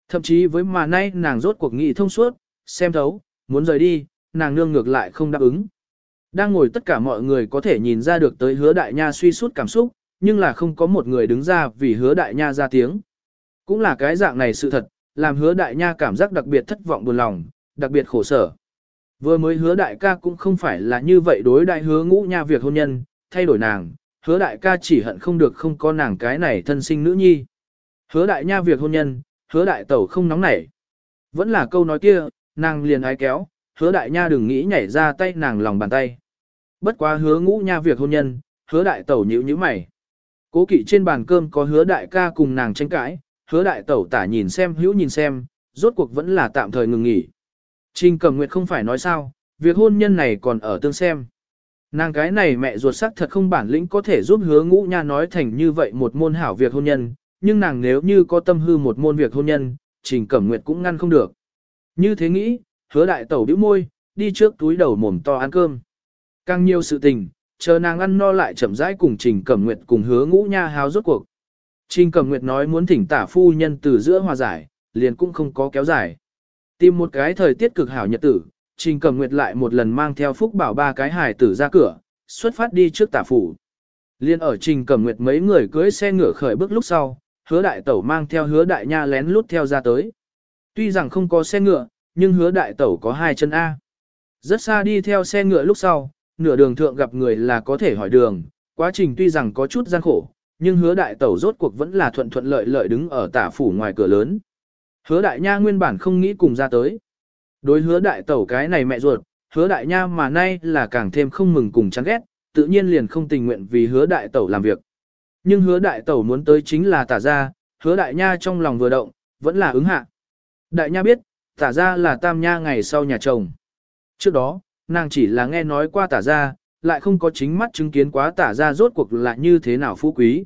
Thậm chí với mà nay nàng rốt cuộc nghị thông suốt, xem thấu, muốn rời đi, nàng nương ngược lại không đáp ứng. Đang ngồi tất cả mọi người có thể nhìn ra được tới hứa đại nha suy suốt cảm xúc, nhưng là không có một người đứng ra vì hứa đại nha ra tiếng. Cũng là cái dạng này sự thật, làm hứa đại nha cảm giác đặc biệt thất vọng buồn lòng, đặc biệt khổ sở. Vừa mới hứa đại ca cũng không phải là như vậy đối đại hứa ngũ nha việc hôn nhân, thay đổi nàng, hứa đại ca chỉ hận không được không có nàng cái này thân sinh nữ nhi. Hứa đại nha việc hôn nhân, hứa đại tẩu không nóng nảy. Vẫn là câu nói kia, nàng liền ái kéo, hứa đại nha đừng nghĩ nhảy ra tay nàng lòng bàn tay. Bất quá hứa ngũ nha việc hôn nhân, hứa đại tẩu nhữ như mày. Cố kỵ trên bàn cơm có hứa đại ca cùng nàng tranh cãi, hứa đại tẩu tả nhìn xem hữu nhìn xem, rốt cuộc vẫn là tạm thời ngừng nghỉ. Trình Cẩm Nguyệt không phải nói sao, việc hôn nhân này còn ở tương xem. Nàng cái này mẹ ruột sắc thật không bản lĩnh có thể giúp hứa ngũ nha nói thành như vậy một môn hảo việc hôn nhân, nhưng nàng nếu như có tâm hư một môn việc hôn nhân, Trình Cẩm Nguyệt cũng ngăn không được. Như thế nghĩ, hứa đại tẩu bĩu môi, đi trước túi đầu mồm to ăn cơm. Càng nhiều sự tình, chờ nàng ăn no lại chậm rãi cùng Trình Cẩm Nguyệt cùng hứa ngũ nha háo rốt cuộc. Trình Cẩm Nguyệt nói muốn thỉnh tả phu nhân từ giữa hòa giải, liền cũng không có kéo dài. Tìm một cái thời tiết cực hảo nhật tử, Trình Cẩm Nguyệt lại một lần mang theo Phúc Bảo ba cái hài tử ra cửa, xuất phát đi trước tả phủ. Liên ở Trình Cẩm Nguyệt mấy người cưới xe ngựa khởi bước lúc sau, hứa đại tẩu mang theo hứa đại nha lén lút theo ra tới. Tuy rằng không có xe ngựa, nhưng hứa đại tẩu có hai chân A. Rất xa đi theo xe ngựa lúc sau, nửa đường thượng gặp người là có thể hỏi đường, quá trình tuy rằng có chút gian khổ, nhưng hứa đại tẩu rốt cuộc vẫn là thuận thuận lợi lợi đứng ở tả phủ ngoài cửa lớn. Hứa đại nha nguyên bản không nghĩ cùng ra tới. Đối hứa đại tẩu cái này mẹ ruột, hứa đại nha mà nay là càng thêm không mừng cùng chán ghét, tự nhiên liền không tình nguyện vì hứa đại tẩu làm việc. Nhưng hứa đại tẩu muốn tới chính là tả ra, hứa đại nha trong lòng vừa động, vẫn là ứng hạ. Đại nha biết, tả ra là tam nha ngày sau nhà chồng. Trước đó, nàng chỉ là nghe nói qua tả ra, lại không có chính mắt chứng kiến quá tả ra rốt cuộc là như thế nào phú quý.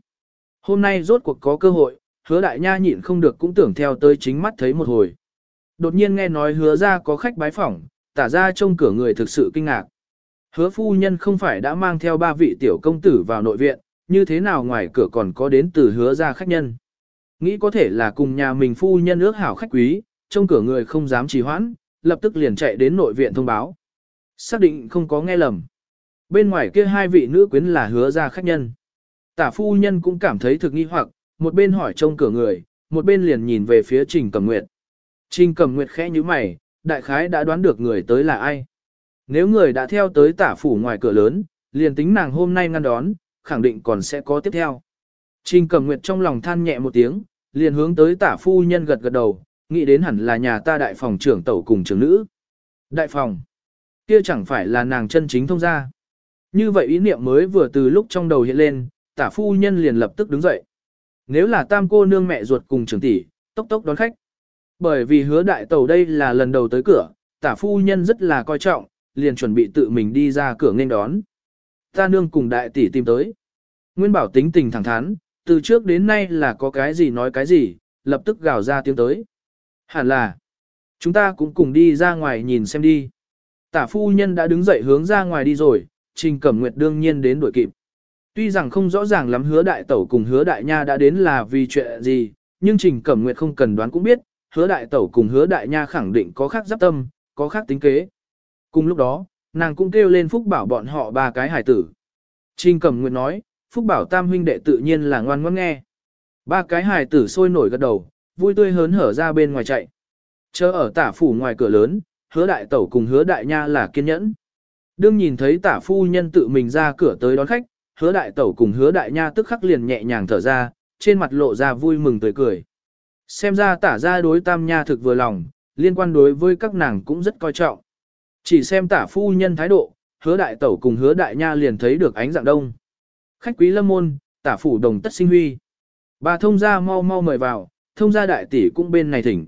Hôm nay rốt cuộc có cơ hội, hứa đại nha nhịn không được cũng tưởng theo tới chính mắt thấy một hồi. Đột nhiên nghe nói hứa ra có khách bái phỏng, tả ra trông cửa người thực sự kinh ngạc. Hứa phu nhân không phải đã mang theo ba vị tiểu công tử vào nội viện, như thế nào ngoài cửa còn có đến từ hứa ra khách nhân. Nghĩ có thể là cùng nhà mình phu nhân ước hảo khách quý, trông cửa người không dám trì hoãn, lập tức liền chạy đến nội viện thông báo. Xác định không có nghe lầm. Bên ngoài kia hai vị nữ quyến là hứa ra khách nhân. Tả phu nhân cũng cảm thấy thực nghi hoặc, một bên hỏi trông cửa người, một bên liền nhìn về phía Trình Cẩm Nguyệt. Trình Cẩm Nguyệt khẽ như mày, đại khái đã đoán được người tới là ai. Nếu người đã theo tới tả phủ ngoài cửa lớn, liền tính nàng hôm nay ngăn đón, khẳng định còn sẽ có tiếp theo. Trình Cẩm Nguyệt trong lòng than nhẹ một tiếng, liền hướng tới tả phu nhân gật gật đầu, nghĩ đến hẳn là nhà ta đại phòng trưởng tẩu cùng trưởng nữ. Đại phòng, kia chẳng phải là nàng chân chính thông gia. Như vậy ý niệm mới vừa từ lúc trong đầu hiện lên, tả phu nhân liền lập tức đứng dậy. Nếu là tam cô nương mẹ ruột cùng trưởng tỷ, tốc tốc đón khách. Bởi vì hứa đại tẩu đây là lần đầu tới cửa, tả phu nhân rất là coi trọng, liền chuẩn bị tự mình đi ra cửa nên đón. Ta nương cùng đại tỷ tìm tới. Nguyên bảo tính tình thẳng thắn, từ trước đến nay là có cái gì nói cái gì, lập tức gào ra tiếng tới. Hẳn là, chúng ta cũng cùng đi ra ngoài nhìn xem đi. Tả phu nhân đã đứng dậy hướng ra ngoài đi rồi, Trình Cẩm Nguyệt đương nhiên đến đuổi kịp. Tuy rằng không rõ ràng lắm hứa đại tẩu cùng hứa đại nha đã đến là vì chuyện gì, nhưng Trình Cẩm Nguyệt không cần đoán cũng biết, hứa đại tẩu cùng hứa đại nha khẳng định có khác giáp tâm, có khác tính kế. Cùng lúc đó, nàng cũng kêu lên Phúc Bảo bọn họ ba cái hải tử. Trình Cẩm Nguyệt nói, Phúc Bảo tam huynh đệ tự nhiên là ngoan ngoãn nghe. Ba cái hải tử sôi nổi gật đầu, vui tươi hớn hở ra bên ngoài chạy. Chờ ở tả phủ ngoài cửa lớn, hứa đại tẩu cùng hứa đại nha là kiên nhẫn. Đương nhìn thấy tả phu nhân tự mình ra cửa tới đón khách, hứa đại tẩu cùng hứa đại nha tức khắc liền nhẹ nhàng thở ra, trên mặt lộ ra vui mừng tươi cười. Xem ra tả ra đối tam nha thực vừa lòng, liên quan đối với các nàng cũng rất coi trọng. Chỉ xem tả phu nhân thái độ, hứa đại tẩu cùng hứa đại nha liền thấy được ánh dạng đông. Khách quý lâm môn, tả phủ đồng tất sinh huy. Bà thông gia mau mau mời vào, thông gia đại tỷ cũng bên này thỉnh.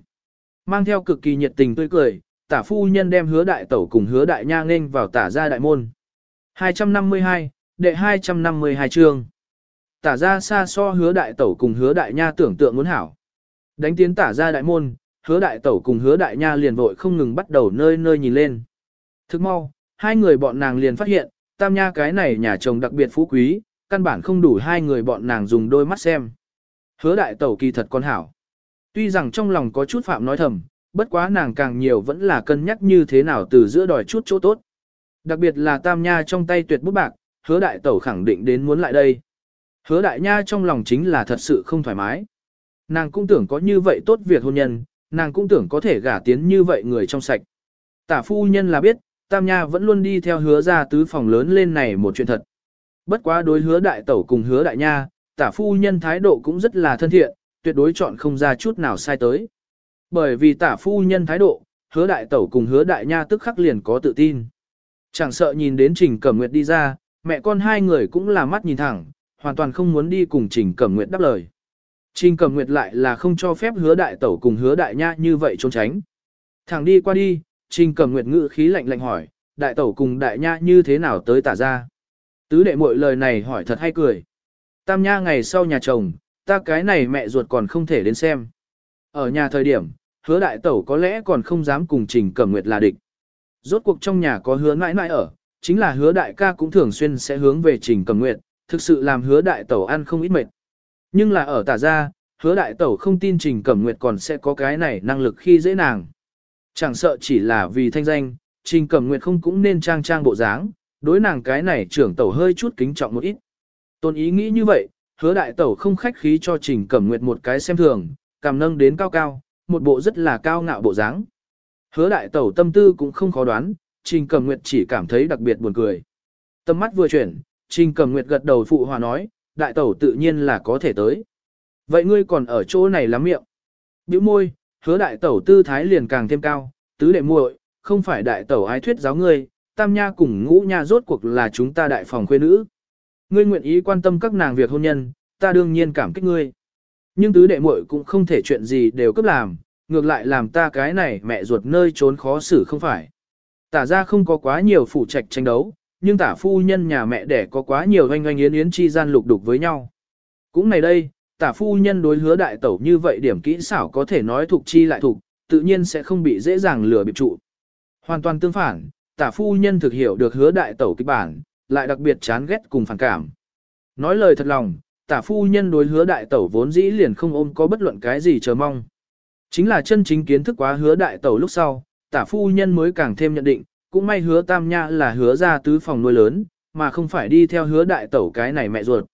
Mang theo cực kỳ nhiệt tình tươi cười, tả phu nhân đem hứa đại tẩu cùng hứa đại nha nghênh vào tả gia đại môn. 252, đệ 252 chương. Tả gia xa so hứa đại tẩu cùng hứa đại nha tưởng tượng muốn hảo. Đánh tiến tả gia đại môn, hứa đại tẩu cùng hứa đại nha liền vội không ngừng bắt đầu nơi nơi nhìn lên. Thức mau, hai người bọn nàng liền phát hiện, tam nha cái này nhà chồng đặc biệt phú quý, căn bản không đủ hai người bọn nàng dùng đôi mắt xem. Hứa đại tẩu kỳ thật con hảo. Tuy rằng trong lòng có chút phạm nói thầm, bất quá nàng càng nhiều vẫn là cân nhắc như thế nào từ giữa đòi chút chỗ tốt. Đặc biệt là tam nha trong tay tuyệt bút bạc, hứa đại tẩu khẳng định đến muốn lại đây. Hứa đại nha trong lòng chính là thật sự không thoải mái. Nàng cũng tưởng có như vậy tốt việc hôn nhân, nàng cũng tưởng có thể gả tiến như vậy người trong sạch. Tả phu nhân là biết, tam nha vẫn luôn đi theo hứa ra tứ phòng lớn lên này một chuyện thật. Bất quá đối hứa đại tẩu cùng hứa đại nha, tả phu nhân thái độ cũng rất là thân thiện, tuyệt đối chọn không ra chút nào sai tới. Bởi vì tả phu nhân thái độ, hứa đại tẩu cùng hứa đại nha tức khắc liền có tự tin. Chẳng sợ nhìn đến Trình Cẩm Nguyệt đi ra, mẹ con hai người cũng là mắt nhìn thẳng, hoàn toàn không muốn đi cùng Trình Cẩm Nguyệt đáp lời. Trình Cẩm Nguyệt lại là không cho phép hứa đại tẩu cùng hứa đại nha như vậy trốn tránh. Thẳng đi qua đi, Trình Cẩm Nguyệt ngữ khí lạnh lạnh hỏi, đại tẩu cùng đại nha như thế nào tới tả ra. Tứ đệ muội lời này hỏi thật hay cười. Tam nha ngày sau nhà chồng, ta cái này mẹ ruột còn không thể đến xem. Ở nhà thời điểm, hứa đại tẩu có lẽ còn không dám cùng Trình Cẩm Nguyệt là địch. Rốt cuộc trong nhà có hứa mãi mãi ở, chính là hứa đại ca cũng thường xuyên sẽ hướng về Trình Cẩm Nguyệt, thực sự làm hứa đại tẩu ăn không ít mệt. Nhưng là ở tả gia, hứa đại tẩu không tin Trình Cẩm Nguyệt còn sẽ có cái này năng lực khi dễ nàng. Chẳng sợ chỉ là vì thanh danh, Trình Cẩm Nguyệt không cũng nên trang trang bộ dáng, đối nàng cái này trưởng tẩu hơi chút kính trọng một ít. Tôn ý nghĩ như vậy, hứa đại tẩu không khách khí cho Trình Cẩm Nguyệt một cái xem thường, cảm nâng đến cao cao, một bộ rất là cao ngạo bộ dáng. Hứa đại tẩu tâm tư cũng không khó đoán, Trình Cẩm Nguyệt chỉ cảm thấy đặc biệt buồn cười. Tâm mắt vừa chuyển, Trình Cẩm Nguyệt gật đầu phụ hòa nói, đại tẩu tự nhiên là có thể tới. Vậy ngươi còn ở chỗ này lắm miệng. Biểu môi, hứa đại tẩu tư thái liền càng thêm cao, tứ đệ muội, không phải đại tẩu ái thuyết giáo ngươi, tam nha cùng ngũ nha rốt cuộc là chúng ta đại phòng khuê nữ. Ngươi nguyện ý quan tâm các nàng việc hôn nhân, ta đương nhiên cảm kích ngươi. Nhưng tứ đệ muội cũng không thể chuyện gì đều cấp làm, ngược lại làm ta cái này mẹ ruột nơi trốn khó xử không phải. Tả ra không có quá nhiều phụ trạch tranh đấu, nhưng tả phu nhân nhà mẹ đẻ có quá nhiều oanh oanh yến yến chi gian lục đục với nhau. Cũng này đây, tả phu nhân đối hứa đại tẩu như vậy điểm kỹ xảo có thể nói thuộc chi lại thuộc, tự nhiên sẽ không bị dễ dàng lừa bịp trụ. Hoàn toàn tương phản, tả phu nhân thực hiểu được hứa đại tẩu kịch bản, lại đặc biệt chán ghét cùng phản cảm. Nói lời thật lòng, tả phu nhân đối hứa đại tẩu vốn dĩ liền không ôm có bất luận cái gì chờ mong. Chính là chân chính kiến thức quá hứa đại tẩu lúc sau, tả phu nhân mới càng thêm nhận định, cũng may hứa tam nha là hứa ra tứ phòng nuôi lớn, mà không phải đi theo hứa đại tẩu cái này mẹ ruột.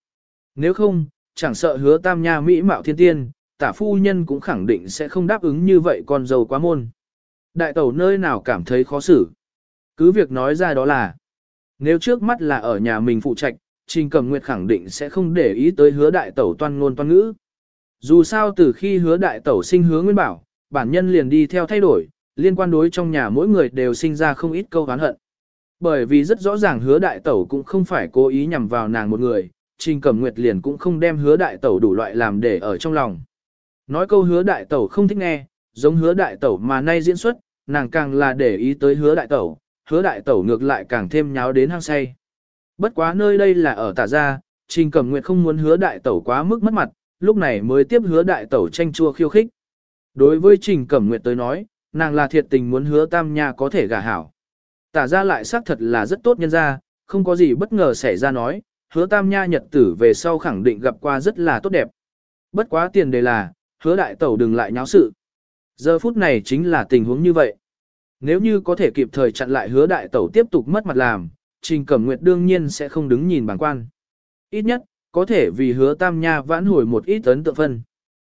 Nếu không, chẳng sợ hứa tam nha mỹ mạo thiên tiên, tả phu nhân cũng khẳng định sẽ không đáp ứng như vậy con dâu quá môn. Đại tẩu nơi nào cảm thấy khó xử. Cứ việc nói ra đó là, nếu trước mắt là ở nhà mình phụ trạch, Trình Cẩm Nguyệt khẳng định sẽ không để ý tới hứa đại tẩu toan ngôn toan ngữ. Dù sao từ khi hứa đại tẩu sinh hứa nguyên bảo, bản nhân liền đi theo thay đổi, liên quan đối trong nhà mỗi người đều sinh ra không ít câu hán hận. Bởi vì rất rõ ràng hứa đại tẩu cũng không phải cố ý nhằm vào nàng một người, Trình Cẩm Nguyệt liền cũng không đem hứa đại tẩu đủ loại làm để ở trong lòng. Nói câu hứa đại tẩu không thích nghe, giống hứa đại tẩu mà nay diễn xuất, nàng càng là để ý tới hứa đại tẩu, hứa đại tẩu ngược lại càng thêm nháo đến hang say. Bất quá nơi đây là ở tả gia, Trình Cẩm Nguyệt không muốn hứa đại tẩu quá mức mất mặt, lúc này mới tiếp hứa đại tẩu tranh chua khiêu khích. Đối với Trình Cẩm Nguyệt tới nói, nàng là thiệt tình muốn hứa tam nha có thể gả hảo. Tả ra lại xác thật là rất tốt nhân ra, không có gì bất ngờ xảy ra nói, hứa tam nha nhật tử về sau khẳng định gặp qua rất là tốt đẹp. Bất quá tiền đề là, hứa đại tẩu đừng lại nháo sự. Giờ phút này chính là tình huống như vậy. Nếu như có thể kịp thời chặn lại hứa đại tẩu tiếp tục mất mặt làm, Trình Cẩm Nguyệt đương nhiên sẽ không đứng nhìn bản quan. Ít nhất, có thể vì hứa tam nha vãn hồi một ít ấn tượng phân.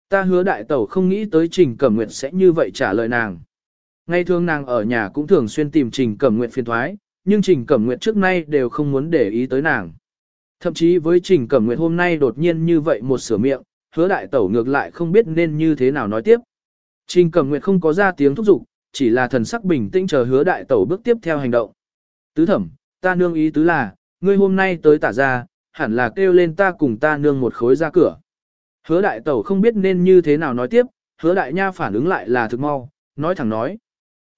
Ta hứa đại tẩu không nghĩ tới Trình Cẩm Nguyệt sẽ như vậy trả lời nàng. Ngay thường nàng ở nhà cũng thường xuyên tìm Trình Cẩm Nguyệt phiền thoái, nhưng Trình Cẩm Nguyệt trước nay đều không muốn để ý tới nàng. Thậm chí với Trình Cẩm Nguyệt hôm nay đột nhiên như vậy một sửa miệng, hứa đại tẩu ngược lại không biết nên như thế nào nói tiếp. Trình Cẩm Nguyệt không có ra tiếng thúc giục, chỉ là thần sắc bình tĩnh chờ hứa đại tẩu bước tiếp theo hành động. Tứ thẩm, ta nương ý tứ là, ngươi hôm nay tới tả ra, hẳn là kêu lên ta cùng ta nương một khối ra cửa. Hứa đại tẩu không biết nên như thế nào nói tiếp, hứa đại nha phản ứng lại là thực mau, nói thẳng nói.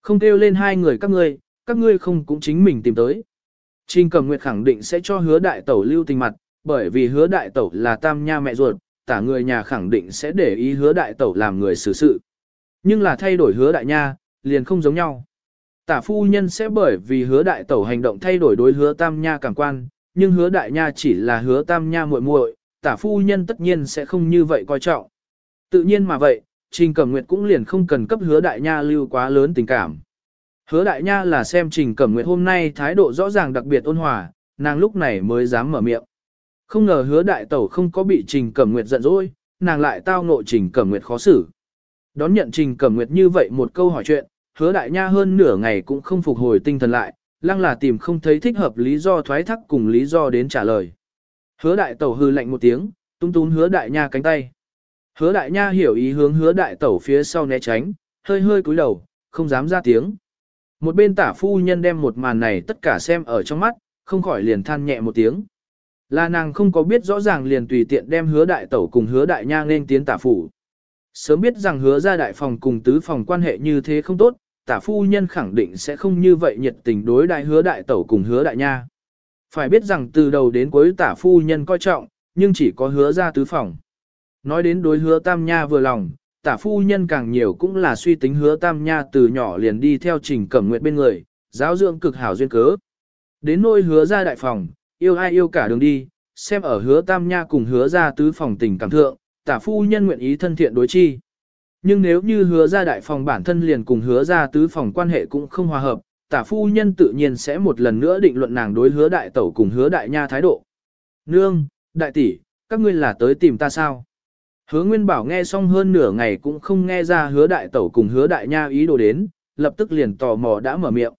Không kêu lên hai người các ngươi, các ngươi không cũng chính mình tìm tới. Trình Cầm Nguyệt khẳng định sẽ cho hứa đại tẩu lưu tình mặt, bởi vì hứa đại tẩu là tam nha mẹ ruột, tả người nhà khẳng định sẽ để ý hứa đại tẩu làm người xử sự. Nhưng là thay đổi hứa đại nha, liền không giống nhau. Tả phu nhân sẽ bởi vì hứa đại tẩu hành động thay đổi đối hứa tam nha cảm quan, nhưng hứa đại nha chỉ là hứa tam nha muội muội, tả phu nhân tất nhiên sẽ không như vậy coi trọng. Tự nhiên mà vậy, Trình Cẩm Nguyệt cũng liền không cần cấp hứa đại nha lưu quá lớn tình cảm. Hứa đại nha là xem Trình Cẩm Nguyệt hôm nay thái độ rõ ràng đặc biệt ôn hòa, nàng lúc này mới dám mở miệng. Không ngờ hứa đại tẩu không có bị Trình Cẩm Nguyệt giận dỗi, nàng lại tao ngộ Trình Cẩm Nguyệt khó xử. Đón nhận Trình Cẩm Nguyệt như vậy một câu hỏi chuyện, hứa đại nha hơn nửa ngày cũng không phục hồi tinh thần lại, lăng là tìm không thấy thích hợp lý do thoái thác cùng lý do đến trả lời. Hứa đại tẩu hư lạnh một tiếng, tung tún hứa đại nha cánh tay. Hứa đại nha hiểu ý hướng hứa đại tẩu phía sau né tránh, hơi hơi cúi đầu, không dám ra tiếng. Một bên tả phu nhân đem một màn này tất cả xem ở trong mắt, không khỏi liền than nhẹ một tiếng. Là nàng không có biết rõ ràng liền tùy tiện đem hứa đại tẩu cùng hứa đại nha nên tiến tả phủ. Sớm biết rằng hứa ra đại phòng cùng tứ phòng quan hệ như thế không tốt, tả phu nhân khẳng định sẽ không như vậy nhiệt tình đối đại hứa đại tẩu cùng hứa đại nha. Phải biết rằng từ đầu đến cuối tả phu nhân coi trọng, nhưng chỉ có hứa ra tứ phòng. Nói đến đối hứa tam nha vừa lòng, tả phu nhân càng nhiều cũng là suy tính hứa tam nha từ nhỏ liền đi theo trình cẩm nguyện bên người, giáo dưỡng cực hảo duyên cớ. Đến nôi hứa ra đại phòng, yêu ai yêu cả đường đi, xem ở hứa tam nha cùng hứa ra tứ phòng tình cảm thượng, tả phu nhân nguyện ý thân thiện đối chi. Nhưng nếu như hứa ra đại phòng bản thân liền cùng hứa ra tứ phòng quan hệ cũng không hòa hợp, tả phu nhân tự nhiên sẽ một lần nữa định luận nàng đối hứa đại tẩu cùng hứa đại nha thái độ. Nương, đại tỷ, các ngươi là tới tìm ta sao? Hứa Nguyên Bảo nghe xong hơn nửa ngày cũng không nghe ra hứa đại tẩu cùng hứa đại nha ý đồ đến, lập tức liền tò mò đã mở miệng.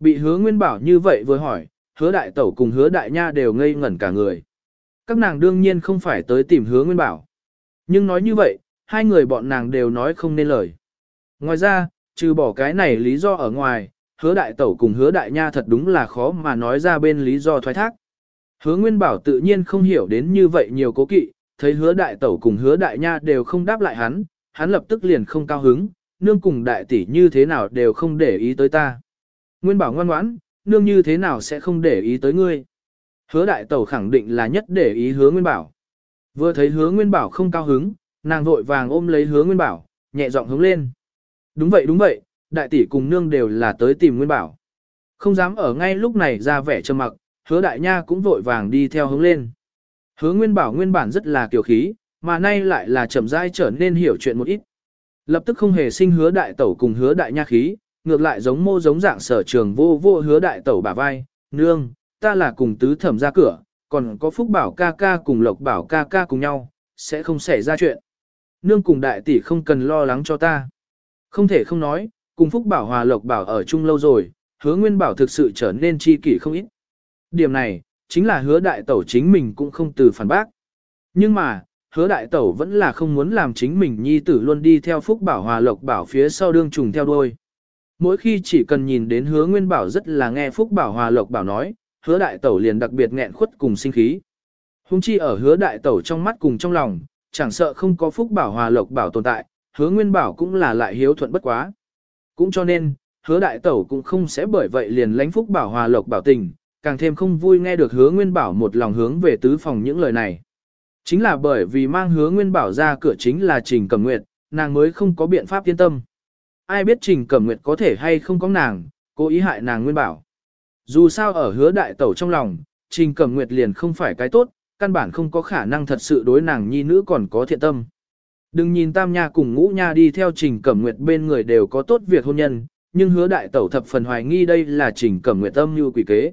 Bị hứa Nguyên Bảo như vậy vừa hỏi, hứa đại tẩu cùng hứa đại nha đều ngây ngẩn cả người. Các nàng đương nhiên không phải tới tìm hứa Nguyên Bảo. Nhưng nói như vậy, hai người bọn nàng đều nói không nên lời. Ngoài ra, trừ bỏ cái này lý do ở ngoài, hứa đại tẩu cùng hứa đại nha thật đúng là khó mà nói ra bên lý do thoái thác. Hứa Nguyên Bảo tự nhiên không hiểu đến như vậy nhiều cố kỵ, thấy hứa đại tẩu cùng hứa đại nha đều không đáp lại hắn, hắn lập tức liền không cao hứng, nương cùng đại tỷ như thế nào đều không để ý tới ta. Nguyên Bảo ngoan ngoãn, nương như thế nào sẽ không để ý tới ngươi. Hứa đại tẩu khẳng định là nhất để ý hứa Nguyên Bảo. Vừa thấy hứa Nguyên Bảo không cao hứng, nàng vội vàng ôm lấy hứa Nguyên Bảo, nhẹ giọng hướng lên. Đúng vậy đúng vậy, đại tỷ cùng nương đều là tới tìm Nguyên Bảo. Không dám ở ngay lúc này ra vẻ trầm mặc, hứa đại nha cũng vội vàng đi theo hướng lên. Hứa Nguyên Bảo nguyên bản rất là kiều khí, mà nay lại là chậm rãi trở nên hiểu chuyện một ít. Lập tức không hề sinh hứa đại tẩu cùng hứa đại nha khí, ngược lại giống mô giống dạng sở trường vô vô hứa đại tẩu bả vai, nương, ta là cùng tứ thẩm ra cửa, còn có phúc bảo ca ca cùng lộc bảo ca ca cùng nhau, sẽ không xảy ra chuyện. Nương cùng đại tỷ không cần lo lắng cho ta. Không thể không nói, cùng phúc bảo hòa lộc bảo ở chung lâu rồi, hứa nguyên bảo thực sự trở nên chi kỷ không ít. Điểm này, chính là hứa đại tẩu chính mình cũng không từ phản bác. Nhưng mà, hứa đại tẩu vẫn là không muốn làm chính mình nhi tử luôn đi theo phúc bảo hòa lộc bảo phía sau đương trùng theo đuôi. Mỗi khi chỉ cần nhìn đến hứa nguyên bảo rất là nghe phúc bảo hòa lộc bảo nói, hứa đại tẩu liền đặc biệt nghẹn khuất cùng sinh khí. Hùng chi ở hứa đại tẩu trong mắt cùng trong lòng, chẳng sợ không có phúc bảo hòa lộc bảo tồn tại, hứa nguyên bảo cũng là lại hiếu thuận bất quá. Cũng cho nên, hứa đại tẩu cũng không sẽ bởi vậy liền lánh phúc bảo hòa lộc bảo tình, càng thêm không vui nghe được hứa nguyên bảo một lòng hướng về tứ phòng những lời này. Chính là bởi vì mang hứa nguyên bảo ra cửa chính là Trình Cẩm Nguyệt, nàng mới không có biện pháp yên tâm. Ai biết Trình Cẩm Nguyệt có thể hay không có nàng, cố ý hại nàng nguyên bảo. Dù sao ở hứa đại tẩu trong lòng, Trình Cẩm Nguyệt liền không phải cái tốt, căn bản không có khả năng thật sự đối nàng nhi nữ còn có thiện tâm. Đừng nhìn Tam Nha cùng Ngũ Nha đi theo Trình Cẩm Nguyệt bên người đều có tốt việc hôn nhân, nhưng hứa đại tẩu thập phần hoài nghi đây là Trình Cẩm Nguyệt âm như quỷ kế.